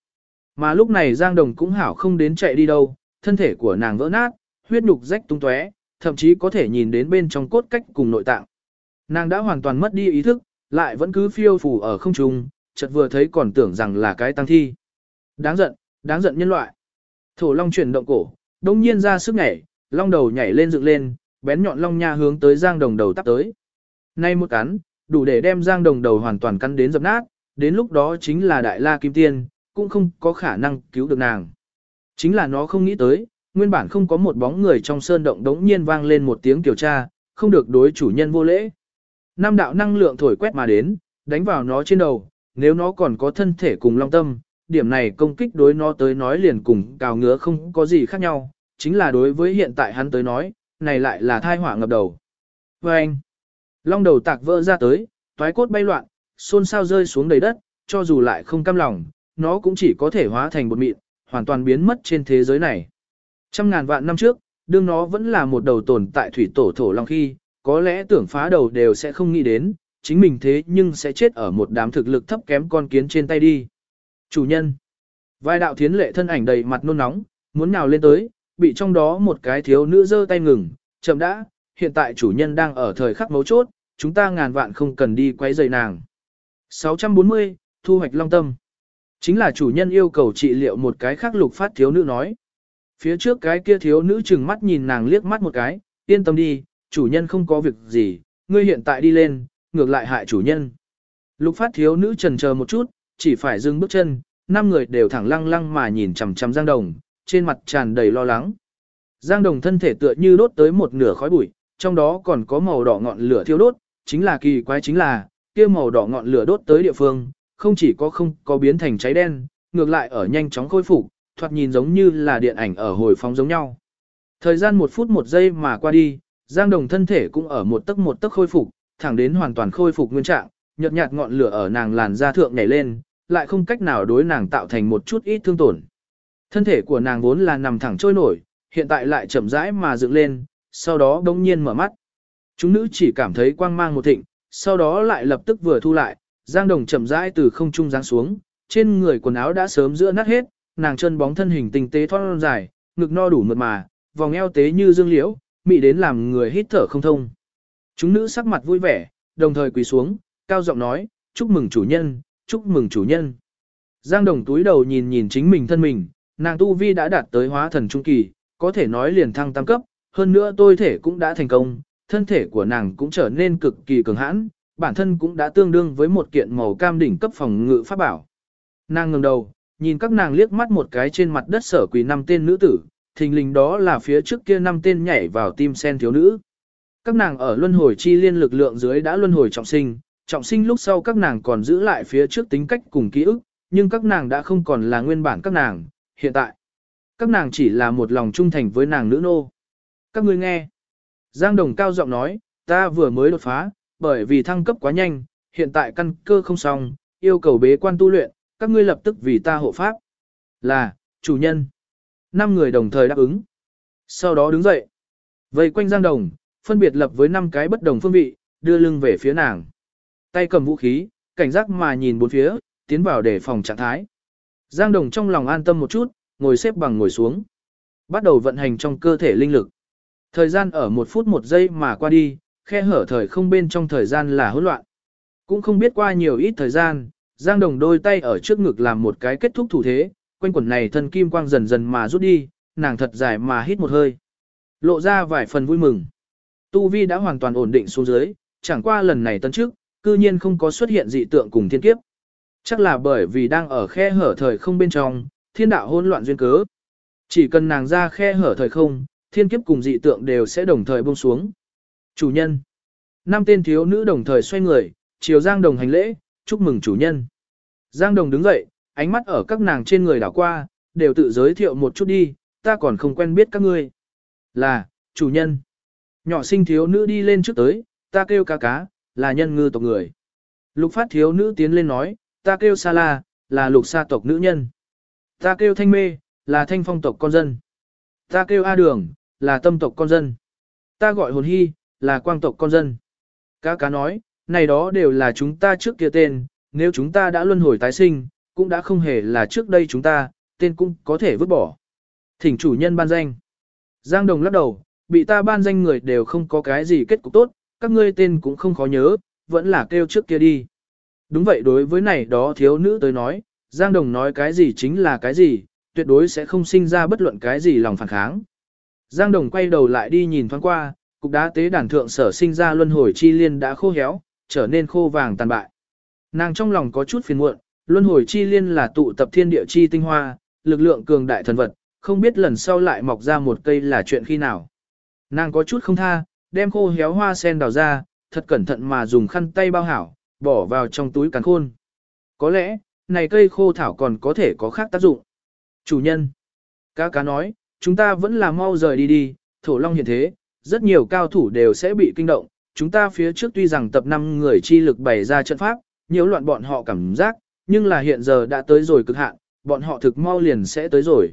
Mà lúc này Giang Đồng cũng hảo không đến chạy đi đâu, thân thể của nàng vỡ nát, huyết nhục rách tung tóe, thậm chí có thể nhìn đến bên trong cốt cách cùng nội tạng. Nàng đã hoàn toàn mất đi ý thức, lại vẫn cứ phiêu phù ở không trung, chợt vừa thấy còn tưởng rằng là cái tăng thi. Đáng giận, đáng giận nhân loại. Thổ Long chuyển động cổ, đông nhiên ra sức nhảy, long đầu nhảy lên dựng lên, bén nhọn long nha hướng tới Giang Đồng đầu tắp tới. Nay một cắn, đủ để đem Giang Đồng đầu hoàn toàn cắn đến dập nát, đến lúc đó chính là Đại La Kim Tiên, cũng không có khả năng cứu được nàng. Chính là nó không nghĩ tới, nguyên bản không có một bóng người trong sơn động đống nhiên vang lên một tiếng kiểu tra, không được đối chủ nhân vô lễ. Nam đạo năng lượng thổi quét mà đến, đánh vào nó trên đầu, nếu nó còn có thân thể cùng long tâm, điểm này công kích đối nó tới nói liền cùng cào ngứa không có gì khác nhau, chính là đối với hiện tại hắn tới nói, này lại là thai họa ngập đầu. Và anh, long đầu tạc vỡ ra tới, toái cốt bay loạn, xôn xao rơi xuống đầy đất, cho dù lại không cam lòng, nó cũng chỉ có thể hóa thành bột mịn, hoàn toàn biến mất trên thế giới này. Trăm ngàn vạn năm trước, đương nó vẫn là một đầu tồn tại thủy tổ thổ long khi, có lẽ tưởng phá đầu đều sẽ không nghĩ đến, chính mình thế nhưng sẽ chết ở một đám thực lực thấp kém con kiến trên tay đi. Chủ nhân. Vai đạo thiến lệ thân ảnh đầy mặt nôn nóng, muốn nào lên tới, bị trong đó một cái thiếu nữ giơ tay ngừng, chậm đã, hiện tại chủ nhân đang ở thời khắc mấu chốt, chúng ta ngàn vạn không cần đi quấy rầy nàng. 640, Thu hoạch long tâm. Chính là chủ nhân yêu cầu trị liệu một cái khác lục phát thiếu nữ nói. Phía trước cái kia thiếu nữ chừng mắt nhìn nàng liếc mắt một cái, yên tâm đi, chủ nhân không có việc gì, ngươi hiện tại đi lên, ngược lại hại chủ nhân. Lục phát thiếu nữ trần chờ một chút, chỉ phải dừng bước chân, năm người đều thẳng lăng lăng mà nhìn chằm chằm Giang Đồng, trên mặt tràn đầy lo lắng. Giang Đồng thân thể tựa như đốt tới một nửa khói bụi, trong đó còn có màu đỏ ngọn lửa thiêu đốt, chính là kỳ quái chính là, kia màu đỏ ngọn lửa đốt tới địa phương, không chỉ có không có biến thành cháy đen, ngược lại ở nhanh chóng khôi phục, thoạt nhìn giống như là điện ảnh ở hồi phóng giống nhau. Thời gian một phút một giây mà qua đi, Giang Đồng thân thể cũng ở một tấc một tấc khôi phục, thẳng đến hoàn toàn khôi phục nguyên trạng, nhợt nhạt ngọn lửa ở nàng làn da thượng nhảy lên, lại không cách nào đối nàng tạo thành một chút ít thương tổn. Thân thể của nàng vốn là nằm thẳng trôi nổi, hiện tại lại chậm rãi mà dựng lên, sau đó đông nhiên mở mắt. Chúng nữ chỉ cảm thấy quang mang một thịnh, sau đó lại lập tức vừa thu lại, Giang Đồng chậm rãi từ không trung giáng xuống, trên người quần áo đã sớm giữa nát hết, nàng chân bóng thân hình tinh tế thon dài, ngực no đủ mượt mà, vòng eo tế như dương liễu, mị đến làm người hít thở không thông. Chúng nữ sắc mặt vui vẻ, đồng thời quỳ xuống, cao giọng nói, chúc mừng chủ nhân, chúc mừng chủ nhân. Giang đồng túi đầu nhìn nhìn chính mình thân mình, nàng tu vi đã đạt tới hóa thần trung kỳ, có thể nói liền thăng tam cấp, hơn nữa tôi thể cũng đã thành công, thân thể của nàng cũng trở nên cực kỳ cường hãn, bản thân cũng đã tương đương với một kiện màu cam đỉnh cấp phòng ngự pháp bảo. Nàng ngẩng đầu, nhìn các nàng liếc mắt một cái trên mặt đất sở quỳ năm tên nữ tử, thình lình đó là phía trước kia năm tên nhảy vào tim sen thiếu nữ. Các nàng ở luân hồi chi liên lực lượng dưới đã luân hồi trọng sinh, trọng sinh lúc sau các nàng còn giữ lại phía trước tính cách cùng ký ức, nhưng các nàng đã không còn là nguyên bản các nàng, hiện tại. Các nàng chỉ là một lòng trung thành với nàng nữ nô. Các ngươi nghe. Giang Đồng cao giọng nói, ta vừa mới đột phá, bởi vì thăng cấp quá nhanh, hiện tại căn cơ không xong, yêu cầu bế quan tu luyện, các ngươi lập tức vì ta hộ pháp. Là, chủ nhân. Năm người đồng thời đáp ứng. Sau đó đứng dậy. Vây quanh Giang Đồng, phân biệt lập với năm cái bất đồng phương vị, đưa lưng về phía nàng. Tay cầm vũ khí, cảnh giác mà nhìn bốn phía, tiến vào để phòng trạng thái. Giang Đồng trong lòng an tâm một chút, ngồi xếp bằng ngồi xuống. Bắt đầu vận hành trong cơ thể linh lực. Thời gian ở một phút một giây mà qua đi, khe hở thời không bên trong thời gian là hỗn loạn. Cũng không biết qua nhiều ít thời gian, Giang Đồng đôi tay ở trước ngực làm một cái kết thúc thủ thế, quanh quần này thân kim quang dần dần mà rút đi, nàng thật dài mà hít một hơi. Lộ ra vài phần vui mừng. Tu Vi đã hoàn toàn ổn định xuống dưới, chẳng qua lần này tân trước, cư nhiên không có xuất hiện dị tượng cùng thiên kiếp. Chắc là bởi vì đang ở khe hở thời không bên trong, thiên đạo hỗn loạn duyên cớ. Chỉ cần nàng ra khe hở thời không, thiên kiếp cùng dị tượng đều sẽ đồng thời buông xuống. Chủ nhân. Năm tên thiếu nữ đồng thời xoay người, chiều Giang Đồng hành lễ, chúc mừng chủ nhân. Giang Đồng đứng dậy, ánh mắt ở các nàng trên người đảo qua, đều tự giới thiệu một chút đi, ta còn không quen biết các ngươi. Là, chủ nhân. Nhỏ sinh thiếu nữ đi lên trước tới, ta kêu cá cá, là nhân ngư tộc người. Lục phát thiếu nữ tiến lên nói, ta kêu sa la, là lục sa tộc nữ nhân. Ta kêu thanh mê, là thanh phong tộc con dân. Ta kêu A đường, là tâm tộc con dân. Ta gọi hồn hy, là quang tộc con dân. Cá cá nói, này đó đều là chúng ta trước kia tên, nếu chúng ta đã luân hồi tái sinh, cũng đã không hề là trước đây chúng ta, tên cũng có thể vứt bỏ. Thỉnh chủ nhân ban danh. Giang Đồng lắc đầu, bị ta ban danh người đều không có cái gì kết cục tốt, các ngươi tên cũng không khó nhớ, vẫn là kêu trước kia đi. Đúng vậy đối với này đó thiếu nữ tới nói, Giang Đồng nói cái gì chính là cái gì, tuyệt đối sẽ không sinh ra bất luận cái gì lòng phản kháng. Giang Đồng quay đầu lại đi nhìn thoáng qua, cục đá tế đàn thượng sở sinh ra luân hồi chi liên đã khô héo, trở nên khô vàng tàn bại. Nàng trong lòng có chút phiền muộn, luân hồi chi liên là tụ tập thiên địa chi tinh hoa, lực lượng cường đại thần vật, không biết lần sau lại mọc ra một cây là chuyện khi nào. Nàng có chút không tha, đem khô héo hoa sen đào ra, thật cẩn thận mà dùng khăn tay bao hảo, bỏ vào trong túi càn khôn. Có lẽ, này cây khô thảo còn có thể có khác tác dụng. Chủ nhân, cá cá nói, chúng ta vẫn là mau rời đi đi, thổ long hiện thế, rất nhiều cao thủ đều sẽ bị kinh động. Chúng ta phía trước tuy rằng tập 5 người chi lực bày ra trận pháp, nhiều loạn bọn họ cảm giác, nhưng là hiện giờ đã tới rồi cực hạn, bọn họ thực mau liền sẽ tới rồi.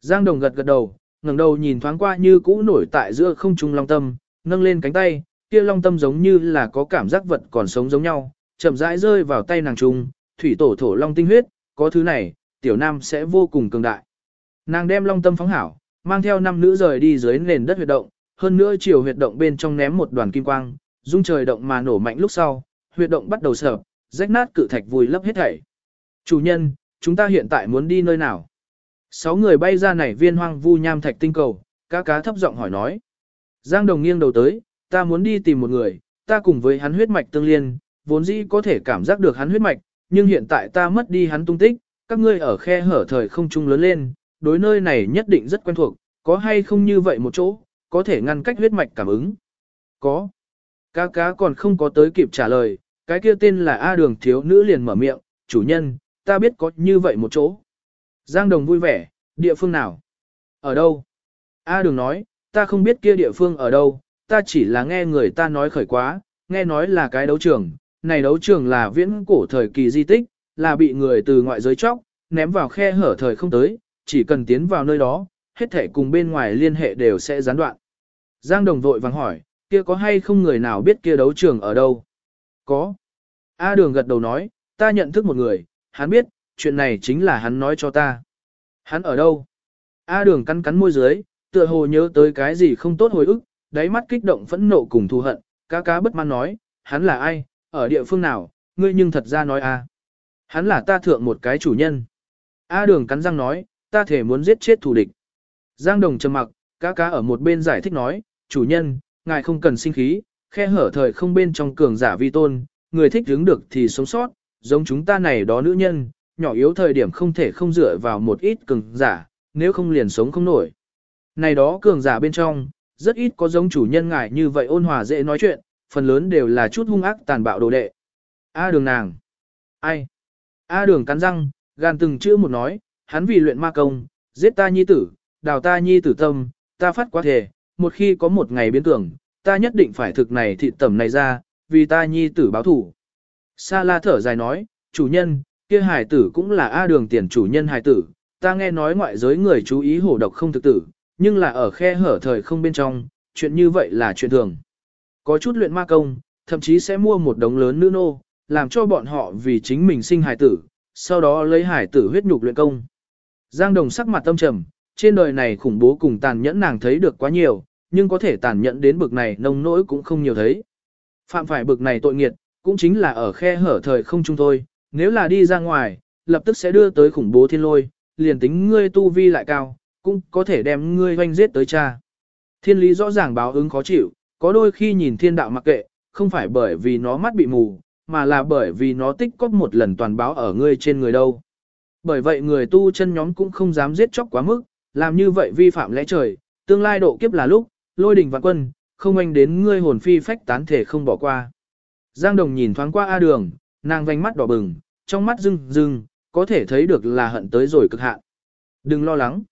Giang Đồng gật gật đầu, ngẩng đầu nhìn thoáng qua như cũ nổi tại giữa không trung long tâm, nâng lên cánh tay, kia long tâm giống như là có cảm giác vật còn sống giống nhau, chậm rãi rơi vào tay nàng trung, thủy tổ thổ long tinh huyết, có thứ này, tiểu nam sẽ vô cùng cường đại. Nàng đem long tâm phóng hảo, mang theo năm nữ rời đi dưới nền đất huyệt động, hơn nữa chiều huyệt động bên trong ném một đoàn kim quang, dung trời động mà nổ mạnh lúc sau, huyệt động bắt đầu sập, rách nát cự thạch vùi lấp hết thảy. Chủ nhân, chúng ta hiện tại muốn đi nơi nào? Sáu người bay ra nảy viên hoang vu nham thạch tinh cầu, cá cá thấp giọng hỏi nói. Giang Đồng nghiêng đầu tới, ta muốn đi tìm một người, ta cùng với hắn huyết mạch tương liên, vốn dĩ có thể cảm giác được hắn huyết mạch, nhưng hiện tại ta mất đi hắn tung tích, các ngươi ở khe hở thời không trung lớn lên, đối nơi này nhất định rất quen thuộc, có hay không như vậy một chỗ, có thể ngăn cách huyết mạch cảm ứng. Có. Cá cá còn không có tới kịp trả lời, cái kia tên là A đường thiếu nữ liền mở miệng, chủ nhân, ta biết có như vậy một chỗ. Giang Đồng vui vẻ, địa phương nào? Ở đâu? A đường nói, ta không biết kia địa phương ở đâu, ta chỉ là nghe người ta nói khởi quá, nghe nói là cái đấu trường, này đấu trường là viễn cổ thời kỳ di tích, là bị người từ ngoại giới chóc, ném vào khe hở thời không tới, chỉ cần tiến vào nơi đó, hết thể cùng bên ngoài liên hệ đều sẽ gián đoạn. Giang Đồng vội vàng hỏi, kia có hay không người nào biết kia đấu trường ở đâu? Có. A Đường gật đầu nói, ta nhận thức một người, hắn biết, chuyện này chính là hắn nói cho ta. Hắn ở đâu? A Đường cắn cắn môi dưới, tựa hồ nhớ tới cái gì không tốt hồi ức, đáy mắt kích động phẫn nộ cùng thù hận, cá cá bất mãn nói, hắn là ai, ở địa phương nào, ngươi nhưng thật ra nói a. Hắn là ta thượng một cái chủ nhân. A Đường cắn răng nói, ta thể muốn giết chết thù địch. Giang Đồng trầm mặc, cá cá ở một bên giải thích nói, chủ nhân, ngài không cần sinh khí, khe hở thời không bên trong cường giả vi tôn, người thích đứng được thì sống sót, giống chúng ta này đó nữ nhân, nhỏ yếu thời điểm không thể không dựa vào một ít cường giả, nếu không liền sống không nổi. Này đó cường giả bên trong, rất ít có giống chủ nhân ngài như vậy ôn hòa dễ nói chuyện, phần lớn đều là chút hung ác tàn bạo đồ đệ. A đường nàng. Ai? A đường cắn răng, gan từng chữ một nói, hắn vì luyện ma công, giết ta nhi tử, đào ta nhi tử tâm, ta phát quá thể, một khi có một ngày biến cường, ta nhất định phải thực này thị tẩm này ra, vì ta nhi tử báo thủ. Sa la thở dài nói, chủ nhân, kia hải tử cũng là A đường tiền chủ nhân hải tử, ta nghe nói ngoại giới người chú ý hổ độc không thực tử, nhưng là ở khe hở thời không bên trong, chuyện như vậy là chuyện thường. Có chút luyện ma công, thậm chí sẽ mua một đống lớn nữ nô, làm cho bọn họ vì chính mình sinh hải tử, sau đó lấy hải tử huyết nhục luyện công. Giang Đồng sắc mặt tâm trầm, trên đời này khủng bố cùng tàn nhẫn nàng thấy được quá nhiều, nhưng có thể tàn nhẫn đến bực này nông nỗi cũng không nhiều thấy. Phạm phải bực này tội nghiệt, cũng chính là ở khe hở thời không chung thôi, nếu là đi ra ngoài, lập tức sẽ đưa tới khủng bố thiên lôi, liền tính ngươi tu vi lại cao, cũng có thể đem ngươi hoanh giết tới cha. Thiên lý rõ ràng báo ứng khó chịu, có đôi khi nhìn thiên đạo mặc kệ, không phải bởi vì nó mắt bị mù, mà là bởi vì nó tích cóp một lần toàn báo ở ngươi trên người đâu. Bởi vậy người tu chân nhóm cũng không dám giết chóc quá mức, làm như vậy vi phạm lẽ trời, tương lai độ kiếp là lúc, lôi đình vạn quân, không anh đến ngươi hồn phi phách tán thể không bỏ qua. Giang Đồng nhìn thoáng qua A Đường, nàng vành mắt đỏ bừng, trong mắt rưng rưng, có thể thấy được là hận tới rồi cực hạn. Đừng lo lắng.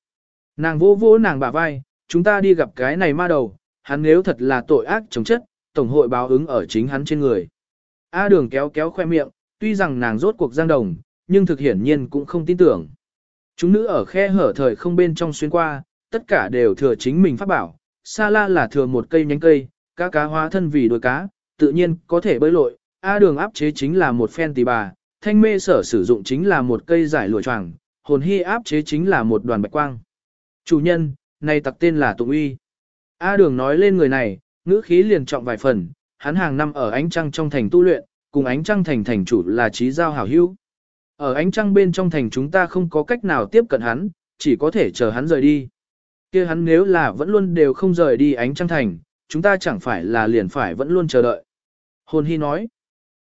Nàng vỗ vỗ nàng bả vai, chúng ta đi gặp cái này ma đầu, hắn nếu thật là tội ác chống chất, tổng hội báo ứng ở chính hắn trên người. A đường kéo kéo khoe miệng, tuy rằng nàng rốt cuộc giang đồng, nhưng thực hiển nhiên cũng không tin tưởng. Chúng nữ ở khe hở thời không bên trong xuyên qua, tất cả đều thừa chính mình phát bảo. Sa la là thừa một cây nhánh cây, cá cá hóa thân vì đuôi cá, tự nhiên có thể bơi lội. A đường áp chế chính là một phen tì bà, thanh mê sở sử dụng chính là một cây giải lụa choàng, hồn hy áp chế chính là một đoàn bạch quang. Chủ nhân, này tặc tên là Tụng Uy. A đường nói lên người này, ngữ khí liền trọng vài phần, hắn hàng năm ở ánh trăng trong thành tu luyện, cùng ánh trăng thành thành chủ là trí giao hảo hữu. Ở ánh trăng bên trong thành chúng ta không có cách nào tiếp cận hắn, chỉ có thể chờ hắn rời đi. kia hắn nếu là vẫn luôn đều không rời đi ánh trăng thành, chúng ta chẳng phải là liền phải vẫn luôn chờ đợi. Hồn Hy nói.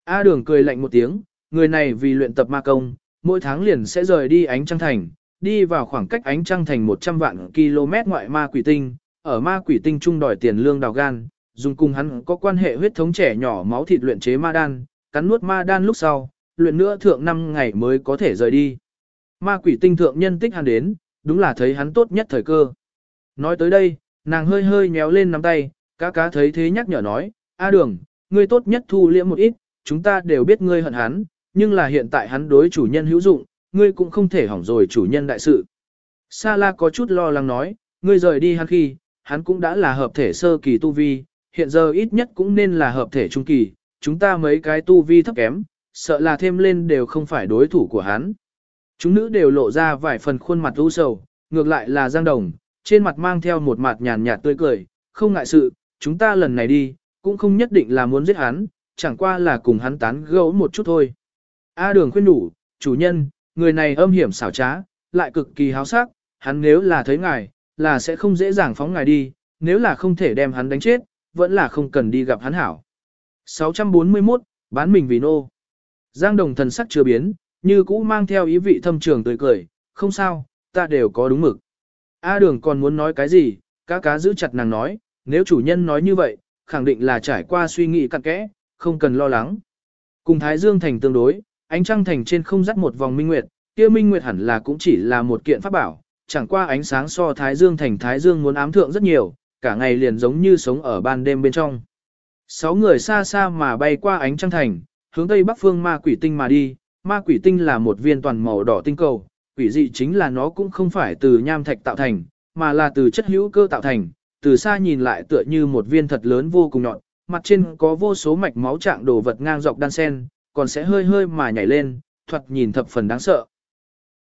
A đường cười lạnh một tiếng, người này vì luyện tập ma công, mỗi tháng liền sẽ rời đi ánh trăng thành, đi vào khoảng cách ánh trăng thành 100 vạn km ngoại ma quỷ tinh, ở ma quỷ tinh trung đòi tiền lương đào gan, dùng cùng hắn có quan hệ huyết thống trẻ nhỏ máu thịt luyện chế ma đan, cắn nuốt ma đan lúc sau, luyện nữa thượng 5 ngày mới có thể rời đi. Ma quỷ tinh thượng nhân tích hắn đến, đúng là thấy hắn tốt nhất thời cơ. Nói tới đây, nàng hơi hơi nhéo lên nắm tay, cá cá thấy thế nhắc nhở nói, A đường, ngươi tốt nhất thu liễm một ít, chúng ta đều biết ngươi hận hắn, nhưng là hiện tại hắn đối chủ nhân hữu dụng, ngươi cũng không thể hỏng rồi chủ nhân đại sự. Sa la có chút lo lắng nói, ngươi rời đi hắn khi, hắn cũng đã là hợp thể sơ kỳ tu vi, hiện giờ ít nhất cũng nên là hợp thể trung kỳ, chúng ta mấy cái tu vi thấp kém, sợ là thêm lên đều không phải đối thủ của hắn. Chúng nữ đều lộ ra vài phần khuôn mặt u sầu, ngược lại là Giang Đồng, trên mặt mang theo một mặt nhàn nhạt tươi cười, không ngại sự, chúng ta lần này đi, cũng không nhất định là muốn giết hắn, chẳng qua là cùng hắn tán gẫu một chút thôi. A đường khuyên đủ, chủ nhân, người này âm hiểm xảo trá, lại cực kỳ háo sắc, hắn nếu là thấy ngài, là sẽ không dễ dàng phóng ngài đi, nếu là không thể đem hắn đánh chết, vẫn là không cần đi gặp hắn hảo. 641, bán mình vì nô. Giang đồng thần sắc chưa biến, như cũ mang theo ý vị thâm trường tươi cười, không sao, ta đều có đúng mực. A đường còn muốn nói cái gì, cá cá giữ chặt nàng nói, nếu chủ nhân nói như vậy, khẳng định là trải qua suy nghĩ cặn kẽ, không cần lo lắng. Cùng Thái Dương Thành tương đối, ánh trăng thành trên không dắt một vòng minh nguyệt, kia minh nguyệt hẳn là cũng chỉ là một kiện pháp bảo, chẳng qua ánh sáng so Thái Dương thành Thái Dương muốn ám thượng rất nhiều, cả ngày liền giống như sống ở ban đêm bên trong. Sáu người xa xa mà bay qua ánh trăng thành, hướng tây bắc phương ma quỷ tinh mà đi, ma quỷ tinh là một viên toàn màu đỏ tinh cầu, quỷ dị chính là nó cũng không phải từ nham thạch tạo thành, mà là từ chất hữu cơ tạo thành, từ xa nhìn lại tựa như một viên thật lớn vô cùng nhọn, mặt trên có vô số mạch máu trạng đồ vật ngang dọc đan sen, còn sẽ hơi hơi mà nhảy lên, thoạt nhìn thập phần đáng sợ.